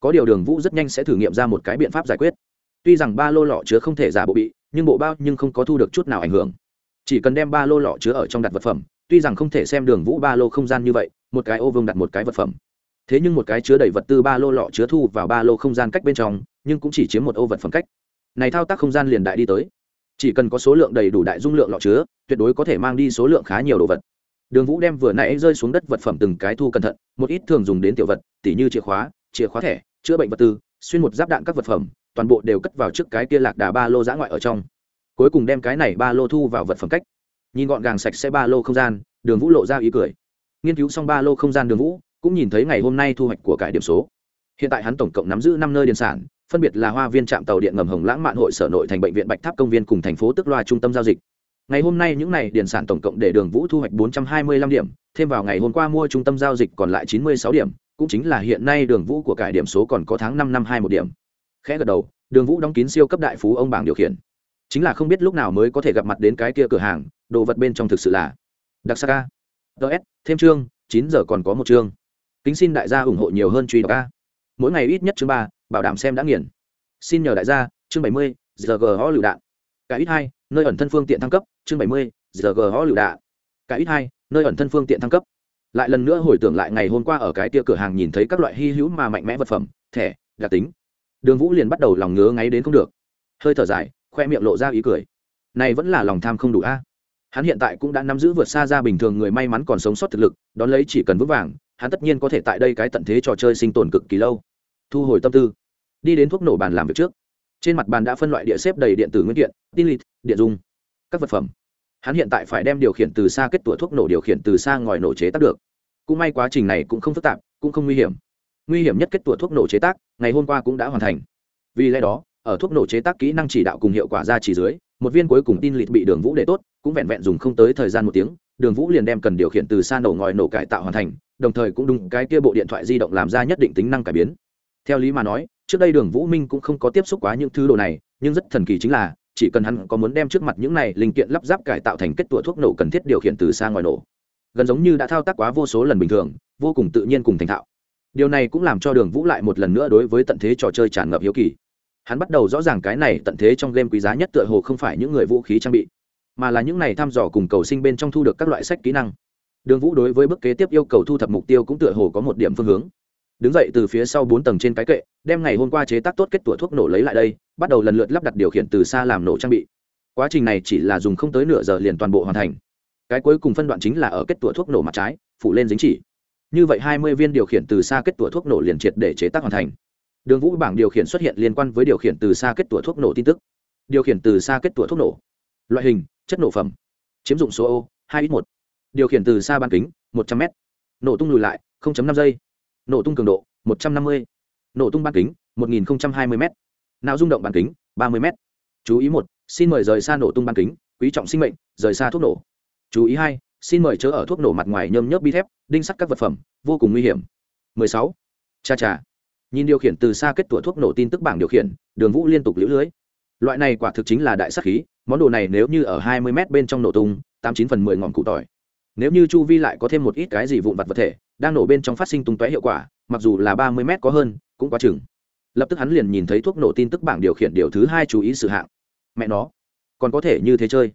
Có điều đường vũ rất nhanh sẽ thử nghiệm ra một cái biện pháp giải quyết. Tuy rằng ba lô lọ chứa không thể giả bộ bị, nhưng bộ bao nhưng không có thu được chút nào ảnh hưởng. Chỉ cần đem ba lô lọ chứa ở trong đặt vật phẩm, tuy rằng không thể xem đường vũ ba lô không gian như vậy, một cái ô vương đặt một cái vật phẩm. Thế nhưng một cái chứa đầy vật tư ba lô lọ chứa thu vào ba lô không gian cách bên trong, nhưng cũng chỉ chiếm một ô vật phẩm cách. Này thao tác không gian liền đại đi tới chỉ cần có số lượng đầy đủ đại dung lượng lọ chứa, tuyệt đối có thể mang đi số lượng khá nhiều đồ vật. Đường vũ đem vừa nãy rơi xuống đất vật phẩm từng cái thu cẩn thận, một ít thường dùng đến tiểu vật, tỉ như chìa khóa chìa khóa thẻ, chữa bệnh vật tư, xuyên một giáp đạn các vật phẩm, toàn bộ đều cất vào trước cái kia lạc đà ba lô giã ngoại ở trong. Cuối cùng đem cái này ba lô thu vào vật phẩm cách. Nhìn gọn gàng sạch sẽ ba lô không gian, đường vũ lộ ra ý cười. Nghiên cứu xong ba lô không gian đường vũ, cũng nhìn thấy ngày hôm nay thu hoạch của cải điểm số. Hiện tại hắn tổng cộng nắm giữ năm nơi điện sản phân biệt là hoa viên trạm tàu điện ngầm hồng lãng mạn hội sở nội thành bệnh viện bạch tháp công viên cùng thành phố tức loa trung tâm giao dịch. Ngày hôm nay những này điền sản tổng cộng để đường vũ thu hoạch 425 điểm, thêm vào ngày hôm qua mua trung tâm giao dịch còn lại 96 điểm, cũng chính là hiện nay đường vũ của cải điểm số còn có tháng năm năm hai một điểm. Khẽ gật đầu, đường vũ đóng kín siêu cấp đại phú ông bảng điều khiển. Chính là không biết lúc nào mới có thể gặp mặt đến cái kia cửa hàng, đồ vật bên trong thực sự là đặc sắc ca ts thêm chương, chín giờ còn có một chương. Kính xin đại gia ủng hộ nhiều hơn truy đọc ca mỗi ngày ít nhất chương ba bảo đảm xem đã nghiền. Xin nhờ đại gia, chương bảy mươi giờ ho lựu đạn. Cái ít hai, nơi ẩn thân phương tiện thăng cấp, chương bảy mươi giờ ho lựu đạn. Cái ít hai, nơi ẩn thân phương tiện thăng cấp. Lại lần nữa hồi tưởng lại ngày hôm qua ở cái tia cửa hàng nhìn thấy các loại hy hữu mà mạnh mẽ vật phẩm, thẻ, đặc tính. Đường vũ liền bắt đầu lòng ngứa ngáy đến không được. Hơi thở dài, khoe miệng lộ ra ý cười. Này vẫn là lòng tham không đủ a. Hắn hiện tại cũng đã nắm giữ vượt xa ra bình thường người may mắn còn sống sót thực lực, đón lấy chỉ cần vững vàng, hắn tất nhiên có thể tại đây cái tận thế trò chơi sinh tồn cực kỳ lâu thu hồi tâm tư. Đi đến thuốc nổ bàn làm việc trước. Trên mặt bàn đã phân loại địa xếp đầy điện tử nguyên kiện, tin lịt điện dung, các vật phẩm. Hắn hiện tại phải đem điều khiển từ xa kết tủa thuốc nổ điều khiển từ xa ngòi nổ chế tác được. Cũng may quá trình này cũng không phức tạp, cũng không nguy hiểm. Nguy hiểm nhất kết tủa thuốc nổ chế tác, ngày hôm qua cũng đã hoàn thành. Vì lẽ đó, ở thuốc nổ chế tác kỹ năng chỉ đạo cùng hiệu quả ra chỉ dưới, một viên cuối cùng tin lịt bị đường vũ để tốt, cũng vẹn vẹn dùng không tới thời gian một tiếng, đường vũ liền đem cần điều khiển từ xa nổ ngòi nổ cải tạo hoàn thành, đồng thời cũng đúng cái kia bộ điện thoại di động làm ra nhất định tính năng cải biến theo lý mà nói, trước đây đường vũ minh cũng không có tiếp xúc quá những thứ đồ này, nhưng rất thần kỳ chính là, chỉ cần hắn có muốn đem trước mặt những này linh kiện lắp ráp cải tạo thành kết tủa thuốc nổ cần thiết điều khiển từ xa ngoài nổ. Gần giống như đã thao tác quá vô số lần bình thường, vô cùng tự nhiên cùng thành thạo. Điều này cũng làm cho đường vũ lại một lần nữa đối với tận thế trò chơi tràn ngập hiếu kỳ. Hắn bắt đầu rõ ràng cái này tận thế trong game quý giá nhất tựa hồ không phải những người vũ khí trang bị, mà là những này thăm dò cùng cầu sinh bên trong thu được các loại sách kỹ năng. Đường vũ đối với bước kế tiếp yêu cầu thu thập mục tiêu cũng tựa hồ có một điểm phương hướng đứng dậy từ phía sau bốn tầng trên cái kệ, đem ngày hôm qua chế tác tốt kết tủa thuốc nổ lấy lại đây, bắt đầu lần lượt lắp đặt điều khiển từ xa làm nổ trang bị. Quá trình này chỉ là dùng không tới nửa giờ liền toàn bộ hoàn thành. Cái cuối cùng phân đoạn chính là ở kết tủa thuốc nổ mặt trái, phủ lên dính chỉ. Như vậy hai mươi viên điều khiển từ xa kết tủa thuốc nổ liền triệt để chế tác hoàn thành. Đường vũ bảng điều khiển xuất hiện liên quan với điều khiển từ xa kết tủa thuốc nổ tin tức. Điều khiển từ xa kết tủa thuốc nổ. Loại hình, chất nổ phẩm. Chiếm dụng số ô hai ít một. Điều khiển từ xa ban kính, một trăm m nổ tung lùi lại năm giây nổ tung cường độ 150, nổ tung bán kính 1020 m não rung động bán kính 30 m chú ý một xin mời rời xa nổ tung bán kính quý trọng sinh mệnh rời xa thuốc nổ. Chú ý hai xin mời chớ ở thuốc nổ mặt ngoài nhôm nhớp bi thép đinh sắt các vật phẩm vô cùng nguy hiểm. 16. cha cha. Nhìn điều khiển từ xa kết tủa thuốc nổ tin tức bảng điều khiển đường vũ liên tục liễu lưới. Loại này quả thực chính là đại sắc khí món đồ này nếu như ở 20 m bên trong nổ tung tám chín phần mười ngọn cụ tỏi nếu như chu vi lại có thêm một ít cái gì vụn vặt vật thể, đang nổ bên trong phát sinh tung tóe hiệu quả, mặc dù là ba mươi m có hơn, cũng quá chừng. Lập tức hắn liền nhìn thấy thuốc nổ tin tức bảng điều khiển điều thứ hai chú ý sự hạng. Mẹ nó, còn có thể như thế chơi.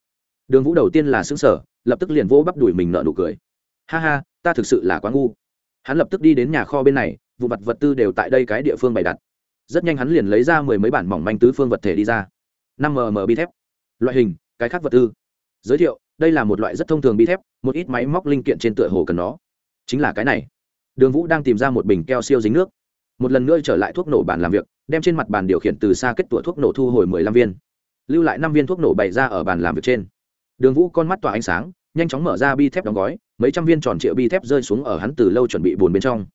Đường vũ đầu tiên là xứng sở lập tức liền vỗ bắp đuổi mình nợ nụ cười. Ha ha, ta thực sự là quá ngu. Hắn lập tức đi đến nhà kho bên này vụ vật vật tư đều tại đây cái địa phương bày đặt. Rất nhanh hắn liền lấy ra mười mấy bản mỏng manh tứ phương vật thể đi ra. Năm mm bi thép. Loại hình, cái khác vật tư. Giới thiệu đây là một loại rất thông thường bi thép, một ít máy móc linh kiện trên tựa hồ cần nó. Chính là cái này. Đường vũ đang tìm ra một bình keo siêu dính nước. Một lần nữa trở lại thuốc nổ bàn làm việc, đem trên mặt bàn điều khiển từ xa kết tủa thuốc nổ thu hồi mười lăm viên. Lưu lại năm viên thuốc nổ bày ra ở bàn làm việc trên. Đường vũ con mắt tỏa ánh sáng, nhanh chóng mở ra bi thép đóng gói, mấy trăm viên tròn triệu bi thép rơi xuống ở hắn từ lâu chuẩn bị bồn bên trong.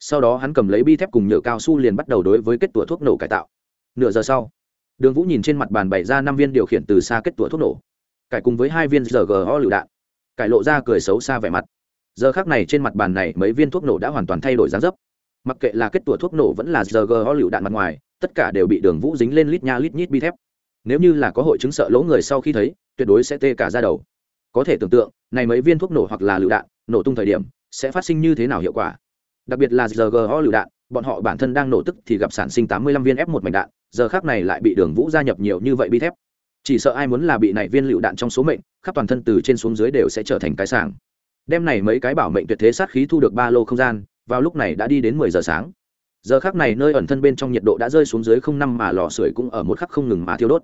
Sau đó hắn cầm lấy bi thép cùng nhựa cao su liền bắt đầu đối với kết tủa thuốc nổ cải tạo. Nửa giờ sau, đường vũ nhìn trên mặt bàn bày ra năm viên điều khiển từ xa kết tủa thuốc nổ cải cùng với hai viên rgo lựu đạn. Cải lộ ra cười xấu xa vẻ mặt. Giờ khác này trên mặt bàn này mấy viên thuốc nổ đã hoàn toàn thay đổi dáng dấp. Mặc kệ là kết tủa thuốc nổ vẫn là rgo lựu đạn mặt ngoài, tất cả đều bị đường vũ dính lên lít nha lít nhít bi thép. Nếu như là có hội chứng sợ lỗ người sau khi thấy, tuyệt đối sẽ tê cả ra đầu. Có thể tưởng tượng, này mấy viên thuốc nổ hoặc là lựu đạn, nổ tung thời điểm, sẽ phát sinh như thế nào hiệu quả. Đặc biệt là rgo lựu đạn, bọn họ bản thân đang nổ tức thì gặp sản sinh tám mươi lăm viên f một mảnh đạn, giờ khác này lại bị đường vũ gia nhập nhiều như vậy bi thép chỉ sợ ai muốn là bị này viên lựu đạn trong số mệnh, khắp toàn thân từ trên xuống dưới đều sẽ trở thành cái sàng đem này mấy cái bảo mệnh tuyệt thế sát khí thu được ba lô không gian, vào lúc này đã đi đến mười giờ sáng. Giờ khắc này nơi ẩn thân bên trong nhiệt độ đã rơi xuống dưới không năm mà lò sưởi cũng ở một khắc không ngừng mà thiêu đốt.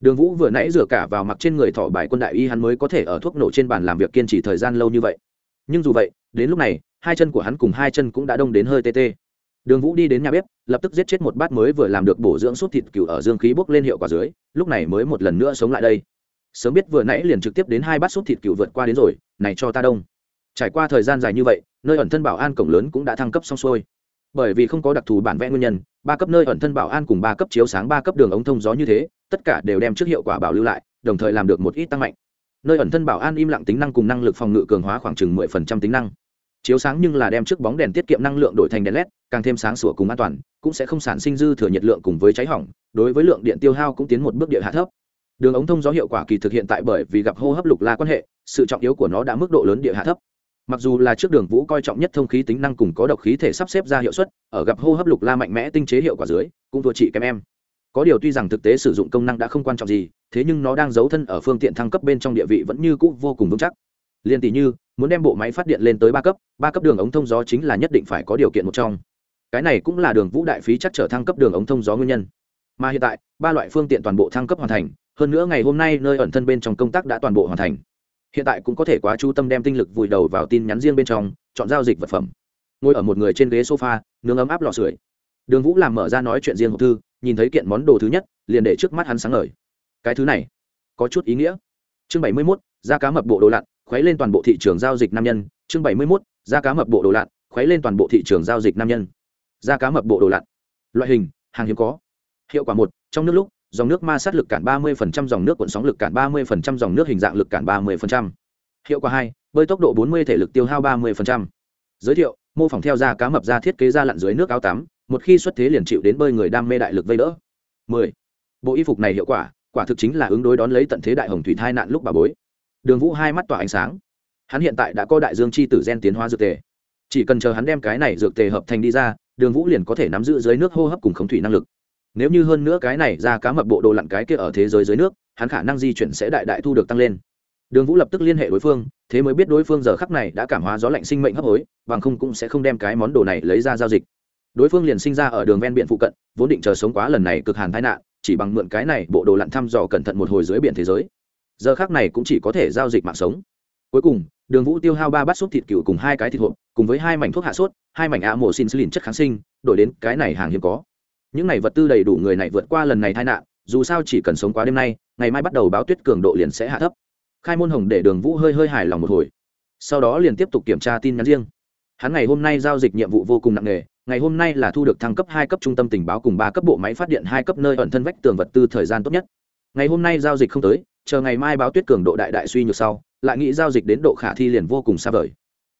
Đường vũ vừa nãy rửa cả vào mặc trên người thỏ bài quân đại y hắn mới có thể ở thuốc nổ trên bàn làm việc kiên trì thời gian lâu như vậy. Nhưng dù vậy, đến lúc này, hai chân của hắn cùng hai chân cũng đã đông đến hơi tê tê đường vũ đi đến nhà bếp, lập tức giết chết một bát mới vừa làm được bổ dưỡng sút thịt cừu ở dương khí bốc lên hiệu quả dưới, lúc này mới một lần nữa sống lại đây. Sớm biết vừa nãy liền trực tiếp đến hai bát sút thịt cừu vượt qua đến rồi, này cho ta đông. Trải qua thời gian dài như vậy, nơi ẩn thân bảo an cổng lớn cũng đã thăng cấp xong xuôi. Bởi vì không có đặc thù bản vẽ nguyên nhân, ba cấp nơi ẩn thân bảo an cùng ba cấp chiếu sáng ba cấp đường ống thông gió như thế, tất cả đều đem trước hiệu quả bảo lưu lại, đồng thời làm được một ít tăng mạnh. Nơi ẩn thân bảo an im lặng tính năng cùng năng lực phòng ngự cường hóa khoảng chừng mười phần trăm tính năng. Chiếu sáng nhưng là đem trước bóng đèn tiết kiệm năng lượng đổi thành đèn led càng thêm sáng sủa cùng an toàn, cũng sẽ không sản sinh dư thừa nhiệt lượng cùng với cháy hỏng, đối với lượng điện tiêu hao cũng tiến một bước địa hạ thấp. Đường ống thông gió hiệu quả kỳ thực hiện tại bởi vì gặp hô hấp lục la quan hệ, sự trọng yếu của nó đã mức độ lớn địa hạ thấp. Mặc dù là trước đường vũ coi trọng nhất thông khí tính năng cùng có độc khí thể sắp xếp ra hiệu suất, ở gặp hô hấp lục la mạnh mẽ tinh chế hiệu quả dưới, cũng thua chị kém em. Có điều tuy rằng thực tế sử dụng công năng đã không quan trọng gì, thế nhưng nó đang giấu thân ở phương tiện thăng cấp bên trong địa vị vẫn như cũ vô cùng vững chắc. Liên tỷ như, muốn đem bộ máy phát điện lên tới ba cấp ba cấp đường ống thông gió chính là nhất định phải có điều kiện một trong cái này cũng là đường vũ đại phí chắc trở thăng cấp đường ống thông gió nguyên nhân. Mà hiện tại, ba loại phương tiện toàn bộ thăng cấp hoàn thành, hơn nữa ngày hôm nay nơi ẩn thân bên trong công tác đã toàn bộ hoàn thành. Hiện tại cũng có thể quá chú tâm đem tinh lực vùi đầu vào tin nhắn riêng bên trong, chọn giao dịch vật phẩm. Ngồi ở một người trên ghế sofa, nướng ấm áp lò sưởi. Đường vũ làm mở ra nói chuyện riêng hộp thư, nhìn thấy kiện món đồ thứ nhất, liền để trước mắt hắn sáng ngời. Cái thứ này, có chút ý nghĩa. Chương bảy mươi mốt da cá mập bộ đồ lặn, khuấy lên toàn bộ thị trường giao dịch nam nhân. Chương bảy mươi mốt da cá mập bộ đồ lặn, khuấy lên toàn bộ thị trường giao dịch nam nhân da cá mập bộ đồ lặn loại hình hàng hiếm có hiệu quả một trong nước lúc dòng nước ma sát lực cản 30% dòng nước cuộn sóng lực cản 30% dòng nước hình dạng lực cản 30%. Hiệu quả hai, bơi tốc độ 40 thể lực tiêu hao 30%. Giới thiệu, mô phỏng theo da cá mập ra thiết kế ra lặn dưới nước áo tắm, một khi xuất thế liền chịu đến bơi người đam mê đại lực vây đỡ. 10. Bộ y phục này hiệu quả, quả thực chính là ứng đối đón lấy tận thế đại hồng thủy thai nạn lúc bà bối. Đường Vũ hai mắt tỏa ánh sáng. Hắn hiện tại đã có đại dương chi tử gen tiến hóa dược tề. Chỉ cần chờ hắn đem cái này dược tề hợp thành đi ra, Đường Vũ liền có thể nắm giữ dưới nước hô hấp cùng khống thủy năng lực. Nếu như hơn nữa cái này ra cá mập bộ đồ lặn cái kia ở thế giới dưới nước hắn khả năng di chuyển sẽ đại đại thu được tăng lên. Đường vũ lập tức liên hệ đối phương thế mới biết đối phương giờ khắc này đã cảm hóa gió lạnh sinh mệnh hấp hối bằng không cũng sẽ không đem cái món đồ này lấy ra giao dịch. Đối phương liền sinh ra ở đường ven biển phụ cận vốn định chờ sống quá lần này cực hàn tai nạn chỉ bằng mượn cái này bộ đồ lặn thăm dò cẩn thận một hồi dưới biển thế giới. Giờ khác này cũng chỉ có thể giao dịch mạng sống cuối cùng, đường vũ tiêu hao ba bát sốt thịt cừu cùng hai cái thịt hộp, cùng với hai mảnh thuốc hạ sốt, hai mảnh ạ mổ xin lìn chất kháng sinh, đổi đến cái này hàng hiếm có. Những này vật tư đầy đủ người này vượt qua lần này tai nạn, dù sao chỉ cần sống quá đêm nay, ngày mai bắt đầu báo tuyết cường độ liền sẽ hạ thấp. Khai môn hồng để đường vũ hơi hơi hài lòng một hồi. Sau đó liền tiếp tục kiểm tra tin nhắn riêng. Hắn ngày hôm nay giao dịch nhiệm vụ vô cùng nặng nề, ngày hôm nay là thu được thăng cấp hai cấp trung tâm tình báo cùng ba cấp bộ máy phát điện hai cấp nơi ẩn thân vách tường vật tư thời gian tốt nhất ngày hôm nay giao dịch không tới, chờ ngày mai báo tuyết cường độ đại đại suy nhược sau, lại nghĩ giao dịch đến độ khả thi liền vô cùng xa vời.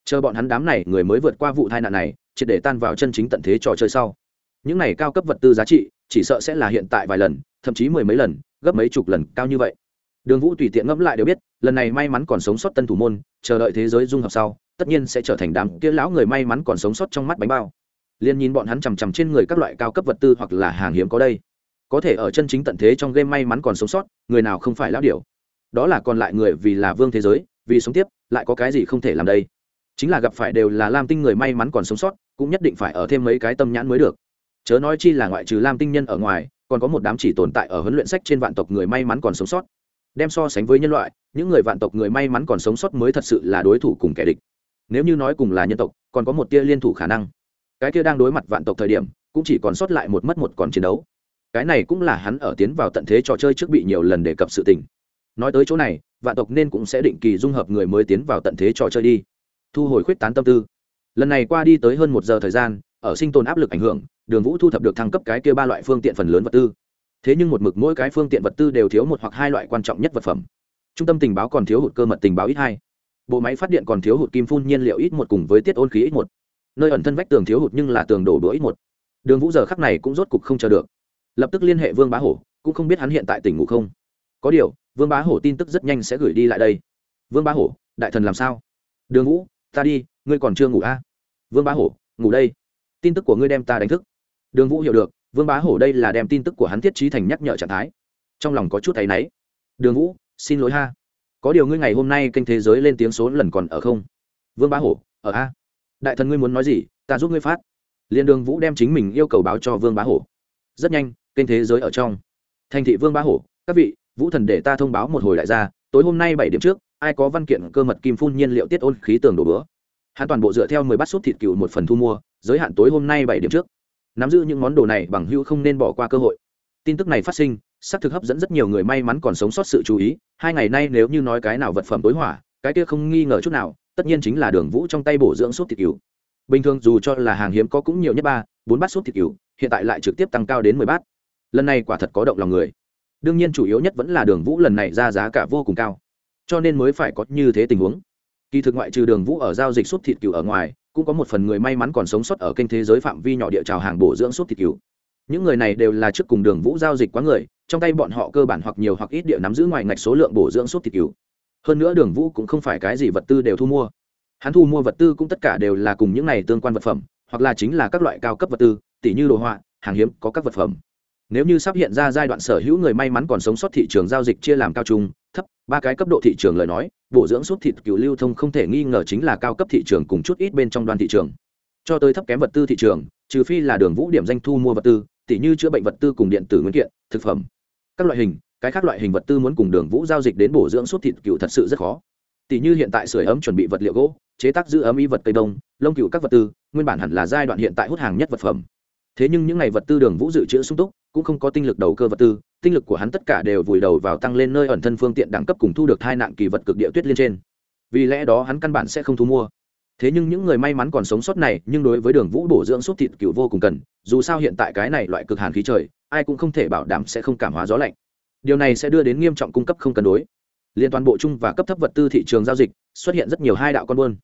Chờ bọn hắn đám này người mới vượt qua vụ tai nạn này, triệt để tan vào chân chính tận thế trò chơi sau. Những này cao cấp vật tư giá trị, chỉ sợ sẽ là hiện tại vài lần, thậm chí mười mấy lần, gấp mấy chục lần cao như vậy. Đường vũ tùy tiện ngẫm lại đều biết, lần này may mắn còn sống sót tân thủ môn, chờ đợi thế giới dung hợp sau, tất nhiên sẽ trở thành đám kia lão người may mắn còn sống sót trong mắt bánh bao. Liền nhìn bọn hắn chằm chằm trên người các loại cao cấp vật tư hoặc là hàng hiếm có đây có thể ở chân chính tận thế trong game may mắn còn sống sót, người nào không phải lão điều đó là còn lại người vì là vương thế giới, vì sống tiếp, lại có cái gì không thể làm đây? Chính là gặp phải đều là lam tinh người may mắn còn sống sót, cũng nhất định phải ở thêm mấy cái tâm nhãn mới được. Chớ nói chi là ngoại trừ lam tinh nhân ở ngoài, còn có một đám chỉ tồn tại ở huấn luyện sách trên vạn tộc người may mắn còn sống sót. Đem so sánh với nhân loại, những người vạn tộc người may mắn còn sống sót mới thật sự là đối thủ cùng kẻ địch. Nếu như nói cùng là nhân tộc, còn có một tia liên thủ khả năng. Cái kia đang đối mặt vạn tộc thời điểm, cũng chỉ còn sót lại một mất một còn chiến đấu cái này cũng là hắn ở tiến vào tận thế trò chơi trước bị nhiều lần đề cập sự tình. Nói tới chỗ này, vạn tộc nên cũng sẽ định kỳ dung hợp người mới tiến vào tận thế trò chơi đi. Thu hồi khuyết tán tâm tư. Lần này qua đi tới hơn một giờ thời gian, ở sinh tồn áp lực ảnh hưởng, đường vũ thu thập được thăng cấp cái kia ba loại phương tiện phần lớn vật tư. Thế nhưng một mực mỗi cái phương tiện vật tư đều thiếu một hoặc hai loại quan trọng nhất vật phẩm. Trung tâm tình báo còn thiếu hụt cơ mật tình báo ít hai. Bộ máy phát điện còn thiếu hụt kim phun nhiên liệu ít một cùng với tiết ôn khí ít một. Nơi ẩn thân vách tường thiếu hụt nhưng là tường đổ đũa ít một. Đường vũ giờ khắc này cũng rốt cục không chờ được lập tức liên hệ vương bá hổ, cũng không biết hắn hiện tại tỉnh ngủ không. Có điều, vương bá hổ tin tức rất nhanh sẽ gửi đi lại đây. Vương bá hổ, đại thần làm sao? Đường vũ, ta đi, ngươi còn chưa ngủ a à? vương bá hổ, ngủ đây. Tin tức của ngươi đem ta đánh thức. Đường vũ hiểu được, vương bá hổ đây là đem tin tức của hắn thiết trí thành nhắc nhở trạng thái. Trong lòng có chút thấy náy. Đường vũ, xin lỗi ha. Có điều ngươi ngày hôm nay kênh thế giới lên tiếng số lần còn ở không? Vương bá hổ, ở a. Đại thần ngươi muốn nói gì, ta giúp ngươi phát. Liền đường vũ đem chính mình yêu cầu báo cho vương bá hổ. Rất nhanh kênh thế giới ở trong. Thành thị vương ba hổ, các vị, vũ thần để ta thông báo một hồi đại gia, tối hôm nay bảy điểm trước, ai có văn kiện cơ mật kim phun nhiên liệu tiết ôn khí tường đổ bữa. Hắn toàn bộ dựa theo mười bát súp thịt cừu một phần thu mua, giới hạn tối hôm nay bảy điểm trước. Nắm giữ những món đồ này bằng hữu không nên bỏ qua cơ hội. Tin tức này phát sinh, xác thực hấp dẫn rất nhiều người may mắn còn sống sót sự chú ý, hai ngày nay nếu như nói cái nào vật phẩm tối hỏa, cái kia không nghi ngờ chút nào, tất nhiên chính là đường vũ trong tay bổ dưỡng súp thịt cừu. Bình thường dù cho là hàng hiếm có cũng nhiều nhất ba, bốn bát súp thịt cừu, hiện tại lại trực tiếp tăng cao đến mười bát lần này quả thật có động lòng người. Đương nhiên chủ yếu nhất vẫn là đường vũ lần này ra giá cả vô cùng cao. Cho nên mới phải có như thế tình huống. Kỳ thực ngoại trừ đường vũ ở giao dịch súp thịt cừu ở ngoài, cũng có một phần người may mắn còn sống sót ở kênh thế giới phạm vi nhỏ địa trào hàng bổ dưỡng súp thịt cừu. Những người này đều là trước cùng đường vũ giao dịch quá người, trong tay bọn họ cơ bản hoặc nhiều hoặc ít địa nắm giữ ngoài ngạch số lượng bổ dưỡng súp thịt cừu. Hơn nữa đường vũ cũng không phải cái gì vật tư đều thu mua. Hắn thu mua vật tư cũng tất cả đều là cùng những này tương quan vật phẩm, hoặc là chính là các loại cao cấp vật tư tỷ như đồ họa, hàng hiếm, có các vật phẩm nếu như sắp hiện ra giai đoạn sở hữu người may mắn còn sống sót thị trường giao dịch chia làm cao trung, thấp, ba cái cấp độ thị trường lời nói, bổ dưỡng suốt thịt cựu lưu thông không thể nghi ngờ chính là cao cấp thị trường cùng chút ít bên trong đoàn thị trường. Cho tới thấp kém vật tư thị trường, trừ phi là đường vũ điểm danh thu mua vật tư tỷ như chữa bệnh vật tư cùng điện tử nguyên kiện, thực phẩm. Các loại hình, cái khác loại hình vật tư muốn cùng đường vũ giao dịch đến bổ dưỡng suốt thịt cựu thật sự rất khó. Tỷ như hiện tại sưởi ấm chuẩn bị vật liệu gỗ, chế tác giữ ấm y vật cây đông, lông cựu các vật tư, nguyên bản hẳn là giai đoạn hiện tại hút hàng nhất vật phẩm. Thế nhưng những ngày vật tư đường vũ dự trữ sung túc cũng không có tinh lực đầu cơ vật tư, tinh lực của hắn tất cả đều vùi đầu vào tăng lên nơi ẩn thân phương tiện đẳng cấp cùng thu được hai nạn kỳ vật cực địa tuyết liên trên. Vì lẽ đó hắn căn bản sẽ không thu mua. Thế nhưng những người may mắn còn sống sót này, nhưng đối với đường vũ bổ dưỡng suốt thịt cựu vô cùng cần, dù sao hiện tại cái này loại cực hàn khí trời, ai cũng không thể bảo đảm sẽ không cảm hóa gió lạnh. Điều này sẽ đưa đến nghiêm trọng cung cấp không cân đối. Liên toàn bộ chung và cấp thấp vật tư thị trường giao dịch, xuất hiện rất nhiều hai đạo con buôn.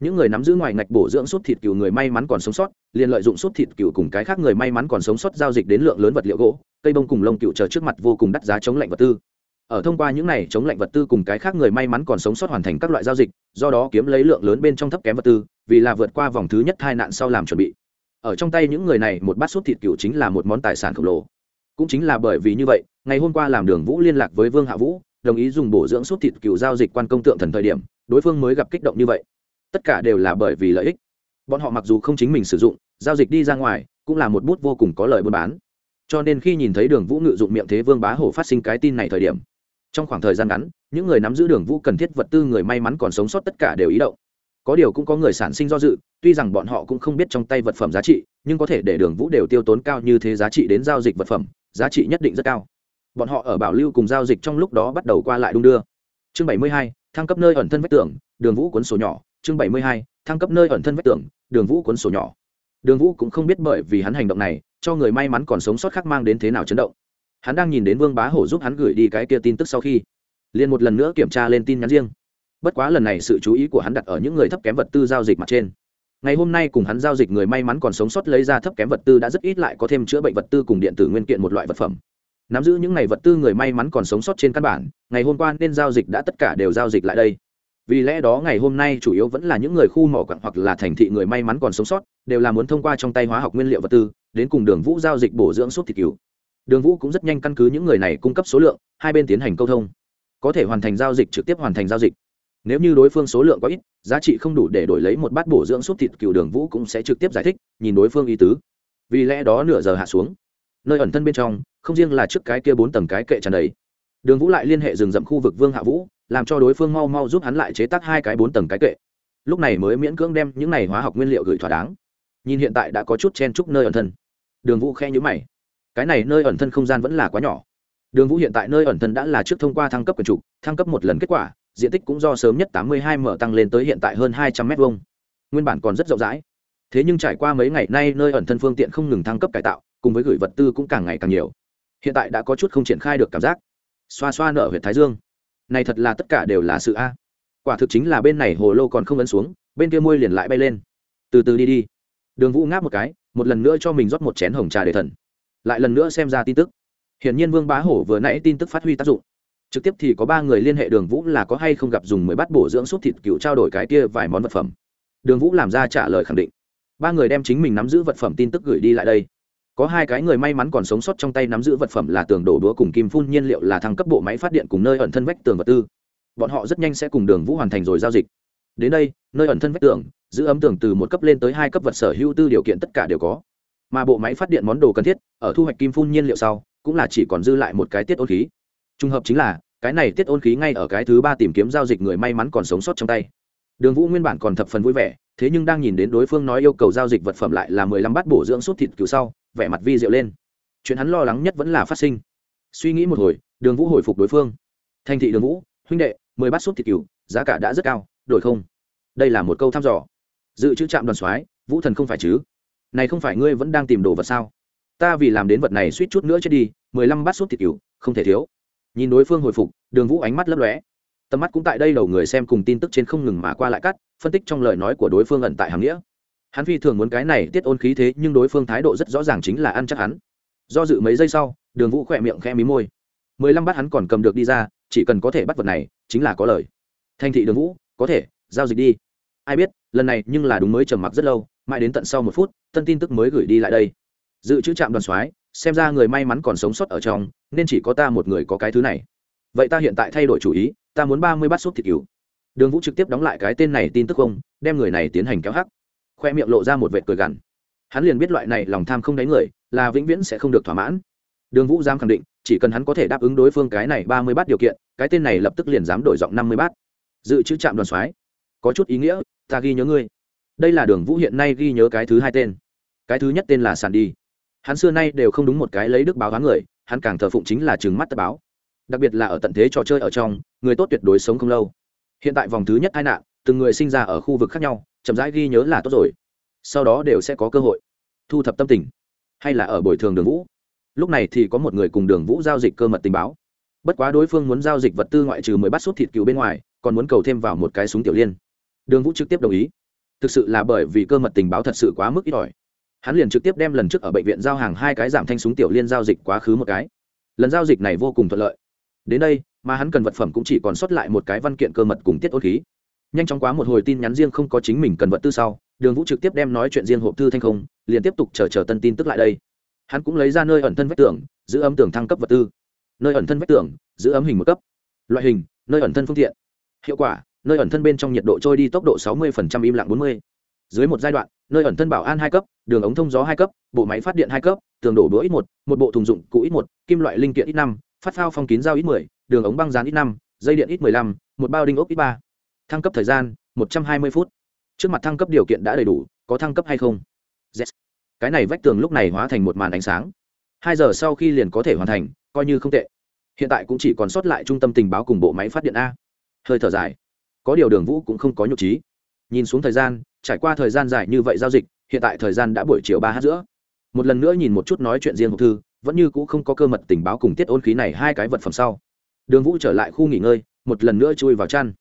Những người nắm giữ ngoài ngạch bổ dưỡng sốt thịt cừu người may mắn còn sống sót liền lợi dụng súp thịt cừu cùng cái khác người may mắn còn sống sót giao dịch đến lượng lớn vật liệu gỗ, cây bông cùng lông cừu chờ trước mặt vô cùng đắt giá chống lạnh vật tư. Ở thông qua những này chống lạnh vật tư cùng cái khác người may mắn còn sống sót hoàn thành các loại giao dịch, do đó kiếm lấy lượng lớn bên trong thấp kém vật tư, vì là vượt qua vòng thứ nhất hai nạn sau làm chuẩn bị. Ở trong tay những người này, một bát súp thịt cừu chính là một món tài sản khổng lồ. Cũng chính là bởi vì như vậy, ngày hôm qua làm đường vũ liên lạc với vương hạ vũ, đồng ý dùng bổ dưỡng súp thịt cừu giao dịch quan công tượng thần thời điểm, đối phương mới gặp kích động như vậy. Tất cả đều là bởi vì lợi ích bọn họ mặc dù không chính mình sử dụng, giao dịch đi ra ngoài, cũng là một bút vô cùng có lợi buôn bán. Cho nên khi nhìn thấy đường vũ ngự dụng miệng thế vương bá hổ phát sinh cái tin này thời điểm, trong khoảng thời gian ngắn, những người nắm giữ đường vũ cần thiết vật tư người may mắn còn sống sót tất cả đều ý động. Có điều cũng có người sản sinh do dự, tuy rằng bọn họ cũng không biết trong tay vật phẩm giá trị, nhưng có thể để đường vũ đều tiêu tốn cao như thế giá trị đến giao dịch vật phẩm, giá trị nhất định rất cao. Bọn họ ở bảo lưu cùng giao dịch trong lúc đó bắt đầu qua lại đung đưa. Chương bảy mươi hai, thăng cấp nơi ẩn thân vách tường, đường vũ cuốn sổ nhỏ. Chương bảy mươi hai, thăng cấp nơi ẩn thân vách tường đường vũ cuốn sổ nhỏ. Đường vũ cũng không biết bởi vì hắn hành động này, cho người may mắn còn sống sót khác mang đến thế nào chấn động. Hắn đang nhìn đến vương bá hổ giúp hắn gửi đi cái kia tin tức sau khi, liền một lần nữa kiểm tra lên tin nhắn riêng. Bất quá lần này sự chú ý của hắn đặt ở những người thấp kém vật tư giao dịch mặt trên. Ngày hôm nay cùng hắn giao dịch người may mắn còn sống sót lấy ra thấp kém vật tư đã rất ít lại có thêm chữa bệnh vật tư cùng điện tử nguyên kiện một loại vật phẩm. Nắm giữ những ngày vật tư người may mắn còn sống sót trên căn bản, ngày hôm qua nên giao dịch đã tất cả đều giao dịch lại đây vì lẽ đó ngày hôm nay chủ yếu vẫn là những người khu mỏ quặng hoặc là thành thị người may mắn còn sống sót, đều là muốn thông qua trong tay hóa học nguyên liệu vật tư, đến cùng đường vũ giao dịch bổ dưỡng suốt thịt cứu. Đường vũ cũng rất nhanh căn cứ những người này cung cấp số lượng, hai bên tiến hành câu thông. Có thể hoàn thành giao dịch trực tiếp hoàn thành giao dịch. Nếu như đối phương số lượng có ít, giá trị không đủ để đổi lấy một bát bổ dưỡng suốt thịt cừu đường vũ cũng sẽ trực tiếp giải thích, nhìn đối phương ý tứ. Vì lẽ đó nửa giờ hạ xuống, nơi ẩn thân bên trong, không riêng là trước cái kia bốn tầng cái kệ tràn đầy. Đường vũ lại liên hệ rừng rậm khu vực vương hạ vũ làm cho đối phương mau mau giúp hắn lại chế tác hai cái bốn tầng cái kệ. Lúc này mới miễn cưỡng đem những này hóa học nguyên liệu gửi thỏa đáng. Nhìn hiện tại đã có chút chen chúc nơi ẩn thân. Đường vũ khe nhữ mày. Cái này nơi ẩn thân không gian vẫn là quá nhỏ. Đường vũ hiện tại nơi ẩn thân đã là trước thông qua thăng cấp quyền trục thăng cấp một lần kết quả, diện tích cũng do sớm nhất tám mươi hai m tăng lên tới hiện tại hơn hai trăm m hai nguyên bản còn rất rộng rãi. Thế nhưng trải qua mấy ngày nay nơi ẩn thân phương tiện không ngừng thăng cấp cải tạo, cùng với gửi vật tư cũng càng ngày càng nhiều. Hiện tại đã có chút không triển khai được cảm giác. Xoa xoa nở huyện thái dương này thật là tất cả đều là sự a. Quả thực chính là bên này hồ lô còn không ấn xuống, bên kia môi liền lại bay lên. Từ từ đi đi. Đường vũ ngáp một cái, một lần nữa cho mình rót một chén hồng trà để thần. Lại lần nữa xem ra tin tức. Hiển nhiên vương bá hổ vừa nãy tin tức phát huy tác dụng. Trực tiếp thì có ba người liên hệ đường vũ là có hay không gặp dùng mới bắt bổ dưỡng suốt thịt cựu trao đổi cái kia vài món vật phẩm. Đường vũ làm ra trả lời khẳng định. Ba người đem chính mình nắm giữ vật phẩm tin tức gửi đi lại đây có hai cái người may mắn còn sống sót trong tay nắm giữ vật phẩm là tường đổ đũa cùng kim phun nhiên liệu là thăng cấp bộ máy phát điện cùng nơi ẩn thân vách tường vật tư. Bọn họ rất nhanh sẽ cùng đường vũ hoàn thành rồi giao dịch. Đến đây, nơi ẩn thân vách tường, giữ ấm tường từ một cấp lên tới hai cấp vật sở hữu tư điều kiện tất cả đều có. Mà bộ máy phát điện món đồ cần thiết, ở thu hoạch kim phun nhiên liệu sau, cũng là chỉ còn dư lại một cái tiết ôn khí. Trùng hợp chính là, cái này tiết ôn khí ngay ở cái thứ ba tìm kiếm giao dịch người may mắn còn sống sót trong tay. Đường vũ nguyên bản còn thập phần vui vẻ, thế nhưng đang nhìn đến đối phương nói yêu cầu giao dịch vật phẩm lại là mười lăm bát bổ dưỡng suốt thịt cứu sau vẻ mặt vi diệu lên. Chuyện hắn lo lắng nhất vẫn là phát sinh. Suy nghĩ một hồi, đường vũ hồi phục đối phương. Thành thị đường vũ, huynh đệ, mười bát súp thịt cừu, giá cả đã rất cao, đổi không? Đây là một câu thăm dò. Dự trữ trạm đoàn soái, vũ thần không phải chứ? Này không phải ngươi vẫn đang tìm đồ vật sao? Ta vì làm đến vật này suýt chút nữa chết đi, mười lăm bát súp thịt cừu, không thể thiếu. Nhìn đối phương hồi phục, đường vũ ánh mắt lấp lóe. Tầm mắt cũng tại đây, đầu người xem cùng tin tức trên không ngừng mà qua lại cắt, phân tích trong lời nói của đối phương ẩn tại hàm nghĩa hắn phi thường muốn cái này tiết ôn khí thế, nhưng đối phương thái độ rất rõ ràng chính là ăn chắc hắn. Do dự mấy giây sau, đường vũ khỏe miệng khẽ mí môi. Mười lăm bát hắn còn cầm được đi ra, chỉ cần có thể bắt vật này, chính là có lời. Thanh thị đường vũ, có thể, giao dịch đi. Ai biết, lần này nhưng là đúng mới trầm mặc rất lâu, mãi đến tận sau một phút, tân tin tức mới gửi đi lại đây. Dự trữ trạm đoàn soái, xem ra người may mắn còn sống sót ở trong, nên chỉ có ta một người có cái thứ này. Vậy ta hiện tại thay đổi chủ ý, ta muốn ba mươi bát súp thịt cứu. Đường vũ trực tiếp đóng lại cái tên này tin tức không, đem người này tiến hành kéo hắc khoe miệng lộ ra một vệt cười gằn. Hắn liền biết loại này lòng tham không đánh người, là vĩnh viễn sẽ không được thỏa mãn. Đường vũ dám khẳng định, chỉ cần hắn có thể đáp ứng đối phương cái này ba mươi bát điều kiện, cái tên này lập tức liền dám đổi giọng năm mươi bát. Dự trữ trạm đoàn soái, có chút ý nghĩa, ta ghi nhớ ngươi. Đây là đường vũ hiện nay ghi nhớ cái thứ hai tên. Cái thứ nhất tên là sàn đi. Hắn xưa nay đều không đúng một cái lấy đức báo hắn người, hắn càng thờ phụng chính là trừng mắt tất báo. Đặc biệt là ở tận thế trò chơi ở trong, người tốt tuyệt đối sống không lâu. Hiện tại vòng thứ nhất tai nạn, từng người sinh ra ở khu vực khác nhau chậm rãi ghi nhớ là tốt rồi. Sau đó đều sẽ có cơ hội. Thu thập tâm tình. Hay là ở bồi thường đường vũ. Lúc này thì có một người cùng đường vũ giao dịch cơ mật tình báo. Bất quá đối phương muốn giao dịch vật tư ngoại trừ mới bắt suốt thịt cừu bên ngoài, còn muốn cầu thêm vào một cái súng tiểu liên. Đường vũ trực tiếp đồng ý. Thực sự là bởi vì cơ mật tình báo thật sự quá mức ít ỏi. Hắn liền trực tiếp đem lần trước ở bệnh viện giao hàng hai cái giảm thanh súng tiểu liên giao dịch quá khứ một cái. Lần giao dịch này vô cùng thuận lợi. Đến đây, mà hắn cần vật phẩm cũng chỉ còn sót lại một cái văn kiện cơ mật cùng tiết ôn khí nhanh chóng quá một hồi tin nhắn riêng không có chính mình cần vật tư sau, đường vũ trực tiếp đem nói chuyện riêng hộp thư thanh không, liền tiếp tục chờ chờ tân tin tức lại đây. Hắn cũng lấy ra nơi ẩn thân vách tường, giữ ấm tường thăng cấp vật tư. Nơi ẩn thân vách tường, giữ ấm hình một cấp. Loại hình, nơi ẩn thân phương tiện. Hiệu quả, nơi ẩn thân bên trong nhiệt độ trôi đi tốc độ 60% im lặng 40. dưới một giai đoạn, nơi ẩn thân bảo an hai cấp, đường ống thông gió hai cấp, bộ máy phát điện hai cấp, tường đổ đũa ít một một bộ thùng dụng cụ ít một, kim loại linh kiện ít năm, phát phao phong kín dao ít mười, đường ống băng dán ít năm, dây điện ít mười lăm, một bao đinh ốc ít ba thăng cấp thời gian, một trăm hai mươi phút. Trước mặt thăng cấp điều kiện đã đầy đủ, có thăng cấp hay không? Yes. cái này vách tường lúc này hóa thành một màn ánh sáng. Hai giờ sau khi liền có thể hoàn thành, coi như không tệ. Hiện tại cũng chỉ còn sót lại trung tâm tình báo cùng bộ máy phát điện a. Hơi thở dài. Có điều đường vũ cũng không có nhục trí. Nhìn xuống thời gian, trải qua thời gian dài như vậy giao dịch, hiện tại thời gian đã buổi chiều ba h giữa. Một lần nữa nhìn một chút nói chuyện riêng hộp thư, vẫn như cũ không có cơ mật tình báo cùng tiết ôn khí này hai cái vật phẩm sau. Đường vũ trở lại khu nghỉ ngơi, một lần nữa chui vào chăn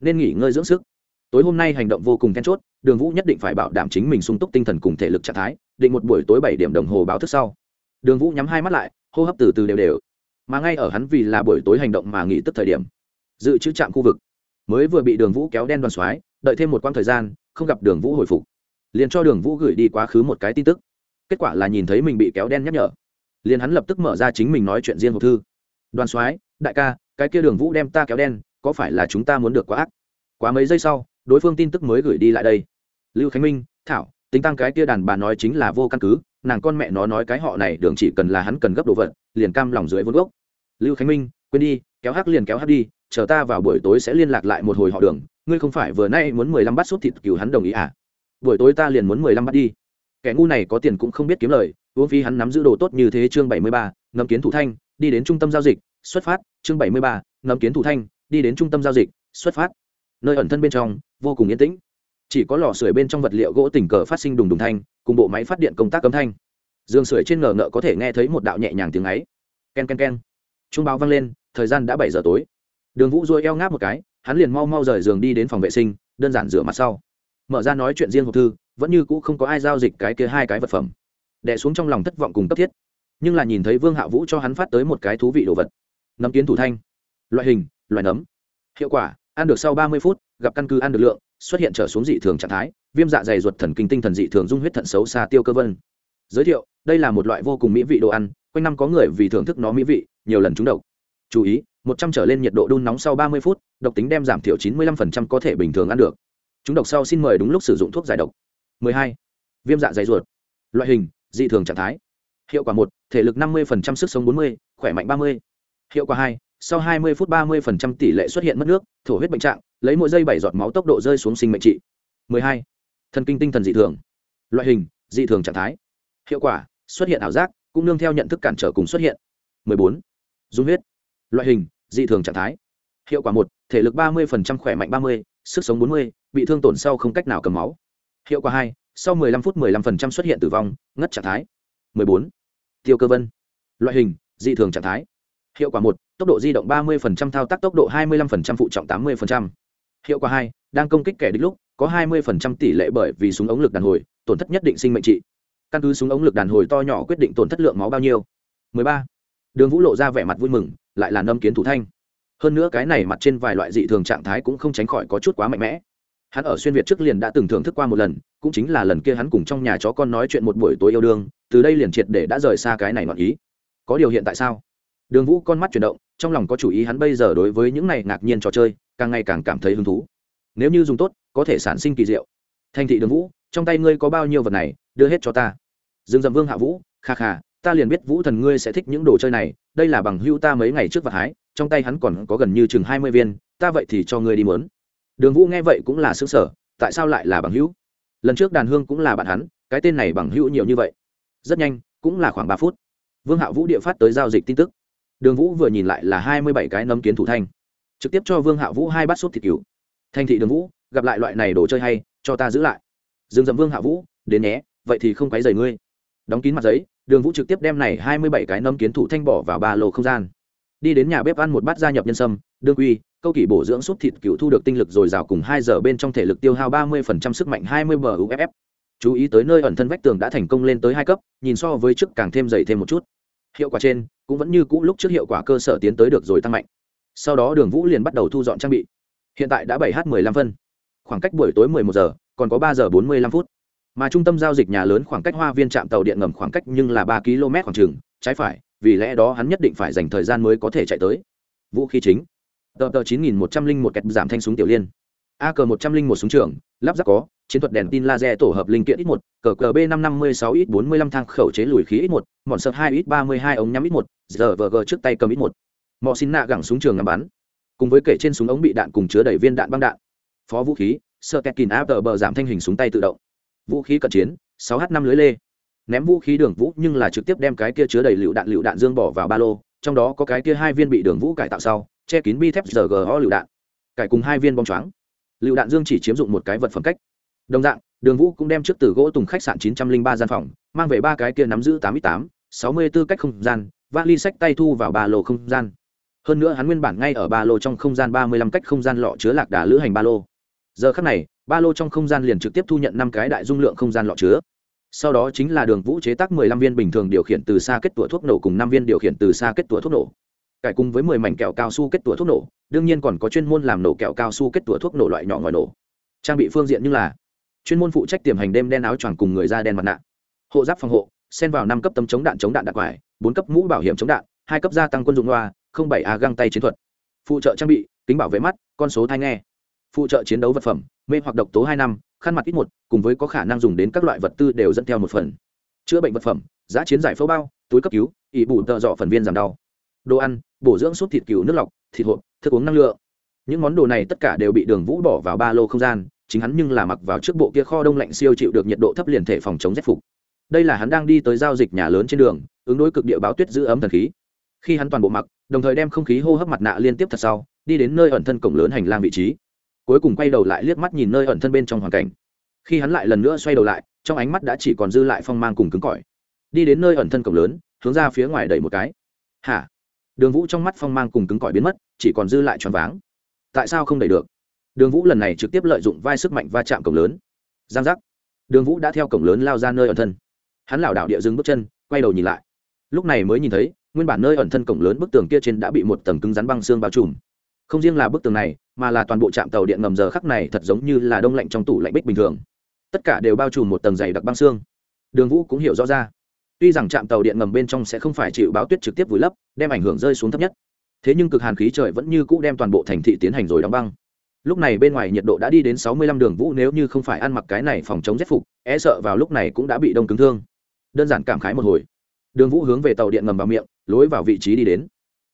nên nghỉ ngơi dưỡng sức. Tối hôm nay hành động vô cùng then chốt, đường vũ nhất định phải bảo đảm chính mình sung túc tinh thần cùng thể lực trạng thái, định một buổi tối bảy điểm đồng hồ báo thức sau. Đường vũ nhắm hai mắt lại, hô hấp từ từ đều đều. Mà ngay ở hắn vì là buổi tối hành động mà nghỉ tức thời điểm, dự trữ trạm khu vực, mới vừa bị đường vũ kéo đen đoàn xoái đợi thêm một quãng thời gian, không gặp đường vũ hồi phục. Liền cho đường vũ gửi đi quá khứ một cái tin tức. Kết quả là nhìn thấy mình bị kéo đen nhắc nhở. Liền hắn lập tức mở ra chính mình nói chuyện riêng hộp thư. Đoàn soái đại ca, cái kia đường vũ đem ta kéo đen có phải là chúng ta muốn được quá ác? Quá mấy giây sau, đối phương tin tức mới gửi đi lại đây. Lưu khánh minh, thảo, tính tăng cái kia đàn bà nói chính là vô căn cứ, nàng con mẹ nó nói cái họ này đường chỉ cần là hắn cần gấp đồ vật, liền cam lòng dưới vốn gốc. Lưu khánh minh, quên đi, kéo hắc liền kéo hắc đi, chờ ta vào buổi tối sẽ liên lạc lại một hồi họ đường, ngươi không phải vừa nay muốn mười lăm bát súp thịt cừu hắn đồng ý à? Buổi tối ta liền muốn mười lăm bát đi. Kẻ ngu này có tiền cũng không biết kiếm lời, uống phí hắn nắm giữ đồ tốt như thế chương bảy mươi ba, ngâm kiến thủ thanh, đi đến trung tâm giao dịch, xuất phát, chương bảy mươi ba, ngâm kiến thủ thanh đi đến trung tâm giao dịch, xuất phát. Nơi ẩn thân bên trong, vô cùng yên tĩnh. Chỉ có lò sưởi bên trong vật liệu gỗ tình cờ phát sinh đùng đùng thanh, cùng bộ máy phát điện công tác cấm thanh. Giường sưởi trên ngờ ngợ có thể nghe thấy một đạo nhẹ nhàng tiếng ấy. K e n k e n k e n trung báo vang lên, thời gian đã bảy giờ tối. Đường vũ dôi eo ngáp một cái, hắn liền mau mau rời giường đi đến phòng vệ sinh, đơn giản rửa mặt sau. Mở ra nói chuyện riêng hộp thư, vẫn như cũ không có ai giao dịch cái kia hai cái vật phẩm. Đẻ xuống trong lòng thất vọng cùng cấp thiết. Nhưng là nhìn thấy vương hạ vũ cho hắn phát tới một cái thú vị đồ vật. Nấm kiến thủ thanh. Loại hình loại nấm. Hiệu quả ăn được sau ba mươi phút gặp căn cứ ăn được lượng xuất hiện trở xuống dị thường trạng thái viêm dạ dày ruột thần kinh tinh thần dị thường dung huyết thận xấu xa tiêu cơ vân. Giới thiệu đây là một loại vô cùng mỹ vị đồ ăn quanh năm có người vì thưởng thức nó mỹ vị nhiều lần trúng độc. Chú ý một trăm trở lên nhiệt độ đun nóng sau ba mươi phút độc tính đem giảm thiểu chín mươi lăm có thể bình thường ăn được. Chúng độc sau xin mời đúng lúc sử dụng thuốc giải độc. 12. viêm dạ dày ruột. Loại hình dị thường trạng thái. Hiệu quả một thể lực 50% sức sống 40, khỏe mạnh 30. hiệu quả hai sau 20 phút 30% tỷ lệ xuất hiện mất nước thổ huyết bệnh trạng lấy mỗi giây bảy giọt máu tốc độ rơi xuống sinh mệnh trị. 12. thần kinh tinh thần dị thường. Loại hình dị thường trạng thái. Hiệu quả xuất hiện ảo giác cũng nương theo nhận thức cản trở cùng xuất hiện. 14. dung huyết. Loại hình dị thường trạng thái. Hiệu quả một thể lực 30% khỏe mạnh 30, sức sống 40, bị thương tổn sau không cách nào cầm máu. Hiệu quả hai sau 15 phút 15% xuất hiện tử vong ngất trạng thái. 14. tiêu cơ vân. Loại hình dị thường trạng thái. Hiệu quả một tốc độ di động 30% thao tác tốc độ 25% phụ trọng 80%. hiệu quả hai, đang công kích kẻ địch lúc, có 20% tỷ lệ bởi vì súng ống lực đàn hồi, tổn thất nhất định sinh mệnh trị. Căn cứ súng ống lực đàn hồi to nhỏ quyết định tổn thất lượng máu bao nhiêu. 13. đường vũ lộ ra vẻ mặt vui mừng, lại là nâm kiến thủ thanh. Hơn nữa cái này mặt trên vài loại dị thường trạng thái cũng không tránh khỏi có chút quá mạnh mẽ. Hắn ở xuyên việt trước liền đã từng thưởng thức qua một lần, cũng chính là lần kia hắn cùng trong nhà chó con nói chuyện một buổi tối yêu đương, từ đây liền triệt để đã rời xa cái này ngọn ý. Có điều hiện tại sao? Đường vũ con mắt chuyển động, trong lòng có chủ ý hắn bây giờ đối với những này ngạc nhiên trò chơi, càng ngày càng cảm thấy hứng thú. Nếu như dùng tốt, có thể sản sinh kỳ diệu. Thành thị đường vũ, trong tay ngươi có bao nhiêu vật này, đưa hết cho ta. Dương dầm vương hạ vũ, kha kha, ta liền biết vũ thần ngươi sẽ thích những đồ chơi này, đây là bằng hữu ta mấy ngày trước vật hái, trong tay hắn còn có gần như chừng hai mươi viên, ta vậy thì cho ngươi đi mớn. Đường vũ nghe vậy cũng là xứng sở tại sao lại là bằng hữu? Lần trước đàn hương cũng là bạn hắn, cái tên này bằng hữu nhiều như vậy. Rất nhanh, cũng là khoảng ba phút. Vương hạ vũ địa phát tới giao dịch tin tức đường vũ vừa nhìn lại là hai mươi bảy cái nấm kiến thủ thanh. Trực tiếp cho vương hạ vũ hai bát sốt thịt cừu. Thanh thị đường vũ, gặp lại loại này đồ chơi hay, cho ta giữ lại. Dương dậm vương hạ vũ, đến nhé, vậy thì không quấy dày ngươi. Đóng kín mặt giấy, đường vũ trực tiếp đem này hai mươi bảy cái nấm kiến thủ thanh bỏ vào ba lô không gian. Đi đến nhà bếp ăn một bát gia nhập nhân sâm, đương quy, câu kỷ bổ dưỡng súp thịt cựu thu được tinh lực dồi dào cùng hai giờ bên trong thể lực tiêu hao ba mươi phần trăm sức mạnh hai mươi bờ chú ý tới nơi ẩn thân vách tường đã thành công lên tới hai cấp, nhìn so với trước càng thêm dày thêm một chút. Hiệu quả trên cũng vẫn như cũ lúc trước hiệu quả cơ sở tiến tới được rồi tăng mạnh. Sau đó đường vũ liền bắt đầu thu dọn trang bị. Hiện tại đã bảy h 15 phân. Khoảng cách buổi tối 11 giờ, còn có ba giờ 45 phút. Mà trung tâm giao dịch nhà lớn khoảng cách hoa viên trạm tàu điện ngầm khoảng cách nhưng là ba km khoảng trường trái phải, vì lẽ đó hắn nhất định phải dành thời gian mới có thể chạy tới. Vũ khí chính. Tờ tờ chín nghìn một trăm linh một kẹt giảm thanh súng tiểu liên a cờ một trăm linh một súng trường, lắp ráp có, chiến thuật đèn tin laser tổ hợp linh kiện ít một, cờ cờ b năm năm mươi sáu ít bốn mươi lăm thang khẩu chế lùi khí ít một mọn sợ hai ít ba mươi hai ống nhắm ít một giờ vờ gờ trước tay cầm ít một. Mọ xin nạ gẳng súng trường ngắm bắn. Cùng với kể trên súng ống bị đạn cùng chứa đầy viên đạn băng đạn. Phó vũ khí, sơ kẹt kín áp tờ bờ giảm thanh hình súng tay tự động. Vũ khí cận chiến 6 h 5 lưới lê. Ném vũ khí đường vũ nhưng là trực tiếp đem cái kia chứa đầy lựu đạn lựu đạn dương bỏ vào ba lô, trong đó có cái kia hai viên bị đường vũ cải tạo sau, che kín bi thép rgo lựu đạn. Cải cùng hai viên bom choáng lựu đạn dương chỉ chiếm dụng một cái vật phẩm cách. Đồng dạng đường vũ cũng đem trước từ gỗ tùng khách sạn 903 gian phòng mang về ba cái kia nắm giữ 88, 64 cách không gian vali sách tay thu vào ba lô không gian. Hơn nữa hắn nguyên bản ngay ở ba lô trong không gian 35 cách không gian lọ chứa lạc đà lữ hành ba lô. Giờ khắc này ba lô trong không gian liền trực tiếp thu nhận năm cái đại dung lượng không gian lọ chứa. Sau đó chính là đường vũ chế tác 15 viên bình thường điều khiển từ xa kết tủa thuốc nổ cùng năm viên điều khiển từ xa kết tủa thuốc nổ cải cùng với 10 mảnh kẹo cao su kết tủa thuốc nổ, đương nhiên còn có chuyên môn làm nổ kẹo cao su kết tủa thuốc nổ loại nhỏ ngòi nổ. Trang bị phương diện như là chuyên môn phụ trách tiềm hành đêm đen áo choàng cùng người da đen mặt nạ, hộ giáp phòng hộ xen vào năm cấp tấm chống đạn chống đạn đặc quải, bốn cấp mũ bảo hiểm chống đạn, hai cấp gia tăng quân dụng loa, không bảy a găng tay chiến thuật. Phụ trợ trang bị, kính bảo vệ mắt, con số thai nghe. Phụ trợ chiến đấu vật phẩm, mê hoặc độc tố hai năm, khăn mặt ít một, cùng với có khả năng dùng đến các loại vật tư đều dẫn theo một phần. Chữa bệnh vật phẩm, giá chiến giải phẫu bao, túi cấp cứu ỉ bù tợ dọ phần viên giảm đau. Đồ ăn bổ dưỡng súp thịt cừu nước lọc, thịt hộp, thức uống năng lượng. Những món đồ này tất cả đều bị đường vũ bỏ vào ba lô không gian, chính hắn nhưng là mặc vào trước bộ kia kho đông lạnh siêu chịu được nhiệt độ thấp liền thể phòng chống rét phục. Đây là hắn đang đi tới giao dịch nhà lớn trên đường, ứng đối cực địa báo tuyết giữ ấm thần khí. Khi hắn toàn bộ mặc, đồng thời đem không khí hô hấp mặt nạ liên tiếp thật sau, đi đến nơi ẩn thân cổng lớn hành lang vị trí. Cuối cùng quay đầu lại liếc mắt nhìn nơi ẩn thân bên trong hoàn cảnh. Khi hắn lại lần nữa xoay đầu lại, trong ánh mắt đã chỉ còn dư lại phong mang cùng cứng cỏi. Đi đến nơi ẩn thân cổng lớn, hướng ra phía ngoài đẩy một cái. Hả? Đường vũ trong mắt phong mang cùng cứng cỏi biến mất, chỉ còn dư lại tròn váng. Tại sao không đẩy được? Đường vũ lần này trực tiếp lợi dụng vai sức mạnh va chạm cổng lớn. Giang giác. Đường vũ đã theo cổng lớn lao ra nơi ẩn thân. Hắn lảo đảo địa dừng bước chân, quay đầu nhìn lại. Lúc này mới nhìn thấy, nguyên bản nơi ẩn thân cổng lớn bức tường kia trên đã bị một tầng cứng rắn băng xương bao trùm. Không riêng là bức tường này, mà là toàn bộ trạm tàu điện ngầm giờ khắc này thật giống như là đông lạnh trong tủ lạnh bích bình thường. Tất cả đều bao trùm một tầng dày đặc băng xương. Đường vũ cũng hiểu rõ ra tuy rằng trạm tàu điện ngầm bên trong sẽ không phải chịu báo tuyết trực tiếp vùi lấp, đem ảnh hưởng rơi xuống thấp nhất. Thế nhưng cực hàn khí trời vẫn như cũ đem toàn bộ thành thị tiến hành rồi đóng băng. Lúc này bên ngoài nhiệt độ đã đi đến sáu mươi lăm đường vũ nếu như không phải ăn mặc cái này phòng chống rét phục e sợ vào lúc này cũng đã bị đông cứng thương. Đơn giản cảm khái một hồi. Đường vũ hướng về tàu điện ngầm vào miệng, lối vào vị trí đi đến.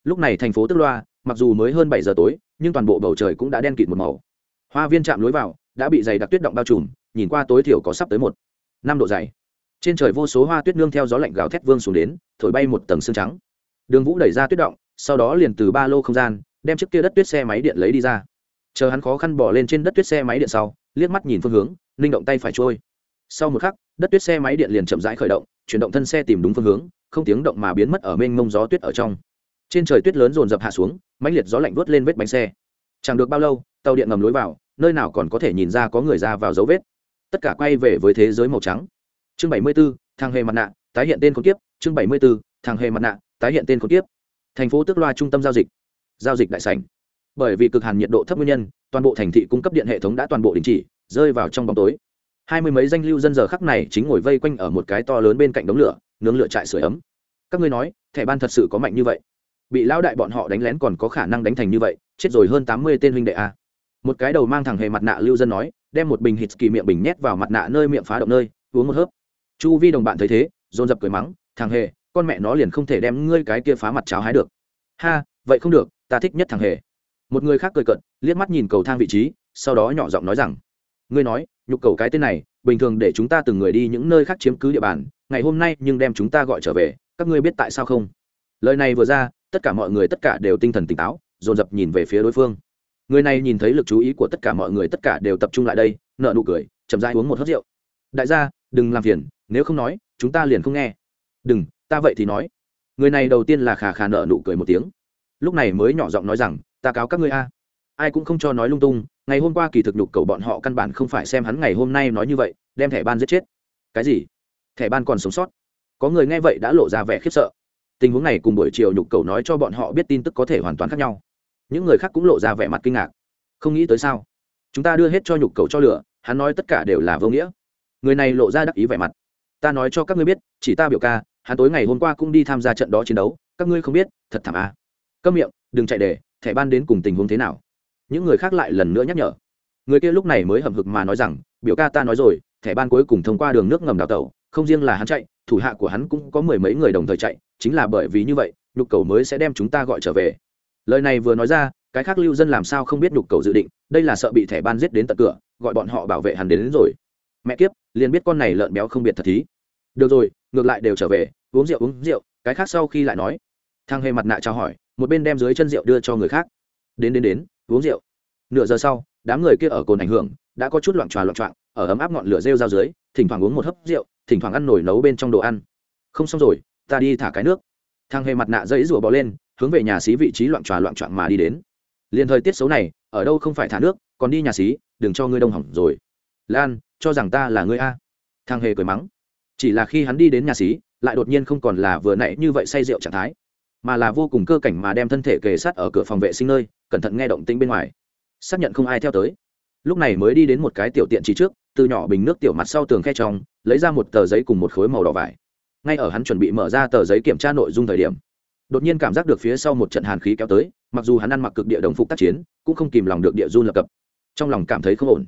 Lúc này thành phố tức loa, mặc dù mới hơn bảy giờ tối, nhưng toàn bộ bầu trời cũng đã đen kịt một màu. Hoa viên chạm lối vào đã bị dày đặc tuyết động bao trùm, nhìn qua tối thiểu có sắp tới một năm độ dày trên trời vô số hoa tuyết nương theo gió lạnh gào thét vương xuống đến, thổi bay một tầng xương trắng. Đường vũ đẩy ra tuyết động, sau đó liền từ ba lô không gian, đem chiếc kia đất tuyết xe máy điện lấy đi ra. Chờ hắn khó khăn bỏ lên trên đất tuyết xe máy điện sau, liếc mắt nhìn phương hướng, linh động tay phải trôi. Sau một khắc, đất tuyết xe máy điện liền chậm rãi khởi động, chuyển động thân xe tìm đúng phương hướng, không tiếng động mà biến mất ở mênh mông gió tuyết ở trong. Trên trời tuyết lớn dồn dập hạ xuống, mãnh liệt gió lạnh vớt lên vết bánh xe. Chẳng được bao lâu, tàu điện ngầm lối vào, nơi nào còn có thể nhìn ra có người ra vào dấu vết. Tất cả quay về với thế giới màu trắng chương bảy mươi 74, thằng hề mặt nạ tái hiện tên khốn tiếp chương bảy mươi 74, thằng hề mặt nạ tái hiện tên khốn tiếp thành phố tức loa trung tâm giao dịch. Giao dịch đại sảnh. Bởi vì cực hàn nhiệt độ thấp nguyên nhân toàn bộ thành thị cung cấp điện hệ thống đã toàn bộ đình chỉ rơi vào trong bóng tối. Hai mươi mấy danh lưu dân giờ khắc này chính ngồi vây quanh ở một cái to lớn bên cạnh đống lửa nướng lửa trại sửa ấm. Các ngươi nói thẻ ban thật sự có mạnh như vậy? Bị lão đại bọn họ đánh lén còn có khả năng đánh thành như vậy chết rồi hơn tám mươi tên huynh đệ a một cái đầu mang thằng hề mặt nạ lưu dân nói đem một bình hít kỳ miệng bình nhét vào mặt nạ nơi miệng phá động nơi uống một hớp chu vi đồng bạn thấy thế, dồn dập cười mắng, thằng hề, con mẹ nó liền không thể đem ngươi cái kia phá mặt cháo hái được. Ha, vậy không được, ta thích nhất thằng hề. Một người khác cười cận liếc mắt nhìn cầu thang vị trí, sau đó nhỏ giọng nói rằng, ngươi nói, nhục cầu cái tên này, bình thường để chúng ta từng người đi những nơi khác chiếm cứ địa bàn, ngày hôm nay nhưng đem chúng ta gọi trở về, các ngươi biết tại sao không? Lời này vừa ra, tất cả mọi người tất cả đều tinh thần tỉnh táo, dồn dập nhìn về phía đối phương. Người này nhìn thấy lực chú ý của tất cả mọi người tất cả đều tập trung lại đây nợ nụ cười, chậm dai uống một hớt rượu. Đại gia, đừng làm phiền nếu không nói, chúng ta liền không nghe. Đừng, ta vậy thì nói. Người này đầu tiên là khà khà nợ nụ cười một tiếng. Lúc này mới nhỏ giọng nói rằng, ta cáo các ngươi a. Ai cũng không cho nói lung tung, ngày hôm qua kỳ thực nhục cầu bọn họ căn bản không phải xem hắn ngày hôm nay nói như vậy, đem thẻ ban giết chết. Cái gì? Thẻ ban còn sống sót? Có người nghe vậy đã lộ ra vẻ khiếp sợ. Tình huống này cùng buổi chiều nhục cầu nói cho bọn họ biết tin tức có thể hoàn toàn khác nhau. Những người khác cũng lộ ra vẻ mặt kinh ngạc. Không nghĩ tới sao? Chúng ta đưa hết cho nhục cầu cho lửa, hắn nói tất cả đều là vô nghĩa. Người này lộ ra đắc ý vẻ mặt ta nói cho các ngươi biết chỉ ta biểu ca hắn tối ngày hôm qua cũng đi tham gia trận đó chiến đấu các ngươi không biết thật thảm à. câm miệng đừng chạy để thẻ ban đến cùng tình huống thế nào. Những người khác lại lần nữa nhắc nhở. Người kia lúc này mới hầm hực mà nói rằng biểu ca ta nói rồi thẻ ban cuối cùng thông qua đường nước ngầm đào tẩu không riêng là hắn chạy thủ hạ của hắn cũng có mười mấy người đồng thời chạy chính là bởi vì như vậy nhục cầu mới sẽ đem chúng ta gọi trở về. Lời này vừa nói ra cái khác lưu dân làm sao không biết nhục cầu dự định đây là sợ bị thẻ ban giết đến tận cửa gọi bọn họ bảo vệ hắn đến, đến rồi. Mẹ kiếp liền biết con này lợn béo không biệt thật thí được rồi, ngược lại đều trở về, uống rượu uống rượu, cái khác sau khi lại nói. Thằng hề mặt nạ chào hỏi, một bên đem dưới chân rượu đưa cho người khác. Đến đến đến, uống rượu. Nửa giờ sau, đám người kia ở cồn ảnh hưởng, đã có chút loạn tròa loạn trọng ở ấm áp ngọn lửa rêu rao dưới, thỉnh thoảng uống một hớp rượu, thỉnh thoảng ăn nổi nấu bên trong đồ ăn. Không xong rồi, ta đi thả cái nước. Thằng hề mặt nạ dãy rủa bò lên, hướng về nhà xí vị trí loạn tròa loạn trọn mà đi đến. Liền thời tiết xấu này, ở đâu không phải thả nước, còn đi nhà xí, đừng cho ngươi đông hỏng rồi. Lan, cho rằng ta là ngươi a. Thằng hề cười mắng chỉ là khi hắn đi đến nhà xí, lại đột nhiên không còn là vừa nãy như vậy say rượu trạng thái, mà là vô cùng cơ cảnh mà đem thân thể kề sát ở cửa phòng vệ sinh nơi, cẩn thận nghe động tĩnh bên ngoài. Xác nhận không ai theo tới. Lúc này mới đi đến một cái tiểu tiện chỉ trước, từ nhỏ bình nước tiểu mặt sau tường khe trong, lấy ra một tờ giấy cùng một khối màu đỏ vải. Ngay ở hắn chuẩn bị mở ra tờ giấy kiểm tra nội dung thời điểm, đột nhiên cảm giác được phía sau một trận hàn khí kéo tới, mặc dù hắn ăn mặc cực địa đồng phục tác chiến, cũng không kìm lòng được địa run lập cập. Trong lòng cảm thấy không ổn.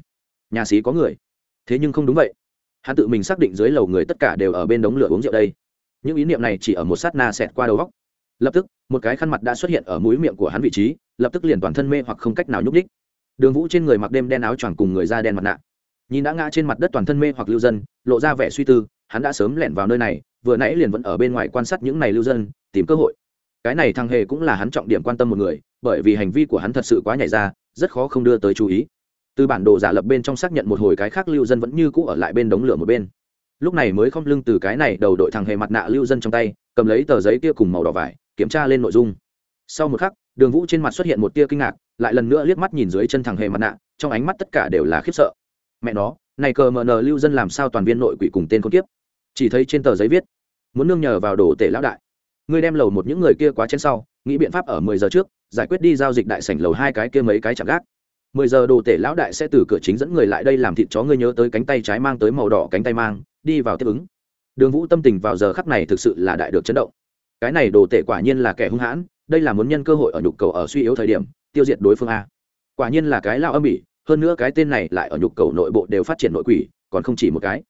Nhà sĩ có người. Thế nhưng không đúng vậy hắn tự mình xác định dưới lầu người tất cả đều ở bên đống lửa uống rượu đây. Những ý niệm này chỉ ở một sát na xẹt qua đầu góc lập tức, một cái khăn mặt đã xuất hiện ở mũi miệng của hắn vị trí, lập tức liền toàn thân mê hoặc không cách nào nhúc đích đường vũ trên người mặc đêm đen áo choàng cùng người da đen mặt nạ. Nhìn đã ngã trên mặt đất toàn thân mê hoặc lưu dân, lộ ra vẻ suy tư, hắn đã sớm lẻn vào nơi này, vừa nãy liền vẫn ở bên ngoài quan sát những này lưu dân, tìm cơ hội. Cái này thằng hề cũng là hắn trọng điểm quan tâm một người, bởi vì hành vi của hắn thật sự quá nhảy ra, rất khó không đưa tới chú ý từ bản đồ giả lập bên trong xác nhận một hồi cái khác lưu dân vẫn như cũ ở lại bên đống lửa một bên. Lúc này mới không lưng từ cái này đầu đội thằng hề mặt nạ lưu dân trong tay, cầm lấy tờ giấy kia cùng màu đỏ vải, kiểm tra lên nội dung. Sau một khắc, đường vũ trên mặt xuất hiện một tia kinh ngạc, lại lần nữa liếc mắt nhìn dưới chân thằng hề mặt nạ, trong ánh mắt tất cả đều là khiếp sợ. Mẹ nó, này cờ mờ nờ lưu dân làm sao toàn viên nội quỷ cùng tên con kiếp? Chỉ thấy trên tờ giấy viết, muốn nương nhờ vào đồ tể lão đại. Ngươi đem lầu một những người kia quá trên sau, nghĩ biện pháp ở mười giờ trước, giải quyết đi giao dịch đại sảnh lầu hai cái kia mấy cái chạm gác mười giờ đồ tể lão đại sẽ từ cửa chính dẫn người lại đây làm thịt chó ngươi nhớ tới cánh tay trái mang tới màu đỏ cánh tay mang, đi vào tiếp ứng. Đường vũ tâm tình vào giờ khắc này thực sự là đại được chấn động. Cái này đồ tể quả nhiên là kẻ hung hãn, đây là muốn nhân cơ hội ở nhục cầu ở suy yếu thời điểm, tiêu diệt đối phương a. Quả nhiên là cái lao âm ỉ hơn nữa cái tên này lại ở nhục cầu nội bộ đều phát triển nội quỷ, còn không chỉ một cái.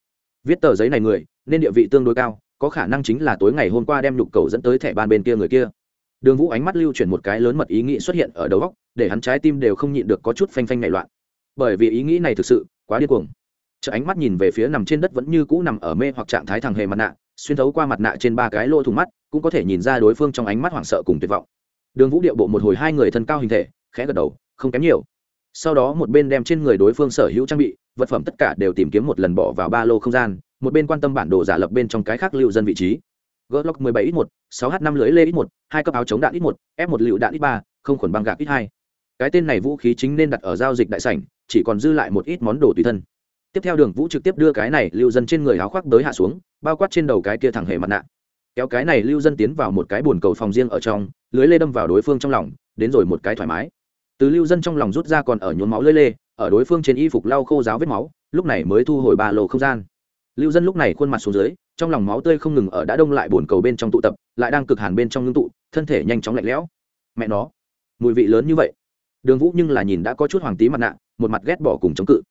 Viết tờ giấy này người, nên địa vị tương đối cao, có khả năng chính là tối ngày hôm qua đem nhục cầu dẫn tới thẻ ban bên kia người kia. Đường vũ ánh mắt lưu chuyển một cái lớn mật ý nghĩ xuất hiện ở đầu góc để hắn trái tim đều không nhịn được có chút phanh phanh nảy loạn. Bởi vì ý nghĩ này thực sự quá điên cuồng. Chợ ánh mắt nhìn về phía nằm trên đất vẫn như cũ nằm ở mê hoặc trạng thái thằng hề mặt nạ, xuyên thấu qua mặt nạ trên ba cái lỗ thủng mắt, cũng có thể nhìn ra đối phương trong ánh mắt hoảng sợ cùng tuyệt vọng. Đường vũ điệu bộ một hồi hai người thân cao hình thể, khẽ gật đầu, không kém nhiều. Sau đó một bên đem trên người đối phương sở hữu trang bị, vật phẩm tất cả đều tìm kiếm một lần bỏ vào ba lô không gian, một bên quan tâm bản đồ giả lập bên trong cái khác lưu dân vị trí. Glock 17 x 1 6 h 5 lưới lê x 1 hai cấp áo chống đạn x 1 f 1 lựu đạn x 3 không khuẩn băng gạc x 2 cái tên này vũ khí chính nên đặt ở giao dịch đại sảnh, chỉ còn dư lại một ít món đồ tùy thân. Tiếp theo đường vũ trực tiếp đưa cái này lưu dân trên người áo khoác tới hạ xuống, bao quát trên đầu cái kia thẳng hề mặt nạ. Kéo cái này lưu dân tiến vào một cái bồn cầu phòng riêng ở trong, lưới lê đâm vào đối phương trong lòng, đến rồi một cái thoải mái. Từ lưu dân trong lòng rút ra còn ở nhuốm máu lưới lê, ở đối phương trên y phục lau khô ráo vết máu, lúc này mới thu hồi ba lô không gian. Lưu dân lúc này khuôn mặt xuống dưới, trong lòng máu tươi không ngừng ở đã đông lại bồn cầu bên trong tụ tập, lại đang cực hàn bên trong ngưng tụ, thân thể nhanh chóng lạnh lẽo. Mẹ nó, mùi vị lớn như vậy đường vũ nhưng là nhìn đã có chút hoàng tí mặt nạ, một mặt ghét bỏ cùng chống cự.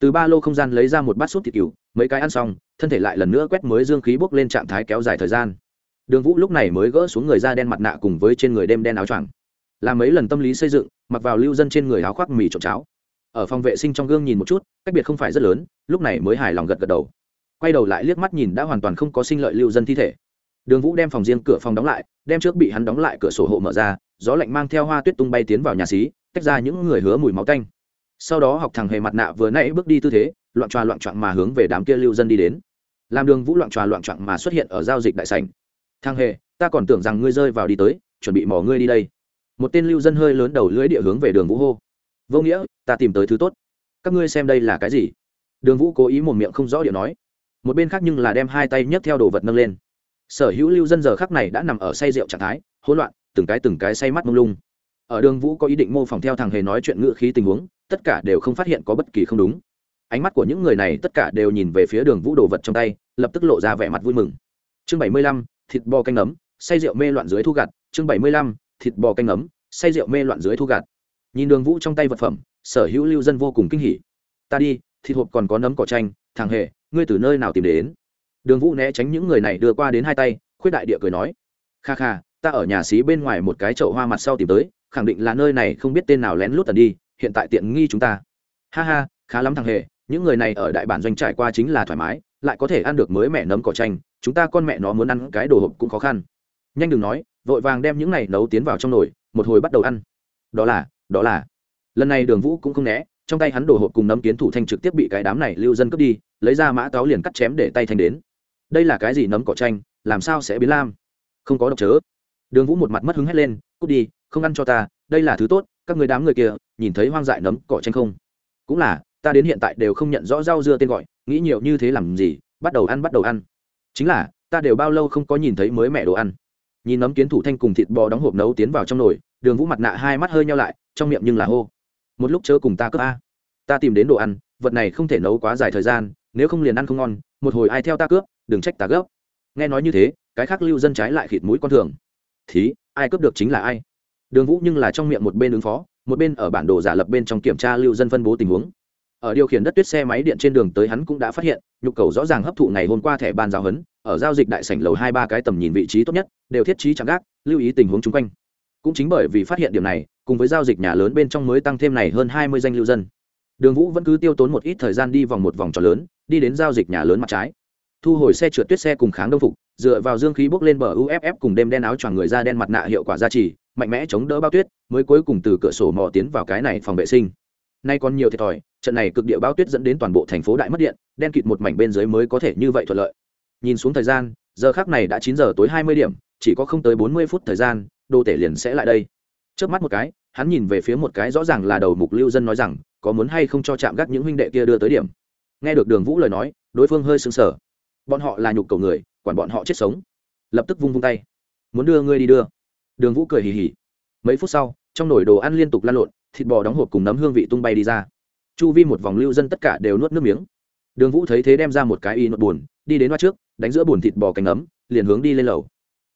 Từ ba lô không gian lấy ra một bát súp thịt cừu, mấy cái ăn xong, thân thể lại lần nữa quét mới dương khí bốc lên trạng thái kéo dài thời gian. Đường vũ lúc này mới gỡ xuống người da đen mặt nạ cùng với trên người đêm đen áo choàng. Làm mấy lần tâm lý xây dựng, mặc vào lưu dân trên người áo khoác mì trộm cháo. Ở phòng vệ sinh trong gương nhìn một chút, cách biệt không phải rất lớn, lúc này mới hài lòng gật gật đầu. Quay đầu lại liếc mắt nhìn đã hoàn toàn không có sinh lợi lưu dân thi thể đường vũ đem phòng riêng cửa phòng đóng lại, đem trước bị hắn đóng lại cửa sổ hộ mở ra, gió lạnh mang theo hoa tuyết tung bay tiến vào nhà xí, tách ra những người hứa mùi máu tanh. Sau đó học thằng hề mặt nạ vừa nãy bước đi tư thế, loạn tròa loạn trọn mà hướng về đám kia lưu dân đi đến. Làm đường vũ loạn tròa loạn trọn mà xuất hiện ở giao dịch đại sảnh. Thằng hề, ta còn tưởng rằng ngươi rơi vào đi tới, chuẩn bị mỏ ngươi đi đây. Một tên lưu dân hơi lớn đầu lưỡi địa hướng về đường vũ hô. Vô nghĩa, ta tìm tới thứ tốt. Các ngươi xem đây là cái gì? Đường vũ cố ý một miệng không rõ điệu nói. Một bên khác nhưng là đem hai tay nhấc theo đồ vật nâng lên sở hữu lưu dân giờ khắc này đã nằm ở say rượu trạng thái, hỗn loạn, từng cái từng cái say mắt mông lung. Ở đường vũ có ý định mô phỏng theo thằng hề nói chuyện ngữ khí tình huống, tất cả đều không phát hiện có bất kỳ không đúng. Ánh mắt của những người này tất cả đều nhìn về phía đường vũ đồ vật trong tay, lập tức lộ ra vẻ mặt vui mừng. Chương bảy mươi lăm, thịt bò canh ấm, say rượu mê loạn dưới thu gặt. Chương bảy mươi lăm, thịt bò canh ấm, say rượu mê loạn dưới thu gặt. Nhìn đường vũ trong tay vật phẩm, sở hữu lưu dân vô cùng kinh hỉ. Ta đi, thịt hộp còn có nấm cỏ tranh thằng hề, ngươi từ nơi nào tìm đến? Đường vũ né tránh những người này đưa qua đến hai tay, khuyết đại địa cười nói, kha kha, ta ở nhà xí bên ngoài một cái chậu hoa mặt sau tìm tới, khẳng định là nơi này không biết tên nào lén lút tần đi, hiện tại tiện nghi chúng ta. Ha ha, khá lắm thằng hề, những người này ở đại bản doanh trải qua chính là thoải mái, lại có thể ăn được mới mẹ nấm cỏ tranh chúng ta con mẹ nó muốn ăn cái đồ hộp cũng khó khăn. Nhanh đừng nói, vội vàng đem những này nấu tiến vào trong nồi, một hồi bắt đầu ăn. Đó là đó là. Lần này đường vũ cũng không né, trong tay hắn đồ hộp cùng nấm kiến thủ thanh trực tiếp bị cái đám này lưu dân cướp đi, lấy ra mã táo liền cắt chém để tay thanh đến đây là cái gì nấm cỏ tranh làm sao sẽ biến lam? Không có độc chớ. Đường vũ một mặt mất hứng hét lên, cút đi, không ăn cho ta, đây là thứ tốt, các người đám người kia, nhìn thấy hoang dại nấm cỏ tranh không? Cũng là, ta đến hiện tại đều không nhận rõ rau dưa tên gọi, nghĩ nhiều như thế làm gì, bắt đầu ăn, bắt đầu ăn. Chính là, ta đều bao lâu không có nhìn thấy mới mẹ đồ ăn. Nhìn nấm kiến thủ thanh cùng thịt bò đóng hộp nấu tiến vào trong nồi, đường vũ mặt nạ hai mắt hơi nhau lại, trong miệng nhưng là hô, một lúc chớ cùng ta cướp a. Ta tìm đến đồ ăn, vật này không thể nấu quá dài thời gian nếu không liền ăn không ngon, một hồi ai theo ta cướp, đừng trách ta gấp. Nghe nói như thế, cái khác lưu dân trái lại khịt mũi con thường. Thí, ai cướp được chính là ai? Đường vũ nhưng là trong miệng một bên ứng phó, một bên ở bản đồ giả lập bên trong kiểm tra lưu dân phân bố tình huống. Ở điều khiển đất tuyết xe máy điện trên đường tới hắn cũng đã phát hiện, nhu cầu rõ ràng hấp thụ ngày hôm qua thẻ ban giáo hấn, ở giao dịch đại sảnh lầu hai ba cái tầm nhìn vị trí tốt nhất, đều thiết trí chẳng gác, lưu ý tình huống chung quanh. Cũng chính bởi vì phát hiện điểm này, cùng với giao dịch nhà lớn bên trong mới tăng thêm này hơn hai mươi danh lưu dân. Đường vũ vẫn cứ tiêu tốn một ít thời gian đi vòng một vòng tròn lớn đi đến giao dịch nhà lớn mặt trái. Thu hồi xe trượt tuyết xe cùng kháng đông phục, dựa vào dương khí bốc lên bờ uff cùng đêm đen áo choàng người da đen mặt nạ hiệu quả gia trì, mạnh mẽ chống đỡ bao tuyết, mới cuối cùng từ cửa sổ mò tiến vào cái này phòng vệ sinh. Nay còn nhiều thiệt thòi, trận này cực địa bao tuyết dẫn đến toàn bộ thành phố đại mất điện, đen kịt một mảnh bên dưới mới có thể như vậy thuận lợi. Nhìn xuống thời gian, giờ khác này đã chín giờ tối hai mươi điểm, chỉ có không tới bốn mươi phút thời gian đô tể liền sẽ lại đây. Trước mắt một cái, hắn nhìn về phía một cái rõ ràng là đầu mục lưu dân nói rằng, có muốn hay không cho chạm gác những huynh đệ kia đưa tới điểm nghe được đường vũ lời nói, đối phương hơi sững sờ. Bọn họ là nhục cầu người, quản bọn họ chết sống. Lập tức vung vung tay. Muốn đưa ngươi đi đưa. Đường vũ cười hì hì. Mấy phút sau, trong nồi đồ ăn liên tục lan lộn, thịt bò đóng hộp cùng nấm hương vị tung bay đi ra. Chu vi một vòng lưu dân tất cả đều nuốt nước miếng. Đường vũ thấy thế đem ra một cái y nốt buồn, đi đến hoa trước, đánh giữa buồn thịt bò cánh ấm liền hướng đi lên lầu.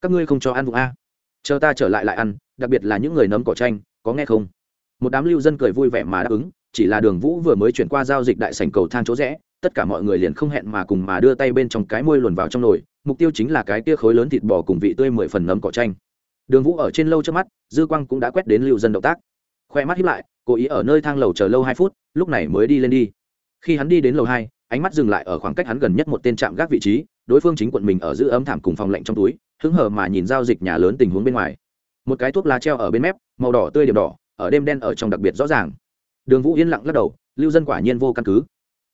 Các ngươi không cho ăn vụ a? Chờ ta trở lại lại ăn, đặc biệt là những người nấm cỏ tranh có nghe không? Một đám lưu dân cười vui vẻ mà đáp ứng chỉ là đường vũ vừa mới chuyển qua giao dịch đại sảnh cầu thang chỗ rẽ, tất cả mọi người liền không hẹn mà cùng mà đưa tay bên trong cái môi luồn vào trong nồi, mục tiêu chính là cái kia khối lớn thịt bò cùng vị tươi mười phần nấm cỏ tranh đường vũ ở trên lâu trước mắt, dư quang cũng đã quét đến lưu dân động tác. Khoe mắt hiếp lại, cố ý ở nơi thang lầu chờ lâu hai phút, lúc này mới đi lên đi. Khi hắn đi đến lầu hai, ánh mắt dừng lại ở khoảng cách hắn gần nhất một tên trạm gác vị trí, đối phương chính quận mình ở giữ ấm thảm cùng phòng lạnh trong túi, hứng hờ mà nhìn giao dịch nhà lớn tình huống bên ngoài. Một cái thuốc lá treo ở bên mép, màu đỏ tươi điểm đỏ, ở đêm đen ở trong đặc biệt rõ ràng đường vũ yên lặng lắc đầu, lưu dân quả nhiên vô căn cứ.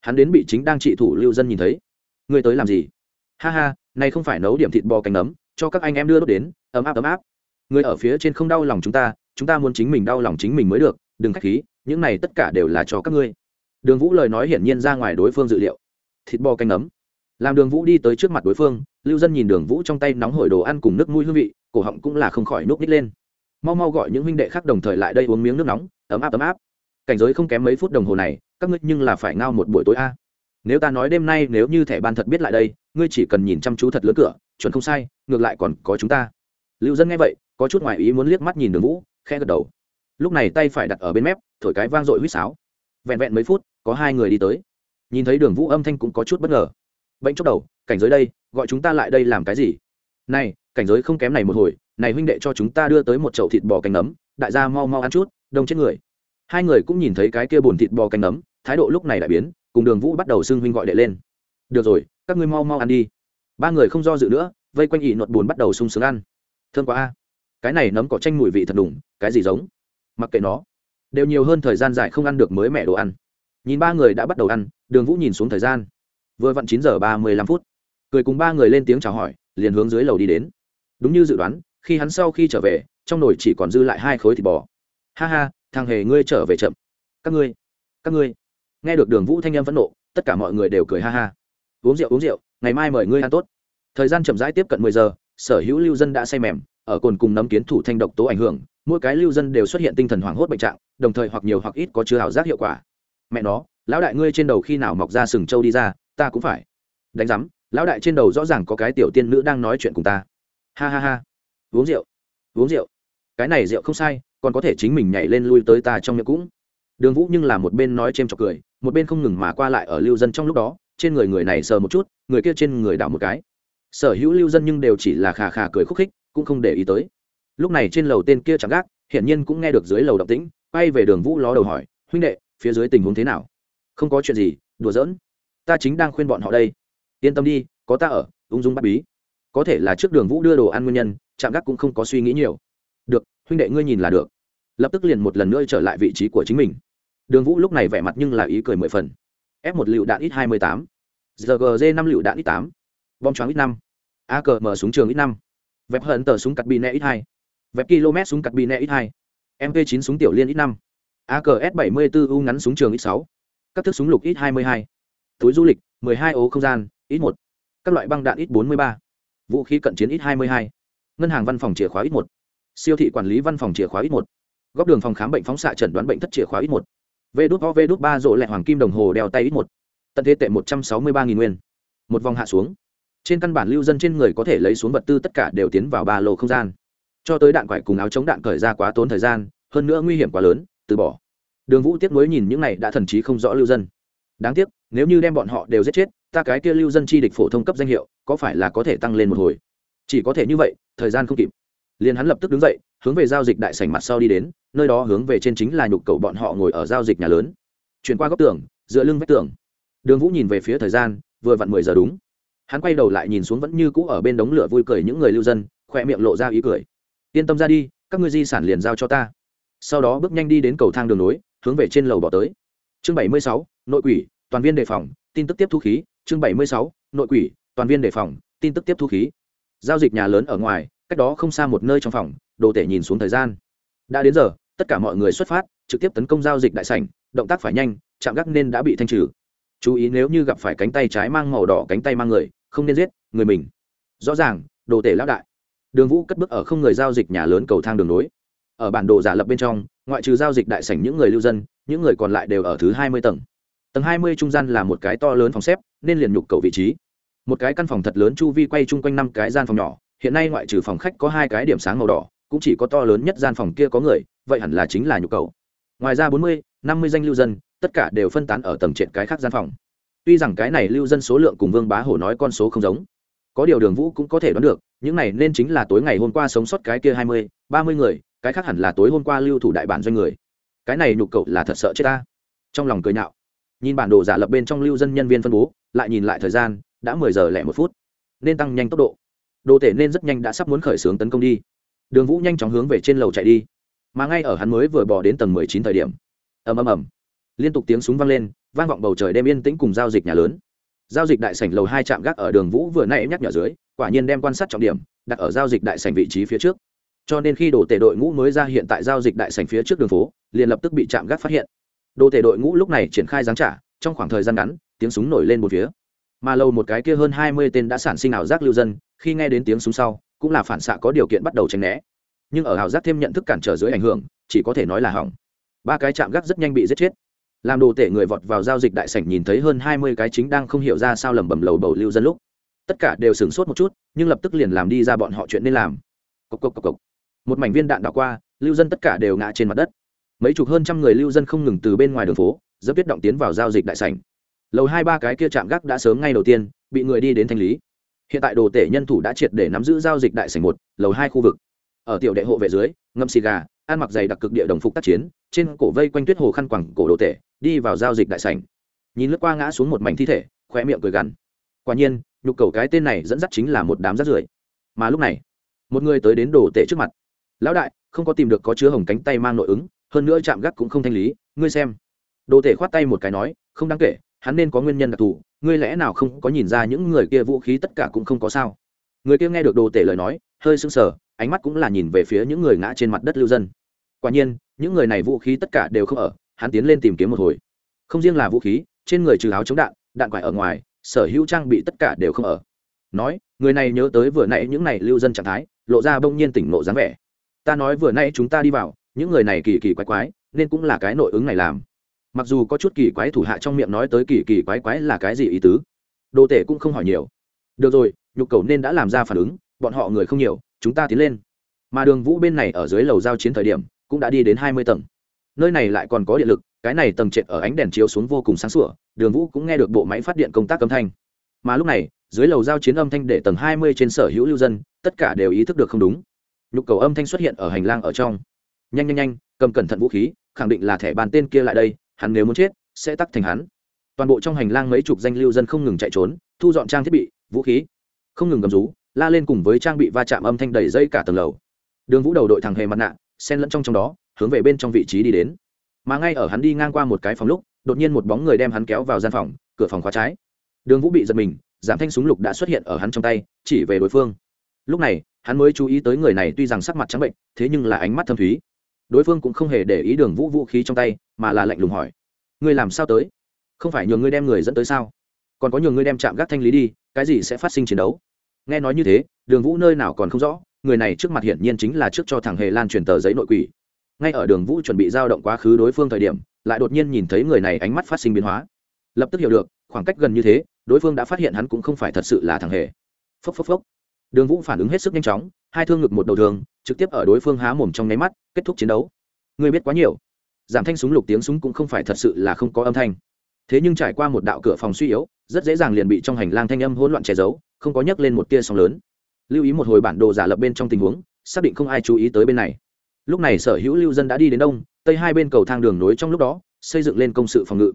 Hắn đến bị chính đang trị thủ lưu dân nhìn thấy. Ngươi tới làm gì? Ha ha, này không phải nấu điểm thịt bò canh nấm, cho các anh em đưa đốt đến, ấm áp ấm áp. Người ở phía trên không đau lòng chúng ta chúng ta muốn chính mình đau lòng chính mình mới được, đừng k h á c h khí, những này tất cả đều là cho các ngươi. Đường vũ lời nói hiển nhiên ra ngoài đối phương dự liệu. Thịt bò canh nấm. Làm đường vũ đi tới trước mặt đối phương, lưu dân nhìn đường vũ trong tay nóng hổi đồ ăn cùng nước mũi hương vị, cổ họng cũng là không khỏi núp ních lên. Mau mau gọi những huynh đệ khác đồng thời lại đây uống miếng nước nóng, ấm áp ấm áp cảnh giới không kém mấy phút đồng hồ này, các ngươi nhưng là phải ngao một buổi tối a. Nếu ta nói đêm nay nếu như thẻ ban thật biết lại đây, ngươi chỉ cần nhìn chăm chú thật lớn cửa, chuẩn không sai, ngược lại còn có chúng ta. Lưu dân nghe vậy, có chút ngoại ý muốn liếc mắt nhìn đường vũ khe gật đầu. Lúc này tay phải đặt ở bên mép, thổi cái vang dội huýt sáo. Vẹn vẹn mấy phút, có hai người đi tới. Nhìn thấy đường vũ âm thanh cũng có chút bất ngờ. Bệnh chốc đầu, cảnh giới đây, gọi chúng ta lại đây làm cái gì? Này, cảnh giới không kém này một hồi, này huynh đệ cho chúng ta đưa tới một chậu thịt bò cánh nấm, đại gia mau mau ăn chút, đông chết người hai người cũng nhìn thấy cái kia bùn thịt bò canh nấm, thái độ lúc này đại biến, cùng đường vũ bắt đầu xưng huynh gọi đệ lên. Được rồi, các ngươi mau mau ăn đi. Ba người không do dự nữa, vây quanh ị nột bùn bắt đầu sung sướng ăn. Thương quá a, cái này nấm cỏ tranh mùi vị thật đủng cái gì giống? Mặc kệ nó, đều nhiều hơn thời gian dài không ăn được mới mẹ đồ ăn. Nhìn ba người đã bắt đầu ăn, đường vũ nhìn xuống thời gian. Vừa vặn chín giờ ba mươi lăm phút. Cười cùng ba người lên tiếng chào hỏi, liền hướng dưới lầu đi đến. Đúng như dự đoán, khi hắn sau khi trở về, trong nồi chỉ còn dư lại hai khối thịt bò. Ha ha thằng hề ngươi trở về chậm. Các ngươi các ngươi. Nghe được đường vũ thanh em phẫn nộ, tất cả mọi người đều cười ha ha. Uống rượu uống rượu, ngày mai mời ngươi ăn tốt. Thời gian chậm rãi tiếp cận mười giờ, sở hữu lưu dân đã say mềm, ở cồn cùng nấm kiến thủ thanh độc tố ảnh hưởng, mỗi cái lưu dân đều xuất hiện tinh thần hoảng hốt bệnh trạng, đồng thời hoặc nhiều hoặc ít có chứa ảo giác hiệu quả. Mẹ nó, lão đại ngươi trên đầu khi nào mọc ra sừng trâu đi ra, ta cũng phải. Đánh giám, lão đại trên đầu rõ ràng có cái tiểu tiên nữ đang nói chuyện cùng ta. Ha ha ha. Uống rượu uống rượu. Cái này rượu không sai còn có thể chính mình nhảy lên lui tới ta trong miệng cũng. Đường vũ nhưng là một bên nói c h ê m chọc cười, một bên không ngừng mà qua lại ở lưu dân trong lúc đó, trên người người này sờ một chút, người kia trên người đảo một cái. Sở hữu lưu dân nhưng đều chỉ là khà khà cười khúc khích, cũng không để ý tới. Lúc này trên lầu tên kia chẳng gác, hiển nhiên cũng nghe được dưới lầu động tĩnh bay về đường vũ ló đầu hỏi, huynh đệ, phía dưới tình huống thế nào? Không có chuyện gì, đùa giỡn. Ta chính đang khuyên bọn họ đây. Yên tâm đi, có ta ở, ung dung bắt bí. Có thể là trước đường vũ đưa đồ ăn nguyên nhân, chạm gác cũng không có suy nghĩ nhiều. Được, huynh đệ ngươi nhìn là được lập tức liền một lần nữa trở lại vị trí của chính mình. Đường vũ lúc này vẻ mặt nhưng là ý cười mười phần. F một lựu đạn ít hai mươi tám gg năm lựu đạn ít tám, bom choáng ít năm, a cờ mở súng trường ít năm, vẹp hận tờ súng cắt bi nẹ ít hai, vẹp km súng cắt bi nẹ ít hai mp chín súng tiểu liên ít năm, a cờ s bảy mươi bốn u ngắn súng trường ít sáu, các thức súng lục ít hai mươi hai, túi du lịch mười hai ô không gian ít một, các loại băng đạn ít bốn mươi ba, vũ khí cận chiến ít hai mươi hai, ngân hàng văn phòng chìa khóa ít một, siêu thị quản lý văn phòng chìa khóa ít một góc đường phòng khám bệnh phóng xạ chẩn đoán bệnh thất chìa khóa ít một. V đút ho v đút ba, rộ lẹ hoàng kim đồng hồ đeo tay ít một. Tận thế tệ một trăm sáu mươi ba nghìn nguyên. Một vòng hạ xuống. Trên căn bản lưu dân trên người có thể lấy xuống vật tư tất cả đều tiến vào ba lô không gian. Cho tới đạn quải cùng áo chống đạn cởi ra quá tốn thời gian, hơn nữa nguy hiểm quá lớn, từ bỏ. Đường vũ tiếp nối nhìn những này đã thần trí không rõ lưu dân. Đáng tiếc, nếu như đem bọn họ đều giết chết, ta cái kia lưu dân chi địch phổ thông cấp danh hiệu, có phải là có thể tăng lên một hồi? Chỉ có thể như vậy, thời gian không kịp liền hắn lập tức đứng dậy, hướng về giao dịch đại sảnh mặt sau đi đến, nơi đó hướng về trên chính là nhục cầu bọn họ ngồi ở giao dịch nhà lớn. Chuyển qua góc tường, dựa lưng vách tường. Đường vũ nhìn về phía thời gian, vừa vặn mười giờ đúng. Hắn quay đầu lại nhìn xuống vẫn như cũ ở bên đống lửa vui cười những người lưu dân khoe miệng lộ ra ý cười. Yên tâm ra đi, các ngươi di sản liền giao cho ta. Sau đó bước nhanh đi đến cầu thang đường nối, hướng về trên lầu bỏ tới. Chương bảy mươi sáu, nội quỷ, toàn viên đề phòng, tin tức tiếp thu khí. Chương bảy mươi sáu, nội quỷ, toàn viên đề phòng, tin tức tiếp thu khí. Giao dịch nhà lớn ở ngoài cách đó không xa một nơi trong phòng, đồ tể nhìn xuống thời gian. Đã đến giờ, tất cả mọi người xuất phát, trực tiếp tấn công giao dịch đại sảnh, động tác phải nhanh, chạm gác nên đã bị thanh trừ. Chú ý nếu như gặp phải cánh tay trái mang màu đỏ cánh tay mang người, không nên giết, người mình. Rõ ràng, đồ tể lão đại. Đường vũ cất bước ở không người giao dịch nhà lớn cầu thang đường nối. Ở bản đồ giả lập bên trong, ngoại trừ giao dịch đại sảnh những người lưu dân, những người còn lại đều ở thứ hai mươi tầng. Tầng hai mươi trung gian là một cái to lớn phòng xếp, nên liền nhục cầu vị trí. Một cái căn phòng thật lớn chu vi quay chung quanh năm cái gian phòng nhỏ hiện nay ngoại trừ phòng khách có hai cái điểm sáng màu đỏ, cũng chỉ có to lớn nhất gian phòng kia có người, vậy hẳn là chính là nhu cầu. Ngoài ra bốn mươi, năm mươi danh lưu dân, tất cả đều phân tán ở tầng trệt cái khác gian phòng. Tuy rằng cái này lưu dân số lượng cùng vương bá hổ nói con số không giống. Có điều đường vũ cũng có thể đoán được, những này nên chính là tối ngày hôm qua sống sót cái kia hai mươi, ba mươi người, cái khác hẳn là tối hôm qua lưu thủ đại bản doanh người. Cái này nhục cậu là thật sợ chết ta. Trong lòng cười nhạo. Nhìn bản đồ giả lập bên trong lưu dân nhân viên phân bố, lại nhìn lại thời gian, đã mười giờ lẻ một phút. Nên tăng nhanh tốc độ đồ tể nên rất nhanh đã sắp muốn khởi xướng tấn công đi. Đường vũ nhanh chóng hướng về trên lầu chạy đi. Mà ngay ở hắn mới vừa bỏ đến tầng mười chín thời điểm, ầm ầm ầm, liên tục tiếng súng vang lên, vang vọng bầu trời đêm yên tĩnh cùng giao dịch nhà lớn. Giao dịch đại sảnh lầu hai trạm gác ở đường vũ vừa nãy nhắc nhở dưới, quả nhiên đem quan sát trọng điểm đặt ở giao dịch đại sảnh vị trí phía trước. Cho nên khi đồ tể đội ngũ mới ra hiện tại giao dịch đại sảnh phía trước đường phố, liền lập tức bị trạm gác phát hiện. Đồ tể đội ngũ lúc này triển khai giáng trả, trong khoảng thời gian ngắn, tiếng súng nổi lên một phía mà lâu một cái kia hơn hai mươi tên đã sản sinh ảo giác lưu dân, khi nghe đến tiếng súng sau, cũng là phản xạ có điều kiện bắt đầu tránh né. Nhưng ở ảo giác thêm nhận thức cản trở dưới ảnh hưởng, chỉ có thể nói là hỏng. Ba cái chạm gác rất nhanh bị giết chết. Làm đồ tể người vọt vào giao dịch đại sảnh nhìn thấy hơn hai mươi cái chính đang không hiểu ra sao lầm bầm lầu bầu lưu dân lúc. Tất cả đều sửng sốt một chút, nhưng lập tức liền làm đi ra bọn họ chuyện nên làm. Cộc cộc cộc cộc. Một mảnh viên đạn đảo qua, lưu dân tất cả đều ngã trên mặt đất. Mấy chục hơn trăm người lưu dân không ngừng từ bên ngoài đường phố dẫm biết động tiến vào giao dịch đại sảnh lầu hai ba cái kia chạm gác đã sớm ngay đầu tiên, bị người đi đến thanh lý. Hiện tại đồ tể nhân thủ đã triệt để nắm giữ giao dịch đại sảnh một, lầu hai khu vực. Ở tiểu đệ hộ vệ dưới ngâm xì gà, ăn mặc giày đặc cực địa đồng phục tác chiến, trên cổ vây quanh tuyết hồ khăn quẳng cổ đồ tể, đi vào giao dịch đại sảnh. Nhìn lướt qua ngã xuống một mảnh thi thể khoe miệng cười gằn. Quả nhiên, nhục cầu cái tên này dẫn dắt chính là một đám rác rưởi. Mà lúc này, một người tới đến đồ tể trước mặt. Lão đại, không có tìm được có chứa hồng cánh tay mang nội ứng, hơn nữa chạm gác cũng không thanh lý, ngươi xem. Đồ tể khoát tay một cái nói, không đáng kể hắn nên có nguyên nhân đặc thù, ngươi lẽ nào không có nhìn ra những người kia vũ khí tất cả cũng không có sao? Người kia nghe được đồ tể lời nói, hơi sưng sờ, ánh mắt cũng là nhìn về phía những người ngã trên mặt đất lưu dân. Quả nhiên, những người này vũ khí tất cả đều không ở, hắn tiến lên tìm kiếm một hồi. Không riêng là vũ khí, trên người trừ áo chống đạn đạn quải ở ngoài, sở hữu trang bị tất cả đều không ở. Nói, người này nhớ tới vừa nãy những này lưu dân trạng thái, lộ ra bỗng nhiên tỉnh nộ dáng vẻ. Ta nói vừa nãy chúng ta đi vào, những người này kỳ kỳ quái quái, nên cũng là cái nội ứng này làm mặc dù có chút kỳ quái thủ hạ trong miệng nói tới kỳ kỳ quái quái là cái gì ý tứ, đồ tể cũng không hỏi nhiều. Được rồi, nhục cầu nên đã làm ra phản ứng, bọn họ người không nhiều, chúng ta tiến lên. Mà đường vũ bên này ở dưới lầu giao chiến thời điểm, cũng đã đi đến hai mươi tầng. Nơi này lại còn có điện lực, cái này tầng trệt ở ánh đèn chiếu xuống vô cùng sáng sủa, đường vũ cũng nghe được bộ máy phát điện công tác âm thanh. Mà lúc này, dưới lầu giao chiến âm thanh để tầng hai mươi trên sở hữu lưu dân, tất cả đều ý thức được không đúng. Nhục cầu âm thanh xuất hiện ở hành lang ở trong. Nhanh nhanh nhanh, cầm cẩn thận vũ khí, khẳng định là thẻ bàn tên kia lại đây hắn nếu muốn chết, sẽ tắt thành hắn. Toàn bộ trong hành lang mấy chục danh lưu dân không ngừng chạy trốn, thu dọn trang thiết bị, vũ khí, không ngừng gầm rú, la lên cùng với trang bị va chạm âm thanh đầy dây cả tầng lầu. Đường vũ đầu đội thằng hề mặt nạ sen lẫn trong trong đó, hướng về bên trong vị trí đi đến. Mà ngay ở hắn đi ngang qua một cái phòng lúc, đột nhiên một bóng người đem hắn kéo vào gian phòng, cửa phòng khóa trái. Đường vũ bị giật mình, giảm thanh súng lục đã xuất hiện ở hắn trong tay, chỉ về đối phương. Lúc này, hắn mới chú ý tới người này tuy rằng sắc mặt trắng bệnh, thế nhưng là ánh mắt thâm thúy đối phương cũng không hề để ý đường vũ vũ khí trong tay, mà là lạnh lùng hỏi, ngươi làm sao tới? Không phải nhường ngươi đem người dẫn tới sao? Còn có nhường ngươi đem chạm gác thanh lý đi, cái gì sẽ phát sinh chiến đấu? Nghe nói như thế, đường vũ nơi nào còn không rõ, người này trước mặt hiển nhiên chính là trước cho thằng hề lan truyền tờ giấy nội quỷ. Ngay ở đường vũ chuẩn bị giao động quá khứ đối phương thời điểm, lại đột nhiên nhìn thấy người này ánh mắt phát sinh biến hóa. Lập tức hiểu được, khoảng cách gần như thế, đối phương đã phát hiện hắn cũng không phải thật sự là thằng hề. Phốc phốc phốc đường vũ phản ứng hết sức nhanh chóng, hai thương ngực một đầu thường trực tiếp ở đối phương há mồm trong nháy mắt, kết thúc chiến đấu. Người biết quá nhiều. Giảm thanh súng lục tiếng súng cũng không phải thật sự là không có âm thanh. Thế nhưng trải qua một đạo cửa phòng suy yếu, rất dễ dàng liền bị trong hành lang thanh âm hỗn loạn che giấu, không có nhấc lên một tia sóng lớn. Lưu ý một hồi bản đồ giả lập bên trong tình huống, xác định không ai chú ý tới bên này. Lúc này sở hữu lưu dân đã đi đến đông, tây hai bên cầu thang đường nối trong lúc đó, xây dựng lên công sự phòng ngự.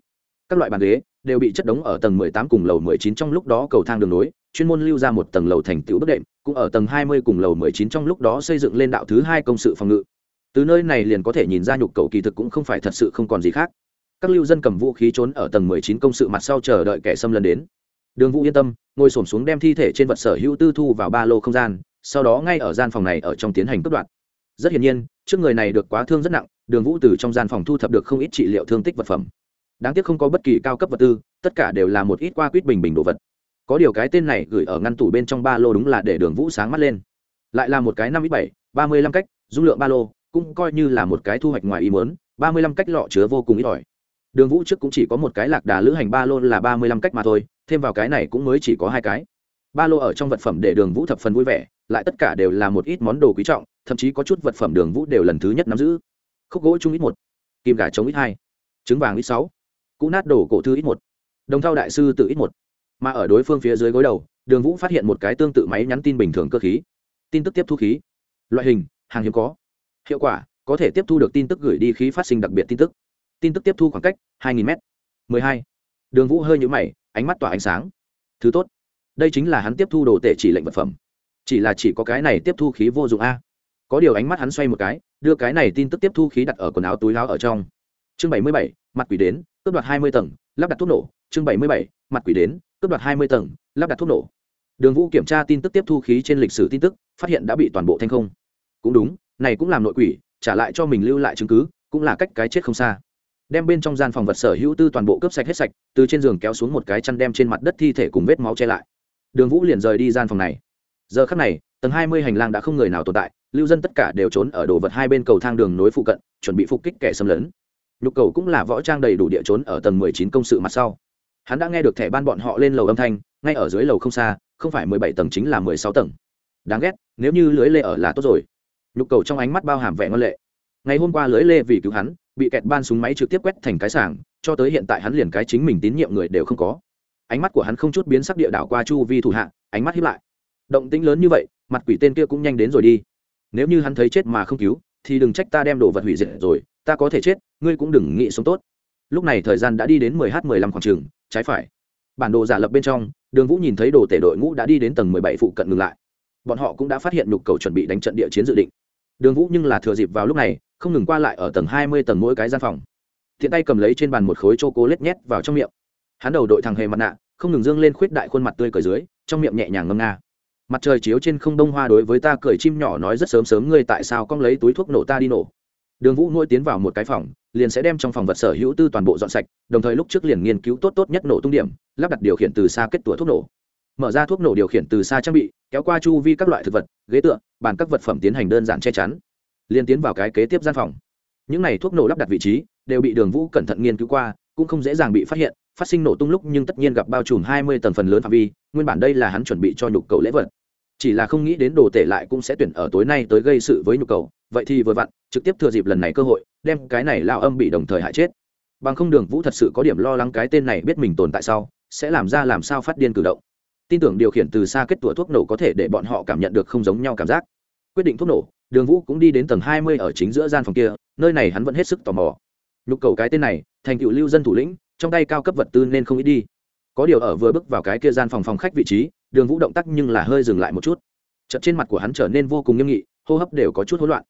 Các loại bàn ghế đều bị chất đống ở tầng 18 cùng lầu 19 trong lúc đó cầu thang đường nối chuyên môn lưu ra một tầng lầu thành tựu bất đệm, cũng ở tầng 20 cùng lầu 19 trong lúc đó xây dựng lên đạo thứ hai công sự phòng ngự. Từ nơi này liền có thể nhìn ra nhục cầu kỳ thực cũng không phải thật sự không còn gì khác. Các lưu dân cầm vũ khí trốn ở tầng 19 công sự mặt sau chờ đợi kẻ xâm lấn đến. Đường vũ yên tâm, ngồi xổm xuống đem thi thể trên vật sở hữu tư thu vào ba lô không gian, sau đó ngay ở gian phòng này ở trong tiến hành cướp đoạt. Rất hiển nhiên, trước người này được quá thương rất nặng, đường vũ từ trong gian phòng thu thập được không ít trị liệu thương tích vật phẩm. Đáng tiếc không có bất kỳ cao cấp vật tư, tất cả đều là một ít qua quýt bình bình đồ vật có điều cái tên này gửi ở ngăn tủ bên trong ba lô đúng là để đường vũ sáng mắt lên. Lại là một cái năm ít bảy, ba mươi lăm cách, dung lượng ba lô, cũng coi như là một cái thu hoạch ngoài ý muốn, ba mươi lăm cách lọ chứa vô cùng ít ỏi. Đường vũ trước cũng chỉ có một cái lạc đà lữ hành ba lô là ba mươi lăm cách mà thôi, thêm vào cái này cũng mới chỉ có hai cái. Ba lô ở trong vật phẩm để đường vũ thập phần vui vẻ, lại tất cả đều là một ít món đồ quý trọng, thậm chí có chút vật phẩm đường vũ đều lần thứ nhất nắm giữ. Khúc gỗ chung ít một, kim gà trống ít hai, trứng vàng ít sáu, cũ nát đổ cổ thư ít một, đồng thao đại sư tự ít một mà ở đối phương phía dưới gối đầu, đường vũ phát hiện một cái tương tự máy nhắn tin bình thường cơ khí. Tin tức tiếp thu khí. Loại hình, hàng hiếm có. Hiệu quả, có thể tiếp thu được tin tức gửi đi khí phát sinh đặc biệt tin tức. Tin tức tiếp thu khoảng cách 2.000 m 12. đường vũ hơi nhũ mày, ánh mắt tỏa ánh sáng. Thứ tốt, đây chính là hắn tiếp thu đồ tệ chỉ lệnh vật phẩm. Chỉ là chỉ có cái này tiếp thu khí vô dụng a. Có điều ánh mắt hắn xoay một cái, đưa cái này tin tức tiếp thu khí đặt ở quần áo túi láo ở trong. Chương bảy mươi bảy, mặt quỷ đến, cướp đoạt hai mươi tầng, lắp đặt thuốc nổ. Chương bảy mươi bảy, mặt quỷ đến cướp đoạt hai mươi tầng, lắp đặt thuốc nổ. Đường vũ kiểm tra tin tức tiếp thu khí trên lịch sử tin tức, phát hiện đã bị toàn bộ thanh không. Cũng đúng, này cũng làm nội quỷ, trả lại cho mình lưu lại chứng cứ, cũng là cách cái chết không xa. Đem bên trong gian phòng vật sở hữu tư toàn bộ cướp sạch hết sạch, từ trên giường kéo xuống một cái chăn đem trên mặt đất thi thể cùng vết máu che lại. Đường vũ liền rời đi gian phòng này. Giờ khắc này, tầng hai mươi hành lang đã không người nào tồn tại, lưu dân tất cả đều trốn ở đồ vật hai bên cầu thang đường nối phụ cận, chuẩn bị phục kích kẻ xâm lấn. Nhục cầu cũng là võ trang đầy đủ địa trốn ở tầng mười chín công sự mặt sau hắn đã nghe được thẻ ban bọn họ lên lầu âm thanh, ngay ở dưới lầu không xa, không phải mười bảy tầng chính là mười sáu tầng. Đáng ghét, nếu như lưới lê ở là tốt rồi. Nhục cầu trong ánh mắt bao hàm vẻ ngân lệ. Ngày hôm qua lưới lê vì cứu hắn, bị kẹt ban súng máy trực tiếp quét thành cái sảng, cho tới hiện tại hắn liền cái chính mình tín nhiệm người đều không có. Ánh mắt của hắn không chút biến sắc địa đảo qua chu vi thủ hạ, ánh mắt hiếp lại. Động tĩnh lớn như vậy, mặt quỷ tên kia cũng nhanh đến rồi đi. Nếu như hắn thấy chết mà không cứu, thì đừng trách ta đem đồ vật hủy diệt rồi, ta có thể chết, ngươi cũng đừng nghĩ sống tốt. Lúc này thời gian đã đi đến 10 h 15 khoảng trường trái phải. Bản đồ giả lập bên trong, đường vũ nhìn thấy đồ tể đội ngũ đã đi đến tầng 17 phụ cận ngừng lại. Bọn họ cũng đã phát hiện nhục cầu chuẩn bị đánh trận địa chiến dự định. Đường vũ nhưng là thừa dịp vào lúc này, không ngừng qua lại ở tầng 20 tầng mỗi cái gian phòng. Thiện tay cầm lấy trên bàn một khối chocolate cố lết nhét vào trong miệng. Hắn đầu đội thằng hề mặt nạ, không ngừng dương lên khuyết đại khuôn mặt tươi cởi dưới, trong miệng nhẹ nhàng ngâm nga. Mặt trời chiếu trên không đông hoa đối với ta cười chim nhỏ nói rất sớm sớm ngươi tại sao con lấy túi thuốc nổ ta đi nổ. Đường vũ nuôi tiến vào một cái phòng liền sẽ đem trong phòng vật sở hữu tư toàn bộ dọn sạch, đồng thời lúc trước liền nghiên cứu tốt tốt nhất nổ tung điểm, lắp đặt điều khiển từ xa kết tủa thuốc nổ. Mở ra thuốc nổ điều khiển từ xa trang bị, kéo qua chu vi các loại thực vật, ghế tựa, bàn các vật phẩm tiến hành đơn giản che chắn, liền tiến vào cái kế tiếp gian phòng. Những này thuốc nổ lắp đặt vị trí, đều bị đường vũ cẩn thận nghiên cứu qua, cũng không dễ dàng bị phát hiện, phát sinh nổ tung lúc nhưng tất nhiên gặp bao trùm hai mươi tầng phần lớn phạm vi, nguyên bản đây là hắn chuẩn bị cho nhục cầu lễ vật chỉ là không nghĩ đến đồ tể lại cũng sẽ tuyển ở tối nay tới gây sự với nhu cầu. Vậy thì vừa vặn, trực tiếp thừa dịp lần này cơ hội, đem cái này lao âm bị đồng thời hại chết. Bằng không đường vũ thật sự có điểm lo lắng cái tên này biết mình tồn tại sau, sẽ làm ra làm sao phát điên cử động. Tin tưởng điều khiển từ xa kết tủa thuốc nổ có thể để bọn họ cảm nhận được không giống nhau cảm giác. Quyết định thuốc nổ, đường vũ cũng đi đến tầng hai mươi ở chính giữa gian phòng kia, nơi này hắn vẫn hết sức tò mò. Nhục cầu cái tên này, thành cựu lưu dân thủ lĩnh, trong tay cao cấp vật tư nên không ít đi. Có điều ở vừa bước vào cái kia gian phòng phòng khách vị trí đường vũ động tác nhưng là hơi dừng lại một chút. Chợt trên mặt của hắn trở nên vô cùng nghiêm nghị, hô hấp đều có chút hỗn loạn.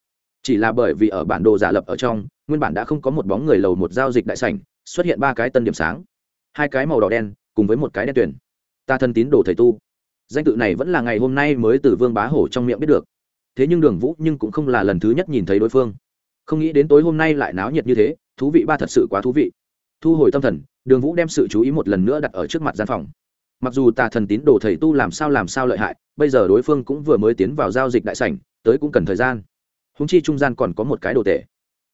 Chỉ là bởi vì ở bản đồ giả lập ở trong, nguyên bản đã không có một bóng người lầu một giao dịch đại sảnh, xuất hiện ba cái tân điểm sáng. Hai cái màu đỏ đen, cùng với một cái đen tuyển ta thân tín đồ thầy tu. Danh tự này vẫn là ngày hôm nay mới từ vương bá hổ trong miệng biết được. Thế nhưng đường vũ nhưng cũng không là lần thứ nhất nhìn thấy đối phương. Không nghĩ đến tối hôm nay lại náo nhiệt như thế, thú vị ba thật sự quá thú vị. Thu hồi tâm thần, đường vũ đem sự chú ý một lần nữa đặt ở trước mặt gian phòng mặc dù tà thần tín đồ thầy tu làm sao làm sao lợi hại, bây giờ đối phương cũng vừa mới tiến vào giao dịch đại sảnh, tới cũng cần thời gian. Húng chi trung gian còn có một cái đồ tệ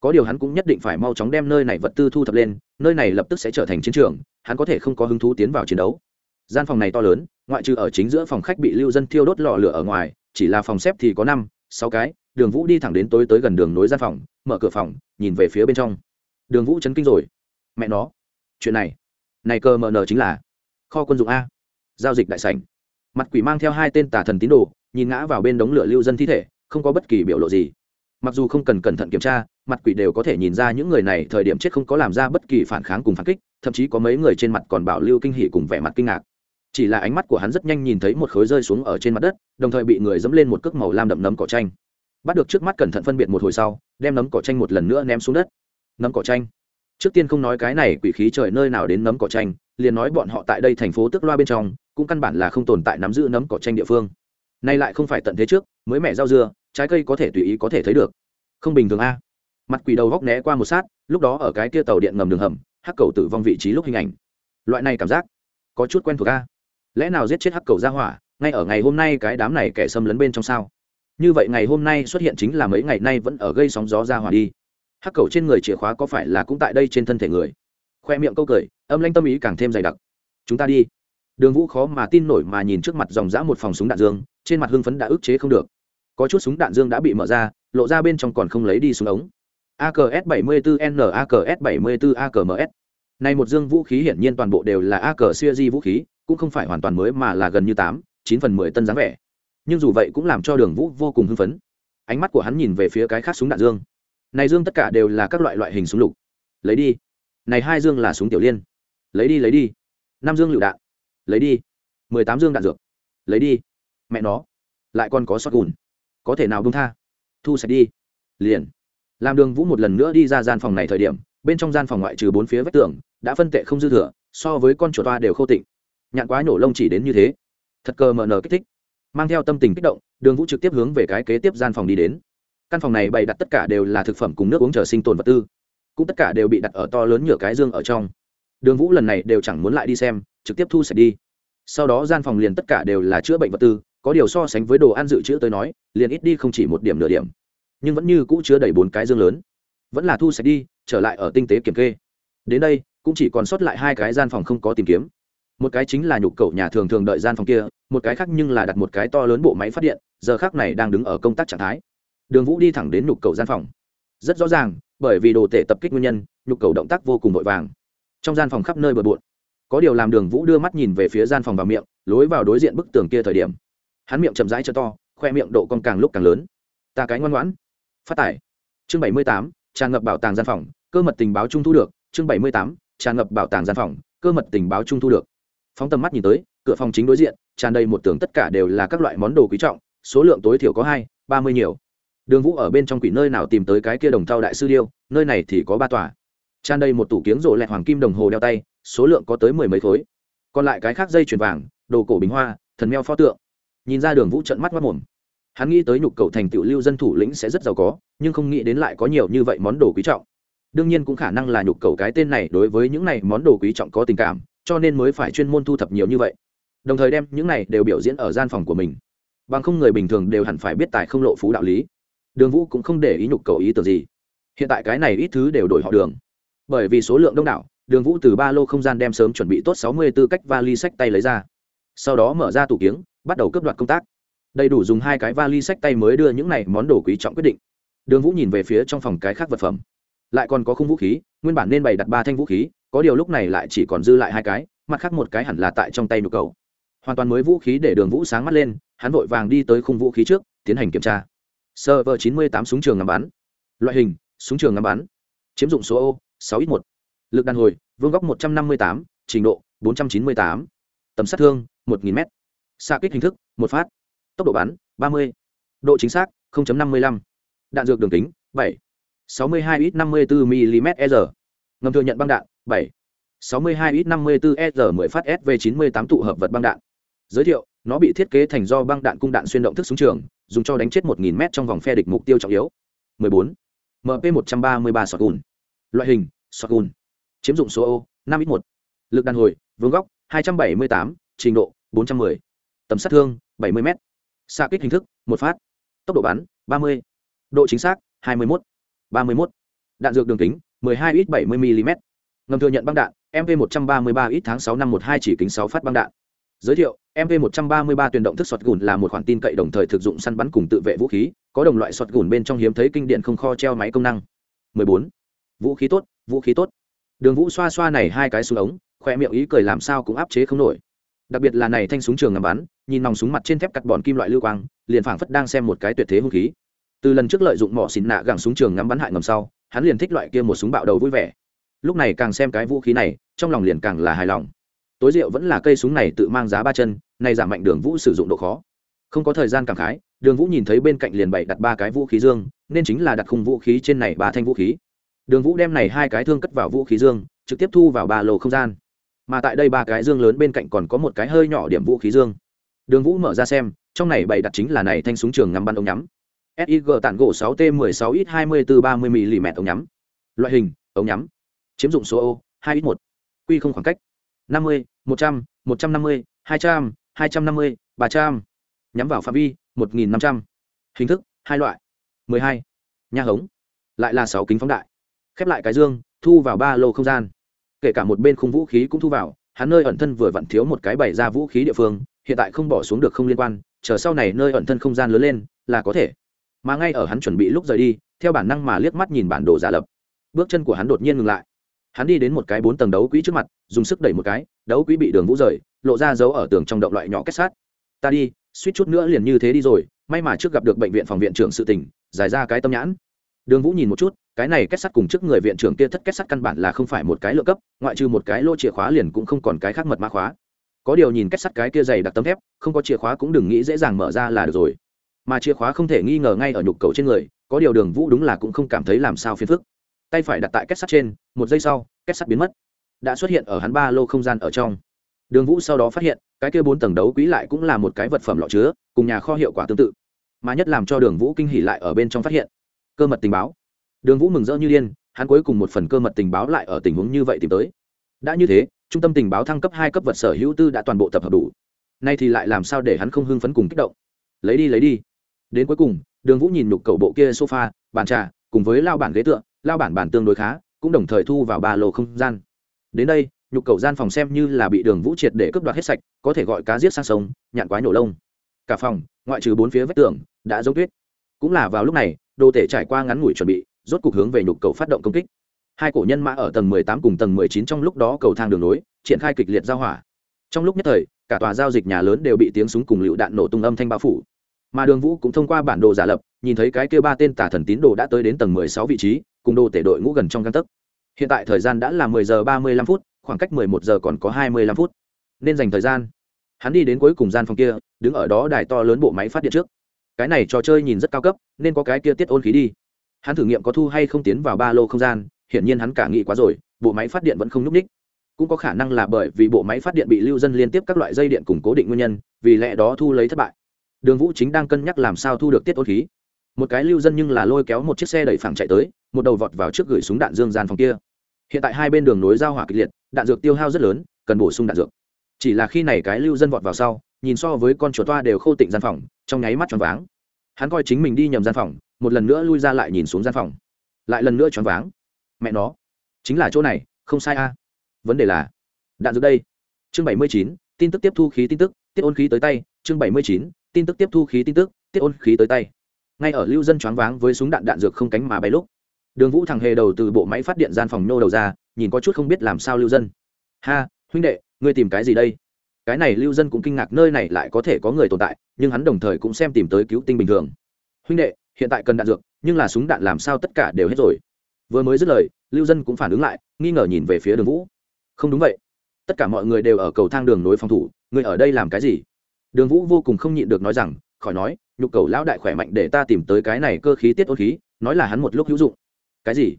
có điều hắn cũng nhất định phải mau chóng đem nơi này vật tư thu thập lên, nơi này lập tức sẽ trở thành chiến trường, hắn có thể không có hứng thú tiến vào chiến đấu. Gian phòng này to lớn, ngoại trừ ở chính giữa phòng khách bị lưu dân thiêu đốt lò lửa ở ngoài, chỉ là phòng xếp thì có năm, sáu cái, đường vũ đi thẳng đến tối tới gần đường nối gian phòng, mở cửa phòng, nhìn về phía bên trong. Đường vũ chấn kinh rồi. Mẹ nó. Chuyện này. Này cơ mờ nờ chính là kho quân dụng a giao dịch đại sảnh. Mặt quỷ mang theo hai tên tà thần tín đồ, nhìn ngã vào bên đống lửa lưu dân thi thể, không có bất kỳ biểu lộ gì. Mặc dù không cần cẩn thận kiểm tra, mặt quỷ đều có thể nhìn ra những người này thời điểm chết không có làm ra bất kỳ phản kháng cùng phản kích, thậm chí có mấy người trên mặt còn bảo lưu kinh hỉ cùng vẻ mặt kinh ngạc. Chỉ là ánh mắt của hắn rất nhanh nhìn thấy một khối rơi xuống ở trên mặt đất, đồng thời bị người dẫm lên một cước màu lam đậm nấm cỏ tranh bắt được trước mắt cẩn thận phân biệt một hồi sau, đem nấm cỏ tranh một lần nữa ném xuống đất. Nấm cỏ tranh trước tiên không nói cái này quỷ khí trời nơi nào đến nấm cỏ tranh liền nói bọn họ tại đây thành phố tức loa bên trong cũng căn bản là không tồn tại nắm giữ nấm cỏ tranh địa phương. Nay lại không phải tận thế trước, mới mẻ rau dưa, trái cây có thể tùy ý có thể thấy được. Không bình thường a. Mặt quỷ đầu góc né qua một sát, lúc đó ở cái kia tàu điện ngầm đường hầm, hắc cầu tử vong vị trí lúc hình ảnh. Loại này cảm giác, có chút quen thuộc a. Lẽ nào giết chết hắc cầu ra hỏa, ngay ở ngày hôm nay cái đám này kẻ xâm lấn bên trong sao? Như vậy ngày hôm nay xuất hiện chính là mấy ngày nay vẫn ở gây sóng gió ra hỏa đi. Hắc cầu trên người chìa khóa có phải là cũng tại đây trên thân thể người? Khoe miệng câu cười, âm lanh tâm ý càng thêm dày đặc. Chúng ta đi đường vũ khó mà tin nổi mà nhìn trước mặt dòng dã một phòng súng đạn dương, trên mặt hưng phấn đã ức chế không được. Có chút súng đạn dương đã bị mở ra, lộ ra bên trong còn không lấy đi súng ống. Aks 74 n aks 74 akms này một dương vũ khí hiển nhiên toàn bộ đều là ak siêu vũ khí, cũng không phải hoàn toàn mới mà là gần như tám, chín phần mười tân dáng vẻ. Nhưng dù vậy cũng làm cho đường vũ vô cùng hưng phấn. Ánh mắt của hắn nhìn về phía cái khác súng đạn dương. Này dương tất cả đều là các loại loại hình súng lục. Lấy đi. Này hai dương là súng tiểu liên. Lấy đi lấy đi. Năm dương lựu đạn lấy đi. Mười tám dương đạn dược. Lấy đi. Mẹ nó. Lại còn có sót gùn. Có thể nào bông tha? Thu sạch đi. Liền. Làm đường vũ một lần nữa đi ra gian phòng này thời điểm, bên trong gian phòng ngoại trừ bốn phía vách tường, đã phân tệ không dư thừa, so với con chuột toa đều khô tịnh. Nhạn quá nổ lông chỉ đến như thế. Thật cờ mờ nờ kích thích. Mang theo tâm tình kích động, đường vũ trực tiếp hướng về cái kế tiếp gian phòng đi đến. Căn phòng này bày đặt tất cả đều là thực phẩm cùng nước uống chờ sinh tồn vật tư. Cũng tất cả đều bị đặt ở to lớn nhựa cái dương ở trong. Đường vũ lần này đều chẳng muốn lại đi xem trực tiếp thu sạch đi. Sau đó gian phòng liền tất cả đều là chữa bệnh vật tư, có điều so sánh với đồ ăn dự trữ tới nói, liền ít đi không chỉ một điểm nửa điểm. Nhưng vẫn như cũ chứa đầy bốn cái dương lớn. Vẫn là thu sạch đi, trở lại ở tinh tế kiểm kê. Đến đây, cũng chỉ còn sót lại hai cái gian phòng không có tìm kiếm. Một cái chính là nhục cầu nhà thường thường đợi gian phòng kia, một cái khác nhưng là đặt một cái to lớn bộ máy phát điện, giờ khác này đang đứng ở công tác trạng thái. Đường vũ đi thẳng đến nhục cầu gian phòng. Rất rõ ràng, bởi vì đồ tể tập kích nguyên nhân, nhục cầu động tác vô cùng vội vàng. Trong gian phòng khắp nơi bừa bộn có điều làm đường vũ đưa mắt nhìn về phía gian phòng vào miệng, lối vào đối diện bức tường kia thời điểm, hắn miệng chậm rãi cho to, khoe miệng độ con càng lúc càng lớn. Ta cái ngoan ngoãn. Phát tải. Chương bảy mươi tám, tràn ngập bảo tàng gian phòng, cơ mật tình báo trung thu được. Chương bảy mươi tám, tràn ngập bảo tàng gian phòng, cơ mật tình báo trung thu được. Phóng tầm mắt nhìn tới, cửa phòng chính đối diện, tràn đầy một tường tất cả đều là các loại món đồ quý trọng, số lượng tối thiểu có hai, ba mươi nhiều. Đường vũ ở bên trong quỷ nơi nào tìm tới cái kia đồng thau đại sư điêu, nơi này thì có ba tòa. Tràn đầy một tủ kiếng rộ lẹt hoàng kim đồng hồ đeo tay số lượng có tới mười mấy khối. Còn lại cái khác dây chuyền vàng, đồ cổ bình hoa, thần meo pho tượng. Nhìn ra đường vũ trận mắt mất mồm. Hắn nghĩ tới nhục cầu thành tựu lưu dân thủ lĩnh sẽ rất giàu có, nhưng không nghĩ đến lại có nhiều như vậy món đồ quý trọng. Đương nhiên cũng khả năng là nhục cầu cái tên này đối với những này món đồ quý trọng có tình cảm, cho nên mới phải chuyên môn thu thập nhiều như vậy. Đồng thời đem những này đều biểu diễn ở gian phòng của mình. Bằng không người bình thường đều hẳn phải biết tài không lộ phú đạo lý. Đường vũ cũng không để ý nhục cầu ý tưởng gì. Hiện tại cái này ít thứ đều đổi họ đường. Bởi vì số lượng đông đảo đường vũ từ ba lô không gian đem sớm chuẩn bị tốt sáu mươi b ố cách vali sách tay lấy ra. Sau đó mở ra tủ kiếng, bắt đầu cấp đoạt công tác. Đầy đủ dùng hai cái vali sách tay mới đưa những này món đồ quý trọng quyết định. Đường vũ nhìn về phía trong phòng cái khác vật phẩm. Lại còn có khung vũ khí, nguyên bản nên bày đặt ba thanh vũ khí, có điều lúc này lại chỉ còn dư lại hai cái, mặt khác một cái hẳn là tại trong tay nhu cầu. Hoàn toàn mới vũ khí để đường vũ sáng mắt lên, hắn vội vàng đi tới khung vũ khí trước, tiến hành kiểm tra. Server chín mươi tám súng trường ngắm bắn. Loại hình, súng trường ngắm bắn. Chiếm dụng số ô sáu ít một lực đàn hồi, vương góc một trăm năm mươi tám, trình độ bốn trăm chín mươi tám. Tầm sát thương, một nghìn m xa kích hình thức, một phát. Tốc độ bắn, ba mươi. Độ chính xác năm mươi lăm. Đạn dược đường kính, bảy. sáu mươi hai ít năm mươi bốn mm r ngầm thừa nhận băng đạn, bảy. sáu mươi hai ít năm mươi bốn r mười phát sv chín mươi tám tụ hợp vật băng đạn. Giới thiệu, nó bị thiết kế thành do băng đạn cung đạn xuyên động thức súng trường, dùng cho đánh chết một nghìn m trong vòng phe địch mục tiêu trọng yếu. 14. mp một trăm ba mươi ba sọt gùn loại hình sọt gùn chiếm dụng số ô, năm ít một. Lực đàn hồi, vương góc, hai trăm bảy mươi tám, trình độ, bốn trăm 410. tầm sát thương, bảy mươi m xa kích hình thức, một phát. Tốc độ bắn, ba mươi. Độ chính xác, hai mươi một ba mươi một đạn dược đường kính, mười hai ít bảy mươi mm ngầm thừa nhận băng đạn mv một trăm ba mươi ba ít tháng sáu năm một hai chỉ kính sáu phát băng đạn. Giới thiệu mv một trăm ba mươi ba tuyển động thức sọt gùn là một khoản tin cậy đồng thời thực dụng săn bắn cùng tự vệ vũ khí, có đồng loại sọt gùn bên trong hiếm thấy kinh điện không kho treo máy công năng. 14. vũ khí tốt, vũ khí tốt đường vũ xoa xoa này hai cái súng ống khoe miệng ý cười làm sao cũng áp chế không nổi. Đặc biệt là này thanh súng trường ngắm bắn, nhìn nòng súng mặt trên thép cắt bòn kim loại lưu quang, liền phảng phất đang xem một cái tuyệt thế hung khí. Từ lần trước lợi dụng mỏ xịn nạ gẳng súng trường ngắm bắn hại ngầm sau, hắn liền thích loại kia một súng bạo đầu vui vẻ. Lúc này càng xem cái vũ khí này, trong lòng liền càng là hài lòng. Tối rượu vẫn là cây súng này tự mang giá ba chân này giảm mạnh đường vũ sử dụng độ khó. Không có thời gian cảm khái, đường vũ nhìn thấy bên cạnh liền bày đặt ba cái vũ khí dương, nên chính là đặt khung vũ khí trên này ba thanh vũ khí đường vũ đem này hai cái thương cất vào vũ khí dương, trực tiếp thu vào ba lô không gian. Mà tại đây ba cái dương lớn bên cạnh còn có một cái hơi nhỏ điểm vũ khí dương. Đường vũ mở ra xem, trong này bày đặt chính là này thanh súng trường ngắm bắn ống nhắm. Sig tản gỗ 6 t 16 ít 24 30 mm ống nhắm. Loại hình, ống nhắm. Chiếm dụng số ô 2 ít 1 quy không khoảng cách. 50 100 150 200 250 300 nhắm vào phạm vi 1500 hình thức, hai loại. 12 nha hống. Lại là sáu kính phóng đại khép lại cái dương, thu vào ba lô không gian. Kể cả một bên khung vũ khí cũng thu vào, hắn nơi ẩn thân vừa vặn thiếu một cái bày ra vũ khí địa phương, hiện tại không bỏ xuống được không liên quan, chờ sau này nơi ẩn thân không gian lớn lên, là có thể. Mà ngay ở hắn chuẩn bị lúc rời đi, theo bản năng mà liếc mắt nhìn bản đồ giả lập. Bước chân của hắn đột nhiên ngừng lại. Hắn đi đến một cái bốn tầng đấu quỹ trước mặt, dùng sức đẩy một cái, đấu quỹ bị đường vũ rời, lộ ra dấu ở tường trong động loại nhỏ kết sát. Ta đi, suýt chút nữa liền như thế đi rồi, may mà trước gặp được bệnh viện phòng viện trưởng sự tỉnh giải ra cái tâm nhãn. Đường vũ nhìn một chút cái này kết sắt cùng trước người viện trưởng kia thất kết sắt căn bản là không phải một cái lựa cấp, ngoại trừ một cái lô chìa khóa liền cũng không còn cái khác mật mã khóa. Có điều nhìn kết sắt cái kia dày đặc tấm thép, không có chìa khóa cũng đừng nghĩ dễ dàng mở ra là được rồi. Mà chìa khóa không thể nghi ngờ ngay ở nhục cầu trên người, có điều đường vũ đúng là cũng không cảm thấy làm sao phiền phức. Tay phải đặt tại kết sắt trên, một giây sau, kết sắt biến mất. Đã xuất hiện ở hắn ba lô không gian ở trong. Đường vũ sau đó phát hiện, cái kia bốn tầng đấu quỹ lại cũng là một cái vật phẩm lọ chứa, cùng nhà kho hiệu quả tương tự. Mà nhất làm cho đường vũ kinh hỉ lại ở bên trong phát hiện, cơ mật tình báo đường vũ mừng rỡ như điên, hắn cuối cùng một phần cơ mật tình báo lại ở tình huống như vậy tìm tới. Đã như thế, trung tâm tình báo thăng cấp hai cấp vật sở hữu tư đã toàn bộ tập hợp đủ. Nay thì lại làm sao để hắn không hưng phấn cùng kích động? Lấy đi lấy đi. Đến cuối cùng, đường vũ nhìn nhục cầu bộ kia sofa, bàn trà, cùng với lao bản ghế tựa, lao bản bản tương đối khá, cũng đồng thời thu vào ba lô không gian. Đến đây, nhục cầu gian phòng xem như là bị đường vũ triệt để cướp đoạt hết sạch, có thể gọi cá giết sang sông, nhạn quái nổ lông. Cả phòng, ngoại trừ bốn phía vách tường, đã giống tuyết. Cũng là vào lúc này, đồ tể trải qua ngắn ngủi chuẩn bị rốt cục hướng về nhục cầu phát động công kích. Hai cổ nhân mã ở tầng 18 cùng tầng 19 trong lúc đó cầu thang đường nối, triển khai kịch liệt giao hỏa. Trong lúc nhất thời, cả tòa giao dịch nhà lớn đều bị tiếng súng cùng lựu đạn nổ tung âm thanh bao phủ. Mà đường vũ cũng thông qua bản đồ giả lập, nhìn thấy cái kia ba tên tả thần tín đồ đã tới đến tầng 16 vị trí, cùng đồ tể đội ngũ gần trong găng tấc. Hiện tại thời gian đã là 10 giờ 35 phút, khoảng cách 11 giờ còn có 25 phút. Nên dành thời gian. Hắn đi đến cuối cùng gian phòng kia, đứng ở đó đài to lớn bộ máy phát điện trước. Cái này trò chơi nhìn rất cao cấp, nên có cái kia tiết ôn khí đi hắn thử nghiệm có thu hay không tiến vào ba lô không gian, hiển nhiên hắn cả nghĩ quá rồi, bộ máy phát điện vẫn không n ú c ních. Cũng có khả năng là bởi vì bộ máy phát điện bị lưu dân liên tiếp các loại dây điện củng cố định nguyên nhân, vì lẽ đó thu lấy thất bại. Đường vũ chính đang cân nhắc làm sao thu được tiết ôn khí. Một cái lưu dân nhưng là lôi kéo một chiếc xe đẩy phẳng chạy tới, một đầu vọt vào trước gửi súng đạn dương gian phòng kia. Hiện tại hai bên đường nối giao hỏa kịch liệt, đạn dược tiêu hao rất lớn, cần bổ sung đạn dược. Chỉ là khi này cái lưu dân vọt vào sau, nhìn so với con chuột toa đều khô tịnh gian phòng, trong nháy mắt tròn váng. Hắn coi chính mình đi nhầm gian phòng một lần nữa lui ra lại nhìn xuống gian phòng. Lại lần nữa choáng váng. Mẹ nó, chính là chỗ này, không sai a. Vấn đề là, đạn dược đây. Chương bảy mươi chín, tin tức tiếp thu khí tin tức, tiết ôn khí tới tay. Chương bảy mươi chín, tin tức tiếp thu khí tin tức, tiết ôn khí tới tay. Ngay ở lưu dân choáng váng với súng đạn đạn dược không cánh mà bay lúc, đường vũ thằng hề đầu từ bộ máy phát điện gian phòng nô đầu ra, nhìn có chút không biết làm sao lưu dân. Ha, huynh đệ, ngươi tìm cái gì đây? Cái này lưu dân cũng kinh ngạc nơi này lại có thể có người tồn tại, nhưng hắn đồng thời cũng xem tìm tới cứu tinh bình thường. Huynh đệ hiện tại cần đạn dược, nhưng là súng đạn làm sao tất cả đều hết rồi. Vừa mới dứt lời, lưu dân cũng phản ứng lại, nghi ngờ nhìn về phía đường vũ. Không đúng vậy. Tất cả mọi người đều ở cầu thang đường nối phòng thủ, người ở đây làm cái gì? Đường vũ vô cùng không nhịn được nói rằng, khỏi nói, nhục cầu lão đại khỏe mạnh để ta tìm tới cái này cơ khí tiết ôn khí, nói là hắn một lúc hữu dụng. Cái gì?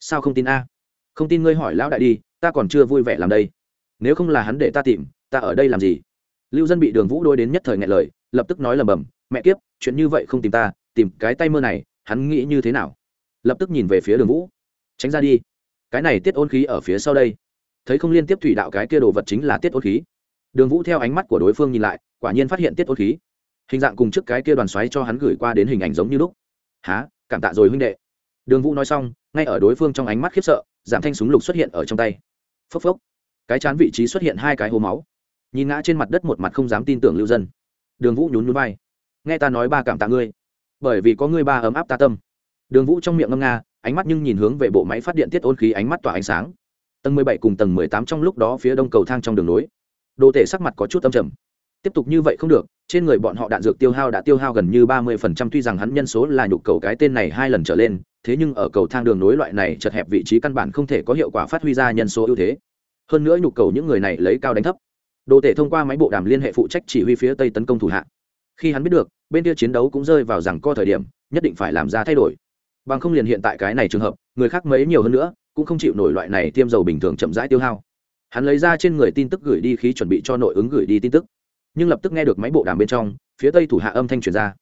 Sao không tin a? Không tin ngươi hỏi lão đại đi, ta còn chưa vui vẻ làm đây. Nếu không là hắn để ta tìm, ta ở đây làm gì? Lưu dân bị đường vũ đôi đến nhất thời ngại lời, lập tức nói lầm bầm, mẹ kiếp, chuyện như vậy không tìm ta tìm cái tay mơ này, hắn nghĩ như thế nào? Lập tức nhìn về phía đường vũ. Tránh ra đi. Cái này tiết ôn khí ở phía sau đây. Thấy không liên tiếp thủy đạo cái kia đồ vật chính là tiết ôn khí. Đường vũ theo ánh mắt của đối phương nhìn lại, quả nhiên phát hiện tiết ôn khí. Hình dạng cùng trước cái kia đoàn xoáy cho hắn gửi qua đến hình ảnh giống như lúc. Há cảm tạ rồi huynh đệ. Đường vũ nói xong, ngay ở đối phương trong ánh mắt khiếp sợ, giảm thanh súng lục xuất hiện ở trong tay. Phốc phốc. Cái chán vị trí xuất hiện hai cái hố máu. Nhìn ngã trên mặt đất một mặt không dám tin tưởng lưu dân. Đường vũ nhún núi bay nghe ta nói ba cảm tạ ngươi bởi vì có ngươi ba ấm áp ta tâm. Đường vũ trong miệng ngâm nga, ánh mắt nhưng nhìn hướng về bộ máy phát điện tiết ôn khí ánh mắt tỏa ánh sáng. Tầng mười bảy cùng tầng mười tám trong lúc đó phía đông cầu thang trong đường nối. Đồ tể sắc mặt có chút âm trầm. Tiếp tục như vậy không được, trên người bọn họ đạn dược tiêu hao đã tiêu hao gần như ba mươi phần trăm, tuy rằng hắn nhân số là nhục cầu cái tên này hai lần trở lên, thế nhưng ở cầu thang đường nối loại này chật hẹp vị trí căn bản không thể có hiệu quả phát huy ra nhân số ưu thế. Hơn nữa nhục cầu những người này lấy cao đánh thấp. Đồ tể thông qua máy bộ đàm liên hệ phụ trách chỉ huy phía tây tấn công thủ hạ. Khi hắn biết được bên kia chiến đấu cũng rơi vào rằng co thời điểm, nhất định phải làm ra thay đổi. Bằng không liền hiện tại cái này trường hợp, người khác mấy nhiều hơn nữa, cũng không chịu nổi loại này tiêm dầu bình thường chậm rãi tiêu hao. Hắn lấy ra trên người tin tức gửi đi khí chuẩn bị cho nội ứng gửi đi tin tức. Nhưng lập tức nghe được máy bộ đàm bên trong, phía tây thủ hạ âm thanh truyền ra.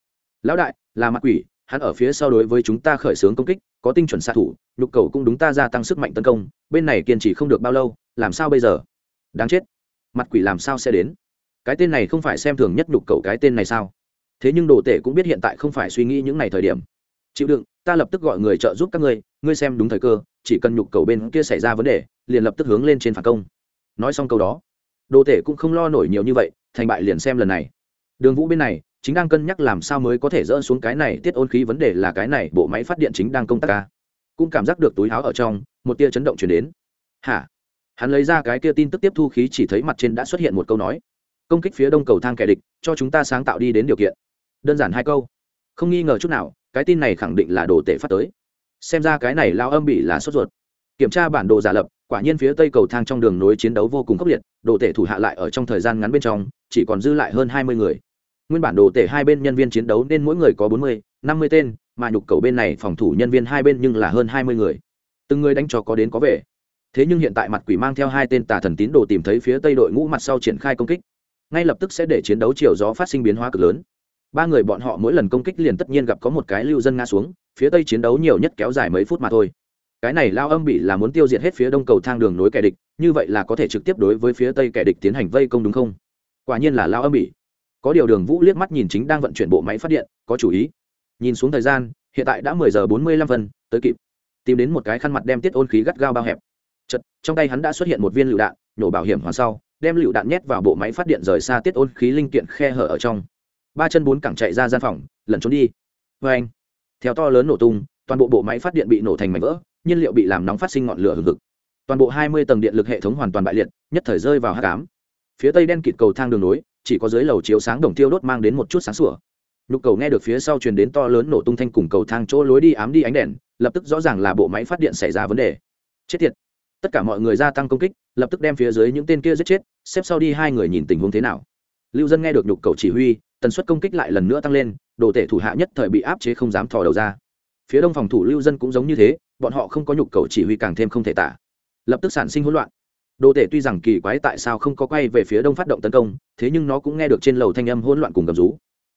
Lão đại, là mặt quỷ, hắn ở phía sau đối với chúng ta khởi xướng công kích, có tinh chuẩn xạ thủ, nhục cầu cũng đúng ta gia tăng sức mạnh tấn công, bên này kiên trì không được bao lâu, làm sao bây giờ? Đáng chết, mặt quỷ làm sao sẽ đến? Cái tên này không phải xem thường nhất nhục cầu cái tên này sao? Thế nhưng đồ tể cũng biết hiện tại không phải suy nghĩ những ngày thời điểm. Chịu đựng, ta lập tức gọi người trợ giúp các ngươi ngươi xem đúng thời cơ, chỉ cần nhục cầu bên kia xảy ra vấn đề, liền lập tức hướng lên trên phản công. Nói xong câu đó, đồ tể cũng không lo nổi nhiều như vậy, thành bại liền xem lần này. Đường vũ bên này, chính đang cân nhắc làm sao mới có thể dỡ xuống cái này tiết ôn khí vấn đề là cái này, bộ máy phát điện chính đang công tác ca. Cũng cảm giác được túi áo ở trong, một tia chấn động chuyển đến. Hả? Hắn lấy ra cái kia tin tức tiếp thu khí chỉ thấy mặt trên đã xuất hiện một câu nói. Công kích phía đông cầu thang kẻ địch, cho chúng ta sáng tạo đi đến điều kiện đơn giản hai câu. Không nghi ngờ chút nào, cái tin này khẳng định là đồ tể phát tới. Xem ra cái này lao âm bị là sốt ruột. Kiểm tra bản đồ giả lập, quả nhiên phía tây cầu thang trong đường nối chiến đấu vô cùng khốc liệt, đồ tể thủ hạ lại ở trong thời gian ngắn bên trong, chỉ còn dư lại hơn hai mươi người. Nguyên bản đồ tể hai bên nhân viên chiến đấu nên mỗi người có bốn mươi, năm mươi tên, mà nhục cầu bên này phòng thủ nhân viên hai bên nhưng là hơn hai mươi người. Từng người đánh cho có đến có về. Thế nhưng hiện tại mặt quỷ mang theo hai tên tà thần tín đồ tìm thấy phía tây đội ngũ mặt sau triển khai công kích. Ngay lập tức sẽ để chiến đấu chiều gió phát sinh biến hóa cực lớn ba người bọn họ mỗi lần công kích liền tất nhiên gặp có một cái lưu dân ngã xuống, phía tây chiến đấu nhiều nhất kéo dài mấy phút mà thôi. Cái này lao âm bị là muốn tiêu diệt hết phía đông cầu thang đường nối kẻ địch, như vậy là có thể trực tiếp đối với phía tây kẻ địch tiến hành vây công đúng không? Quả nhiên là lao âm bị. Có điều đường vũ liếc mắt nhìn chính đang vận chuyển bộ máy phát điện, có chủ ý. Nhìn xuống thời gian, hiện tại đã mười giờ bốn mươi lăm phân, tới kịp. Tìm đến một cái khăn mặt đem tiết ôn khí gắt gao bao hẹp. Chật trong tay hắn đã xuất hiện một viên lựu đạn, nhổ bảo hiểm hoàn sau, đem lựu đạn nhét vào bộ máy phát điện rời xa tiết ôn khí linh kiện khe hở ở trong ba chân bốn cẳng chạy ra gian phòng, lẩn trốn đi. Vê anh, theo to lớn nổ tung, toàn bộ bộ máy phát điện bị nổ thành mảnh vỡ, nhiên liệu bị làm nóng phát sinh ngọn lửa hừng hực. Toàn bộ hai mươi tầng điện lực hệ thống hoàn toàn bại liệt, nhất thời rơi vào h tám phía tây đen kịt cầu thang đường nối, chỉ có dưới lầu chiếu sáng đồng tiêu đốt mang đến một chút sáng sủa. Nhục cầu nghe được phía sau truyền đến to lớn nổ tung thanh cùng cầu thang chỗ lối đi ám đi ánh đèn, lập tức rõ ràng là bộ máy phát điện xảy ra vấn đề. Chết tiệt. Tất cả mọi người gia tăng công kích, lập tức đem phía dưới những tên kia giết chết, xếp sau đi hai người nhìn tình huống thế nào. Lưu dân nghe được nhục cầu chỉ huy tần suất công kích lại lần nữa tăng lên, đồ tể thủ hạ nhất thời bị áp chế không dám thò đầu ra. Phía đông phòng thủ lưu dân cũng giống như thế, bọn họ không có nhục cầu chỉ huy càng thêm không thể tả. Lập tức sản sinh hỗn loạn. Đồ tể tuy rằng kỳ quái tại sao không có quay về phía đông phát động tấn công, thế nhưng nó cũng nghe được trên lầu thanh âm hỗn loạn cùng gầm rú.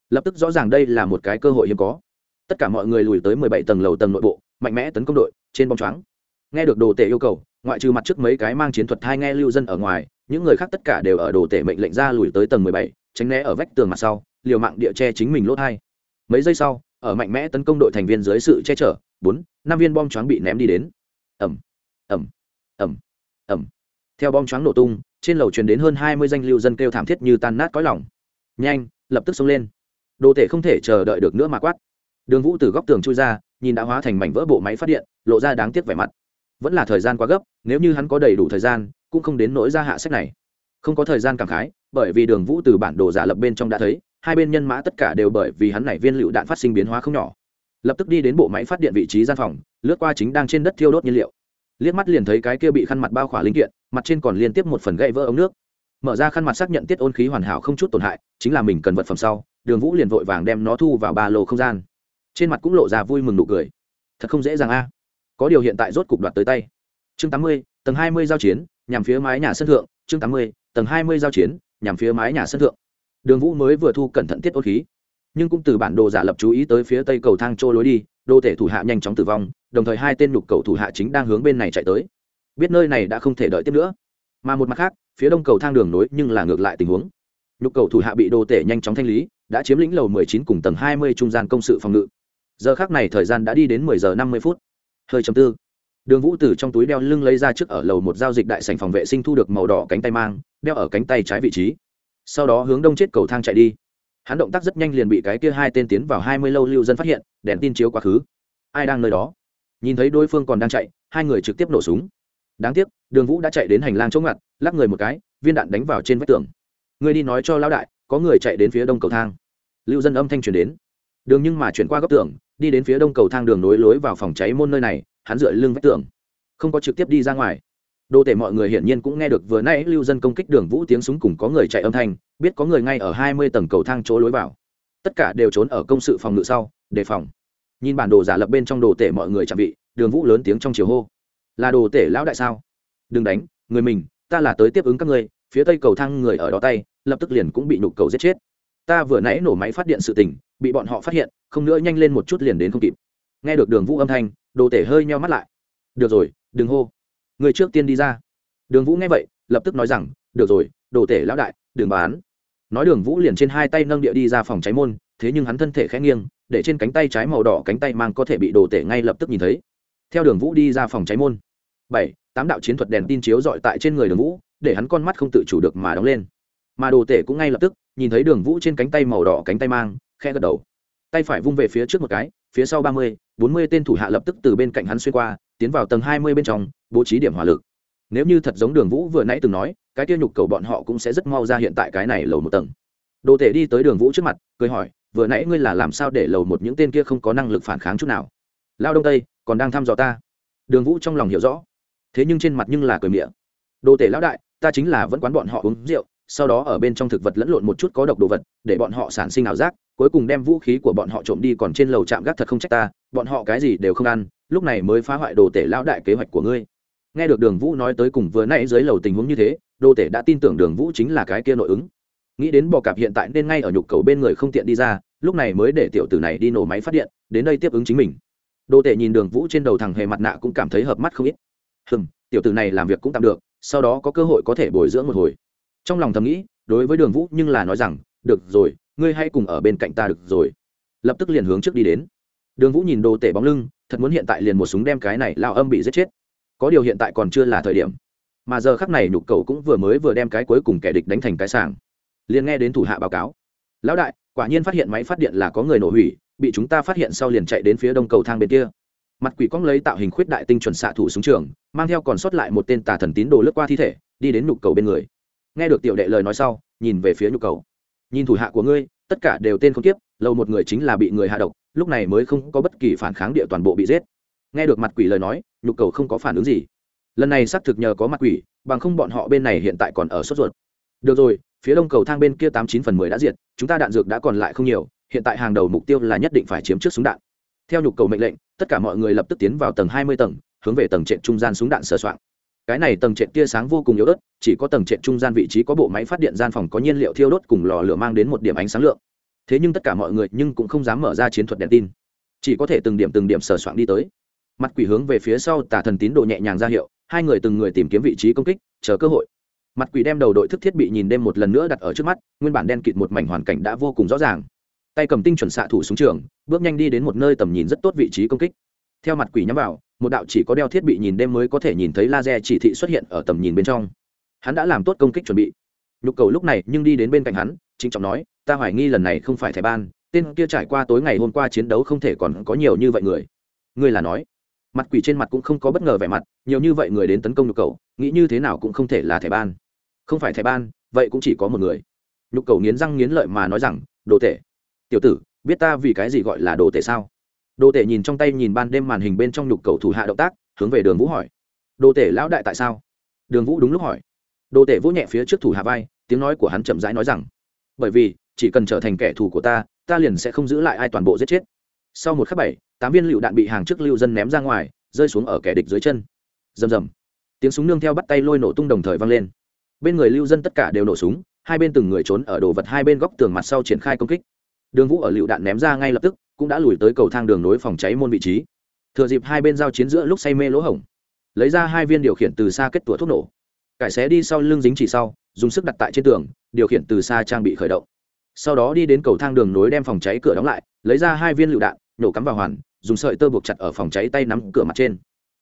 Lập tức rõ ràng đây là một cái cơ hội hiếm có. Tất cả mọi người lùi tới mười bảy tầng lầu tầng nội bộ, mạnh mẽ tấn công đội, trên bóng choáng. Nghe được đồ tể yêu cầu, ngoại trừ mặt trước mấy cái mang chiến thuật hai nghe lưu dân ở ngoài, những người khác tất cả đều ở đồ tể mệnh lệnh ra lùi tới tầng mười bảy, tránh né ở vách tường mặt sau liều mạng địa che chính mình lốt hai. Mấy giây sau, ở mạnh mẽ tấn công đội thành viên dưới sự che chở, bốn, năm viên bom choáng bị ném đi đến. Ẩm ẩm ẩm ẩm theo bom choáng nổ tung, trên lầu truyền đến hơn hai mươi danh lưu dân kêu thảm thiết như tan nát cõi lòng. Nhanh, lập tức xông lên. Đồ tể không thể chờ đợi được nữa mà quát. Đường vũ từ góc tường chui ra, nhìn đã hóa thành mảnh vỡ bộ máy phát điện, lộ ra đáng tiếc vẻ mặt. Vẫn là thời gian quá gấp, nếu như hắn có đầy đủ thời gian, cũng không đến nỗi ra hạ sách này. Không có thời gian cảm khái, bởi vì đường vũ từ bản đồ giả lập bên trong đã thấy hai bên nhân mã tất cả đều bởi vì hắn này viên lựu đạn phát sinh biến hóa không nhỏ. Lập tức đi đến bộ máy phát điện vị trí gian phòng, lướt qua chính đang trên đất thiêu đốt nhiên liệu. Liếc mắt liền thấy cái kia bị khăn mặt bao khỏa linh kiện, mặt trên còn liên tiếp một phần gãy vỡ ống nước. Mở ra khăn mặt xác nhận tiết ôn khí hoàn hảo không chút tổn hại, chính là mình cần vật phẩm sau, đường vũ liền vội vàng đem nó thu vào ba lô không gian. Trên mặt cũng lộ ra vui mừng nụ cười. Thật không dễ dàng a. Có điều hiện tại rốt cục đoạt tới tay. Chương tám mươi, tầng hai mươi giao chiến, nhằm phía mái nhà sân thượng, chương tám mươi, tầng hai mươi giao chiến, nhằm phía mái nhà sân thượng đường vũ mới vừa thu cẩn thận tiết ôn khí, nhưng cũng từ bản đồ giả lập chú ý tới phía tây cầu thang trôi lối đi, đô thể thủ hạ nhanh chóng tử vong, đồng thời hai tên nhục cầu thủ hạ chính đang hướng bên này chạy tới. Biết nơi này đã không thể đợi tiếp nữa. Mà một mặt khác, phía đông cầu thang đường nối nhưng là ngược lại tình huống. Nhục cầu thủ hạ bị đô tể nhanh chóng thanh lý, đã chiếm lĩnh lầu 19 cùng tầng 20 trung gian công sự phòng ngự. Giờ khác này thời gian đã đi đến 10 giờ 50 phút. Hơi chấm tư. Đường vũ từ trong túi đeo lưng lấy ra trước ở lầu một giao dịch đại sành phòng vệ sinh thu được màu đỏ cánh tay mang, đeo ở cánh tay trái vị trí sau đó hướng đông chết cầu thang chạy đi. Hắn động tác rất nhanh liền bị cái kia hai tên tiến vào hai mươi lâu lưu dân phát hiện, đèn tin chiếu quá khứ. Ai đang nơi đó? Nhìn thấy đối phương còn đang chạy, hai người trực tiếp nổ súng. Đáng tiếc, đường vũ đã chạy đến hành lang chống ngặt, lắc người một cái, viên đạn đánh vào trên vách tường. Người đi nói cho lão đại, có người chạy đến phía đông cầu thang. Lưu dân âm thanh truyền đến. Đường nhưng mà chuyển qua góc tường, đi đến phía đông cầu thang đường nối lối vào phòng cháy môn nơi này, hắn dựa lưng vách tường. Không có trực tiếp đi ra ngoài đô tể mọi người hiển nhiên cũng nghe được vừa nãy lưu dân công kích đường vũ tiếng súng cùng có người chạy âm thanh, biết có người ngay ở hai mươi tầng cầu thang chỗ lối vào. Tất cả đều trốn ở công sự phòng ngự sau, đề phòng. Nhìn bản đồ giả lập bên trong đồ tể mọi người chạm vị, đường vũ lớn tiếng trong chiều hô. Là đồ tể lão đại sao? Đừng đánh, người mình, ta là tới tiếp ứng các ngươi, phía tây cầu thang người ở đó tay, lập tức liền cũng bị nhục cầu giết chết. Ta vừa nãy nổ máy phát điện sự tình, bị bọn họ phát hiện, không nữa nhanh lên một chút liền đến không kịp. Nghe được đường vũ âm thanh, đồ tể hơi meo mắt lại. Được rồi, đừng hô người trước tiên đi ra. Đường vũ nghe vậy, lập tức nói rằng, được rồi, đồ tể lão đại đường bán. Nói đường vũ liền trên hai tay nâng địa đi ra phòng cháy môn, thế nhưng hắn thân thể khẽ nghiêng, để trên cánh tay trái màu đỏ cánh tay mang có thể bị đồ tể ngay lập tức nhìn thấy. Theo đường vũ đi ra phòng cháy môn, bảy, tám đạo chiến thuật đèn tin chiếu dọi tại trên người đường vũ, để hắn con mắt không tự chủ được mà đóng lên. Mà đồ tể cũng ngay lập tức nhìn thấy đường vũ trên cánh tay màu đỏ cánh tay mang khe gật đầu. Tay phải vung về phía trước một cái, phía sau ba mươi, bốn mươi tên thủ hạ lập tức từ bên cạnh hắn xuyên qua tiến vào tầng hai mươi bên trong, bố trí điểm hỏa lực. Nếu như thật giống đường vũ vừa nãy từng nói, cái tiêu nhục cầu bọn họ cũng sẽ rất mau ra hiện tại cái này lầu một tầng. Đồ tể đi tới đường vũ trước mặt, cười hỏi, vừa nãy ngươi là làm sao để lầu một những tên kia không có năng lực phản kháng chút nào? Lao đông tây, còn đang thăm dò ta. Đường vũ trong lòng hiểu rõ. Thế nhưng trên mặt nhưng là cười miệng. Đồ tể lão đại, ta chính là vẫn quán bọn họ uống rượu, sau đó ở bên trong thực vật lẫn lộn một chút có độc đồ vật, để bọn họ sản sinh ảo giác, cuối cùng đem vũ khí của bọn họ trộm đi còn trên lầu trạm gác thật không trách ta, bọn họ cái gì đều không ăn lúc này mới phá hoại đồ tể lão đại kế hoạch của ngươi. Nghe được đường vũ nói tới cùng vừa nãy dưới lầu tình huống như thế, đồ tể đã tin tưởng đường vũ chính là cái kia nội ứng. Nghĩ đến bò cạp hiện tại nên ngay ở nhục cầu bên người không tiện đi ra, lúc này mới để tiểu tử này đi nổ máy phát điện, đến đây tiếp ứng chính mình. Đồ tể nhìn đường vũ trên đầu thằng hề mặt nạ cũng cảm thấy hợp mắt không ít. Hừm, tiểu tử này làm việc cũng tạm được, sau đó có cơ hội có thể bồi dưỡng một hồi. Trong lòng thầm nghĩ, đối với đường vũ nhưng là nói rằng, được rồi, ngươi hãy cùng ở bên cạnh ta được rồi. Lập tức liền hướng trước đi đến. Đường vũ nhìn đồ tể bóng lưng thật muốn hiện tại liền một súng đem cái này lao âm bị giết chết. Có điều hiện tại còn chưa là thời điểm. Mà giờ khắc này nhục cầu cũng vừa mới vừa đem cái cuối cùng kẻ địch đánh thành cái sàng liền nghe đến thủ hạ báo cáo. Lão đại, quả nhiên phát hiện máy phát điện là có người nổ hủy, bị chúng ta phát hiện sau liền chạy đến phía đông cầu thang bên kia. Mặt quỷ cong lấy tạo hình khuyết đại tinh chuẩn xạ thủ súng trường, mang theo còn sót lại một tên tà thần tín đồ lướt qua thi thể, đi đến nhục cầu bên người. Nghe được tiểu đệ lời nói sau, nhìn về phía nhục cầu. Nhìn thủ hạ của ngươi, tất cả đều tên không tiếp lâu một người chính là bị người hạ độc lúc này mới không có bất kỳ phản kháng địa toàn bộ bị giết. Nghe được mặt quỷ lời nói, nhục cầu không có phản ứng gì. Lần này xác thực nhờ có mặt quỷ, bằng không bọn họ bên này hiện tại còn ở sốt ruột. Được rồi, phía đông cầu thang bên kia tám chín phần mười đã diệt, chúng ta đạn dược đã còn lại không nhiều, hiện tại hàng đầu mục tiêu là nhất định phải chiếm trước súng đạn. Theo nhục cầu mệnh lệnh, tất cả mọi người lập tức tiến vào tầng hai mươi tầng, hướng về tầng trệt trung gian súng đạn sửa soạn cái này tầng trệt tia sáng vô cùng yếu ớt, chỉ có tầng trệt trung gian vị trí có bộ máy phát điện gian phòng có nhiên liệu thiêu đốt cùng lò lửa mang đến một điểm ánh sáng lượng thế nhưng tất cả mọi người nhưng cũng không dám mở ra chiến thuật đèn tin. Chỉ có thể từng điểm từng điểm sờ soạn đi tới. Mặt quỷ hướng về phía sau tả thần tín đồ nhẹ nhàng ra hiệu, hai người từng người tìm kiếm vị trí công kích, chờ cơ hội. Mặt quỷ đem đầu đội thức thiết bị nhìn đêm một lần nữa đặt ở trước mắt, nguyên bản đen kịt một mảnh hoàn cảnh đã vô cùng rõ ràng. Tay cầm tinh chuẩn xạ thủ súng trường, bước nhanh đi đến một nơi tầm nhìn rất tốt vị trí công kích. Theo mặt quỷ nhắm vào, một đạo chỉ có đeo thiết bị nhìn đêm mới có thể nhìn thấy laser chỉ thị xuất hiện ở tầm nhìn bên trong. Hắn đã làm tốt công kích chuẩn bị nhục cầu lúc này nhưng đi đến bên cạnh hắn chính trọng nói, ta hoài nghi lần này không phải thẻ ban, tên kia trải qua tối ngày hôm qua chiến đấu không thể còn có nhiều như vậy người. Ngươi là nói. Mặt quỷ trên mặt cũng không có bất ngờ vẻ mặt, nhiều như vậy người đến tấn công nhục cầu, nghĩ như thế nào cũng không thể là thẻ ban. Không phải thẻ ban, vậy cũng chỉ có một người. Nhục cầu nghiến răng nghiến lợi mà nói rằng, đồ tệ tiểu tử, biết ta vì cái gì gọi là đồ tệ sao? Đồ tệ nhìn trong tay nhìn ban đêm màn hình bên trong nhục cầu thủ hạ động tác, hướng về đường vũ hỏi. Đồ tể lão đại tại sao? Đường vũ đúng lúc hỏi đồ tể vỗ nhẹ phía trước thủ hạ vai, tiếng nói của hắn chậm rãi nói rằng, bởi vì, chỉ cần trở thành kẻ thù của ta ta liền sẽ không giữ lại ai toàn bộ giết chết. Sau một khắc bảy, tám viên lựu đạn bị hàng trước lưu dân ném ra ngoài, rơi xuống ở kẻ địch dưới chân. Rầm rầm. Tiếng súng nương theo bắt tay lôi nổ tung đồng thời vang lên. Bên người lưu dân tất cả đều nổ súng, hai bên từng người trốn ở đồ vật hai bên góc tường mặt sau triển khai công kích. Đường vũ ở lựu đạn ném ra ngay lập tức, cũng đã lùi tới cầu thang đường nối phòng cháy môn vị trí. Thừa dịp hai bên giao chiến giữa lúc say mê lỗ hổng, lấy ra hai viên điều khiển từ xa kết tủa thuốc nổ cải xé đi sau lưng dính chỉ sau, dùng sức đặt tại trên tường, điều khiển từ xa trang bị khởi động. Sau đó đi đến cầu thang đường nối đem phòng cháy cửa đóng lại, lấy ra hai viên lựu đạn nổ cắm vào hoàn, dùng sợi tơ buộc chặt ở phòng cháy tay nắm cửa mặt trên.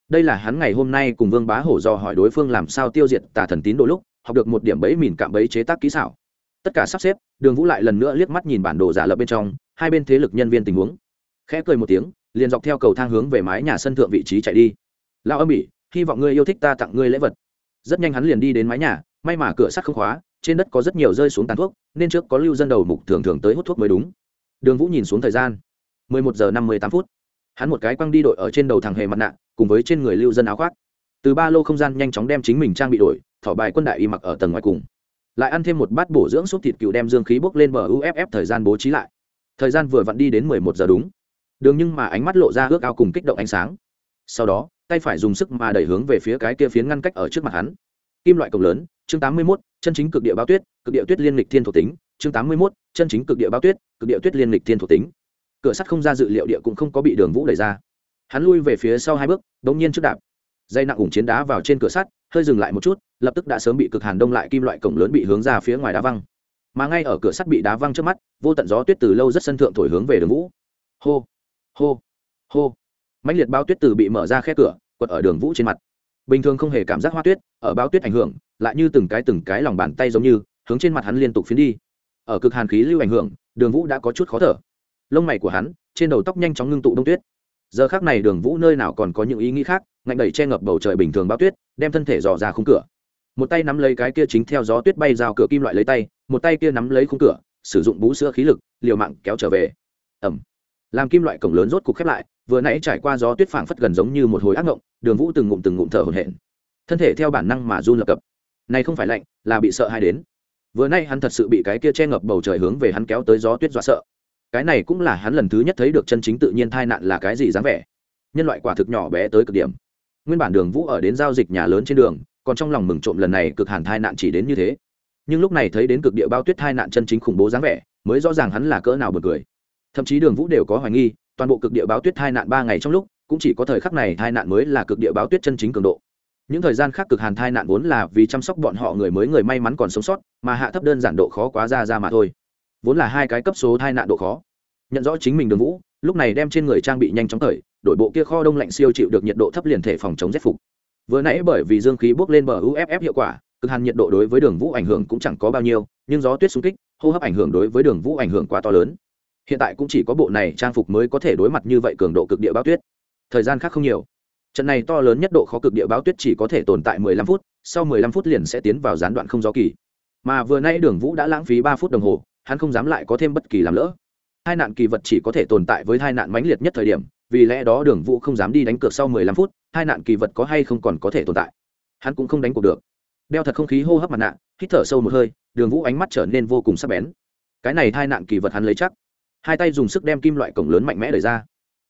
Đây là hắn ngày hôm nay cùng vương bá hổ do hỏi đối phương làm sao tiêu diệt tà thần tín đôi lúc, học được một điểm bẫy mìn cạm bẫy chế tác kỹ xảo. Tất cả sắp xếp, đường vũ lại lần nữa liếc mắt nhìn bản đồ giả lập bên trong, hai bên thế lực nhân viên tình huống. Khẽ cười một tiếng, liền dọc theo cầu thang hướng về mái nhà sân thượng vị trí chạy đi. Lao âm ỉ, hy vọng ngươi yêu thích ta tặng ngươi lễ vật rất nhanh hắn liền đi đến mái nhà, may mà cửa sắt không khóa, trên đất có rất nhiều rơi xuống tàn thuốc, nên trước có lưu dân đầu mục thường thường tới hút thuốc mới đúng. Đường vũ nhìn xuống thời gian, mười một giờ năm mươi tám phút. Hắn một cái quăng đi đội ở trên đầu thằng hề mặt nạ, cùng với trên người lưu dân áo khoác. Từ ba lô không gian nhanh chóng đem chính mình trang bị đổi, thỏ bài quân đại y mặc ở tầng ngoài cùng. Lại ăn thêm một bát bổ dưỡng xúc thịt cựu đem dương khí bốc lên bờ uff thời gian bố trí lại. Thời gian vừa vặn đi đến mười một giờ đúng. Đường nhưng mà ánh mắt lộ ra ước ao cùng kích động ánh sáng. Sau đó tay phải dùng sức mà đẩy hướng về phía cái kia phiến ngăn cách ở trước mặt hắn. Kim loại cổng lớn chương tám mươi 81, chân chính cực địa báo tuyết cực địa tuyết liên lịch thiên thuộc tính chương tám mươi 81, chân chính cực địa báo tuyết cực địa tuyết liên lịch thiên thuộc tính. Cửa sắt không ra dự liệu địa cũng không có bị đường vũ đẩy ra. Hắn lui về phía sau hai bước đ nhiên trước đạp. Dây nặng ủng chiến đá vào trên cửa sắt hơi dừng lại một chút lập tức đã sớm bị cực hàn đông lại kim loại cổng lớn bị hướng ra phía ngoài đá văng. Mà ngay ở cửa sắt bị đá văng trước mắt vô tận gió tuyết từ lâu rất sân thượng thổi hướng về đường vũ. Hô hô hô mãnh liệt bao tuyết từ bị mở ra khe cửa, quật ở đường vũ trên mặt. Bình thường không hề cảm giác hoa tuyết, ở bao tuyết ảnh hưởng, lại như từng cái từng cái lòng bàn tay giống như, hướng trên mặt hắn liên tục phiến đi. Ở cực hàn khí lưu ảnh hưởng, đường vũ đã có chút khó thở. Lông mày của hắn, trên đầu tóc nhanh chóng ngưng tụ đông tuyết. Giờ khác này đường vũ nơi nào còn có những ý nghĩ khác, ngạnh đẩy che ngập bầu trời bình thường bao tuyết, đem thân thể dò ra khung cửa. Một tay nắm lấy cái kia chính theo gió tuyết bay rào cửa kim loại lấy tay, một tay kia nắm lấy khung cửa, sử dụng bú sữa khí lực, liều mạng kéo trở về. Ẩm làm kim loại cổng lớn rốt cục khép lại, vừa nãy trải qua gió tuyết phảng phất gần giống như một hồi ác ngộng, đường vũ từng ngụm từng ngụm thở hổn hển. Thân thể theo bản năng mà run lập cập. Này không phải lạnh, là bị sợ hay đến. Vừa nay hắn thật sự bị cái kia che ngập bầu trời hướng về hắn kéo tới gió tuyết dọa sợ. Cái này cũng là hắn lần thứ nhất thấy được chân chính tự nhiên tai nạn là cái gì dáng vẻ. Nhân loại quả thực nhỏ bé tới cực điểm. Nguyên bản đường vũ ở đến giao dịch nhà lớn trên đường, còn trong lòng mừng trộm lần này cực hàn tai nạn chỉ đến như thế. Nhưng lúc này thấy đến cực địa bao tuyết tai nạn chân chính khủng bố dáng vẻ, mới rõ ràng hắn là cỡ nào bật cười thậm chí đường vũ đều có hoài nghi, toàn bộ cực địa báo tuyết hai nạn ba ngày trong lúc, cũng chỉ có thời khắc này hai nạn mới là cực địa báo tuyết chân chính cường độ. Những thời gian khác cực hàn thai nạn vốn là vì chăm sóc bọn họ người mới người may mắn còn sống sót, mà hạ thấp đơn giản độ khó quá ra ra mà thôi. Vốn là hai cái cấp số thai nạn độ khó. Nhận rõ chính mình đường vũ, lúc này đem trên người trang bị nhanh chóng thời đội bộ kia kho đông lạnh siêu chịu được nhiệt độ thấp liền thể phòng chống rét phục. Vừa nãy bởi vì dương khí bốc lên bờ uff hiệu quả, cực hàn nhiệt độ đối với đường vũ ảnh hưởng cũng chẳng có bao nhiêu, nhưng gió tuyết xung kích, hô hấp ảnh hưởng đối với đường vũ ảnh hưởng quá to lớn hiện tại cũng chỉ có bộ này trang phục mới có thể đối mặt như vậy cường độ cực địa báo tuyết. Thời gian khác không nhiều. Trận này to lớn nhất độ khó cực địa báo tuyết chỉ có thể tồn tại 15 phút, sau 15 phút liền sẽ tiến vào gián đoạn không gió kỳ. Mà vừa nay đường vũ đã lãng phí ba phút đồng hồ, hắn không dám lại có thêm bất kỳ làm lỡ. Hai nạn kỳ vật chỉ có thể tồn tại với hai nạn mãnh liệt nhất thời điểm, vì lẽ đó đường vũ không dám đi đánh cược sau 15 phút, hai nạn kỳ vật có hay không còn có thể tồn tại. Hắn cũng không đánh cuộc được. Đeo thật không khí hô hấp mặt nạ, hít thở sâu một hơi, đường vũ ánh mắt trở nên vô cùng sắc bén. Cái này hai nạn kỳ vật hắn lấy chắc hai tay dùng sức đem kim loại cổng lớn mạnh mẽ đẩy ra.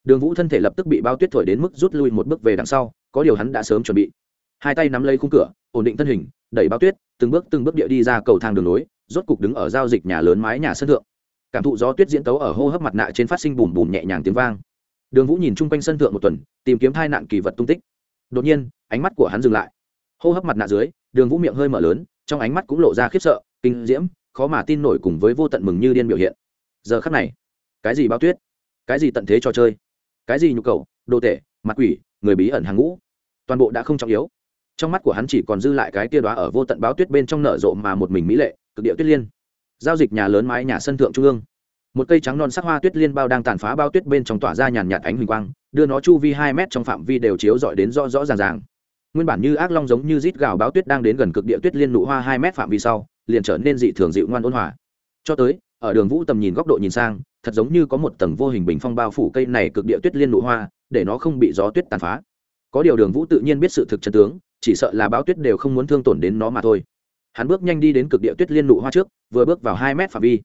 Đường vũ thân thể lập tức bị bao tuyết thổi đến mức rút lui một bước về đằng sau, có điều hắn đã sớm chuẩn bị. Hai tay nắm lấy khung cửa, ổn định thân hình, đẩy bao tuyết, từng bước từng bước địa đi ra cầu thang đường lối rốt cục đứng ở giao dịch nhà lớn mái nhà sân thượng. Cảm thụ gió tuyết diễn tấu ở hô hấp mặt nạ trên phát sinh bùm bùm nhẹ nhàng tiếng vang. Đường vũ nhìn chung quanh sân thượng một tuần, tìm kiếm hai nạn kỳ vật tung tích. Đột nhiên, ánh mắt của hắn dừng lại. Hô hấp mặt nạ dưới, đường vũ miệng hơi mở lớn, trong ánh mắt cũng lộ ra khiếp sợ, kinh diễm, khó mà tin nổi cùng với vô tận mừng như điên biểu hiện. Giờ khắc này cái gì bao tuyết? Cái gì tận thế trò chơi? Cái gì nhu cầu? Đồ tệ mặt quỷ? Người bí ẩn hàng ngũ? Toàn bộ đã không trọng yếu. Trong mắt của hắn chỉ còn dư lại cái tia đoá ở vô tận báo tuyết bên trong nở rộ mà một mình mỹ lệ, cực địa tuyết liên. Giao dịch nhà lớn mái nhà sân thượng trung ương. Một cây trắng non sắc hoa tuyết liên bao đang tàn phá bao tuyết bên trong tỏa ra nhàn nhạt ánh huỳnh quang, đưa nó chu vi hai mét trong phạm vi đều chiếu dọi đến rõ rõ ràng ràng. Nguyên bản như ác long giống như rít gào báo tuyết đang đến gần cực địa tuyết liên nụ hoa hai mét phạm vi sau, liền trở nên dị thường dịu ngoan ôn hòa. Cho tới, ở đường vũ tầm nhìn góc độ nhìn sang thật giống như có một tầng vô hình bình phong bao phủ cây này cực địa tuyết liên nụ hoa, để nó không bị gió tuyết tàn phá. Có điều đường vũ tự nhiên biết sự thực chân tướng, chỉ sợ là báo tuyết đều không muốn thương tổn đến nó mà thôi. Hắn bước nhanh đi đến cực địa tuyết liên nụ hoa trước, vừa bước vào hai mét phạm vi.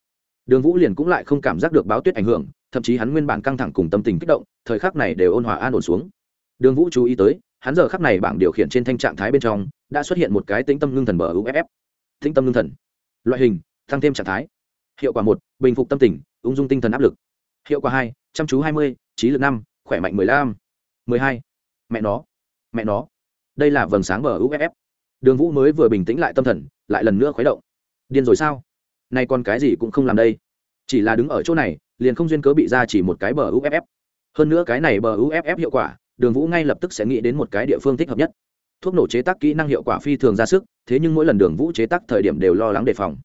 Đường vũ liền cũng lại không cảm giác được báo tuyết ảnh hưởng, thậm chí hắn nguyên bản căng thẳng cùng tâm tình kích động, thời khắc này đều ôn hòa an ổn xuống. Đường vũ chú ý tới, hắn giờ khắc này bảng điều khiển trên thanh trạng thái bên trong, đã xuất hiện một cái tĩnh tâm ngưng thần bờ uff tĩnh tâm ngưng thần. Loại hình, tăng thêm trạng thái. Hiệu quả một, bình phục tâm tình ung dung tinh thần áp lực. Hiệu quả hai, chăm chú hai mươi, trí lực năm, khỏe mạnh mười lăm. mười hai, mẹ nó mẹ nó. Đây là vầng sáng bờ uff đường vũ mới vừa bình tĩnh lại tâm thần, lại lần nữa khuấy động. Điên rồi sao? Nay còn cái gì cũng không làm đây. Chỉ là đứng ở chỗ này, liền không duyên cớ bị ra chỉ một cái bờ uff hơn nữa cái này bờ uff hiệu quả, đường vũ ngay lập tức sẽ nghĩ đến một cái địa phương thích hợp nhất. Thuốc nổ chế tác kỹ năng hiệu quả phi thường ra sức, thế nhưng mỗi lần đường vũ chế tác thời điểm đều lo lắng đề phòng.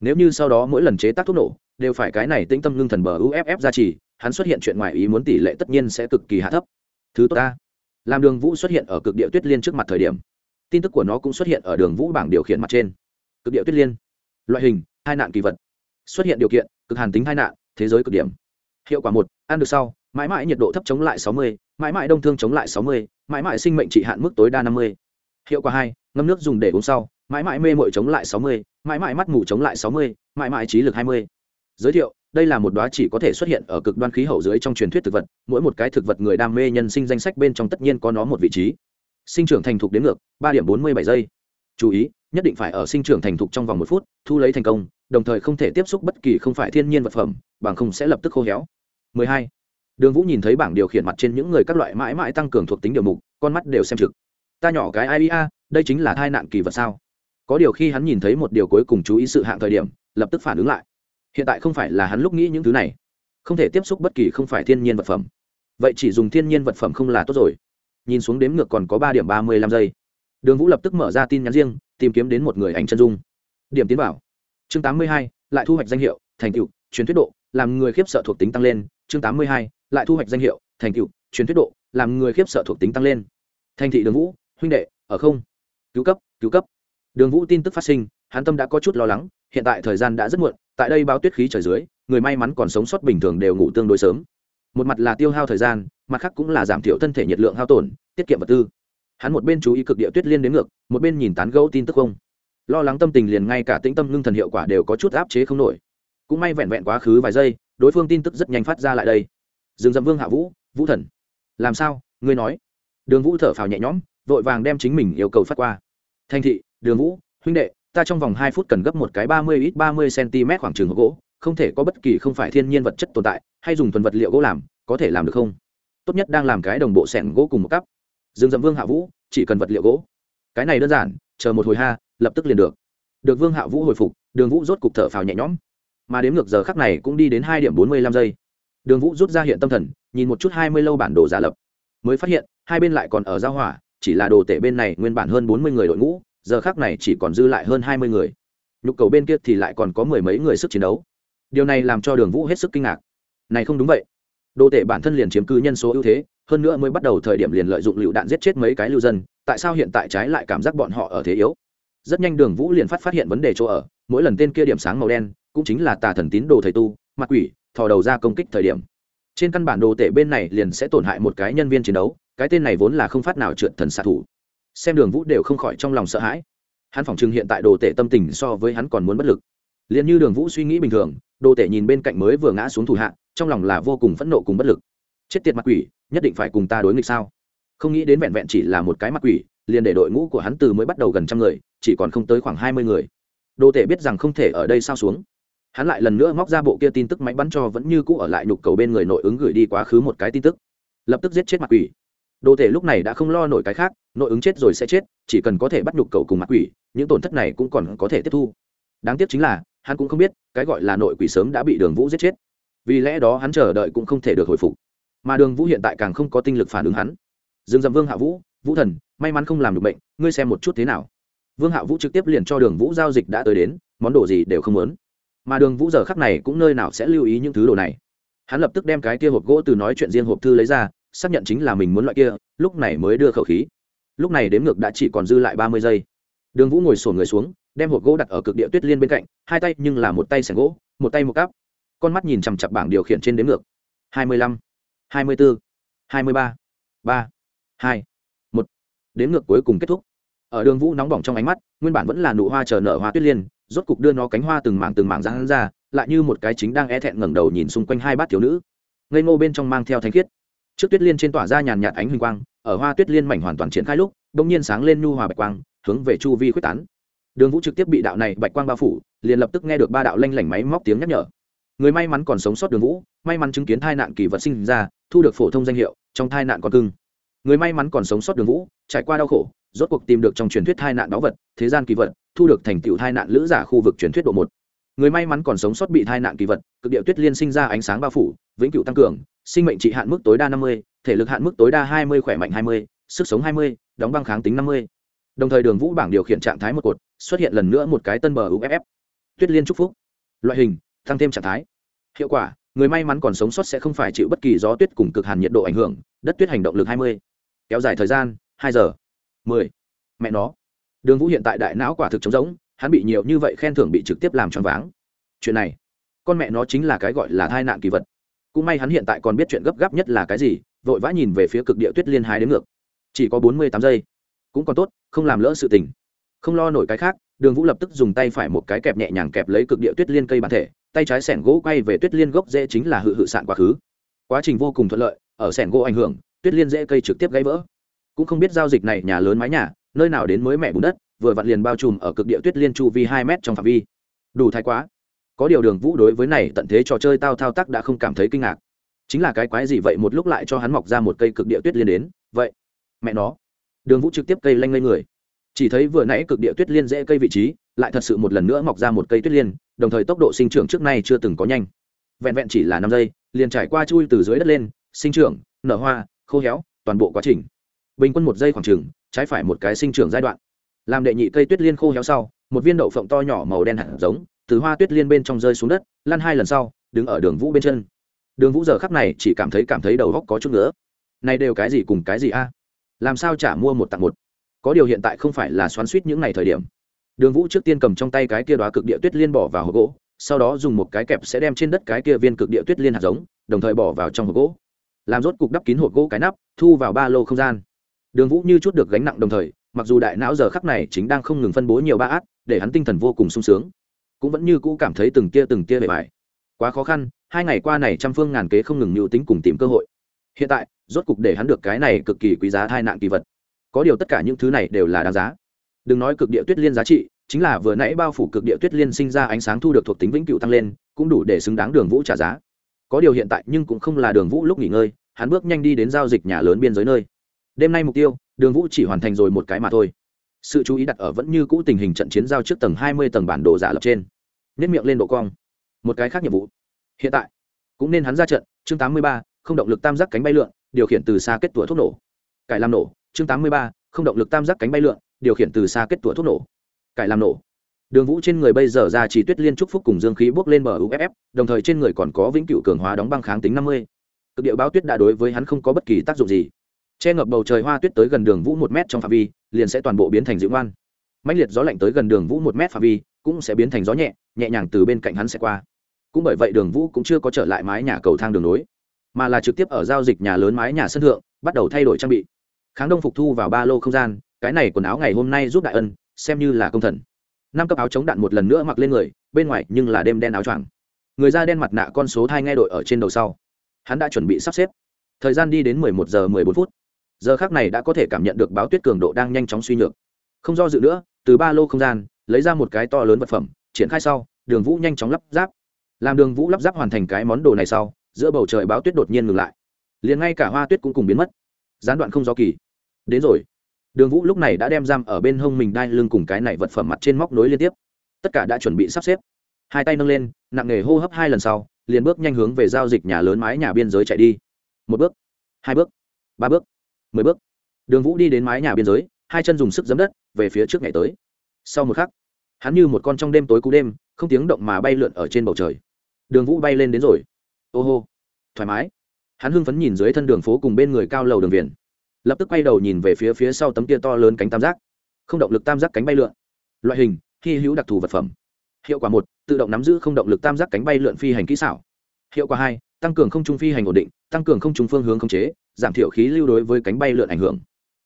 Nếu như sau đó mỗi lần chế tác thuốc nổ đều phải cái này tĩnh tâm ngưng thần bờ uff ra chỉ, hắn xuất hiện chuyện ngoài ý muốn tỷ lệ tất nhiên sẽ cực kỳ hạ thấp. Thứ tốt ta, làm đường vũ xuất hiện ở cực địa tuyết liên trước mặt thời điểm, tin tức của nó cũng xuất hiện ở đường vũ bảng điều khiển mặt trên. Cực địa tuyết liên, loại hình, hai nạn kỳ vật. Xuất hiện điều kiện, cực hàn tính hai nạn, thế giới cực điểm. Hiệu quả một, ăn được sau, mãi mãi nhiệt độ thấp chống lại sáu mươi, mãi mãi đông thương chống lại sáu mươi, mãi mãi sinh mệnh trị hạn mức tối đa năm mươi. Hiệu quả hai, ngâm nước dùng để uống sau, mãi mãi mê mội chống lại sáu mươi, mãi mãi mắt ngủ chống lại sáu mươi, mãi mãi trí lực hai mươi giới thiệu, đây là một đoá chỉ có thể xuất hiện ở cực đoan khí hậu dưới trong truyền thuyết thực vật, mỗi một cái thực vật người đam mê nhân sinh danh sách bên trong tất nhiên có nó một vị trí. Sinh trưởng thành thục đến ngược, ba điểm bốn mươi bảy giây. Chú ý, nhất định phải ở sinh trưởng thành thục trong vòng một phút, thu lấy thành công, đồng thời không thể tiếp xúc bất kỳ không phải thiên nhiên vật phẩm, bằng không sẽ lập tức khô héo. 12. đường vũ nhìn thấy bảng điều khiển mặt trên những người các loại mãi mãi tăng cường thuộc tính điều mục, con mắt đều xem trực. Ta nhỏ cái ia đây chính là thai nạn kỳ vật sao? Có điều khi hắn nhìn thấy một điều cuối cùng chú ý sự hạng thời điểm, lập tức phản ứng lại hiện tại không phải là hắn lúc nghĩ những thứ này. Không thể tiếp xúc bất kỳ không phải thiên nhiên vật phẩm. Vậy chỉ dùng thiên nhiên vật phẩm không là tốt rồi. Nhìn xuống đếm ngược còn có ba điểm ba mươi lăm giây. Đường vũ lập tức mở ra tin nhắn riêng, tìm kiếm đến một người ảnh chân dung. Điểm tiến bảo chương tám mươi hai, lại thu hoạch danh hiệu, thành tựu, truyền thuyết độ, làm người khiếp sợ thuộc tính tăng lên. Chương tám mươi hai, lại thu hoạch danh hiệu, thành tựu, truyền thuyết độ, làm người khiếp sợ thuộc tính tăng lên. Thành thị đường vũ, huynh đệ, ở không? Cứu cấp cứu cấp. Đường vũ tin tức phát sinh, hắn tâm đã có chút lo lắng, hiện tại thời gian đã rất muộn tại đây bao tuyết khí trời dưới, người may mắn còn sống sót bình thường đều ngủ tương đối sớm. Một mặt là tiêu hao thời gian, mặt khác cũng là giảm thiểu thân thể nhiệt lượng hao tổn, tiết kiệm vật tư. Hắn một bên chú ý cực địa tuyết liên đến ngược, một bên nhìn tán gẫu tin tức không. Lo lắng tâm tình liền ngay cả tĩnh tâm ngưng thần hiệu quả đều có chút áp chế không nổi. Cũng may vẹn vẹn quá khứ vài giây, đối phương tin tức rất nhanh phát ra lại đây. Dương dâm vương hạ vũ vũ thần. Làm sao? Ngươi nói. Đường vũ thở phào nhẹ nhõm, vội vàng đem chính mình yêu cầu phát qua. Thành thị, đường vũ, huynh đệ ta trong vòng hai phút cần gấp một cái ba mươi ít ba mươi cm khoảng trường gỗ, không thể có bất kỳ không phải thiên nhiên vật chất tồn tại, hay dùng thuần vật liệu gỗ làm, có thể làm được không? Tốt nhất đang làm cái đồng bộ sẻn gỗ cùng một cắp. Dương dậm vương hạ vũ, chỉ cần vật liệu gỗ. Cái này đơn giản, chờ một hồi ha, lập tức liền được. Được vương hạ vũ hồi phục, đường vũ rốt cục thở phào nhẹ nhõm. Mà đến ngược giờ khắc này cũng đi đến hai điểm bốn mươi lăm giây. Đường vũ rút ra hiện tâm thần, nhìn một chút hai mươi lâu bản đồ giả lập. Mới phát hiện, hai bên lại còn ở giao hỏa, chỉ là đồ tể bên này nguyên bản hơn bốn mươi người đội ngũ giờ khác này chỉ còn dư lại hơn hai mươi người. Nhục cầu bên kia thì lại còn có mười mấy người sức chiến đấu. Điều này làm cho đường vũ hết sức kinh ngạc. Này không đúng vậy. Đồ tể bản thân liền chiếm cứ nhân số ưu thế, hơn nữa mới bắt đầu thời điểm liền lợi dụng lựu đạn giết chết mấy cái lưu dân, tại sao hiện tại trái lại cảm giác bọn họ ở thế yếu? Rất nhanh đường vũ liền phát phát hiện vấn đề chỗ ở, mỗi lần tên kia điểm sáng màu đen, cũng chính là tà thần tín đồ thầy tu mặt quỷ, thò đầu ra công kích thời điểm. Trên căn bản đồ tể bên này liền sẽ tổn hại một cái nhân viên chiến đấu, cái tên này vốn là không phát nào trượt thần xạ thủ xem đường vũ đều không khỏi trong lòng sợ hãi. Hắn phỏng chừng hiện tại đồ tể tâm tình so với hắn còn muốn bất lực. Liền như đường vũ suy nghĩ bình thường, đồ tể nhìn bên cạnh mới vừa ngã xuống thủ hạ, trong lòng là vô cùng phẫn nộ cùng bất lực. Chết tiệt mặt quỷ, nhất định phải cùng ta đối nghịch sao? Không nghĩ đến vẹn vẹn chỉ là một cái mặt quỷ, liền để đội ngũ của hắn từ mới bắt đầu gần trăm người, chỉ còn không tới khoảng hai mươi người. Đồ tể biết rằng không thể ở đây sao xuống. Hắn lại lần nữa móc ra bộ kia tin tức máy bắn cho vẫn như cũ ở lại nhục cầu bên người nội ứng gửi đi quá khứ một cái tin tức. Lập tức giết chết mặt quỷ. Đồ tể lúc này đã không lo nổi cái khác nội ứng chết rồi sẽ chết, chỉ cần có thể bắt nhục cầu cùng mặt quỷ, những tổn thất này cũng còn có thể tiếp thu. Đáng tiếc chính là, hắn cũng không biết, cái gọi là nội quỷ sớm đã bị đường vũ giết chết. Vì lẽ đó hắn chờ đợi cũng không thể được hồi phục. Mà đường vũ hiện tại càng không có tinh lực phản ứng hắn. Dương dầm vương hạ vũ vũ thần, may mắn không làm được bệnh, ngươi xem một chút thế nào. Vương hạ vũ trực tiếp liền cho đường vũ giao dịch đã tới đến, món đồ gì đều không muốn. Mà đường vũ giờ khắc này cũng nơi nào sẽ lưu ý những thứ đồ này. Hắn lập tức đem cái kia hộp gỗ từ nói chuyện riêng hộp thư lấy ra, xác nhận chính là mình muốn loại kia, lúc này mới đưa khẩu khí lúc này đếm ngược đã chỉ còn dư lại ba mươi giây. Đường vũ ngồi sổ người xuống, đem hộp gỗ đặt ở cực địa tuyết liên bên cạnh, hai tay nhưng là một tay sẻng gỗ, một tay một cáp con mắt nhìn chằm chặp bảng điều khiển trên đếm ngược. Hai mươi lăm, hai mươi bốn, hai mươi ba ba, hai, một. Đếm ngược cuối cùng kết thúc. Ở đường vũ nóng bỏng trong ánh mắt, nguyên bản vẫn là nụ hoa chờ nở hoa tuyết liên, rốt cục đưa nó cánh hoa từng mảng từng mảng ra hắn ra, lại như một cái chính đang e thẹn ngẩng đầu nhìn xung quanh hai bát thiếu nữ. Ngây ngô bên trong mang theo thanh khiết. Trước tuyết liên trên tỏa ra nhàn nhạt ánh huỳnh quang ở hoa tuyết liên mảnh hoàn toàn triển khai lúc bỗng nhiên sáng lên nhu hòa bạch quang, hướng về chu vi khuếch tán. Đường vũ trực tiếp bị đạo này bạch quang bao phủ, liền lập tức nghe được ba đạo lanh lảnh máy móc tiếng nhắc nhở. Người may mắn còn sống sót đường vũ, may mắn chứng kiến tai nạn kỳ vật sinh ra, thu được phổ thông danh hiệu, trong tai nạn con cưng. Người may mắn còn sống sót đường vũ, trải qua đau khổ, rốt cuộc tìm được trong truyền thuyết tai nạn báu vật, thế gian kỳ vật, thu được thành tựu tai nạn lữ giả khu vực truyền thuyết độ một. Người may mắn còn sống sót bị tai nạn kỳ vật, cực điệu tuyết liên sinh ra ánh sáng bao phủ, vĩnh cửu tăng cường sinh mệnh trị hạn mức tối đa năm mươi, thể lực hạn mức tối đa hai mươi, khỏe mạnh hai mươi, sức sống hai mươi, đóng băng kháng tính năm mươi. Đồng thời đường vũ bảng điều khiển trạng thái một cột, xuất hiện lần nữa một cái tân bờ uff tuyết liên trúc phúc. Loại hình, tăng thêm trạng thái. Hiệu quả, người may mắn còn sống sót sẽ không phải chịu bất kỳ gió tuyết cùng cực hàn nhiệt độ ảnh hưởng, đất tuyết hành động lực hai mươi. Kéo dài thời gian, hai giờ. Mười. Mẹ nó. Đường vũ hiện tại đại não quả thực trống rỗng, hắn bị nhiều như vậy khen thưởng bị trực tiếp làm choáng váng. Chuyện này, con mẹ nó chính là cái gọi là tai nạn kỳ vật cũng may hắn hiện tại còn biết chuyện gấp gáp nhất là cái gì, vội vã nhìn về phía cực địa tuyết liên hai đến ngược. Chỉ có bốn mươi tám giây. Cũng còn tốt, không làm lỡ sự tình. Không lo nổi cái khác, đường vũ lập tức dùng tay phải một cái kẹp nhẹ nhàng kẹp lấy cực địa tuyết liên cây bản thể, tay trái sẻn gỗ quay về tuyết liên gốc dễ chính là hự hự sạn quá khứ. Quá trình vô cùng thuận lợi, ở sẻn gỗ ảnh hưởng, tuyết liên dễ cây trực tiếp gãy vỡ. Cũng không biết giao dịch này nhà lớn mái nhà, nơi nào đến mới mẹ bùn đất, vừa vặn liền bao trùm ở cực địa tuyết liên chu vi hai m trong phạm vi. Đủ thái quá có điều đường vũ đối với này tận thế trò chơi tao thao tác đã không cảm thấy kinh ngạc. Chính là cái quái gì vậy? Một lúc lại cho hắn mọc ra một cây cực địa tuyết liên đến. Vậy, mẹ nó. Đường vũ trực tiếp cây lanh lên người. Chỉ thấy vừa nãy cực địa tuyết liên dễ cây vị trí, lại thật sự một lần nữa mọc ra một cây tuyết liên, đồng thời tốc độ sinh trưởng trước nay chưa từng có nhanh. Vẹn vẹn chỉ là năm giây, liền trải qua chui từ dưới đất lên, sinh trưởng, nở hoa, khô héo, toàn bộ quá trình. Bình quân một giây khoảng trừng trái phải một cái sinh trưởng giai đoạn. Làm đệ nhị cây tuyết liên khô héo sau, một viên đậu phộng to nhỏ màu đen hạt giống từ hoa tuyết liên bên trong rơi xuống đất, lăn hai lần sau, đứng ở đường vũ bên chân. Đường vũ giờ khắc này chỉ cảm thấy cảm thấy đầu góc có chút nữa này đều cái gì cùng cái gì a? Làm sao trả mua một tặng một? Có điều hiện tại không phải là xoắn suýt những ngày thời điểm. Đường vũ trước tiên cầm trong tay cái kia đoá cực địa tuyết liên bỏ vào hộp gỗ, sau đó dùng một cái kẹp sẽ đem trên đất cái kia viên cực địa tuyết liên hạt giống, đồng thời bỏ vào trong hộp gỗ. Làm rốt cục đắp kín hộp gỗ cái nắp, thu vào ba lô không gian. Đường vũ như chút được gánh nặng đồng thời, mặc dù đại não giờ khắc này chính đang không ngừng phân bố nhiều ba át, để hắn tinh thần vô cùng sung sướng cũng vẫn như cũ cảm thấy từng tia từng tia bề bài. Quá khó khăn, hai ngày qua này trăm phương ngàn kế không ngừng mưu tính cùng tìm cơ hội. Hiện tại, rốt cục để hắn được cái này cực kỳ quý giá thai nạn kỳ vật. Có điều tất cả những thứ này đều là đáng giá. Đừng nói cực địa tuyết liên giá trị, chính là vừa nãy bao phủ cực địa tuyết liên sinh ra ánh sáng thu được thuộc tính vĩnh cửu tăng lên, cũng đủ để xứng đáng đường vũ trả giá. Có điều hiện tại nhưng cũng không là đường vũ lúc nghỉ ngơi, hắn bước nhanh đi đến giao dịch nhà lớn biên giới nơi. Đêm nay mục tiêu, đường vũ chỉ hoàn thành rồi một cái mà thôi sự chú ý đặt ở vẫn như cũ tình hình trận chiến giao trước tầng hai mươi tầng bản đồ giả lập trên. Nhất miệng lên độ cong. Một cái khác nhiệm vụ. Hiện tại, cũng nên hắn ra trận, chương tám mươi ba, không động lực tam giác cánh bay lượn, điều khiển từ xa kết tủa thuốc nổ. Cải làm nổ, chương tám mươi ba, không động lực tam giác cánh bay lượn, điều khiển từ xa kết tủa thuốc nổ. Cải làm nổ. Đường vũ trên người bây giờ ra chỉ tuyết liên trúc phúc cùng dương khí bước lên bờ uff đồng thời trên người còn có vĩnh cựu cường hóa đóng băng kháng tính năm mươi. Cực địa báo tuyết đã đối với hắn không có bất kỳ tác dụng gì. Che ngập bầu trời hoa tuyết tới gần đường vũ một mét trong phạm vi liền sẽ toàn bộ biến thành dịu ngoan. Mạnh liệt gió lạnh tới gần đường vũ một mét phạm vi, cũng sẽ biến thành gió nhẹ nhẹ nhàng từ bên cạnh hắn sẽ qua. Cũng bởi vậy đường vũ cũng chưa có trở lại mái nhà cầu thang đường nối, mà là trực tiếp ở giao dịch nhà lớn mái nhà sân thượng, bắt đầu thay đổi trang bị. Kháng đông phục thu vào ba lô không gian, cái này quần áo ngày hôm nay giúp đại ân, xem như là công thần. Năm cấp áo chống đạn một lần nữa mặc lên người, bên ngoài nhưng là đêm đen áo choàng. Người da đen mặt nạ con số thai nghe đội ở trên đầu sau. Hắn đã chuẩn bị sắp xếp. Thời gian đi đến mười một giờ mười bốn phút giờ khác này đã có thể cảm nhận được báo tuyết cường độ đang nhanh chóng suy nhược. Không do dự nữa, từ ba lô không gian, lấy ra một cái to lớn vật phẩm, triển khai sau, đường vũ nhanh chóng lắp ráp. Làm đường vũ lắp ráp hoàn thành cái món đồ này sau, giữa bầu trời báo tuyết đột nhiên ngừng lại. Liền ngay cả hoa tuyết cũng cùng biến mất. Gián đoạn không do kỳ. Đến rồi. Đường vũ lúc này đã đem giam ở bên hông mình đai lưng cùng cái này vật phẩm mặt trên móc nối liên tiếp. Tất cả đã chuẩn bị sắp xếp. Hai tay nâng lên, nặng nghề hô hấp hai lần sau, liền bước nhanh hướng về giao dịch nhà lớn mái nhà biên giới chạy đi. Một bước, hai bước, ba bước mười bước. Đường vũ đi đến mái nhà biên giới, hai chân dùng sức giấm đất, về phía trước ngày tới. Sau một khắc, hắn như một con trong đêm tối cú đêm, không tiếng động mà bay lượn ở trên bầu trời. Đường vũ bay lên đến rồi. Ô hô, thoải mái. Hắn hưng phấn nhìn dưới thân đường phố cùng bên người cao lầu đường viền. Lập tức quay đầu nhìn về phía phía sau tấm kia to lớn cánh tam giác. Không động lực tam giác cánh bay lượn. Loại hình, hy hữu đặc thù vật phẩm. Hiệu quả một, tự động nắm giữ không động lực tam giác cánh bay lượn phi hành kỹ xảo. Hiệu quả hai, tăng cường không trung phi hành ổn định tăng cường không trung phương hướng khống chế, giảm thiểu khí lưu đối với cánh bay lượn ảnh hưởng.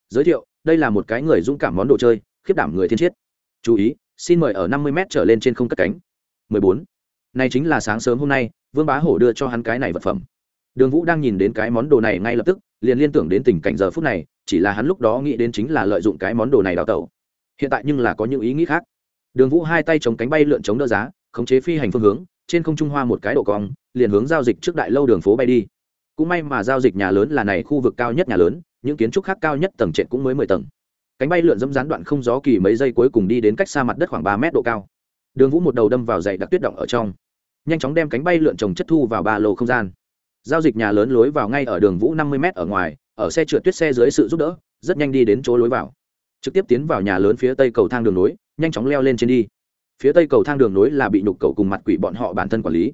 Giới thiệu, đây là một cái người dũng cảm món đồ chơi, khiếp đảm người thiên chiết. Chú ý, xin mời ở năm mươi m trở lên trên không cất cánh. 14. này chính là sáng sớm hôm nay, vương bá hổ đưa cho hắn cái này vật phẩm. Đường vũ đang nhìn đến cái món đồ này ngay lập tức, liền liên tưởng đến tình cảnh giờ phút này, chỉ là hắn lúc đó nghĩ đến chính là lợi dụng cái món đồ này đào tẩu. Hiện tại nhưng là có những ý nghĩ khác. Đường vũ hai tay chống cánh bay lượn chống đỡ giá, khống chế phi hành phương hướng, trên không trung hoa một cái độ cong, liền hướng giao dịch trước đại lâu đường phố bay đi cũng may mà giao dịch nhà lớn là này khu vực cao nhất nhà lớn, những kiến trúc khác cao nhất tầng trệt cũng mới mười tầng. Cánh bay lượn dẫm gián đoạn không gió kỳ mấy giây cuối cùng đi đến cách xa mặt đất khoảng ba mét độ cao. Đường vũ một đầu đâm vào dày đặc tuyết động ở trong. Nhanh chóng đem cánh bay lượn trồng chất thu vào ba lô không gian. Giao dịch nhà lớn lối vào ngay ở đường vũ năm mươi m ở ngoài, ở xe trượt tuyết xe dưới sự giúp đỡ, rất nhanh đi đến chỗ lối vào. Trực tiếp tiến vào nhà lớn phía tây cầu thang đường nối, nhanh chóng leo lên trên đi. Phía tây cầu thang đường nối là bị nhục cầu cùng mặt quỷ bọn họ bản thân quản lý.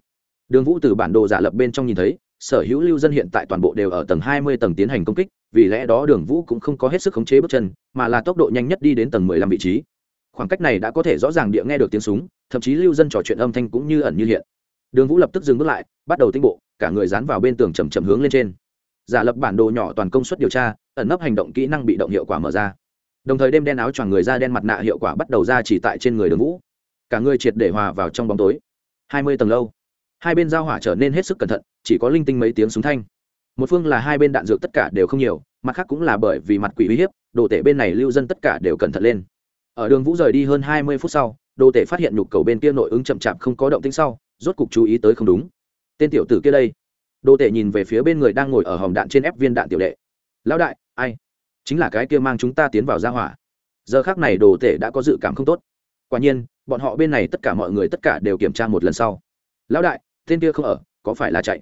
Đường vũ từ bản đồ giả lập bên trong nhìn thấy sở hữu lưu dân hiện tại toàn bộ đều ở tầng hai mươi tầng tiến hành công kích, vì lẽ đó đường vũ cũng không có hết sức khống chế bước chân, mà là tốc độ nhanh nhất đi đến tầng mười lăm vị trí. Khoảng cách này đã có thể rõ ràng địa nghe được tiếng súng, thậm chí lưu dân trò chuyện âm thanh cũng như ẩn như hiện. Đường vũ lập tức dừng bước lại, bắt đầu tinh bộ, cả người dán vào bên tường chầm chầm hướng lên trên. Giả lập bản đồ nhỏ toàn công suất điều tra, ẩn nấp hành động kỹ năng bị động hiệu quả mở ra. Đồng thời đêm đen áo choàng người da đen mặt nạ hiệu quả bắt đầu ra chỉ tại trên người đường vũ. Cả người triệt để hòa vào trong bóng tối. Hai mươi tầng lâu. Hai bên giao hỏa trở nên hết sức cẩn thận chỉ có linh tinh mấy tiếng súng thanh. Một phương là hai bên đạn dược tất cả đều không nhiều, mặt khác cũng là bởi vì mặt quỷ uy hiếp, đồ tể bên này lưu dân tất cả đều cẩn thận lên. Ở đường vũ rời đi hơn hai mươi phút sau, đồ tể phát hiện nhục cầu bên kia nội ứng chậm chạp không có động tĩnh sau, rốt cục chú ý tới không đúng. Tên tiểu tử kia đây. Đồ tể nhìn về phía bên người đang ngồi ở hòm đạn trên ép viên đạn tiểu đệ. Lão đại, ai? Chính là cái kia mang chúng ta tiến vào ra hỏa. Giờ khác này đồ tể đã có dự cảm không tốt. Quả nhiên, bọn họ bên này tất cả mọi người tất cả đều kiểm tra một lần sau. Lão đại, tên kia không ở, có phải là chạy?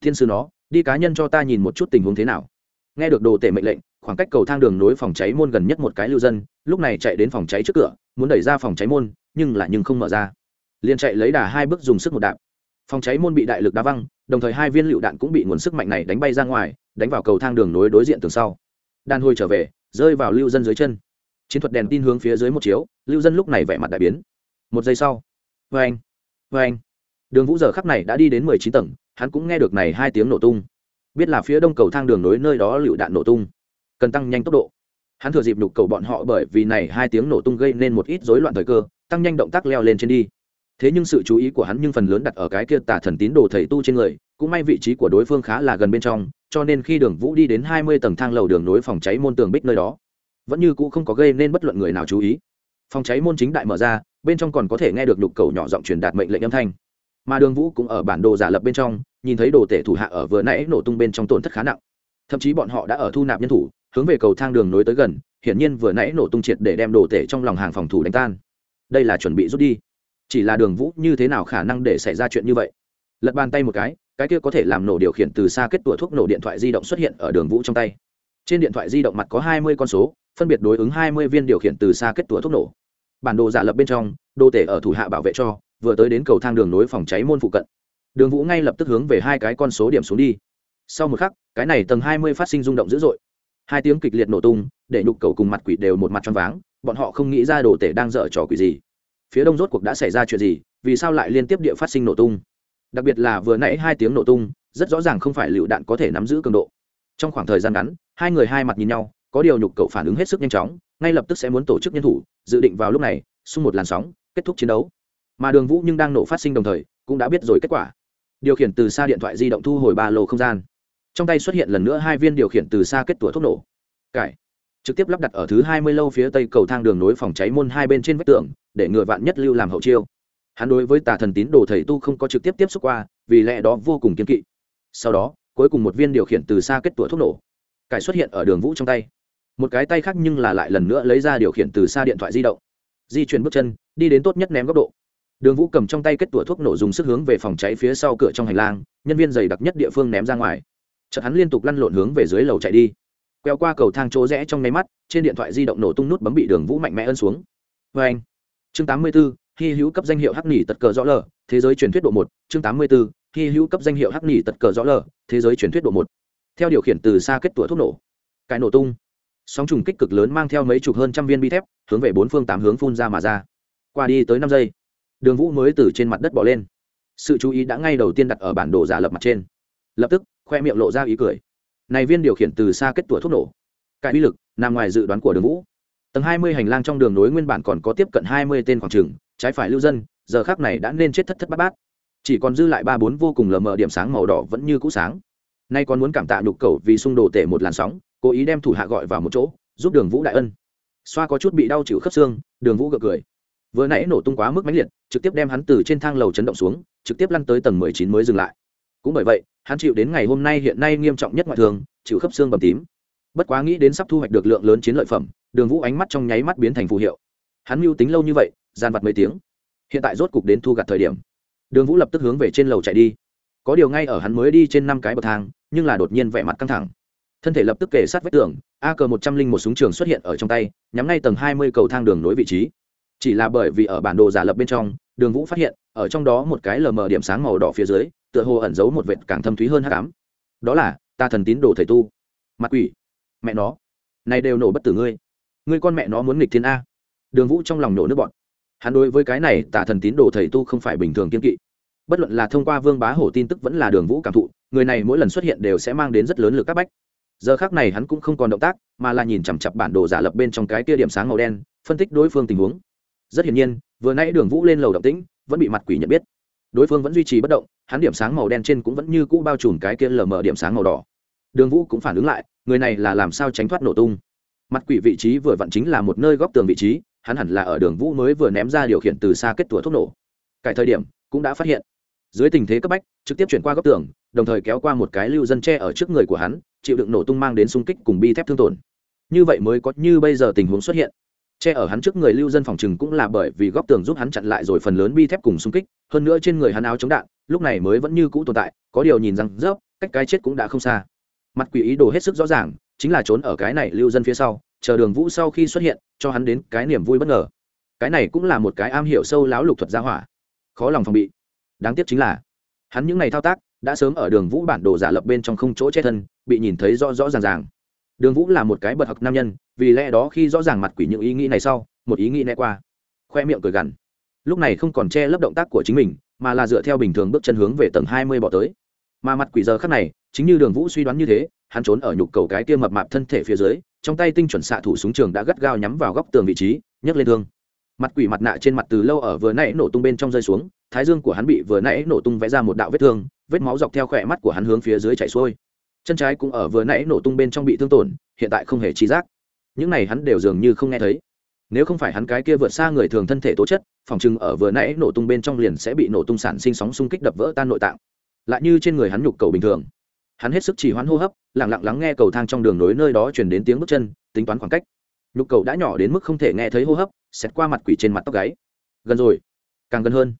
Thiên sư nó, đi cá nhân cho ta nhìn một chút tình huống thế nào. Nghe được đồ tể mệnh lệnh, khoảng cách cầu thang đường nối phòng cháy môn gần nhất một cái lưu dân, lúc này chạy đến phòng cháy trước cửa, muốn đẩy ra phòng cháy môn, nhưng là nhưng không mở ra. Liền chạy lấy đà hai bước dùng sức một đạp. Phòng cháy môn bị đại lực đá văng, đồng thời hai viên lựu đạn cũng bị nguồn sức mạnh này đánh bay ra ngoài, đánh vào cầu thang đường nối đối diện tường sau. Đàn hồi trở về, rơi vào lưu dân dưới chân. Chiến thuật đèn tin hướng phía dưới một chiếu, lưu dân lúc này vẻ mặt đại biến. Một giây sau. Vê anh vê anh đường vũ giờ khắc này đã đi đến mười chín tầng hắn cũng nghe được này hai tiếng nổ tung. Biết là phía đông cầu thang đường nối nơi đó lựu đạn nổ tung. Cần tăng nhanh tốc độ. Hắn thừa dịp nhục cầu bọn họ bởi vì này hai tiếng nổ tung gây nên một ít rối loạn thời cơ, tăng nhanh động tác leo lên trên đi. Thế nhưng sự chú ý của hắn nhưng phần lớn đặt ở cái kia tà thần tín đồ thầy tu trên người, cũng may vị trí của đối phương khá là gần bên trong, cho nên khi đường vũ đi đến hai mươi tầng thang lầu đường nối phòng cháy môn tường bích nơi đó, vẫn như cũ không có gây nên bất luận người nào chú ý. Phòng cháy môn chính đại mở ra, bên trong còn có thể nghe được nhục cầu nhỏ giọng truyền đạt mệnh lệnh âm thanh mà đường vũ cũng ở bản đồ giả lập bên trong, nhìn thấy đồ tể thủ hạ ở vừa nãy nổ tung bên trong tổn thất khá nặng. Thậm chí bọn họ đã ở thu nạp nhân thủ, hướng về cầu thang đường nối tới gần, hiển nhiên vừa nãy nổ tung triệt để đem đồ tể trong lòng hàng phòng thủ đánh tan. Đây là chuẩn bị rút đi. Chỉ là đường vũ như thế nào khả năng để xảy ra chuyện như vậy? Lật bàn tay một cái cái kia có thể làm nổ điều khiển từ xa kết tủa thuốc nổ điện thoại di động xuất hiện ở đường vũ trong tay. Trên điện thoại di động mặt có hai mươi con số, phân biệt đối ứng hai mươi viên điều khiển từ xa kết tủa thuốc nổ. Bản đồ giả lập bên trong đô tể ở thủ hạ bảo vệ cho vừa tới đến cầu thang đường nối phòng cháy môn phụ cận. Đường vũ ngay lập tức hướng về hai cái con số điểm xuống đi. Sau một khắc, cái này tầng hai mươi phát sinh rung động dữ dội. Hai tiếng kịch liệt nổ tung, để nhục cầu cùng mặt quỷ đều một mặt choáng váng, bọn họ không nghĩ ra đồ tể đang dở trò quỷ gì. Phía đông rốt cuộc đã xảy ra chuyện gì, vì sao lại liên tiếp địa phát sinh nổ tung? Đặc biệt là vừa nãy hai tiếng nổ tung, rất rõ ràng không phải lựu đạn có thể nắm giữ cường độ. Trong khoảng thời gian ngắn, hai người hai mặt nhìn nhau, có điều nhục cậu phản ứng hết sức nhanh chóng, ngay lập tức sẽ muốn tổ chức nhân thủ, dự định vào lúc này, xung một làn sóng, kết thúc chiến đấu mà đường vũ nhưng đang nổ phát sinh đồng thời, cũng đã biết rồi kết quả. Điều khiển từ xa điện thoại di động thu hồi ba lô không gian. Trong tay xuất hiện lần nữa hai viên điều khiển từ xa kết tủa thuốc nổ. Cải. Trực tiếp lắp đặt ở thứ hai mươi lâu phía tây cầu thang đường nối phòng cháy môn hai bên trên vách tường, để ngựa vạn nhất lưu làm hậu chiêu. Hắn đối với tà thần tín đồ thầy tu không có trực tiếp tiếp xúc qua, vì lẽ đó vô cùng kiên kỵ. Sau đó, cuối cùng một viên điều khiển từ xa kết tủa thuốc nổ. Cải xuất hiện ở đường vũ trong tay. Một cái tay khác nhưng là lại lần nữa lấy ra điều khiển từ xa điện thoại di động. Di chuyển bước chân, đi đến tốt nhất ném góc độ đường vũ cầm trong tay kết tủa thuốc nổ dùng sức hướng về phòng cháy phía sau cửa trong hành lang, nhân viên dày đặc nhất địa phương ném ra ngoài. Chợt hắn liên tục lăn lộn hướng về dưới lầu chạy đi. Queo qua cầu thang chỗ rẽ trong nháy mắt, trên điện thoại di động nổ tung nút bấm bị đường vũ mạnh mẽ ân xuống. Vê anh, chương tám mươi b hy hữu cấp danh hiệu hắc nỉ tật cờ rõ lờ, thế giới truyền thuyết độ một, chương tám mươi b hy hữu cấp danh hiệu hắc nỉ tật cờ rõ lờ, thế giới truyền thuyết độ một. Theo điều khiển từ xa kết tủa thuốc nổ, cái nổ tung. Sóng trùng kích cực lớn mang theo mấy chục hơn trăm viên bi thép, hướng về bốn phương tám hướng phun ra mà ra. Qua đi tới năm giây đường vũ mới từ trên mặt đất bỏ lên. Sự chú ý đã ngay đầu tiên đặt ở bản đồ giả lập mặt trên. Lập tức, khoe miệng lộ ra ý cười. Này viên điều khiển từ xa kết tủa thuốc nổ. Cải uy lực, nằm ngoài dự đoán của đường vũ. Tầng hai mươi hành lang trong đường nối nguyên bản còn có tiếp cận hai mươi tên khoảng trừng trái phải lưu dân, giờ khác này đã nên chết thất thất bát bát. Chỉ còn dư lại ba bốn vô cùng lờ mờ điểm sáng màu đỏ vẫn như cũ sáng. Nay còn muốn cảm tạ đục cầu vì xung đồ tể một làn sóng, cố ý đem thủ hạ gọi vào một chỗ, giúp đường vũ đại ân. Xoa có chút bị đau chịu khớp xương, đường vũ gật cười vừa nãy nổ tung quá mức mãnh liệt, trực tiếp đem hắn từ trên thang lầu chấn động xuống, trực tiếp lăn tới tầng mười chín mới dừng lại. Cũng bởi vậy, hắn chịu đến ngày hôm nay hiện nay nghiêm trọng nhất ngoại thường chịu khớp xương bầm tím. Bất quá nghĩ đến sắp thu hoạch được lượng lớn chiến lợi phẩm, đường vũ ánh mắt trong nháy mắt biến thành phù hiệu. Hắn mưu tính lâu như vậy, gian vặt mấy tiếng. Hiện tại rốt cục đến thu gặt thời điểm. Đường vũ lập tức hướng về trên lầu chạy đi. Có điều ngay ở hắn mới đi trên năm cái bậc thang, nhưng là đột nhiên vẻ mặt căng thẳng. Thân thể lập tức kể sát vách tường, a cờ một trăm linh một súng trường xuất hiện ở trong tay, nhắm ngay tầng hai mươi cầu thang đường nối vị trí chỉ là bởi vì ở bản đồ giả lập bên trong, đường vũ phát hiện, ở trong đó một cái lờ mờ điểm sáng màu đỏ phía dưới, tựa hồ ẩn giấu một vệt càng thâm thúy hơn hát cám đó là, ta thần tín đồ thầy tu. Mặt quỷ. Mẹ nó. Này đều nổ bất tử ngươi. Ngươi con mẹ nó muốn nghịch thiên a. Đường vũ trong lòng nổ nước bọn hắn đối với cái này tả thần tín đồ thầy tu không phải bình thường kiên kỵ. Bất luận là thông qua vương bá hổ tin tức vẫn là đường vũ cảm thụ, người này mỗi lần xuất hiện đều sẽ mang đến rất lớn lực các bách. Giờ khác này hắn cũng không còn động tác, mà là nhìn chằm chặp bản đồ giả lập bên trong cái tia điểm sáng màu đen, phân tích đối phương tình huống rất hiển nhiên, vừa nãy đường vũ lên lầu động tĩnh, vẫn bị mặt quỷ nhận biết. Đối phương vẫn duy trì bất động, hắn điểm sáng màu đen trên cũng vẫn như cũ bao trùm cái kia lờ mờ điểm sáng màu đỏ. Đường vũ cũng phản ứng lại, người này là làm sao tránh thoát nổ tung? Mặt quỷ vị trí vừa vặn chính là một nơi góc tường vị trí, hắn hẳn là ở đường vũ mới vừa ném ra điều khiển từ xa kết tủa thuốc nổ. Cải thời điểm, cũng đã phát hiện. Dưới tình thế cấp bách, trực tiếp chuyển qua góc tường, đồng thời kéo qua một cái lưu dân tre ở trước người của hắn, chịu đựng nổ tung mang đến xung kích cùng bi thép thương tổn. Như vậy mới có như bây giờ tình huống xuất hiện che ở hắn trước người lưu dân phòng trừng cũng là bởi vì góc tường giúp hắn chặn lại rồi phần lớn bi thép cùng xung kích, hơn nữa trên người hắn áo chống đạn, lúc này mới vẫn như cũ tồn tại, có điều nhìn rằng, rớp, cách cái chết cũng đã không xa. Mặt quỷ ý đồ hết sức rõ ràng, chính là trốn ở cái này lưu dân phía sau, chờ đường vũ sau khi xuất hiện, cho hắn đến cái niềm vui bất ngờ. Cái này cũng là một cái am hiểu sâu láo lục thuật gia hỏa. Khó lòng phòng bị. Đáng tiếc chính là, hắn những ngày thao tác, đã sớm ở đường vũ bản đồ giả lập bên trong không chỗ che thân, bị nhìn thấy rõ rõ ràng ràng đường vũ là một cái bật học nam nhân, vì lẽ đó khi rõ ràng mặt quỷ những ý nghĩ này sau, một ý nghĩ né qua. Khoe miệng cười gằn. Lúc này không còn che lấp động tác của chính mình, mà là dựa theo bình thường bước chân hướng về tầng hai mươi bỏ tới. Mà mặt quỷ giờ khắc này, chính như đường vũ suy đoán như thế, hắn trốn ở nhục cầu cái kia mập mạp thân thể phía dưới, trong tay tinh chuẩn xạ thủ súng trường đã gắt gao nhắm vào góc tường vị trí, nhấc lên thương. Mặt quỷ mặt nạ trên mặt từ lâu ở vừa nãy nổ tung bên trong rơi xuống, thái dương của hắn bị vừa nãy nổ tung vẽ ra một đạo vết thương, vết máu dọc theo khỏe mắt của hắn hướng phía dưới chảy xuôi chân trái cũng ở vừa nãy nổ tung bên trong bị thương tổn, hiện tại không hề trí giác. Những này hắn đều dường như không nghe thấy. Nếu không phải hắn cái kia vượt xa người thường thân thể tố chất, phòng chừng ở vừa nãy nổ tung bên trong liền sẽ bị nổ tung sản sinh sóng xung kích đập vỡ tan nội tạng. Lại như trên người hắn nhục cầu bình thường. Hắn hết sức chỉ hoãn hô hấp lẳng lặng lắng nghe cầu thang trong đường nối nơi đó chuyển đến tiếng bước chân, tính toán khoảng cách. Nhục cầu đã nhỏ đến mức không thể nghe thấy hô hấp xét qua mặt quỷ trên mặt tóc gáy. Gần rồi. Càng gần hơn.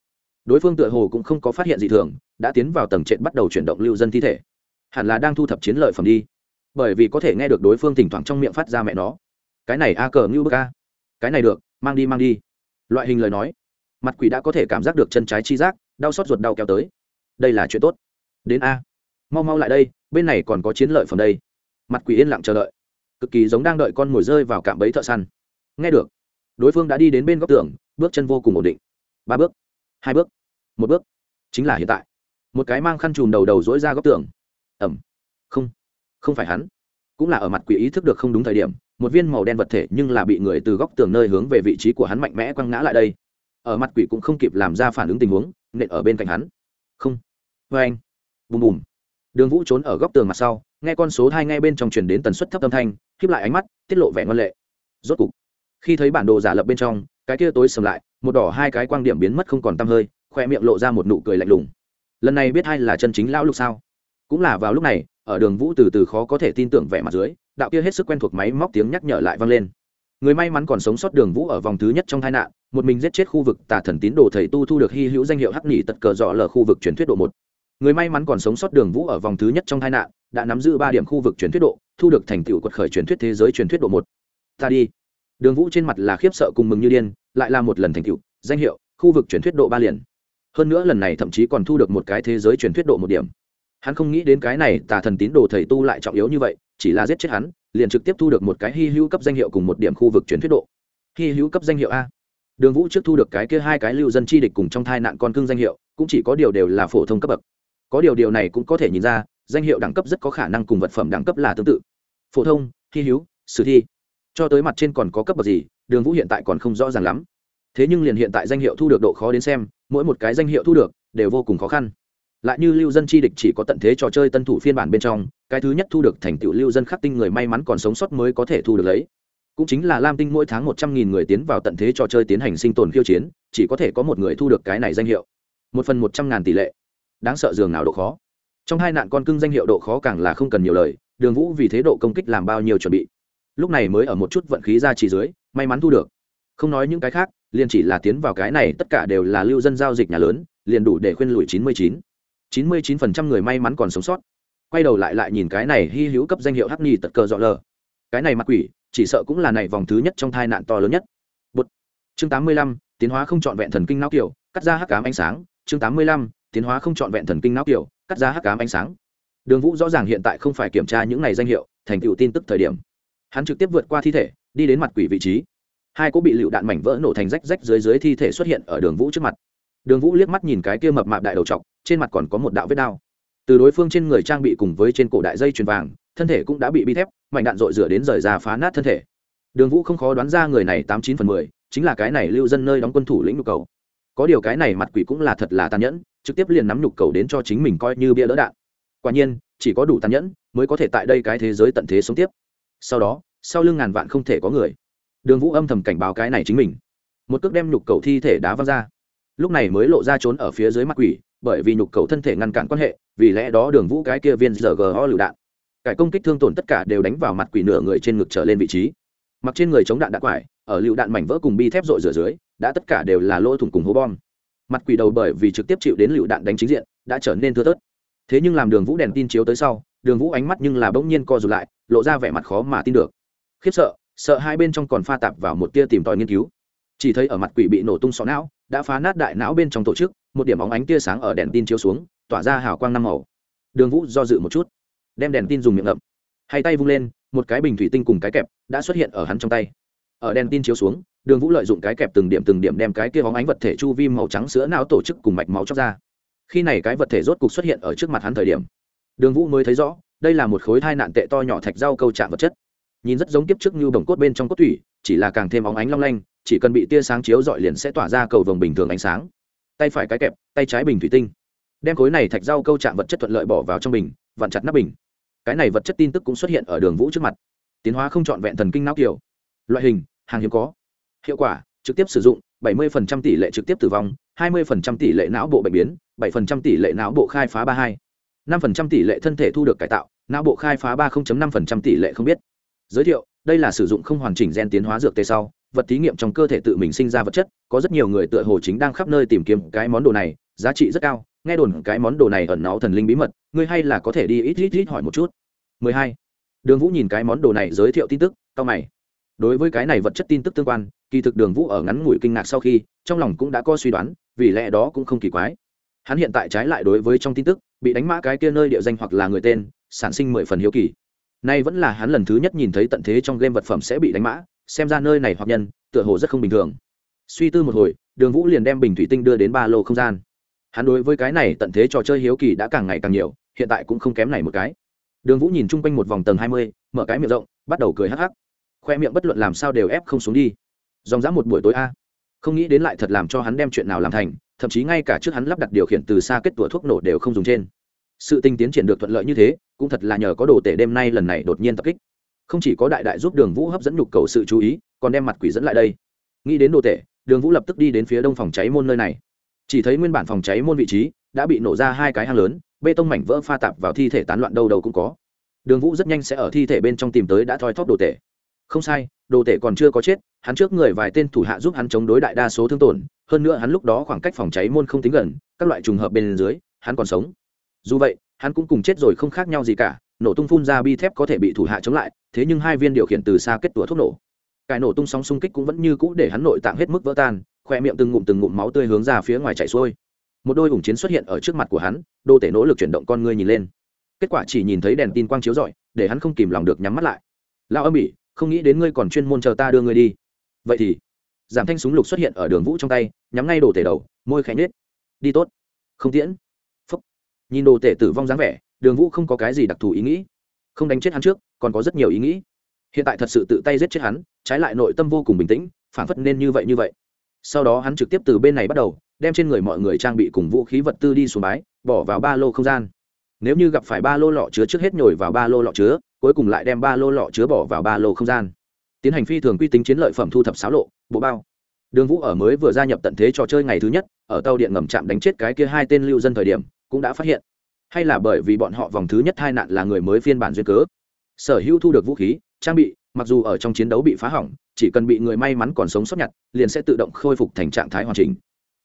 Đối phương tựa hồ cũng không có phát hiện gì thường, đã tiến vào tầng trệt bắt đầu chuyển động lưu dân thi thể hẳn là đang thu thập chiến lợi phẩm đi. Bởi vì có thể nghe được đối phương thỉnh thoảng trong miệng phát ra mẹ nó. Cái này a cờ ngưu bức a. Cái này được, mang đi mang đi. Loại hình lời nói. Mặt quỷ đã có thể cảm giác được chân trái chi giác, đau xót ruột đau kéo tới. Đây là chuyện tốt. Đến a. Mau mau lại đây, bên này còn có chiến lợi phẩm đây. Mặt quỷ yên lặng chờ đợi. Cực kỳ giống đang đợi con mồi rơi vào cạm bẫy thợ săn. Nghe được. Đối phương đã đi đến bên góc tường, bước chân vô cùng ổn định. Ba bước. Hai bước. Một bước. Chính là hiện tại. Một cái mang khăn chùm đầu đầu dỗi ra góc tường ẩm. Không không phải hắn. Cũng là ở mặt quỷ ý thức được không đúng thời điểm, một viên màu đen vật thể nhưng là bị người từ góc tường nơi hướng về vị trí của hắn mạnh mẽ quăng ngã lại đây. Ở mặt quỷ cũng không kịp làm ra phản ứng tình huống, nện ở bên cạnh hắn. Không. Vê anh. Bùm bùm. Đường vũ trốn ở góc tường mặt sau, nghe con số hai ngay bên trong truyền đến tần suất thấp âm thanh khiếp lại ánh mắt, tiết lộ vẻ ngân lệ. Rốt cục, khi thấy bản đồ giả lập bên trong, cái kia tối sầm lại, một đỏ hai cái quang điểm biến mất không còn tăm hơi, khoe miệng lộ ra một nụ cười lạnh lùng. Lần này biết hai là chân chính lão lục sao? Cũng là vào lúc này, ở đường vũ từ từ khó có thể tin tưởng vẻ mặt dưới, đạo kia hết sức quen thuộc máy móc tiếng nhắc nhở lại vang lên. Người may mắn còn sống sót đường vũ ở vòng thứ nhất trong tai nạn, một mình giết chết khu vực tà thần tín đồ thầy tu thu được hy hữu danh hiệu hắc nghỉ tật cờ dọ lờ khu vực truyền thuyết độ một. Người may mắn còn sống sót đường vũ ở vòng thứ nhất trong tai nạn, đã nắm giữ ba điểm khu vực truyền thuyết độ, thu được thành tựu quật khởi truyền thuyết thế giới truyền thuyết độ một. Ta đi. Đường vũ trên mặt là khiếp sợ cùng mừng như điên, lại là một lần thành tựu, danh hiệu, khu vực truyền thuyết độ ba liền. Hơn nữa lần này thậm chí còn thu được một cái thế giới truyền thuyết độ một điểm hắn không nghĩ đến cái này tà thần tín đồ thầy tu lại trọng yếu như vậy, chỉ là giết chết hắn, liền trực tiếp thu được một cái hy hữu cấp danh hiệu cùng một điểm khu vực truyền thuyết độ. Hy hữu cấp danh hiệu a. Đường vũ trước thu được cái kia hai cái lưu dân chi địch cùng trong thai nạn con cưng danh hiệu, cũng chỉ có điều đều là phổ thông cấp bậc. Có điều điều này cũng có thể nhìn ra, danh hiệu đẳng cấp rất có khả năng cùng vật phẩm đẳng cấp là tương tự. Phổ thông, hy hữu, sử thi. Cho tới mặt trên còn có cấp bậc gì, đường vũ hiện tại còn không rõ ràng lắm. Thế nhưng liền hiện tại danh hiệu thu được độ khó đến xem, mỗi một cái danh hiệu thu được, đều vô cùng khó khăn lại như lưu dân chi địch chỉ có tận thế trò chơi tân thủ phiên bản bên trong, cái thứ nhất thu được thành tựu lưu dân khắc tinh người may mắn còn sống sót mới có thể thu được lấy. Cũng chính là lam tinh mỗi tháng một trăm nghìn người tiến vào tận thế trò chơi tiến hành sinh tồn khiêu chiến, chỉ có thể có một người thu được cái này danh hiệu. Một phần một trăm ngàn tỷ lệ. Đáng sợ dường nào độ khó. Trong hai nạn con cưng danh hiệu độ khó càng là không cần nhiều lời, đường vũ vì thế độ công kích làm bao nhiêu chuẩn bị. Lúc này mới ở một chút vận khí ra chỉ dưới, may mắn thu được. Không nói những cái khác, liền chỉ là tiến vào cái này, tất cả đều là lưu dân giao dịch nhà lớn, liền đủ để khuyên lùi chín mươi chín chín mươi chín phần trăm người may mắn còn sống sót. Quay đầu lại lại nhìn cái này hy hữu cấp danh hiệu hắc nhi tật cờ dọ lờ. Cái này mặt quỷ, chỉ sợ cũng là này vòng thứ nhất trong tai nạn to lớn nhất. Bụt. chương tám mươi lăm, tiến hóa không trọn vẹn thần kinh não kiểu cắt ra hắc cám ánh sáng. Chương tám mươi lăm, tiến hóa không trọn vẹn thần kinh não kiểu cắt ra hắc cám ánh sáng. Đường vũ rõ ràng hiện tại không phải kiểm tra những này danh hiệu, thành tựu tin tức thời điểm. Hắn trực tiếp vượt qua thi thể, đi đến mặt quỷ vị trí. Hai cỗ bị lựu đạn mảnh vỡ nổ thành rách rách dưới dưới thi thể xuất hiện ở đường vũ trước mặt. Đường vũ liếc mắt nhìn cái kia mập mạp đại đầu t trên mặt còn có một đạo vết đao. Từ đối phương trên người trang bị cùng với trên cổ đại dây chuyền vàng, thân thể cũng đã bị bi thép mạnh đạn dội rửa đến rời ra phá nát thân thể. Đường vũ không khó đoán ra người này tám chín phần mười, chính là cái này lưu dân nơi đóng quân thủ lĩnh nhục cầu. Có điều cái này mặt quỷ cũng là thật là tàn nhẫn, trực tiếp liền nắm nhục cầu đến cho chính mình coi như bia lỡ đạn. Quả nhiên, chỉ có đủ tàn nhẫn mới có thể tại đây cái thế giới tận thế sống tiếp. Sau đó, sau lưng ngàn vạn không thể có người. Đường vũ âm thầm cảnh báo cái này chính mình. Một cước đem nhục cầu thi thể đá văng ra. Lúc này mới lộ ra trốn ở phía dưới mặt quỷ bởi vì nhục cầu thân thể ngăn cản quan hệ, vì lẽ đó đường vũ cái kia viên giờ gờ lựu đạn. Cải công kích thương tổn tất cả đều đánh vào mặt quỷ nửa người trên ngực trở lên vị trí. Mặc trên người chống đạn đạn quải, ở lựu đạn mảnh vỡ cùng bi thép rội rửa dưới, đã tất cả đều là lỗ thủng cùng hố bom. Mặt quỷ đầu bởi vì trực tiếp chịu đến lựu đạn đánh chính diện, đã trở nên thưa tớt thế nhưng làm đường vũ đèn tin chiếu tới sau, đường vũ ánh mắt nhưng là bỗng nhiên co rụt lại, lộ ra vẻ mặt khó mà tin được. Khiếp sợ sợ hai bên trong còn pha tạp vào một tia tìm tòi nghiên cứu. Chỉ thấy ở mặt quỷ bị nổ tung sọ não, đã phá nát đại não bên trong tổ chức một điểm óng ánh tia sáng ở đèn tin chiếu xuống, tỏa ra hào quang năm màu. Đường vũ do dự một chút, đem đèn tin dùng miệng ngậm. Hay tay vung lên, một cái bình thủy tinh cùng cái kẹp đã xuất hiện ở hắn trong tay. Ở đèn tin chiếu xuống, đường vũ lợi dụng cái kẹp từng điểm từng điểm đem cái kia óng ánh vật thể chu vi màu trắng sữa não tổ chức cùng mạch máu chóc ra. Khi này cái vật thể rốt cục xuất hiện ở trước mặt hắn thời điểm, đường vũ mới thấy rõ, đây là một khối thai nạn tệ to nhỏ thạch rau câu chạm vật chất. Nhìn rất giống tiếp trước như bồng cốt bên trong cốt thủy chỉ là càng thêm óng ánh long lanh, chỉ cần bị tia sáng chiếu dọi liền sẽ tỏa ra cầu vồng bình thường ánh sáng tay phải cái kẹp, tay trái bình thủy tinh. Đem khối này thạch rau câu chạm vật chất thuận lợi bỏ vào trong bình, vặn chặt nắp bình. Cái này vật chất tin tức cũng xuất hiện ở đường vũ trước mặt. Tiến hóa không trọn vẹn thần kinh não kiểu loại hình, hàng hiếm có. Hiệu quả, trực tiếp sử dụng 70% tỷ lệ trực tiếp tử vong 20% tỷ lệ não bộ bệnh biến 7% tỷ lệ não bộ khai phá 32 5% tỷ lệ thân thể thu được cải tạo, não bộ khai phá 30.5% tỷ lệ không biết. Giới thiệu, đây là sử dụng không hoàn chỉnh gen tiến hóa dược tê sau vật thí nghiệm trong cơ thể tự mình sinh ra vật chất, có rất nhiều người tựa hồ chính đang khắp nơi tìm kiếm cái món đồ này, giá trị rất cao. Nghe đồn cái món đồ này ẩn náu thần linh bí mật, ngươi hay là có thể đi ít ít ít hỏi một chút. 12. đường vũ nhìn cái món đồ này giới thiệu tin tức, cao mày. Đối với cái này vật chất tin tức tương quan, kỳ thực đường vũ ở ngắn ngủi kinh ngạc sau khi, trong lòng cũng đã có suy đoán, vì lẽ đó cũng không kỳ quái. Hắn hiện tại trái lại đối với trong tin tức, bị đánh mã cái kia nơi địa danh hoặc là người tên, sản sinh mười phần hiếu kỳ. Nay vẫn là hắn lần thứ nhất nhìn thấy tận thế trong game vật phẩm sẽ bị đánh mã xem ra nơi này hoặc nhân, tựa hồ rất không bình thường. Suy tư một hồi, đường vũ liền đem bình thủy tinh đưa đến ba lô không gian. Hắn đối với cái này tận thế trò chơi hiếu kỳ đã càng ngày càng nhiều, hiện tại cũng không kém này một cái. Đường vũ nhìn chung quanh một vòng tầng hai mươi, mở cái miệng rộng, bắt đầu cười hắc hắc. Khoe miệng bất luận làm sao đều ép không xuống đi. Dòng dã một buổi tối a. Không nghĩ đến lại thật làm cho hắn đem chuyện nào làm thành, thậm chí ngay cả trước hắn lắp đặt điều khiển từ xa kết tủa thuốc nổ đều không dùng trên. Sự tinh tiến triển được thuận lợi như thế, cũng thật là nhờ có đồ tể đêm nay lần này đột nhiên tập kích không chỉ có đại đại giúp đường vũ hấp dẫn nhục cầu sự chú ý còn đem mặt quỷ dẫn lại đây. Nghĩ đến đồ tệ, đường vũ lập tức đi đến phía đông phòng cháy môn nơi này. Chỉ thấy nguyên bản phòng cháy môn vị trí đã bị nổ ra hai cái hang lớn bê tông mảnh vỡ pha tạp vào thi thể tán loạn đâu đâu cũng có. Đường vũ rất nhanh sẽ ở thi thể bên trong tìm tới đã thoi thóp đồ tể không sai đồ tể còn chưa có chết hắn trước người vài tên thủ hạ giúp hắn chống đối đại đa số thương tổn hơn nữa hắn lúc đó khoảng cách phòng cháy môn không tính gần các loại trùng hợp bên dưới hắn còn sống. Dù vậy hắn cũng cùng chết rồi không khác nhau gì cả nổ tung phun ra bi thép có thể bị thủ hạ chống lại thế nhưng hai viên điều khiển từ xa kết tủa thuốc nổ. Cải nổ tung sóng xung kích cũng vẫn như cũ để hắn nội tạng hết mức vỡ tan khoe miệng từng ngụm từng ngụm máu tươi hướng ra phía ngoài chảy xuôi. Một đôi ủng chiến xuất hiện ở trước mặt của hắn, đô tể nỗ lực chuyển động con ngươi nhìn lên. Kết quả chỉ nhìn thấy đèn tin quang chiếu rọi, để hắn không kìm lòng được nhắm mắt lại. Lao âm ỉ, không nghĩ đến ngươi còn chuyên môn chờ ta đưa ngươi đi. Vậy thì, giảm thanh súng lục xuất hiện ở đường vũ trong tay, nhắm ngay đồ tể đầu, môi khẽ nhết đi tốt. Không tiễn. Phúc. Nhìn đồ tể tử vong dáng vẻ, đường vũ không có cái gì đặc thù ý nghĩ không đánh chết hắn trước, còn có rất nhiều ý nghĩ. Hiện tại thật sự tự tay giết chết hắn, trái lại nội tâm vô cùng bình tĩnh phản phất nên như vậy như vậy. Sau đó hắn trực tiếp từ bên này bắt đầu, đem trên người mọi người trang bị cùng vũ khí vật tư đi xuống bái, bỏ vào ba lô không gian. Nếu như gặp phải ba lô lọ chứa trước hết nhồi vào ba lô lọ chứa, cuối cùng lại đem ba lô lọ chứa bỏ vào ba lô không gian. Tiến hành phi thường quy tính chiến lợi phẩm thu thập sáo lộ, bộ bao. Đường vũ ở mới vừa gia nhập tận thế trò chơi ngày thứ nhất, ở tàu điện ngầm chạm đánh chết cái kia hai tên lưu dân thời điểm, cũng đã phát hiện hay là bởi vì bọn họ vòng thứ nhất hai nạn là người mới phiên bản duyên cớ? Sở hữu thu được vũ khí, trang bị, mặc dù ở trong chiến đấu bị phá hỏng, chỉ cần bị người may mắn còn sống sót nhặt, liền sẽ tự động khôi phục thành trạng thái hoàn chỉnh.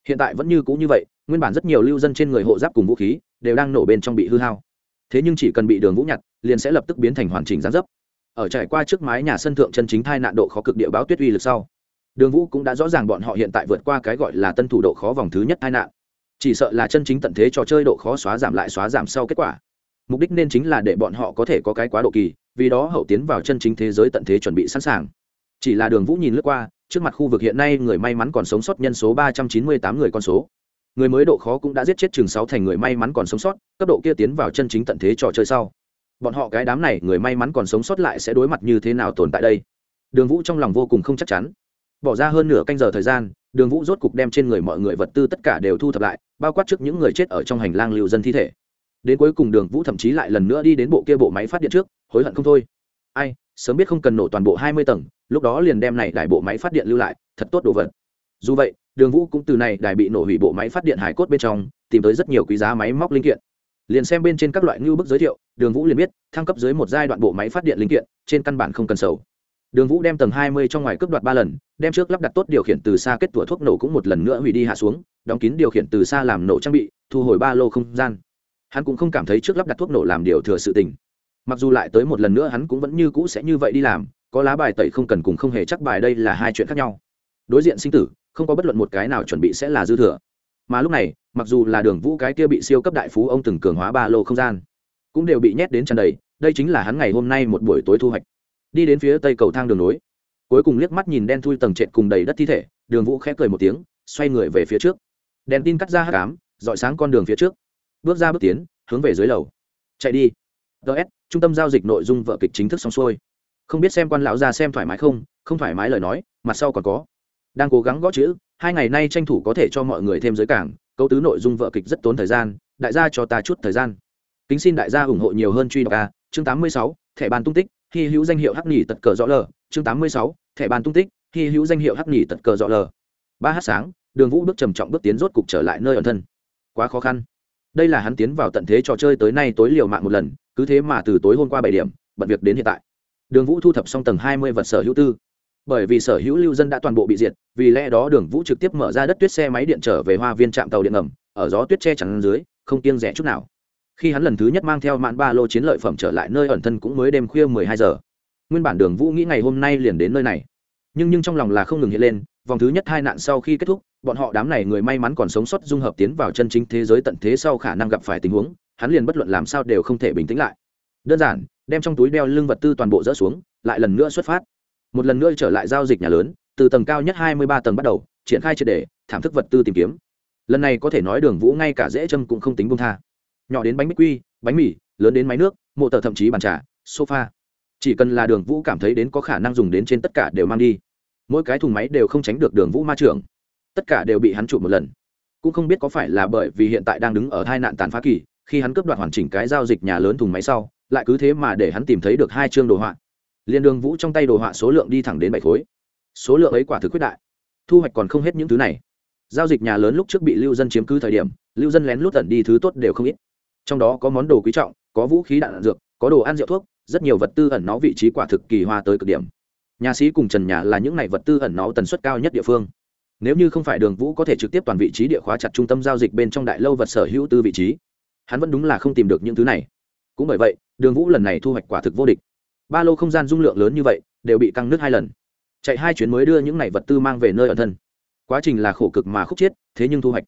Hiện tại vẫn như cũ như vậy, nguyên bản rất nhiều lưu dân trên người hộ giáp cùng vũ khí đều đang nổ bên trong bị hư hao. Thế nhưng chỉ cần bị đường vũ nhặt, liền sẽ lập tức biến thành hoàn chỉnh gián dấp. Ở trải qua trước mái nhà sân thượng chân chính thai nạn độ khó cực địa báo tuyết uy lực sau, đường vũ cũng đã rõ ràng bọn họ hiện tại vượt qua cái gọi là tân thủ độ khó vòng thứ nhất thai nạn chỉ sợ là chân chính tận thế trò chơi độ khó xóa giảm lại xóa giảm sau kết quả. Mục đích nên chính là để bọn họ có thể có cái quá độ kỳ, vì đó hậu tiến vào chân chính thế giới tận thế chuẩn bị sẵn sàng. Chỉ là đường vũ nhìn lướt qua, trước mặt khu vực hiện nay người may mắn còn sống sót nhân số ba trăm chín mươi tám người con số. Người mới độ khó cũng đã giết chết chừng sáu thành người may mắn còn sống sót, cấp độ kia tiến vào chân chính tận thế trò chơi sau. Bọn họ cái đám này người may mắn còn sống sót lại sẽ đối mặt như thế nào tồn tại đây? Đường vũ trong lòng vô cùng không chắc chắn. Bỏ ra hơn nửa canh giờ thời gian đường vũ rốt cục đem trên người mọi người vật tư tất cả đều thu thập lại, bao quát trước những người chết ở trong hành lang lưu dân thi thể. Đến cuối cùng đường vũ thậm chí lại lần nữa đi đến bộ kia bộ máy phát điện trước, hối hận không thôi. Ai, sớm biết không cần nổ toàn bộ hai mươi tầng, lúc đó liền đem này đại bộ máy phát điện lưu lại, thật tốt đồ vật. Dù vậy, đường vũ cũng từ này đài bị nổ hủy bộ máy phát điện hải cốt bên trong, tìm tới rất nhiều quý giá máy móc linh kiện. Liền xem bên trên các loại ngưu bức giới thiệu, đường vũ liền biết, thăng cấp dưới một giai đoạn bộ máy phát điện linh kiện, trên căn bản không cần sầu đường vũ đem tầng hai mươi trong ngoài cướp đoạt ba lần, đem trước lắp đặt tốt điều khiển từ xa kết tủa thuốc nổ cũng một lần nữa hủy đi hạ xuống, đóng kín điều khiển từ xa làm nổ trang bị, thu hồi ba lô không gian. Hắn cũng không cảm thấy trước lắp đặt thuốc nổ làm điều thừa sự tình. Mặc dù lại tới một lần nữa hắn cũng vẫn như cũ sẽ như vậy đi làm, có lá bài tẩy không cần cùng không hề chắc bài đây là hai chuyện khác nhau. Đối diện sinh tử, không có bất luận một cái nào chuẩn bị sẽ là dư thừa. Mà lúc này, mặc dù là đường vũ cái kia bị siêu cấp đại phú ông từng cường hóa ba lô không gian, cũng đều bị nhét đến tràn đầy, đây chính là hắn ngày hôm nay một buổi tối thu hoạch đi đến phía tây cầu thang đường nối. Cuối cùng liếc mắt nhìn đen thui tầng trệt cùng đầy đất thi thể, đường vũ khẽ cười một tiếng, xoay người về phía trước. Đèn tin cắt ra hát cám dọi sáng con đường phía trước. Bước ra bước tiến, hướng về dưới lầu. Chạy đi. Ts trung tâm giao dịch nội dung vợ kịch chính thức xong xuôi. Không biết xem quan lão ra xem thoải mái không không thoải mái lời nói, mặt sau còn có. Đang cố gắng gõ chữ, hai ngày nay tranh thủ có thể cho mọi người thêm giới cảng câu tứ nội dung vợ kịch rất tốn thời gian, đại gia cho ta chút thời gian. Kính xin đại gia ủng hộ nhiều hơn truy đọc a, chương tám mươi sáu, thẻ bàn tung tích hy hữu danh hiệu hắc nhì tật cờ rõ lờ, chương tám mươi sáu, thẻ bàn tung tích, hy hữu danh hiệu hắc nhì tật cờ rõ lờ. Ba h sáng, đường vũ bước trầm trọng bước tiến rốt cục trở lại nơi ẩn thân. Quá khó khăn. Đây là hắn tiến vào tận thế trò chơi tới nay tối liều mạng một lần, cứ thế mà từ tối hôm qua bảy điểm, bận việc đến hiện tại. Đường vũ thu thập xong tầng hai mươi vật sở hữu tư. Bởi vì sở hữu lưu dân đã toàn bộ bị diệt, vì lẽ đó đường vũ trực tiếp mở ra đất tuyết xe máy điện trở về hoa viên trạm tàu điện ngầm, ở gió tuyết che chắn dưới, không kiêng rẻ chút nào khi hắn lần thứ nhất mang theo mạn ba lô chiến lợi phẩm trở lại nơi ẩn thân cũng mới đêm khuya mười hai giờ. Nguyên bản đường vũ nghĩ ngày hôm nay liền đến nơi này. Nhưng nhưng trong lòng là không ngừng hiện lên, vòng thứ nhất hai nạn sau khi kết thúc, bọn họ đám này người may mắn còn sống sót dung hợp tiến vào chân chính thế giới tận thế sau khả năng gặp phải tình huống, hắn liền bất luận làm sao đều không thể bình tĩnh lại. Đơn giản, đem trong túi đeo lưng vật tư toàn bộ dỡ xuống, lại lần nữa xuất phát. Một lần nữa trở lại giao dịch nhà lớn, từ tầng cao nhất hai mươi ba tầng bắt đầu, triển khai triệt đề thảm thức vật tư tìm kiếm. Lần này có thể nói đường vũ ngay cả dễ châm cũng không tính bông tha nhỏ đến bánh bích quy, bánh mì, lớn đến máy nước, mộ tờ thậm chí bàn trà, sofa. Chỉ cần là đường vũ cảm thấy đến có khả năng dùng đến trên tất cả đều mang đi. Mỗi cái thùng máy đều không tránh được đường vũ ma trưởng. Tất cả đều bị hắn chụp một lần. Cũng không biết có phải là bởi vì hiện tại đang đứng ở hai nạn tàn phá kỳ, khi hắn cướp đoạt hoàn chỉnh cái giao dịch nhà lớn thùng máy sau, lại cứ thế mà để hắn tìm thấy được hai chương đồ họa. Liền đường vũ trong tay đồ họa số lượng đi thẳng đến bảy khối. Số lượng ấy quả thực quyết đại. Thu hoạch còn không hết những thứ này. Giao dịch nhà lớn lúc trước bị lưu dân chiếm cứ thời điểm, lưu dân lén lút tận đi thứ tốt đều không ít trong đó có món đồ quý trọng, có vũ khí đạn dược, có đồ ăn rượu thuốc, rất nhiều vật tư ẩn nó vị trí quả thực kỳ hoa tới cực điểm. Nhà sĩ cùng trần nhà là những này vật tư ẩn nó tần suất cao nhất địa phương. Nếu như không phải đường vũ có thể trực tiếp toàn vị trí địa khóa chặt trung tâm giao dịch bên trong đại lâu vật sở hữu tư vị trí, hắn vẫn đúng là không tìm được những thứ này. Cũng bởi vậy, đường vũ lần này thu hoạch quả thực vô địch. Ba lô không gian dung lượng lớn như vậy, đều bị căng nước hai lần. Chạy hai chuyến mới đưa những này vật tư mang về nơi ẩn thân. Quá trình là khổ cực mà khúc chiết thế nhưng thu hoạch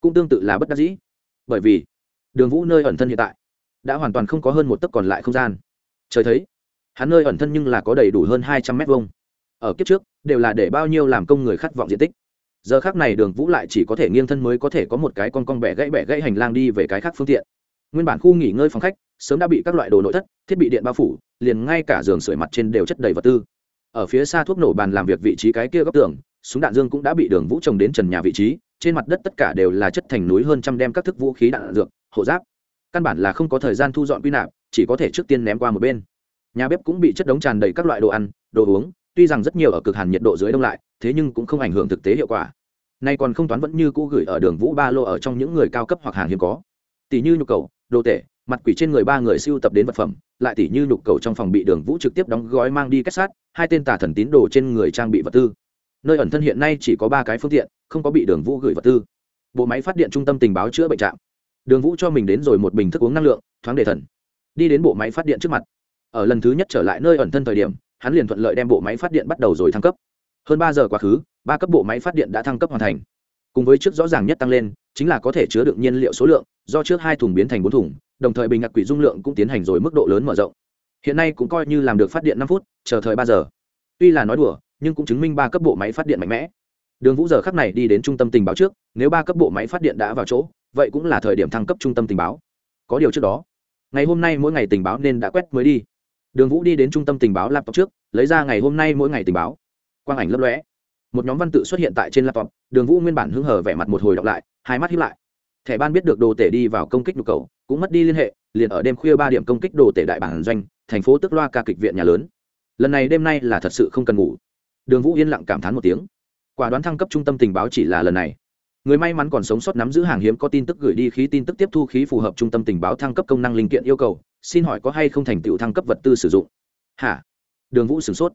cũng tương tự là bất đắc dĩ. Bởi vì đường vũ nơi ẩn thân hiện tại, đã hoàn toàn không có hơn một tấc còn lại không gian. Trời thấy, hắn nơi ẩn thân nhưng là có đầy đủ hơn hai trăm mét vuông. Ở kiếp trước, đều là để bao nhiêu làm công người khát vọng diện tích. Giờ khác này đường vũ lại chỉ có thể nghiêng thân mới có thể có một cái con con bẻ gãy bẻ gãy hành lang đi về cái khác phương tiện. Nguyên bản khu nghỉ ngơi phòng khách, sớm đã bị các loại đồ nội thất, thiết bị điện bao phủ, liền ngay cả giường sưởi mặt trên đều chất đầy vật tư. Ở phía xa thuốc nổ bàn làm việc vị trí cái kia góc tường, súng đạn dương cũng đã bị đường vũ trồng đến trần nhà vị trí, trên mặt đất tất cả đều là chất thành núi hơn trăm đem các thức vũ khí đạn dược hộ giáp. Căn bản là không có thời gian thu dọn quy nạp, chỉ có thể trước tiên ném qua một bên. Nhà bếp cũng bị chất đống tràn đầy các loại đồ ăn, đồ uống, tuy rằng rất nhiều ở cực hàn nhiệt độ dưới đông lại, thế nhưng cũng không ảnh hưởng thực tế hiệu quả. Nay còn không toán vẫn như cũ gửi ở đường vũ ba lô ở trong những người cao cấp hoặc hàng hiếm có. Tỷ như nhu cầu, đồ tể, mặt quỷ trên người ba người siêu tập đến vật phẩm, lại tỷ như nhục cầu trong phòng bị đường vũ trực tiếp đóng gói mang đi kết sát, hai tên tà thần tín đồ trên người trang bị vật tư. Nơi ẩn thân hiện nay chỉ có ba cái phương tiện, không có bị đường vũ gửi vật tư. Bộ máy phát điện trung tâm tình báo chữa bệnh trạm đường vũ cho mình đến rồi một bình thức uống năng lượng, thoáng đề thần. Đi đến bộ máy phát điện trước mặt. Ở lần thứ nhất trở lại nơi ẩn thân thời điểm, hắn liền thuận lợi đem bộ máy phát điện bắt đầu rồi thăng cấp. Hơn ba giờ quá khứ, ba cấp bộ máy phát điện đã thăng cấp hoàn thành. Cùng với trước rõ ràng nhất tăng lên, chính là có thể chứa được nhiên liệu số lượng, do trước hai thùng biến thành bốn thùng, đồng thời bình ngạc quỷ dung lượng cũng tiến hành rồi mức độ lớn mở rộng. Hiện nay cũng coi như làm được phát điện năm phút, chờ thời ba giờ. Tuy là nói đùa, nhưng cũng chứng minh ba cấp bộ máy phát điện mạnh mẽ. Đường vũ giờ khắc này đi đến trung tâm tình báo trước, nếu ba cấp bộ máy phát điện đã vào chỗ vậy cũng là thời điểm thăng cấp trung tâm tình báo. Có điều trước đó, ngày hôm nay mỗi ngày tình báo nên đã quét mới đi. Đường vũ đi đến trung tâm tình báo laptop trước, lấy ra ngày hôm nay mỗi ngày tình báo. Quang ảnh lấp lóe. Một nhóm văn tự xuất hiện tại trên laptop, đường vũ nguyên bản hứng hở vẻ mặt một hồi đọc lại, hai mắt hiếp lại. Thẻ ban biết được đồ tể đi vào công kích nhu cầu, cũng mất đi liên hệ, liền ở đêm khuya ba điểm công kích đồ tể đại bản doanh, thành phố tức loa ca kịch viện nhà lớn. Lần này đêm nay là thật sự không cần ngủ. Đường vũ yên lặng cảm thán một tiếng. Quả đoán thăng cấp trung tâm tình báo chỉ là lần này người may mắn còn sống sót nắm giữ hàng hiếm có tin tức gửi đi khí tin tức tiếp thu khí phù hợp trung tâm tình báo thăng cấp công năng linh kiện yêu cầu, xin hỏi có hay không thành tựu thăng cấp vật tư sử dụng? Hả? Đường vũ sửng sốt.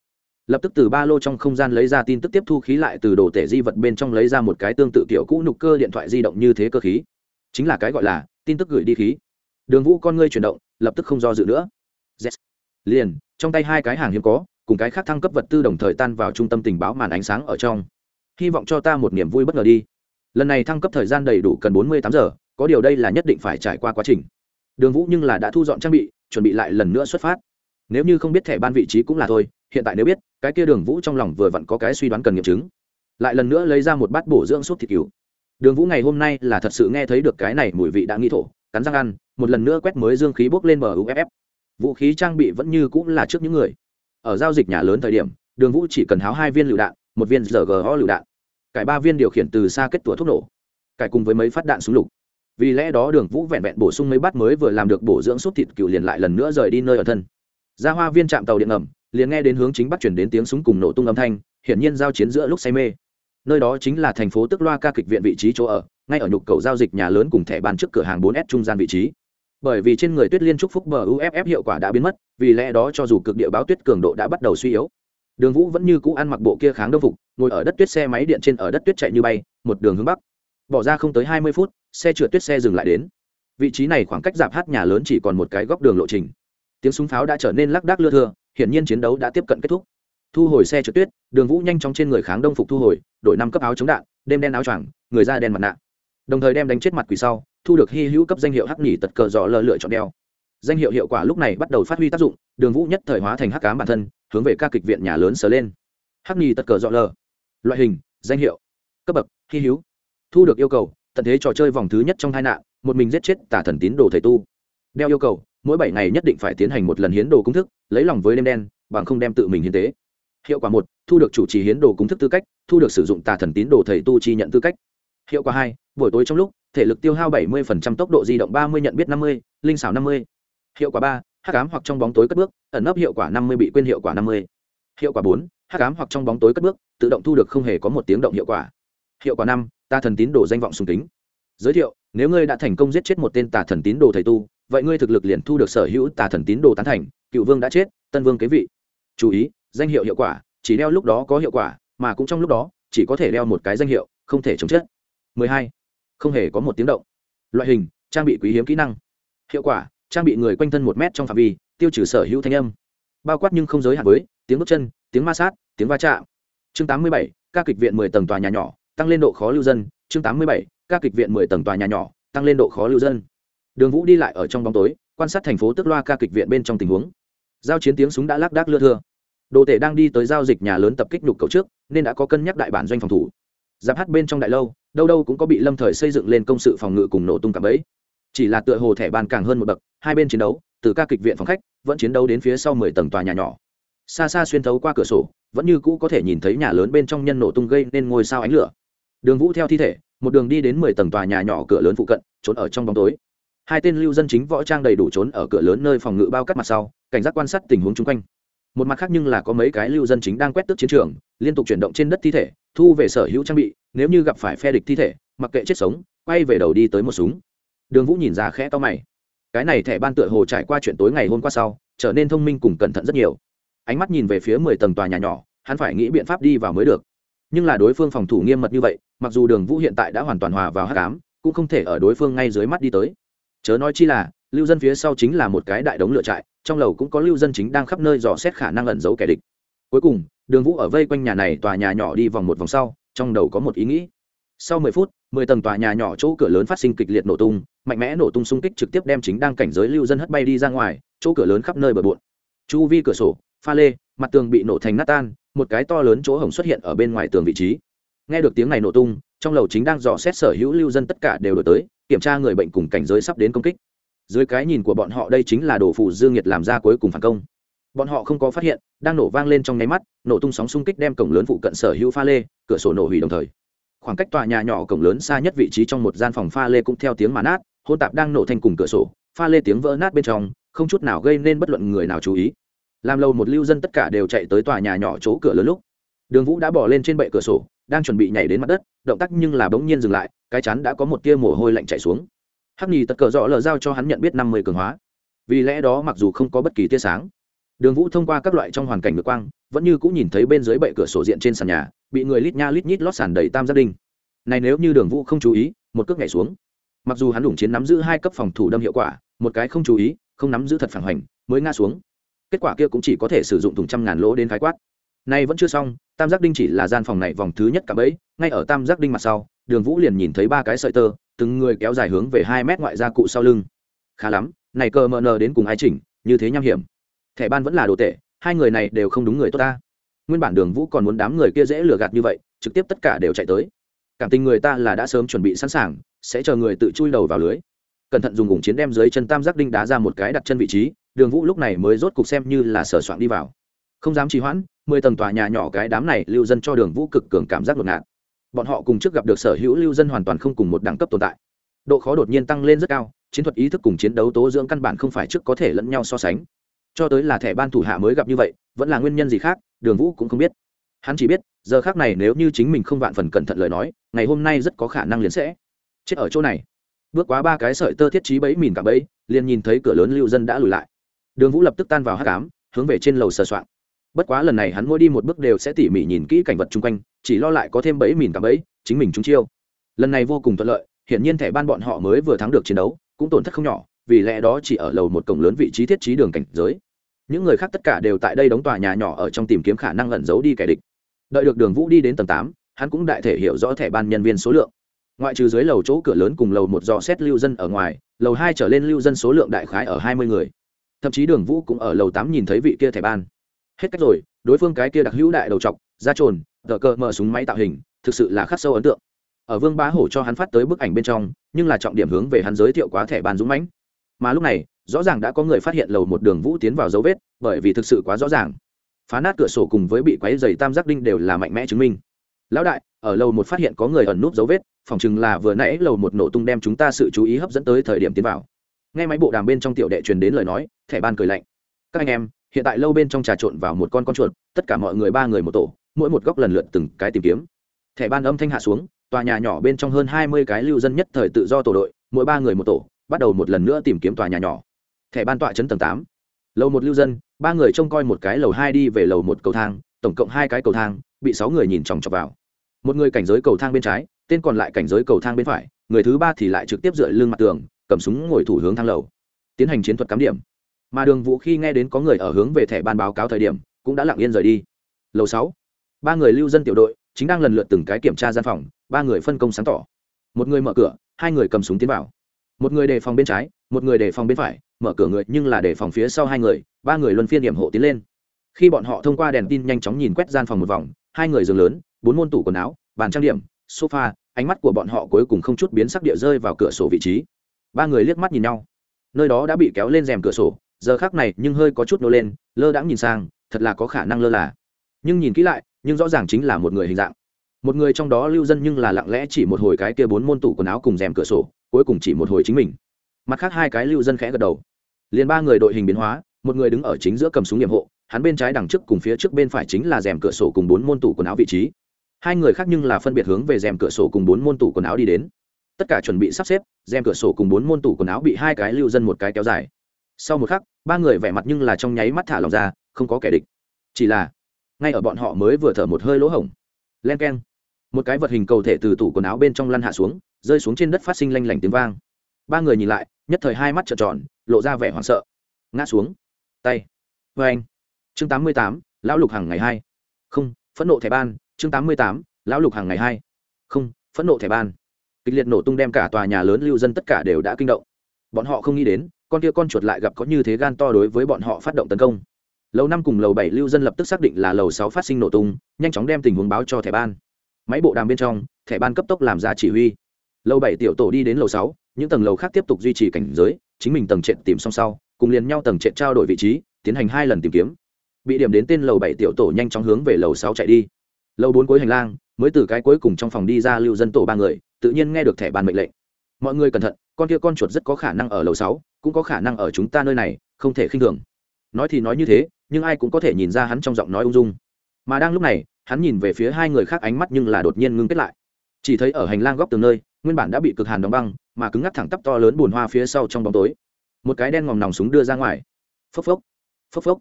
Lập tức từ ba lô trong không gian lấy ra tin tức tiếp thu khí lại từ đồ tể di vật bên trong lấy ra một cái tương tự kiểu cũ nục cơ điện thoại di động như thế cơ khí. Chính là cái gọi là tin tức gửi đi khí. Đường vũ con ngươi chuyển động, lập tức không do dự nữa. Yes. liền, trong tay hai cái hàng hiếm có, cùng cái khác thăng cấp vật tư đồng thời tan vào trung tâm tình báo màn ánh sáng ở trong. Hy vọng cho ta một niềm vui bất ngờ đi lần này thăng cấp thời gian đầy đủ cần bốn mươi tám giờ, có điều đây là nhất định phải trải qua quá trình. Đường vũ nhưng là đã thu dọn trang bị, chuẩn bị lại lần nữa xuất phát. Nếu như không biết thẻ ban vị trí cũng là thôi, hiện tại nếu biết, cái kia đường vũ trong lòng vừa vặn có cái suy đoán cần nghiệm chứng. Lại lần nữa lấy ra một bát bổ dưỡng suốt thịt cứu. Đường vũ ngày hôm nay là thật sự nghe thấy được cái này mùi vị đã nghi thổ, cắn răng ăn, một lần nữa quét mới dương khí bốc lên bờ uff vũ khí trang bị vẫn như cũng là trước những người. Ở giao dịch nhà lớn thời điểm, đường vũ chỉ cần háo hai viên lựu đạn, một viên rgo lựu đạn cải ba viên điều khiển từ xa kết tủa thuốc nổ, cải cùng với mấy phát đạn súng lục. Vì lẽ đó đường vũ vẹn vẹn bổ sung mấy bát mới vừa làm được bổ dưỡng sút thịt cựu liền lại lần nữa rời đi nơi ở thân. Ra hoa viên trạm tàu điện ngầm, liền nghe đến hướng chính bắc chuyển đến tiếng súng cùng nổ tung âm thanh, hiển nhiên giao chiến giữa lúc say mê. Nơi đó chính là thành phố tức loa ca kịch viện vị trí chỗ ở, ngay ở nhục cầu giao dịch nhà lớn cùng thẻ bàn trước cửa hàng 4S trung gian vị trí. Bởi vì trên người tuyết liên trúc phúc bờ uff hiệu quả đã biến mất, vì lẽ đó cho dù cực địa báo tuyết cường độ đã bắt đầu suy yếu đường vũ vẫn như cũ ăn mặc bộ kia kháng đông phục, ngồi ở đất tuyết xe máy điện trên ở đất tuyết chạy như bay, một đường hướng bắc. Bỏ ra không tới hai mươi phút, xe trượt tuyết xe dừng lại đến. Vị trí này khoảng cách dạp hát nhà lớn chỉ còn một cái góc đường lộ trình. Tiếng súng pháo đã trở nên lác đác lưa thưa, hiển nhiên chiến đấu đã tiếp cận kết thúc. Thu hồi xe trượt tuyết, đường vũ nhanh chóng trên người kháng đông phục thu hồi, đội năm cấp áo chống đạn, đêm đen áo choàng, người da đen mặt nạ. Đồng thời đem đánh chết mặt quỷ sau, thu được hy hữu cấp danh hiệu hắc nhỉ tật cờ dọ lờ lựa chọn đeo danh hiệu hiệu quả lúc này bắt đầu phát huy tác dụng đường vũ nhất thời hóa thành hắc cám bản thân hướng về ca kịch viện nhà lớn sờ lên. Hắc nhì tật cờ dọ lờ. Loại hình danh hiệu. Cấp bậc hy hữu. Thu được yêu cầu tận thế trò chơi vòng thứ nhất trong tai nạn một mình giết chết tả thần tín đồ thầy tu. Đeo yêu cầu mỗi bảy ngày nhất định phải tiến hành một lần hiến đồ công thức lấy lòng với đêm đen bằng không đem tự mình hiến tế. Hiệu quả một thu được chủ trì hiến đồ công thức tư cách thu được sử dụng tà thần tín đồ thầy tu chi nhận tư cách. Hiệu quả hai buổi tối trong lúc thể lực tiêu hao 70% tốc độ di động 30 nhận biết 50, linh xảo 50 hiệu quả ba, hắc ám hoặc trong bóng tối cất bước, ẩn nấp hiệu quả 50 bị quên hiệu quả 50. hiệu quả bốn, hắc ám hoặc trong bóng tối cất bước, tự động thu được không hề có một tiếng động hiệu quả. Hiệu quả năm ta thần tín đồ danh vọng sùng kính. Giới thiệu, nếu ngươi đã thành công giết chết một tên tà thần tín đồ thầy tu, vậy ngươi thực lực liền thu được sở hữu tà thần tín đồ tán thành, cựu vương đã chết, tân vương kế vị. Chú ý, danh hiệu hiệu quả, chỉ đeo lúc đó có hiệu quả, mà cũng trong lúc đó, chỉ có thể đeo một cái danh hiệu, không thể chống chết. 12. không hề có một tiếng động. Loại hình, trang bị quý hiếm kỹ năng. Hiệu quả trang bị người quanh thân một mét trong phạm vi tiêu trừ sở hữu thanh âm. Bao quát nhưng không giới hạn với tiếng bước chân tiếng ma sát tiếng va chạm. Chương 87, ca kịch viện 10 tầng tòa nhà nhỏ tăng lên độ khó lưu dân. Chương 87, ca kịch viện 10 tầng tòa nhà nhỏ tăng lên độ khó lưu dân. Đường vũ đi lại ở trong bóng tối quan sát thành phố tức loa ca kịch viện bên trong tình huống. Giao chiến tiếng súng đã lác đác lưa thưa. Đồ tể đang đi tới giao dịch nhà lớn tập kích nhục cầu trước nên đã có cân nhắc đại bản doanh phòng thủ. Giáp hát bên trong đại lâu đâu đâu cũng có bị lâm thời xây dựng lên công sự phòng ngự cùng nổ tung cả bẫy chỉ là tựa hồ thẻ bàn càng hơn một bậc, hai bên chiến đấu, từ ca kịch viện phòng khách, vẫn chiến đấu đến phía sau mười tầng tòa nhà nhỏ. Xa xa xuyên thấu qua cửa sổ, vẫn như cũ có thể nhìn thấy nhà lớn bên trong nhân nổ tung gây nên ngôi sao ánh lửa. Đường vũ theo thi thể, một đường đi đến mười tầng tòa nhà nhỏ cửa lớn phụ cận, trốn ở trong bóng tối. Hai tên lưu dân chính võ trang đầy đủ trốn ở cửa lớn nơi phòng ngự bao cắt mặt sau, cảnh giác quan sát tình huống chung quanh. Một mặt khác nhưng là có mấy cái lưu dân chính đang quét tước chiến trường, liên tục chuyển động trên đất thi thể, thu về sở hữu trang bị, nếu như gặp phải phe địch thi thể, mặc kệ chết sống, quay về đầu đi tới một súng đường vũ nhìn ra khẽ to mày. Cái này thẻ ban tựa hồ trải qua chuyện tối ngày hôm qua sau, trở nên thông minh cùng cẩn thận rất nhiều. Ánh mắt nhìn về phía mười tầng tòa nhà nhỏ, hắn phải nghĩ biện pháp đi vào mới được. Nhưng là đối phương phòng thủ nghiêm mật như vậy, mặc dù đường vũ hiện tại đã hoàn toàn hòa vào h tám cũng không thể ở đối phương ngay dưới mắt đi tới. Chớ nói chi là, lưu dân phía sau chính là một cái đại đống lựa trại, trong lầu cũng có lưu dân chính đang khắp nơi dò xét khả năng ẩn giấu kẻ địch. Cuối cùng, đường vũ ở vây quanh nhà này tòa nhà nhỏ đi vòng một vòng sau, trong đầu có một ý nghĩ. Sau mười phút, mười tầng tòa nhà nhỏ chỗ cửa lớn phát sinh kịch liệt nổ tung mạnh mẽ nổ tung xung kích trực tiếp đem chính đang cảnh giới lưu dân hất bay đi ra ngoài, chỗ cửa lớn khắp nơi bờ bộn. Chu vi cửa sổ, pha lê, mặt tường bị nổ thành nát tan, một cái to lớn chỗ hổng xuất hiện ở bên ngoài tường vị trí. Nghe được tiếng này nổ tung, trong lầu chính đang dò xét sở hữu lưu dân tất cả đều đổi tới, kiểm tra người bệnh cùng cảnh giới sắp đến công kích. Dưới cái nhìn của bọn họ đây chính là đồ phụ dương nhiệt làm ra cuối cùng phản công. Bọn họ không có phát hiện, đang nổ vang lên trong nháy mắt, nổ tung sóng xung kích đem cổng lớn phụ cận sở hữu pha lê, cửa sổ nổ hủy đồng thời. Khoảng cách tòa nhà nhỏ cổng lớn xa nhất vị trí trong một gian phòng pha lê cũng theo tiếng mà nát hôn tạp đang nổ thành cùng cửa sổ, pha lê tiếng vỡ nát bên trong, không chút nào gây nên bất luận người nào chú ý. Làm lâu một lưu dân tất cả đều chạy tới tòa nhà nhỏ chỗ cửa lớn lúc, đường vũ đã bỏ lên trên bệ cửa sổ, đang chuẩn bị nhảy đến mặt đất, động tác nhưng là bỗng nhiên dừng lại, cái chắn đã có một tia mồ hôi lạnh chạy xuống. Hắc nhì tật cờ rõ lờ giao cho hắn nhận biết năm mươi cường hóa. Vì lẽ đó mặc dù không có bất kỳ tia sáng, đường vũ thông qua các loại trong hoàn cảnh ngược quang, vẫn như cũng nhìn thấy bên dưới bệ cửa sổ diện trên sàn nhà, bị người lít nha lít nhít lót sàn đầy tam gia đình này nếu như đường vũ không chú ý, một cước nhảy xuống mặc dù hắn đủng chiến nắm giữ hai cấp phòng thủ đâm hiệu quả, một cái không chú ý, không nắm giữ thật phản hoành, mới ngã xuống. Kết quả kia cũng chỉ có thể sử dụng thùng trăm ngàn lỗ đến khái quát. Nay vẫn chưa xong, tam giác đinh chỉ là gian phòng này vòng thứ nhất cả bẫy, ngay ở tam giác đinh mặt sau, đường vũ liền nhìn thấy ba cái sợi tơ, từng người kéo dài hướng về hai mét ngoại gia cụ sau lưng. Khá lắm, này cờ mờ nờ đến cùng ai chỉnh, như thế nham hiểm. Thẻ ban vẫn là đồ tệ, hai người này đều không đúng người tốt ta. Nguyên bản đường vũ còn muốn đám người kia dễ lừa gạt như vậy, trực tiếp tất cả đều chạy tới. Cảm tình người ta là đã sớm chuẩn bị sẵn sàng sẽ chờ người tự chui đầu vào lưới. Cẩn thận dùng ủng chiến đem dưới chân tam giác đinh đá ra một cái đặt chân vị trí, đường vũ lúc này mới rốt cục xem như là sở soạn đi vào. Không dám trì hoãn, mười tầng tòa nhà nhỏ cái đám này lưu dân cho đường vũ cực cường cảm giác ngột ngạt. Bọn họ cùng trước gặp được sở hữu lưu dân hoàn toàn không cùng một đẳng cấp tồn tại. Độ khó đột nhiên tăng lên rất cao, chiến thuật ý thức cùng chiến đấu tố dưỡng căn bản không phải trước có thể lẫn nhau so sánh. Cho tới là thẻ ban thủ hạ mới gặp như vậy, vẫn là nguyên nhân gì khác, đường vũ cũng không biết. Hắn chỉ biết, giờ khác này nếu như chính mình không vạn phần cẩn thận lời nói, ngày hôm nay rất có khả năng liền sẽ chết ở chỗ này. Bước quá ba cái sợi tơ thiết trí bẫy mìn cả bẫy, liền nhìn thấy cửa lớn lưu dân đã lùi lại. Đường vũ lập tức tan vào hát cám hướng về trên lầu sờ soạn bất quá lần này hắn mỗi đi một bước đều sẽ tỉ mỉ nhìn kỹ cảnh vật chung quanh, chỉ lo lại có thêm bẫy mìn cả bẫy, chính mình trúng chiêu. Lần này vô cùng thuận lợi, hiển nhiên thẻ ban bọn họ mới vừa thắng được chiến đấu, cũng tổn thất không nhỏ, vì lẽ đó chỉ ở lầu một cổng lớn vị trí thiết trí đường cảnh giới. Những người khác tất cả đều tại đây đóng tòa nhà nhỏ ở trong tìm kiếm khả năng ẩn giấu đi kẻ địch. Đợi được đường vũ đi đến tầng tám, hắn cũng đại thể hiểu rõ thẻ ban nhân viên số lượng ngoại trừ dưới lầu chỗ cửa lớn cùng lầu một dò xét lưu dân ở ngoài, lầu hai trở lên lưu dân số lượng đại khái ở hai mươi người. Thậm chí đường vũ cũng ở lầu tám nhìn thấy vị kia thẻ ban. Hết cách rồi, đối phương cái kia đặc hữu đại đầu t da trồn, tờ cờ mở súng máy tạo hình, thực sự là khắc sâu ấn tượng. Ở vương bá hổ cho hắn phát tới bức ảnh bên trong, nhưng là trọng điểm hướng về hắn giới thiệu quá thẻ ban dũng mãnh. Mà lúc này, rõ ràng đã có người phát hiện lầu một đường vũ tiến vào dấu vết, bởi vì thực sự quá rõ ràng. Phá nát cửa sổ cùng với bị quáy dày tam giác đinh đều là mạnh mẽ chứng minh lão đại, ở lầu một phát hiện có người ẩn núp dấu vết phòng chừng là vừa nãy lầu một nổ tung đem chúng ta sự chú ý hấp dẫn tới thời điểm tiến vào. Nghe máy bộ đàm bên trong tiểu đệ truyền đến lời nói, thẻ ban cười lạnh. Các anh em, hiện tại lâu bên trong trà trộn vào một con con chuột, tất cả mọi người ba người một tổ, mỗi một góc lần lượt từng cái tìm kiếm. Thẻ ban âm thanh hạ xuống, tòa nhà nhỏ bên trong hơn hai mươi cái lưu dân nhất thời tự do tổ đội, mỗi ba người một tổ, bắt đầu một lần nữa tìm kiếm tòa nhà nhỏ. Thẻ ban tọa chấn tầng tám. Lầu một lưu dân, ba người trông coi một cái lầu hai đi về lầu một cầu thang, tổng cộng hai cái cầu thang bị sáu người nhìn chòng chọc vào. Một người cảnh giới cầu thang bên trái, tên còn lại cảnh giới cầu thang bên phải, người thứ ba thì lại trực tiếp dựa lưng mặt tường, cầm súng ngồi thủ hướng thang lầu. Tiến hành chiến thuật cắm điểm. Mà đường vũ khi nghe đến có người ở hướng về thẻ ban báo cáo thời điểm, cũng đã lặng yên rời đi. Lầu sáu, ba người lưu dân tiểu đội, chính đang lần lượt từng cái kiểm tra gian phòng, ba người phân công sáng tỏ. Một người mở cửa, hai người cầm súng tiến vào. Một người đề phòng bên trái, một người đề phòng bên phải, mở cửa người nhưng là đề phòng phía sau hai người, ba người luân phiên điểm hộ tiến lên khi bọn họ thông qua đèn tin nhanh chóng nhìn quét gian phòng một vòng, hai người giường lớn, bốn môn tủ quần áo, bàn trang điểm, sofa, ánh mắt của bọn họ cuối cùng không chút biến sắc địa rơi vào cửa sổ vị trí. Ba người liếc mắt nhìn nhau. Nơi đó đã bị kéo lên rèm cửa sổ, giờ khác này nhưng hơi có chút nô lên, lơ đãng nhìn sang, thật là có khả năng lơ là. Nhưng nhìn kỹ lại, nhưng rõ ràng chính là một người hình dạng. Một người trong đó lưu dân nhưng là lặng lẽ chỉ một hồi cái kia bốn môn tủ quần áo cùng rèm cửa sổ, cuối cùng chỉ một hồi chính mình. Mặt khác hai cái lưu dân khẽ gật đầu. Liền ba người đội hình biến hóa, một người đứng ở chính giữa cầm súng nhiệm hộ hắn bên trái đằng trước cùng phía trước bên phải chính là rèm cửa sổ cùng bốn môn tủ quần áo vị trí. Hai người khác nhưng là phân biệt hướng về rèm cửa sổ cùng bốn môn tủ quần áo đi đến. Tất cả chuẩn bị sắp xếp, rèm cửa sổ cùng bốn môn tủ quần áo bị hai cái lưu dân một cái kéo dài. Sau một khắc, ba người vẻ mặt nhưng là trong nháy mắt thả lòng ra, không có kẻ địch. Chỉ là, ngay ở bọn họ mới vừa thở một hơi lỗ hổng. Len k e n một cái vật hình cầu thể từ tủ quần áo bên trong lăn hạ xuống, rơi xuống trên đất phát sinh lanh lảnh tiếng vang. Ba người nhìn lại, nhất thời hai mắt trợn tròn, lộ ra vẻ hoảng sợ. Ngã xuống. Tay. Vê anh chương tám mươi tám, lão lục hàng ngày hai. Không, phẫn nộ thẻ ban. Chương tám mươi tám, lão lục hàng ngày hai. Không, phẫn nộ thẻ ban. Kịch liệt nổ tung đem cả tòa nhà lớn lưu dân tất cả đều đã kinh động. Bọn họ không nghĩ đến, con kia con chuột lại gặp có như thế gan to đối với bọn họ phát động tấn công. Lầu năm cùng lầu bảy lưu dân lập tức xác định là lầu sáu phát sinh nổ tung, nhanh chóng đem tình huống báo cho thẻ ban. Máy bộ đàm bên trong, thẻ ban cấp tốc làm ra chỉ huy. Lầu bảy tiểu tổ đi đến lầu sáu, những tầng lầu khác tiếp tục duy trì cảnh giới, chính mình tầng trệt tìm xong sau, cùng liền nhau tầng trệt trao đổi vị trí, tiến hành hai lần tìm kiếm bị điểm đến tên lầu bảy tiểu tổ nhanh chóng hướng về lầu sáu chạy đi. Lầu bốn cuối hành lang, mới từ cái cuối cùng trong phòng đi ra lưu dân tổ ba người, tự nhiên nghe được thẻ ban mệnh lệnh. Mọi người cẩn thận, con kia con chuột rất có khả năng ở lầu sáu, cũng có khả năng ở chúng ta nơi này, không thể khinh thường. Nói thì nói như thế, nhưng ai cũng có thể nhìn ra hắn trong giọng nói ung dung. Mà đang lúc này, hắn nhìn về phía hai người khác ánh mắt nhưng là đột nhiên ngưng kết lại. Chỉ thấy ở hành lang góc tường nơi, nguyên bản đã bị cực hàn đóng băng, mà cứng ngắc thẳng tắp to lớn bùn hoa phía sau trong bóng tối. Một cái đen ngòm nòng súng đưa ra ngoài. Phốc phốc phốc phốc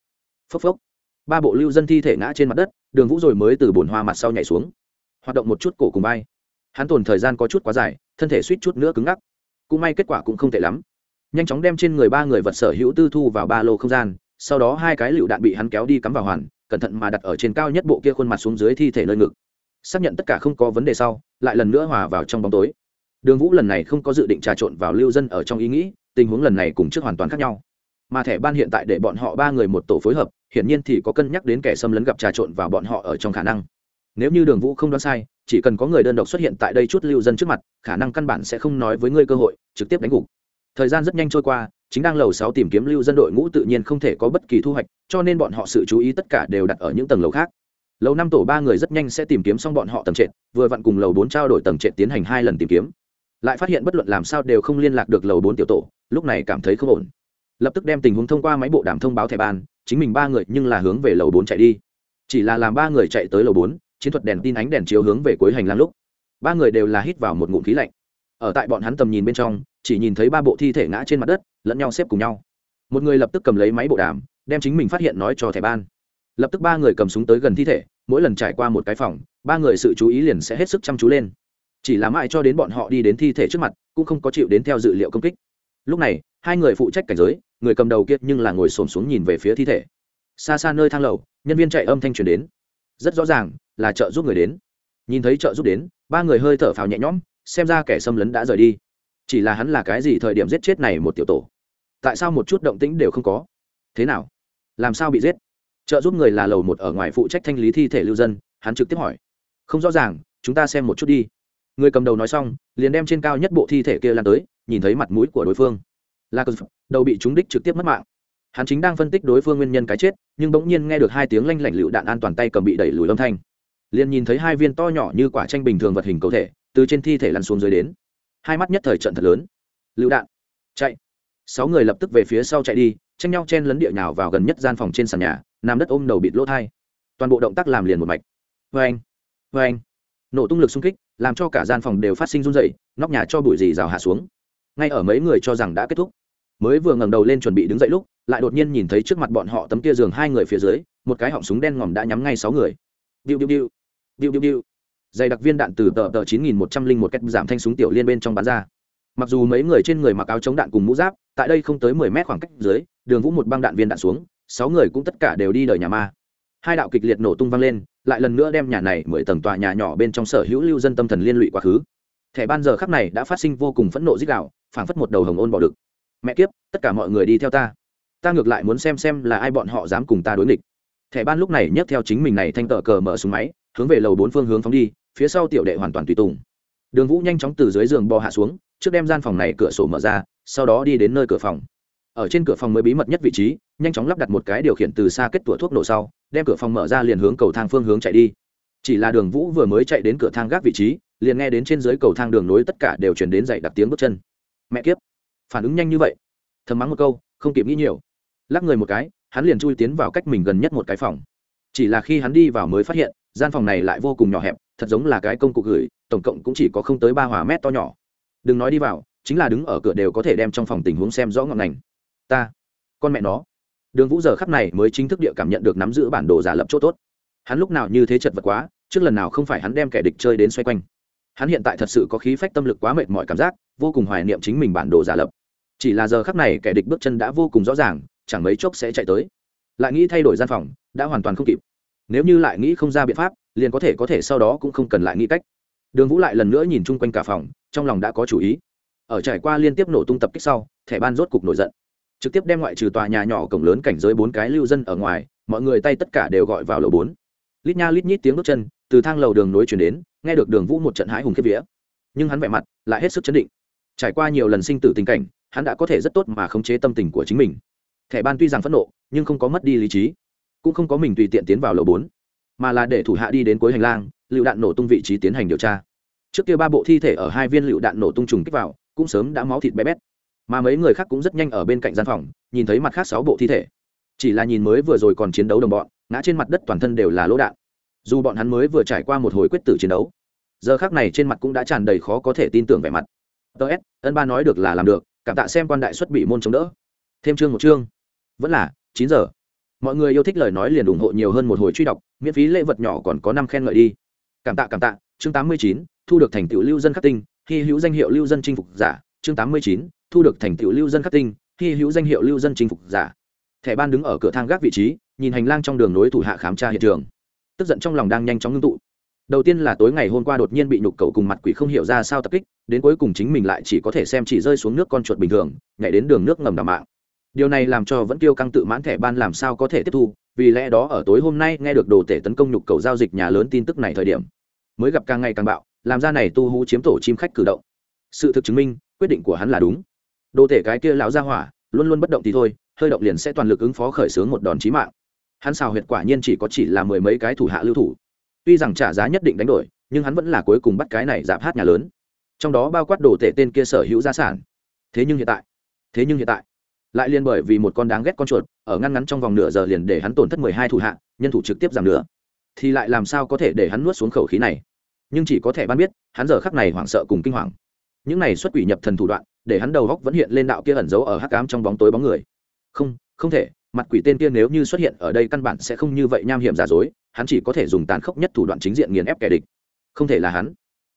phốc phốc ba bộ lưu dân thi thể ngã trên mặt đất, đường vũ rồi mới từ bồn hoa mặt sau nhảy xuống. Hoạt động một chút cổ cùng vai. Hắn tồn thời gian có chút quá dài, thân thể suýt chút nữa cứng ngắc. Cũng may kết quả cũng không tệ lắm. Nhanh chóng đem trên người ba người vật sở hữu tư thu vào ba lô không gian, sau đó hai cái lựu đạn bị hắn kéo đi cắm vào hoàn, cẩn thận mà đặt ở trên cao nhất bộ kia khuôn mặt xuống dưới thi thể nơi ngực. Xác nhận tất cả không có vấn đề sau, lại lần nữa hòa vào trong bóng tối. Đường vũ lần này không có dự định trà trộn vào lưu dân ở trong ý nghĩ, tình huống lần này cùng trước hoàn toàn khác nhau. Mà thẻ ban hiện tại để bọn họ ba người một tổ phối hợp hiển nhiên thì có cân nhắc đến kẻ xâm lấn gặp trà trộn vào bọn họ ở trong khả năng. Nếu như đường vũ không đoán sai, chỉ cần có người đơn độc xuất hiện tại đây chút lưu dân trước mặt, khả năng căn bản sẽ không nói với ngươi cơ hội, trực tiếp đánh gục. Thời gian rất nhanh trôi qua, chính đang lầu sáu tìm kiếm lưu dân đội ngũ tự nhiên không thể có bất kỳ thu hoạch, cho nên bọn họ sự chú ý tất cả đều đặt ở những tầng lầu khác. Lầu năm tổ ba người rất nhanh sẽ tìm kiếm xong bọn họ tầng trệt, vừa vặn cùng lầu bốn trao đổi tầng trệt tiến hành hai lần tìm kiếm. Lại phát hiện bất luận làm sao đều không liên lạc được lầu bốn tiểu tổ, lúc này cảm thấy không ổn. Lập tức đem tình huống thông qua máy bộ đàm thông báo thẻ ban chính mình ba người nhưng là hướng về lầu bốn chạy đi. Chỉ là làm ba người chạy tới lầu bốn, chiến thuật đèn tin ánh đèn chiếu hướng về cuối hành lang lúc, ba người đều là hít vào một ngụm khí lạnh. Ở tại bọn hắn tầm nhìn bên trong, chỉ nhìn thấy ba bộ thi thể ngã trên mặt đất, lẫn nhau xếp cùng nhau. Một người lập tức cầm lấy máy bộ đàm, đem chính mình phát hiện nói cho thẻ ban. Lập tức ba người cầm súng tới gần thi thể, mỗi lần trải qua một cái phòng, ba người sự chú ý liền sẽ hết sức chăm chú lên. Chỉ là mãi cho đến bọn họ đi đến thi thể trước mặt, cũng không có chịu đến theo dự liệu công kích. Lúc này, hai người phụ trách cảnh giới người cầm đầu kiệt nhưng là ngồi xổm xuống nhìn về phía thi thể. Xa xa nơi thang lầu, nhân viên chạy âm thanh truyền đến. Rất rõ ràng, là trợ giúp người đến. Nhìn thấy trợ giúp đến, ba người hơi thở phào nhẹ nhõm, xem ra kẻ xâm lấn đã rời đi. Chỉ là hắn là cái gì thời điểm giết chết này một tiểu tổ? Tại sao một chút động tĩnh đều không có? Thế nào? Làm sao bị giết? Trợ giúp người là lầu một ở ngoài phụ trách thanh lý thi thể lưu dân, hắn trực tiếp hỏi. Không rõ ràng, chúng ta xem một chút đi. Người cầm đầu nói xong, liền đem trên cao nhất bộ thi thể kia lan tới, nhìn thấy mặt mũi của đối phương là cơn đầu bị chúng đích trực tiếp mất mạng. Hắn chính đang phân tích đối phương nguyên nhân cái chết, nhưng bỗng nhiên nghe được hai tiếng lanh lảnh lựu đạn an toàn tay cầm bị đẩy lùi âm thanh. Liền nhìn thấy hai viên to nhỏ như quả tranh bình thường vật hình cầu thể, từ trên thi thể lăn xuống dưới đến. Hai mắt nhất thời trận thật lớn. Lựu đạn. Chạy. Sáu người lập tức về phía sau chạy đi, tranh nhau chen lấn địa nhào vào gần nhất gian phòng trên sàn nhà nằm đất ôm đầu bịt lỗ thai. Toàn bộ động tác làm liền một mạch. Vê anh vê anh nổ tung lực xung kích, làm cho cả gian phòng đều phát sinh run dậy nóc nhà cho bụi dì rào hạ xuống. Ngay ở mấy người cho rằng đã kết thúc mới vừa ngẩng đầu lên chuẩn bị đứng dậy lúc, lại đột nhiên nhìn thấy trước mặt bọn họ tấm kia giường hai người phía dưới, một cái họng súng đen ngòm đã nhắm ngay sáu người. Biu biu biu biu biu biu dày đặc viên đạn từ tờ tờ chín nghìn một trăm linh một cách giảm thanh súng tiểu liên bên trong bán ra. Mặc dù mấy người trên người mặc áo chống đạn cùng mũ giáp, tại đây không tới mười mét khoảng cách dưới, đường vũ một băng đạn viên đạn xuống, sáu người cũng tất cả đều đi đời nhà ma. Hai đạo kịch liệt nổ tung vang lên, lại lần nữa đem nhà này mười tầng tòa nhà nhỏ bên trong sở hữu lưu dân tâm thần liên lụy quá khứ. Thẻ ban giờ khắc này đã phát sinh vô cùng phẫn nộ dích đạo, phảng phất một đầu hồng ôn bỏ đực mẹ kiếp, tất cả mọi người đi theo ta. Ta ngược lại muốn xem xem là ai bọn họ dám cùng ta đối nghịch. Thẻ ban lúc này nhấc theo chính mình này thanh tờ cờ mở súng máy, hướng về lầu bốn phương hướng phóng đi, phía sau tiểu đệ hoàn toàn tùy tùng. Đường vũ nhanh chóng từ dưới giường bò hạ xuống, trước đem gian phòng này cửa sổ mở ra, sau đó đi đến nơi cửa phòng. Ở trên cửa phòng mới bí mật nhất vị trí, nhanh chóng lắp đặt một cái điều khiển từ xa kết tủa thuốc nổ sau, đem cửa phòng mở ra liền hướng cầu thang phương hướng chạy đi. Chỉ là đường vũ vừa mới chạy đến cửa thang gác vị trí, liền nghe đến trên dưới cầu thang đường nối tất cả đều chuyển đến dậy đặt tiếng bước chân. Mẹ kiếp! Phản ứng nhanh như vậy. Thầm mắng một câu, không kịp nghĩ nhiều. Lắc người một cái, hắn liền chui tiến vào cách mình gần nhất một cái phòng. Chỉ là khi hắn đi vào mới phát hiện, gian phòng này lại vô cùng nhỏ hẹp, thật giống là cái công cụ gửi, tổng cộng cũng chỉ có không tới ba hòa mét to nhỏ. Đừng nói đi vào, chính là đứng ở cửa đều có thể đem trong phòng tình huống xem rõ ngọn ngành. Ta, con mẹ nó. Đường vũ giờ khắp này mới chính thức địa cảm nhận được nắm giữ bản đồ giả lập chỗ tốt. Hắn lúc nào như thế chật vật quá, trước lần nào không phải hắn đem kẻ địch chơi đến xoay quanh hắn hiện tại thật sự có khí phách tâm lực quá mệt mỏi cảm giác, vô cùng hoài niệm chính mình bản đồ giả lập. Chỉ là giờ khắc này kẻ địch bước chân đã vô cùng rõ ràng, chẳng mấy chốc sẽ chạy tới. Lại nghĩ thay đổi gian phòng, đã hoàn toàn không kịp. Nếu như lại nghĩ không ra biện pháp, liền có thể có thể sau đó cũng không cần lại nghĩ cách. Đường vũ lại lần nữa nhìn chung quanh cả phòng, trong lòng đã có chủ ý. Ở trải qua liên tiếp nổ tung tập kích sau, thẻ ban rốt cục nổi giận. Trực tiếp đem ngoại trừ tòa nhà nhỏ cổng lớn cảnh giới bốn cái lưu dân ở ngoài, mọi người tay tất cả đều gọi vào lầu bốn. Lít nha lít nhít tiếng bước chân, từ thang lầu đường nối chuyển đến nghe được đường vũ một trận hái hùng kiếp vía nhưng hắn vẻ mặt lại hết sức chấn định trải qua nhiều lần sinh tử tình cảnh hắn đã có thể rất tốt mà khống chế tâm tình của chính mình thẻ ban tuy rằng phẫn nộ nhưng không có mất đi lý trí cũng không có mình tùy tiện tiến vào lầu bốn mà là để thủ hạ đi đến cuối hành lang lựu đạn nổ tung vị trí tiến hành điều tra trước kia ba bộ thi thể ở hai viên lựu đạn nổ tung trùng kích vào cũng sớm đã máu thịt bé bét mà mấy người khác cũng rất nhanh ở bên cạnh gian phòng nhìn thấy mặt khác sáu bộ thi thể chỉ là nhìn mới vừa rồi còn chiến đấu đồng bọn ngã trên mặt đất toàn thân đều là lỗ đạn dù bọn hắn mới vừa trải qua một hồi quyết tử chiến đấu, giờ khác này trên mặt cũng đã tràn đầy khó có thể tin tưởng vẻ mặt. Tớ s, ân ba nói được là làm được, cảm tạ xem quan đại xuất bị môn chống đỡ. Thêm chương một chương. Vẫn là, chín giờ. Mọi người yêu thích lời nói liền ủng hộ nhiều hơn một hồi truy đọc, miễn phí lễ vật nhỏ còn có năm khen ngợi đi. Cảm tạ cảm tạ. Chương tám mươi chín, thu được thành tựu lưu dân khắc tinh, hy hữu danh hiệu lưu dân chinh phục giả. Chương tám mươi chín, thu được thành tựu lưu dân khắc tinh, hy hữu danh hiệu lưu dân chinh phục giả. Thẻ ban đứng ở cửa thang gác vị trí, nhìn hành lang trong đường nối thủ hạ khám tra hiện trường tức giận trong lòng đang nhanh chóng ngưng tụ. Đầu tiên là tối ngày hôm qua đột nhiên bị nhục cầu cùng mặt quỷ không hiểu ra sao tập kích, đến cuối cùng chính mình lại chỉ có thể xem chỉ rơi xuống nước con chuột bình thường, nhảy đến đường nước ngầm đảm mạng. Điều này làm cho vẫn tiêu căng tự mãn thẻ ban làm sao có thể tiếp thu, vì lẽ đó ở tối hôm nay nghe được đồ tể tấn công nhục cầu giao dịch nhà lớn tin tức này thời điểm, mới gặp càng ngày càng bạo, làm ra này tu hú chiếm tổ chim khách cử động. Sự thực chứng minh, quyết định của hắn là đúng. Đồ tể cái kia lão ra hỏa, luôn luôn bất động thì thôi, hơi động liền sẽ toàn lực ứng phó khởi xướng một đòn chí mạng hắn xào huyệt quả nhiên chỉ có chỉ là mười mấy cái thủ hạ lưu thủ. Tuy rằng trả giá nhất định đánh đổi, nhưng hắn vẫn là cuối cùng bắt cái này giảm hát nhà lớn. Trong đó bao quát đồ tể tên kia sở hữu gia sản. Thế nhưng hiện tại, thế nhưng hiện tại, lại liên bởi vì một con đáng ghét con chuột, ở ngăn ngắn trong vòng nửa giờ liền để hắn tổn thất mười hai thủ hạ, nhân thủ trực tiếp giảm nữa thì lại làm sao có thể để hắn nuốt xuống khẩu khí này? Nhưng chỉ có thể ban biết, hắn giờ khắc này hoảng sợ cùng kinh hoàng. Những này xuất quỷ nhập thần thủ đoạn, để hắn đầu góc vẫn hiện lên đạo kia ẩn giấu ở hắc ám trong bóng tối bóng người. Không không thể mặt quỷ tên kia nếu như xuất hiện ở đây căn bản sẽ không như vậy nham hiểm giả dối, hắn chỉ có thể dùng tàn khốc nhất thủ đoạn chính diện nghiền ép kẻ địch. Không thể là hắn.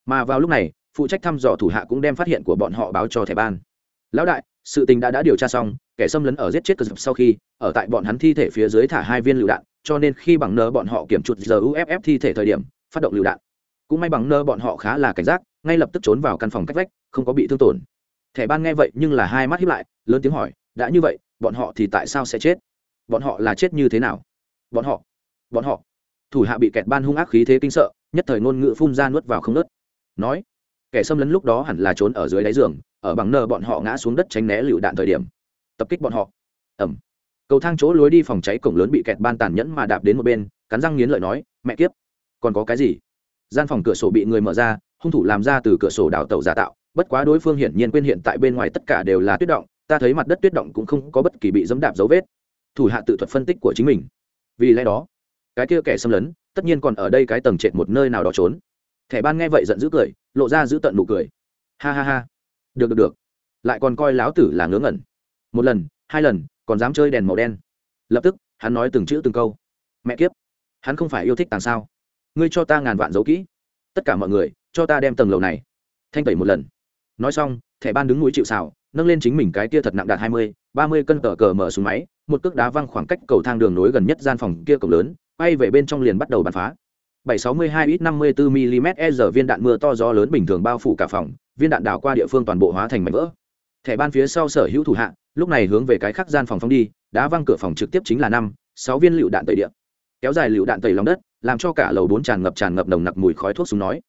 Mà vào lúc này, phụ trách thăm dò thủ hạ cũng đem phát hiện của bọn họ báo cho thẻ ban. Lão đại, sự tình đã đã điều tra xong, kẻ xâm lấn ở giết chết cơ dập sau khi, ở tại bọn hắn thi thể phía dưới thả hai viên lựu đạn, cho nên khi bằng nơ bọn họ kiểm chuột giờ uff thi thể thời điểm, phát động lựu đạn. Cũng may bằng nơ bọn họ khá là cảnh giác, ngay lập tức trốn vào căn phòng cách vách, không có bị thương tổn. Thẻ ban nghe vậy nhưng là hai mắt hiếp lại, lớn tiếng hỏi, đã như vậy, bọn họ thì tại sao sẽ chết? Bọn họ là chết như thế nào? Bọn họ bọn họ. Thủ hạ bị kẹt ban hung ác khí thế kinh sợ, nhất thời ngôn ngữ phun ra nuốt vào không nớt nói, kẻ xâm lấn lúc đó hẳn là trốn ở dưới đáy giường, ở bằng nờ bọn họ ngã xuống đất tránh né lựu đạn thời điểm. Tập kích bọn họ. Ẩm cầu thang chỗ lối đi phòng cháy cổng lớn bị kẹt ban tàn nhẫn mà đạp đến một bên, cắn răng nghiến lợi nói, mẹ kiếp, còn có cái gì? Gian phòng cửa sổ bị người mở ra, hung thủ làm ra từ cửa sổ đào tàu giả tạo, bất quá đối phương hiển nhiên quên hiện tại bên ngoài tất cả đều là tuyết động, ta thấy mặt đất tuyết động cũng không có bất kỳ bị dẫm đạp dấu vết thủ hạ tự thuật phân tích của chính mình. Vì lẽ đó, cái kia kẻ xâm lấn, tất nhiên còn ở đây cái tầng trệt một nơi nào đó trốn. Thẻ ban nghe vậy giận dữ cười, lộ ra giữ tận nụ cười. Ha ha ha. Được được được. Lại còn coi láo tử là ngớ ngẩn. Một lần, hai lần, còn dám chơi đèn màu đen. Lập tức, hắn nói từng chữ từng câu. Mẹ kiếp, hắn không phải yêu thích tàng sao? Ngươi cho ta ngàn vạn dấu kỹ. Tất cả mọi người, cho ta đem tầng lầu này. Thanh tẩy một lần. Nói xong, thẻ ban đứng núi chịu xào nâng lên chính mình cái kia thật nặng đạt hai mươi ba mươi cân cờ cờ mở xuống máy một cước đá văng khoảng cách cầu thang đường nối gần nhất gian phòng kia cổng lớn bay về bên trong liền bắt đầu bắn phá 762 ít 54 mm e viên đạn mưa to gió lớn bình thường bao phủ cả phòng, viên đạn đảo qua địa phương toàn bộ hóa thành mảnh vỡ. Thẻ ban phía sau sở hữu thủ hạ, lúc này hướng về cái khác gian phòng phóng đi, đá văng cửa phòng trực tiếp chính là năm, sáu viên lựu đạn tẩy địa. Kéo dài lựu đạn tẩy lòng đất, làm cho cả lầu bốn tràn ngập tràn ngập nồng nặc mùi khói thuốc súng nói.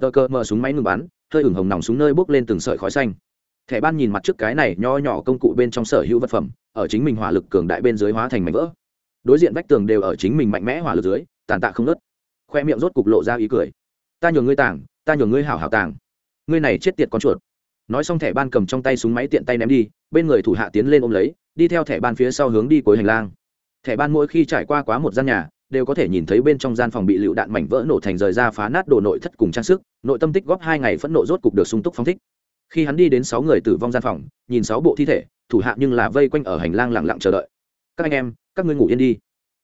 Tờ cờ mở súng máy ngừng bắn, hơi ửng hồng nòng súng nơi bốc lên từng sợi khói xanh. Thẻ ban nhìn mặt trước cái này nho nhỏ công cụ bên trong sở hữu vật phẩm, ở chính mình hỏa lực cường đại bên dưới hóa thành mảnh vỡ. Đối diện vách tường đều ở chính mình mạnh mẽ hỏa lực dưới, tàn tạ không nớt khoe miệng rốt cục lộ ra ý cười. Ta nhường ngươi tàng ta nhường ngươi hảo hảo tàng. Ngươi này chết tiệt con chuột. Nói xong thẻ ban cầm trong tay súng máy tiện tay ném đi bên người thủ hạ tiến lên ôm lấy đi theo thẻ ban phía sau hướng đi cuối hành lang. Thẻ ban mỗi khi trải qua quá một gian nhà đều có thể nhìn thấy bên trong gian phòng bị lựu đạn mảnh vỡ nổ thành rời ra phá nát đồ nội thất cùng trang sức nội tâm tích góp hai ngày phẫn nộ rốt cục được sung túc phóng thích khi hắn đi đến sáu người tử vong gian phòng, nhìn sáu bộ thi thể, thủ hạ nhưng là vây quanh ở hành lang lặng lặng chờ đợi. Các anh em, các ngươi ngủ yên đi.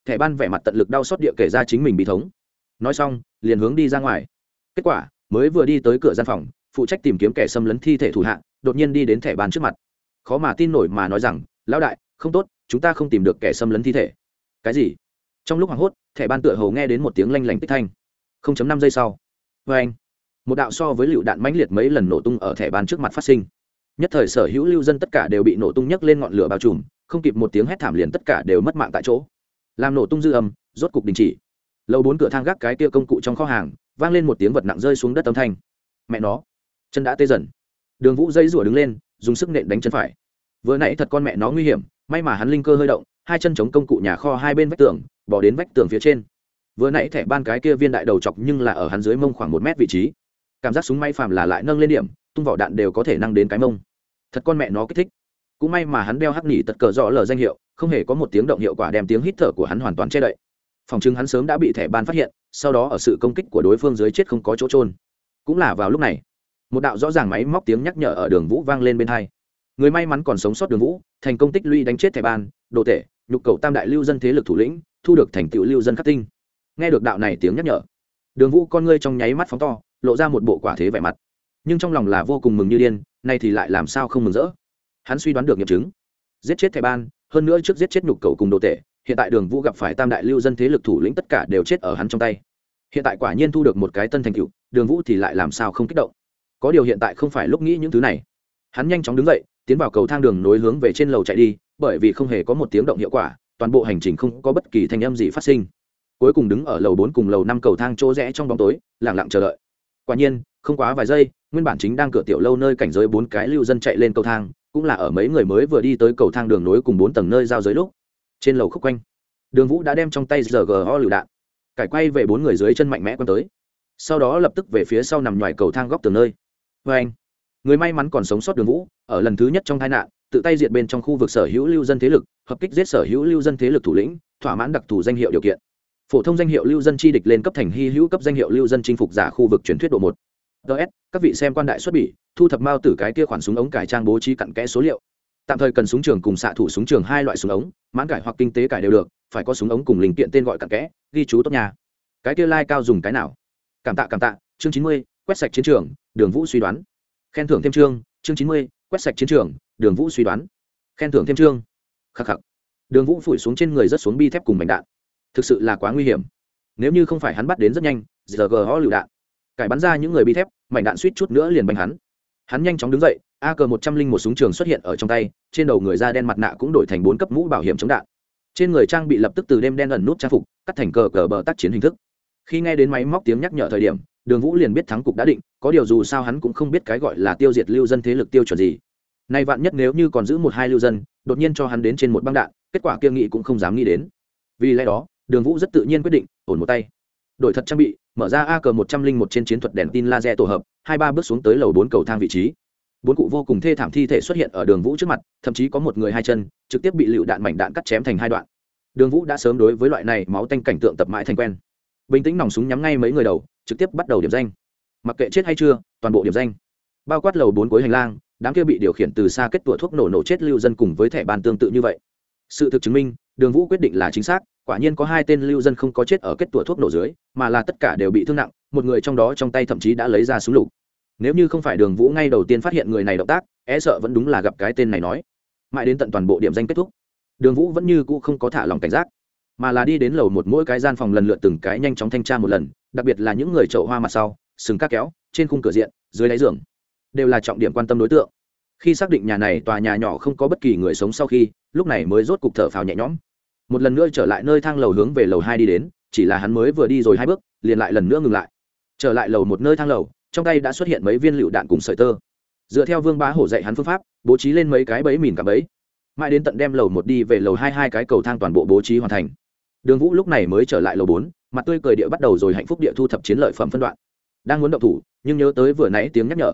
Thẻ ban vẻ mặt tận lực đau xót địa kể ra chính mình bị thống. Nói xong, liền hướng đi ra ngoài. Kết quả, mới vừa đi tới cửa gian phòng, phụ trách tìm kiếm kẻ xâm lấn thi thể thủ hạ, đột nhiên đi đến thẻ Ban trước mặt. Khó mà tin nổi mà nói rằng, lão đại, không tốt, chúng ta không tìm được kẻ xâm lấn thi thể. Cái gì? Trong lúc hoảng hốt, thẻ ban tựa hầu nghe đến một tiếng lanh lảnh tích thanh. Không chấm năm giây sau. Vê anh một đạo so với lựu đạn mãnh liệt mấy lần nổ tung ở thẻ bàn trước mặt phát sinh. Nhất thời sở hữu lưu dân tất cả đều bị nổ tung nhấc lên ngọn lửa bao trùm, không kịp một tiếng hét thảm liền tất cả đều mất mạng tại chỗ. Làm nổ tung dư âm, rốt cục đình chỉ. Lầu bốn cửa thang gác cái kia công cụ trong kho hàng, vang lên một tiếng vật nặng rơi xuống đất âm thanh. Mẹ nó, chân đã tê dần. Đường vũ dây rủa đứng lên, dùng sức nện đánh chân phải. Vừa nãy thật con mẹ nó nguy hiểm, may mà hắn linh cơ hơi động, hai chân chống công cụ nhà kho hai bên vách tường, bỏ đến vách tường phía trên. Vừa nãy thẻ ban cái kia viên đại đầu chọc nhưng là ở hắn dưới mông khoảng một mét vị trí cảm giác súng may phàm là lại nâng lên điểm, tung vỏ đạn đều có thể năng đến cái mông. Thật con mẹ nó kích thích. Cũng may mà hắn đeo hắc nỉ tật cờ rõ lờ danh hiệu, không hề có một tiếng động hiệu quả đem tiếng hít thở của hắn hoàn toàn che đậy. Phòng chứng hắn sớm đã bị thẻ ban phát hiện, sau đó ở sự công kích của đối phương dưới chết không có chỗ trôn cũng là vào lúc này, một đạo rõ ràng máy móc tiếng nhắc nhở ở đường vũ vang lên bên hai. Người may mắn còn sống sót đường vũ, thành công tích lũy đánh chết thẻ ban, đồ tể, nhục cầu tam đại lưu dân thế lực thủ lĩnh, thu được thành tựu lưu dân khắc tinh. Nghe được đạo này tiếng nhắc nhở, đường vũ con ngươi trong nháy mắt phóng to lộ ra một bộ quả thế vẻ mặt. Nhưng trong lòng là vô cùng mừng như điên, nay thì lại làm sao không mừng rỡ? Hắn suy đoán được nghiệm chứng. Giết chết thẻ ban, hơn nữa trước giết chết nhục cầu cùng đồ tể, hiện tại đường vũ gặp phải tam đại lưu dân thế lực thủ lĩnh tất cả đều chết ở hắn trong tay. Hiện tại quả nhiên thu được một cái tân thành cựu đường vũ thì lại làm sao không kích động? Có điều hiện tại không phải lúc nghĩ những thứ này. Hắn nhanh chóng đứng dậy, tiến vào cầu thang đường nối hướng về trên lầu chạy đi, bởi vì không hề có một tiếng động hiệu quả, toàn bộ hành trình không có bất kỳ thanh âm gì phát sinh. Cuối cùng đứng ở lầu bốn cùng lầu năm cầu thang chỗ rẽ trong bóng tối lẳng lặng chờ đợi quả nhiên, không quá vài giây, nguyên bản chính đang cửa tiểu lâu nơi cảnh giới bốn cái lưu dân chạy lên cầu thang, cũng là ở mấy người mới vừa đi tới cầu thang đường nối cùng bốn tầng nơi giao giới lúc. Trên lầu khúc quanh, đường vũ đã đem trong tay rgo lựu đạn, cải quay về bốn người dưới chân mạnh mẽ quân tới. Sau đó lập tức về phía sau nằm ngoài cầu thang góc tường nơi. Vê anh, người may mắn còn sống sót đường vũ, ở lần thứ nhất trong tai nạn, tự tay diệt bên trong khu vực sở hữu lưu dân thế lực, hợp kích giết sở hữu lưu dân thế lực thủ lĩnh, thỏa mãn đặc thù danh hiệu điều kiện phổ thông danh hiệu lưu dân chi địch lên cấp thành hy hữu cấp danh hiệu lưu dân chinh phục giả khu vực truyền thuyết độ một. Ts các vị xem quan đại xuất bỉ, thu thập mao tử cái kia khoản súng ống cải trang bố trí cặn kẽ số liệu. Tạm thời cần súng trường cùng xạ thủ súng trường hai loại súng ống, mãn cải hoặc kinh tế cải đều được, phải có súng ống cùng linh kiện tên gọi cặn kẽ, ghi chú tốt nhà cái kia lai、like、cao dùng cái nào? Cảm tạ cảm tạ. Chương chín mươi, quét sạch chiến trường, đường vũ suy đoán. Khen thưởng thêm chương chương chín mươi, quét sạch chiến trường, đường vũ suy đoán. Khen thưởng thêm chương. Khắc khắc. Đường vũ phủi xuống trên người rất xuống bi thép cùng mảnh đạn thực sự là quá nguy hiểm. Nếu như không phải hắn bắt đến rất nhanh giờ gờ ho lựu đạn. Cải bắn ra những người bi thép, mảnh đạn suýt chút nữa liền bánh hắn. Hắn nhanh chóng đứng dậy, a cờ một trăm linh một súng trường xuất hiện ở trong tay, trên đầu người da đen mặt nạ cũng đổi thành bốn cấp mũ bảo hiểm chống đạn. Trên người trang bị lập tức từ đêm đen ẩn nút trang phục, cắt thành cờ cờ bờ tác chiến hình thức. Khi nghe đến máy móc tiếng nhắc nhở thời điểm, đường vũ liền biết thắng cục đã định, có điều dù sao hắn cũng không biết cái gọi là tiêu diệt lưu dân thế lực tiêu chuẩn gì. Nay vạn nhất nếu như còn giữ một hai lưu dân, đột nhiên cho hắn đến trên một băng đạn, kết quả kia nghị cũng không dám nghĩ đến. Vì lẽ đó đường vũ rất tự nhiên quyết định, ổn một tay. Đổi thật trang bị, mở ra a cờ một trăm linh một trên chiến thuật đèn tin laser tổ hợp, hai ba bước xuống tới lầu bốn cầu thang vị trí. Bốn cụ vô cùng thê thảm thi thể xuất hiện ở đường vũ trước mặt, thậm chí có một người hai chân, trực tiếp bị lựu đạn mảnh đạn cắt chém thành hai đoạn. Đường vũ đã sớm đối với loại này máu tanh cảnh tượng tập mãi thành quen. Bình tĩnh nòng súng nhắm ngay mấy người đầu, trực tiếp bắt đầu điểm danh. Mặc kệ chết hay chưa, toàn bộ điểm danh. Bao quát lầu bốn cuối hành lang, đám kia bị điều khiển từ xa kết tủa thuốc nổ nổ chết lưu dân cùng với thẻ bàn tương tự như vậy. Sự thực chứng minh, đường vũ quyết định là chính xác quả nhiên có hai tên lưu dân không có chết ở kết tủa thuốc nổ dưới, mà là tất cả đều bị thương nặng, một người trong đó trong tay thậm chí đã lấy ra súng lục. Nếu như không phải đường vũ ngay đầu tiên phát hiện người này động tác é sợ vẫn đúng là gặp cái tên này nói. Mãi đến tận toàn bộ điểm danh kết thúc, đường vũ vẫn như cũ không có thả lòng cảnh giác, mà là đi đến lầu một mỗi cái gian phòng lần lượt từng cái nhanh chóng thanh tra một lần, đặc biệt là những người chậu hoa mặt sau, sừng các kéo, trên khung cửa diện, dưới đáy giường, đều là trọng điểm quan tâm đối tượng. Khi xác định nhà này tòa nhà nhỏ không có bất kỳ người sống sau khi, lúc này mới rốt cục thở phào nhẹ nhõm một lần nữa trở lại nơi thang lầu hướng về lầu hai đi đến, chỉ là hắn mới vừa đi rồi hai bước, liền lại lần nữa ngừng lại. Trở lại lầu một nơi thang lầu, trong tay đã xuất hiện mấy viên lựu đạn cùng sợi tơ. Dựa theo vương bá hổ dạy hắn phương pháp, bố trí lên mấy cái bẫy mìn cả bẫy. Mãi đến tận đem lầu một đi về lầu hai hai cái cầu thang toàn bộ bố trí hoàn thành. Đường vũ lúc này mới trở lại lầu bốn, mặt tươi cười địa bắt đầu rồi hạnh phúc địa thu thập chiến lợi phẩm phân đoạn. Đang muốn động thủ, nhưng nhớ tới vừa nãy tiếng nhắc nhở.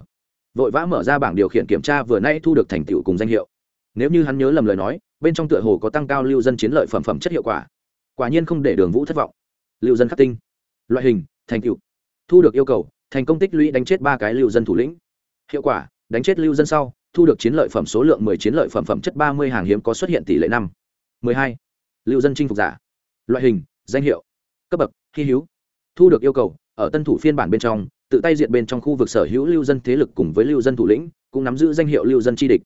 Vội vã mở ra bảng điều khiển kiểm tra vừa nãy thu được thành tựu cùng danh hiệu. Nếu như hắn nhớ lầm lời nói bên trong tựa hồ có tăng cao lưu dân chiến lợi phẩm phẩm chất hiệu quả. Quả nhiên không để đường vũ thất vọng. Lưu dân khắc tinh. Loại hình, thành tựu. Thu được yêu cầu, thành công tích lũy đánh chết ba cái lưu dân thủ lĩnh. Hiệu quả, đánh chết lưu dân sau, thu được chiến lợi phẩm số lượng mười, chiến lợi phẩm phẩm chất ba mươi hàng hiếm có xuất hiện tỷ lệ năm. mười hai. Lưu dân chinh phục giả. Loại hình, danh hiệu. Cấp bậc, hy hữu. Thu được yêu cầu, ở tân thủ phiên bản bên trong, tự tay diện bên trong khu vực sở hữu lưu dân thế lực cùng với lưu dân thủ lĩnh, cũng nắm giữ danh hiệu lưu dân chi địch.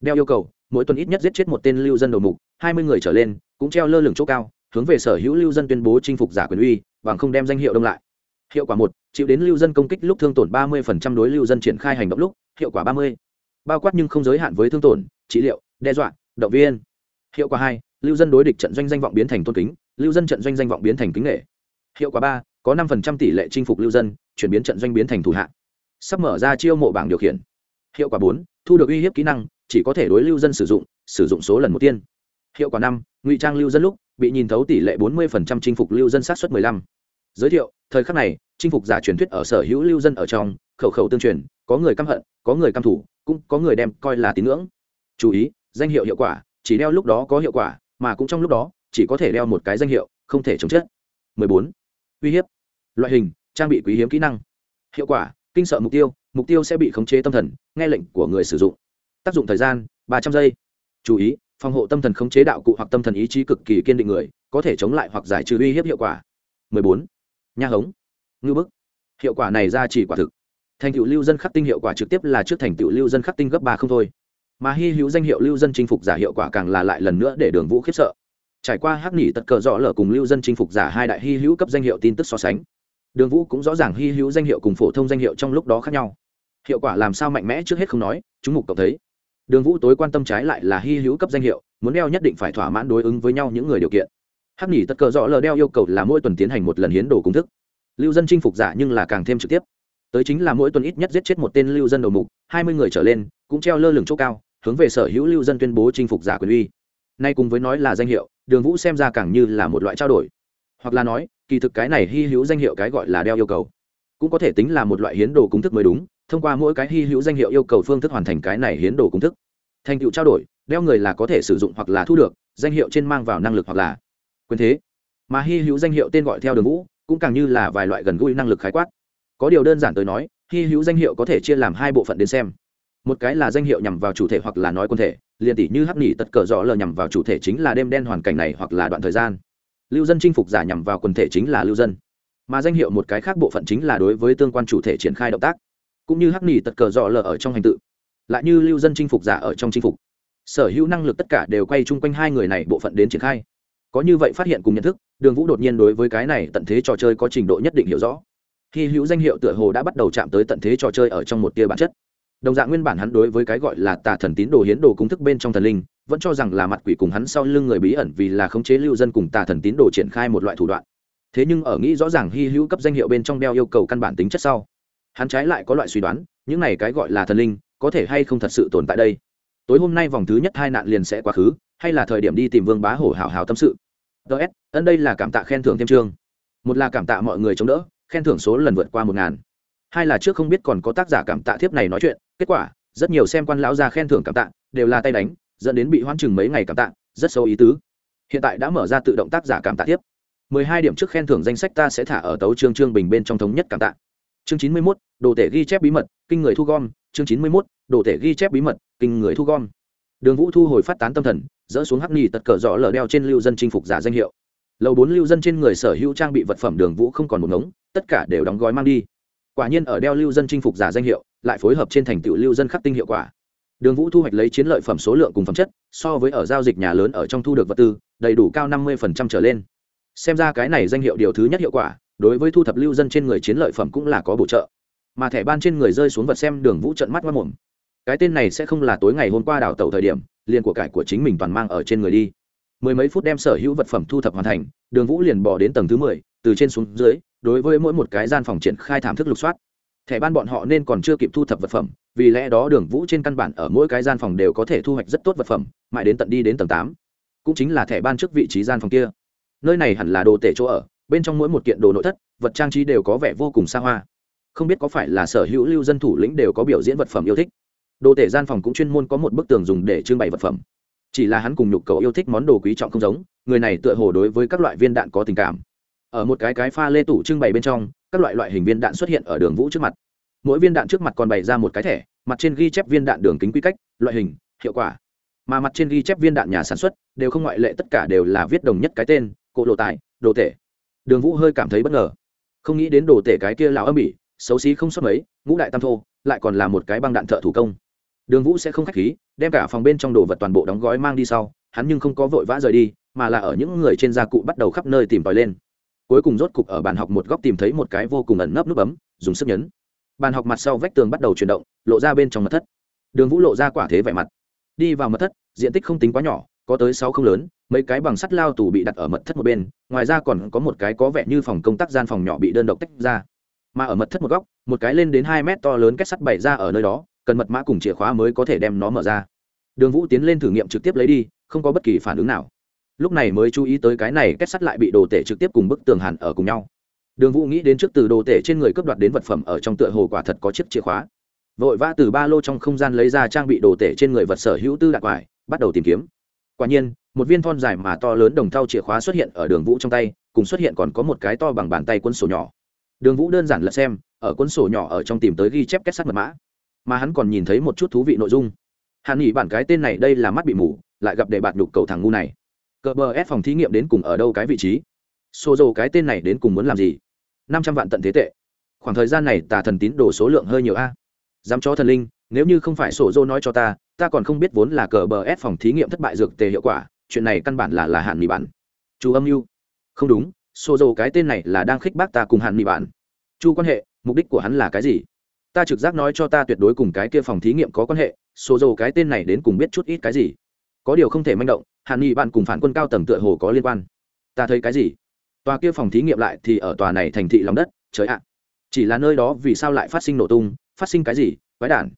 Đeo yêu cầu mỗi tuần ít nhất giết chết một tên lưu dân đầu mục, hai mươi người trở lên, cũng treo lơ lửng chỗ cao, hướng về sở hữu lưu dân tuyên bố chinh phục giả quyền uy, bằng không đem danh hiệu đông lại. Hiệu quả một, chịu đến lưu dân công kích lúc thương tổn ba mươi đối lưu dân triển khai hành động lúc, hiệu quả ba mươi. Bao quát nhưng không giới hạn với thương tổn, trị liệu, đe dọa, động viên. Hiệu quả hai, lưu dân đối địch trận doanh danh vọng biến thành tôn kính, lưu dân trận doanh danh vọng biến thành kính nghệ hiệu quả ba, có năm tỷ lệ chinh phục lưu dân, chuyển biến trận doanh biến thành thủ hạ. Sắp mở ra chiêu mộ bảng điều khiển. Hiệu quả bốn, thu được uy hiếp kỹ năng chỉ có thể đối lưu dân sử dụng sử dụng số lần một tiên. Hiệu quả năm, ngụy trang lưu dân lúc, bị nhìn thấu tỷ lệ bốn mươi chinh phục lưu dân sát xuất lăm. Giới thiệu, thời khắc này, chinh phục giả truyền thuyết ở sở hữu lưu dân ở trong, khẩu khẩu tương truyền, có người căm hận, có người căm thủ, cũng có người đem coi là tín ngưỡng. Chú ý, danh hiệu hiệu quả, chỉ đeo lúc đó có hiệu quả, mà cũng trong lúc đó, chỉ có thể đeo một cái danh hiệu, không thể chống chết. 14. uy hiếp. Loại hình, trang bị quý hiếm kỹ năng. Hiệu quả, kinh sợ mục tiêu mục tiêu sẽ bị khống chế tâm thần, nghe lệnh của người sử dụng tác dụng thời gian, ba trăm giây. Chú ý, phòng hộ tâm thần khống chế đạo cụ hoặc tâm thần ý chí cực kỳ kiên định người, có thể chống lại hoặc giải trừ uy hiếp hiệu quả. 14. nha hống. Ngư bức. Hiệu quả này ra chỉ quả thực. Thành tựu lưu dân khắc tinh hiệu quả trực tiếp là trước thành tựu lưu dân khắc tinh gấp ba không thôi. Mà hy hữu danh hiệu lưu dân chinh phục giả hiệu quả càng là lại lần nữa để đường vũ khiếp sợ. Trải qua hắc nỉ tật cờ rõ lở cùng lưu dân chinh phục giả hai đại hy hữu cấp danh hiệu tin tức so sánh, đường vũ cũng rõ ràng hy hữu danh hiệu cùng phổ thông danh hiệu trong lúc đó khác nhau. Hiệu quả làm sao mạnh mẽ trước hết không nói, chúng mục cậu thấy đường vũ tối quan tâm trái lại là hy hữu cấp danh hiệu, muốn đeo nhất định phải thỏa mãn đối ứng với nhau những người điều kiện. Hắc nghỉ tất cờ rõ lờ đeo yêu cầu là mỗi tuần tiến hành một lần hiến đồ công thức. Lưu dân chinh phục giả nhưng là càng thêm trực tiếp. Tới chính là mỗi tuần ít nhất giết chết một tên lưu dân đầu mục, hai mươi người trở lên, cũng treo lơ lửng chỗ cao, hướng về sở hữu lưu dân tuyên bố chinh phục giả quyền uy. Nay cùng với nói là danh hiệu, đường vũ xem ra càng như là một loại trao đổi. Hoặc là nói, kỳ thực cái này hy hữu danh hiệu cái gọi là đeo yêu cầu, cũng có thể tính là một loại hiến đồ cúng thức mới đúng thông qua mỗi cái hy hữu danh hiệu yêu cầu phương thức hoàn thành cái này hiến đồ công thức. Thành tựu trao đổi, đeo người là có thể sử dụng hoặc là thu được, danh hiệu trên mang vào năng lực hoặc là quyền thế. Mà hy hữu danh hiệu tên gọi theo đường vũ, cũng càng như là vài loại gần gũi năng lực khái quát. Có điều đơn giản tới nói, hy hữu danh hiệu có thể chia làm hai bộ phận đến xem. Một cái là danh hiệu nhằm vào chủ thể hoặc là nói quân thể, liền tỷ như hắc nỉ tật cờ rõ lờ nhằm vào chủ thể chính là đêm đen hoàn cảnh này hoặc là đoạn thời gian. Lưu dân chinh phục giả nhằm vào quần thể chính là lưu dân. Mà danh hiệu một cái khác bộ phận chính là đối với tương quan chủ thể triển khai động tác cũng như hắc nỉ tật cờ dọ lờ ở trong hành tự, lại như lưu dân chinh phục giả ở trong chinh phục. Sở hữu năng lực tất cả đều quay chung quanh hai người này bộ phận đến triển khai. Có như vậy phát hiện cùng nhận thức, đường vũ đột nhiên đối với cái này tận thế trò chơi có trình độ nhất định hiểu rõ. Khi hữu danh hiệu tựa hồ đã bắt đầu chạm tới tận thế trò chơi ở trong một tia bản chất. Đồng dạng nguyên bản hắn đối với cái gọi là tà thần tín đồ hiến đồ cung thức bên trong thần linh, vẫn cho rằng là mặt quỷ cùng hắn sau lưng người bí ẩn vì là khống chế lưu dân cùng tà thần tín đồ triển khai một loại thủ đoạn. Thế nhưng ở nghĩ rõ ràng hy hữu cấp danh hiệu bên trong đeo yêu cầu căn bản tính chất sau hắn trái lại có loại suy đoán, những này cái gọi là thần linh, có thể hay không thật sự tồn tại đây? Tối hôm nay vòng thứ nhất hai nạn liền sẽ quá khứ, hay là thời điểm đi tìm vương bá hổ hảo hảo tâm sự? Ts ân đây là cảm tạ khen thưởng thêm chương. Một là cảm tạ mọi người chống đỡ, khen thưởng số lần vượt qua một ngàn. Hai là trước không biết còn có tác giả cảm tạ thiếp này nói chuyện, kết quả, rất nhiều xem quan lão ra khen thưởng cảm tạ, đều là tay đánh, dẫn đến bị hoãn chừng mấy ngày cảm tạ, rất sâu ý tứ. Hiện tại đã mở ra tự động tác giả cảm tạ tiếp mười hai điểm trước khen thưởng danh sách ta sẽ thả ở tấu chương chương bình bên trong thống nhất cảm tạ chương chín mươi mốt, đồ tể ghi chép bí mật, kinh người thu gom. Chương chín mươi mốt, đồ tể ghi chép bí mật, kinh người thu gom. Đường vũ thu hồi phát tán tâm thần, dỡ xuống hắc nhì tật cờ rõ lở đeo trên lưu dân chinh phục giả danh hiệu. Lầu bốn lưu dân trên người sở hữu trang bị vật phẩm đường vũ không còn một ngống, tất cả đều đóng gói mang đi. Quả nhiên ở đeo lưu dân chinh phục giả danh hiệu, lại phối hợp trên thành tựu lưu dân khắc tinh hiệu quả. Đường vũ thu hoạch lấy chiến lợi phẩm số lượng cùng phẩm chất, so với ở giao dịch nhà lớn ở trong thu được vật tư, đầy đủ cao năm mươi trở lên. Xem ra cái này danh hiệu điều thứ nhất hiệu quả đối với thu thập lưu dân trên người chiến lợi phẩm cũng là có bổ trợ. Mà thẻ ban trên người rơi xuống vật xem đường vũ trận mắt mất mồm. Cái tên này sẽ không là tối ngày hôm qua đào tẩu thời điểm, liền của cải của chính mình toàn mang ở trên người đi. Mười mấy phút đem sở hữu vật phẩm thu thập hoàn thành, đường vũ liền bỏ đến tầng thứ mười, từ trên xuống dưới, đối với mỗi một cái gian phòng triển khai thảm thức lục soát. Thẻ ban bọn họ nên còn chưa kịp thu thập vật phẩm, vì lẽ đó đường vũ trên căn bản ở mỗi cái gian phòng đều có thể thu hoạch rất tốt vật phẩm, mãi đến tận đi đến tầng tám. Cũng chính là thẻ ban trước vị trí gian phòng kia. Nơi này hẳn là đồ tể chỗ ở bên trong mỗi một kiện đồ nội thất, vật trang trí đều có vẻ vô cùng xa hoa. Không biết có phải là sở hữu lưu dân thủ lĩnh đều có biểu diễn vật phẩm yêu thích. Đồ tể gian phòng cũng chuyên môn có một bức tường dùng để trưng bày vật phẩm. Chỉ là hắn cùng nhục cầu yêu thích món đồ quý trọng không giống, người này tựa hồ đối với các loại viên đạn có tình cảm. Ở một cái cái pha lê tủ trưng bày bên trong, các loại loại hình viên đạn xuất hiện ở đường vũ trước mặt. Mỗi viên đạn trước mặt còn bày ra một cái thẻ, mặt trên ghi chép viên đạn đường kính quy cách, loại hình, hiệu quả. Mà mặt trên ghi chép viên đạn nhà sản xuất, đều không ngoại lệ tất cả đều là viết đồng nhất cái tên cộ lộ tài, đồ tể đường vũ hơi cảm thấy bất ngờ. Không nghĩ đến đồ tể cái kia lào âm bỉ, xấu xí không sót mấy, ngũ đại tam thô, lại còn là một cái băng đạn thợ thủ công. Đường vũ sẽ không k h á c h khí, đem cả phòng bên trong đồ vật toàn bộ đóng gói mang đi sau, hắn nhưng không có vội vã rời đi, mà là ở những người trên gia cụ bắt đầu khắp nơi tìm tòi lên. Cuối cùng rốt cục ở bàn học một góc tìm thấy một cái vô cùng ẩn nấp núp ấm dùng sức nhấn. Bàn học mặt sau vách tường bắt đầu chuyển động, lộ ra bên trong mật thất. Đường vũ lộ ra quả thế vẻ mặt. Đi vào mật thất, diện tích không tính quá nhỏ, có tới sáu không lớn mấy cái bằng sắt lao tù bị đặt ở mật thất một bên, ngoài ra còn có một cái có vẻ như phòng công tác gian phòng nhỏ bị đơn độc tách ra. Mà ở mật thất một góc, một cái lên đến hai mét to lớn kết sắt bày ra ở nơi đó, cần mật mã cùng chìa khóa mới có thể đem nó mở ra. Đường vũ tiến lên thử nghiệm trực tiếp lấy đi, không có bất kỳ phản ứng nào. Lúc này mới chú ý tới cái này kết sắt lại bị đồ tể trực tiếp cùng bức tường hàn ở cùng nhau. Đường vũ nghĩ đến trước từ đồ tể trên người cướp đoạt đến vật phẩm ở trong tựa hồ quả thật có chiếc chìa khóa. Vội vã từ ba lô trong không gian lấy ra trang bị đồ tể trên người vật sở hữu tư đặc quải, bắt đầu tìm kiếm. Quả nhiên một viên thon dài mà to lớn đồng thau chìa khóa xuất hiện ở đường vũ trong tay, cùng xuất hiện còn có một cái to bằng bàn tay quân sổ nhỏ. Đường vũ đơn giản lật xem, ở quân sổ nhỏ ở trong tìm tới ghi chép kết sắt mật mã. Mà hắn còn nhìn thấy một chút thú vị nội dung. Hàn nghỉ bản cái tên này đây là mắt bị mù, lại gặp để bạn đục cầu thằng ngu này. Cờ bờ ép phòng thí nghiệm đến cùng ở đâu cái vị trí? Xô dầu cái tên này đến cùng muốn làm gì? Năm trăm vạn tận thế tệ. Khoảng thời gian này tà thần tín đồ số lượng hơi nhiều a. Dám cho thần linh, nếu như không phải sổ dô nói cho ta ta còn không biết vốn là cờ bờ ép phòng thí nghiệm thất bại dược tề hiệu quả chuyện này căn bản là là hạn mì bản chu âm mưu. Không đúng xô dầu cái tên này là đang khích bác ta cùng hạn mì bản chu quan hệ, mục đích của hắn là cái gì? Ta trực giác nói cho ta tuyệt đối cùng cái kia phòng thí nghiệm có quan hệ xô dầu cái tên này đến cùng biết chút ít cái gì? Có điều không thể manh động, hạn nghị bạn cùng phản quân cao tầng tựa hồ có liên quan. Ta thấy cái gì? Tòa kia phòng thí nghiệm lại thì ở tòa này thành thị lòng đất, trời ạ. Chỉ là nơi đó vì sao lại phát sinh nổ tung, phát sinh cái gì, quái đản?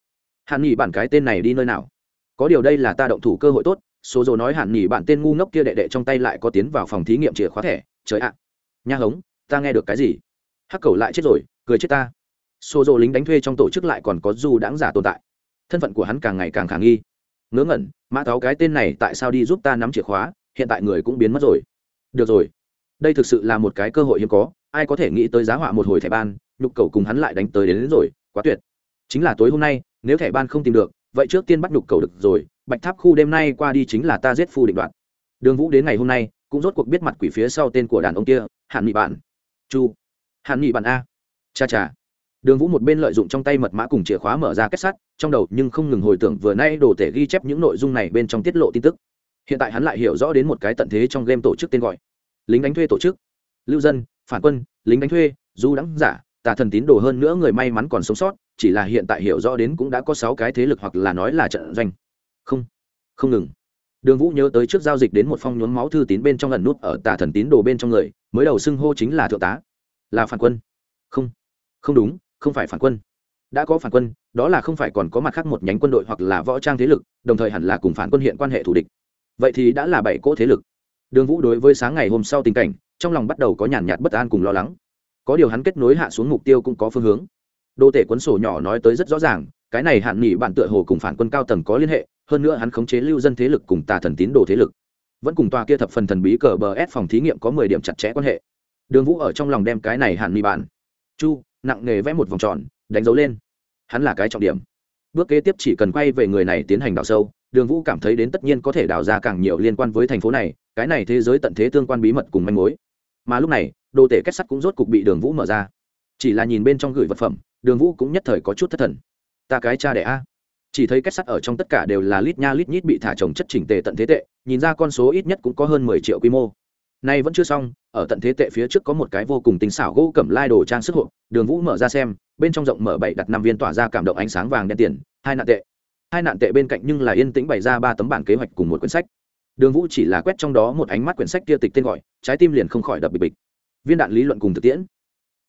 Hạn nghị bản cái tên này đi nơi nào? Có điều đây là ta động thủ cơ hội tốt số dồ nói hẳn nhỉ bạn tên ngu ngốc kia đệ đệ trong tay lại có tiến vào phòng thí nghiệm chìa khóa thẻ. Trời ạ. Nha hống ta nghe được cái gì? Hắc cầu lại chết rồi cười chết ta. Số dồ lính đánh thuê trong tổ chức lại còn có du đãng giả tồn tại. Thân phận của hắn càng ngày càng khả nghi. Ngớ ngẩn mã tháo cái tên này tại sao đi giúp ta nắm chìa khóa hiện tại người cũng biến mất rồi. Được rồi. Đây thực sự là một cái cơ hội hiếm có ai có thể nghĩ tới giá họa một hồi thẻ ban nhục cầu cùng hắn lại đánh tới đến, đến rồi quá tuyệt. Chính là tối hôm nay nếu thẻ ban không tìm được vậy trước tiên bắt nhục cầu được rồi bạch tháp khu đêm nay qua đi chính là ta giết phu định đoạn đường vũ đến ngày hôm nay, cũng rốt cuộc biết mặt quỷ phía sau tên của đàn ông kia hạn nghị bạn. Chu. Hạn nghị bạn a. Cha cha. Đường vũ một bên lợi dụng trong tay mật mã cùng chìa khóa mở ra kết sắt, trong đầu nhưng không ngừng hồi tưởng vừa nay đồ tể ghi chép những nội dung này bên trong tiết lộ tin tức. Hiện tại hắn lại hiểu rõ đến một cái tận thế trong game tổ chức tên gọi. Lính đánh thuê tổ chức. Lưu dân, phản quân, lính đánh thuê, du đắng giả, tà thần tín đồ hơn nữa người may mắn còn sống sót, chỉ là hiện tại hiểu rõ đến cũng đã có sáu cái thế lực hoặc là nói là trận doanh không không ngừng. Đường vũ nhớ tới trước giao dịch đến một phong nhuốm máu thư tín bên trong lần nút ở tà thần tín đồ bên trong người, mới đầu xưng hô chính là thượng tá. Là phản quân. Không không đúng, không phải phản quân. Đã có phản quân, đó là không phải còn có mặt khác một nhánh quân đội hoặc là võ trang thế lực, đồng thời hẳn là cùng phản quân hiện quan hệ thù địch. Vậy thì đã là bảy cỗ thế lực. Đường vũ đối với sáng ngày hôm sau tình cảnh, trong lòng bắt đầu có nhàn nhạt bất an cùng lo lắng. Có điều hắn kết nối hạ xuống mục tiêu cũng có phương hướng. Đô tể cuốn sổ nhỏ nói tới rất rõ ràng, cái này hạn nghỉ bạn tựa hồ cùng phản quân cao tầng có liên hệ hơn nữa hắn khống chế lưu dân thế lực cùng tà thần tín đồ thế lực. Vẫn cùng tòa kia thập phần thần bí cờ bờ ép phòng thí nghiệm có mười điểm chặt chẽ quan hệ. Đường vũ ở trong lòng đem cái này hạn mi bản chu, nặng nghề vẽ một vòng tròn, đánh dấu lên. Hắn là cái trọng điểm. Bước kế tiếp chỉ cần quay về người này tiến hành đào sâu, đường vũ cảm thấy đến tất nhiên có thể đào ra càng nhiều liên quan với thành phố này, cái này thế giới tận thế tương quan bí mật cùng manh mối. Mà lúc này, đồ tể kết sắt cũng rốt cục bị đường vũ mở ra. Chỉ là nhìn bên trong gửi vật phẩm, đường vũ cũng nhất thời có chút thất thần. Ta cái cha đẻ a chỉ thấy kết sắt ở trong tất cả đều là lít nha lít nhít bị thả trồng chất chỉnh tề tận thế tệ, nhìn ra con số ít nhất cũng có hơn mười triệu quy mô. Nay vẫn chưa xong, ở tận thế tệ phía trước có một cái vô cùng tinh xảo gỗ cẩm lai đồ trang sức hộp đường vũ mở ra xem, bên trong rộng mở bảy đặt năm viên tỏa ra cảm động ánh sáng vàng đen tiền, hai nạn tệ. Hai nạn tệ bên cạnh nhưng là yên tĩnh bày ra ba tấm bản kế hoạch cùng một quyển sách. Đường vũ chỉ là quét trong đó một ánh mắt quyển sách kia tịch tên gọi, trái tim liền không khỏi đập bịch bịch. Viên đạn lý luận cùng thực tiễn.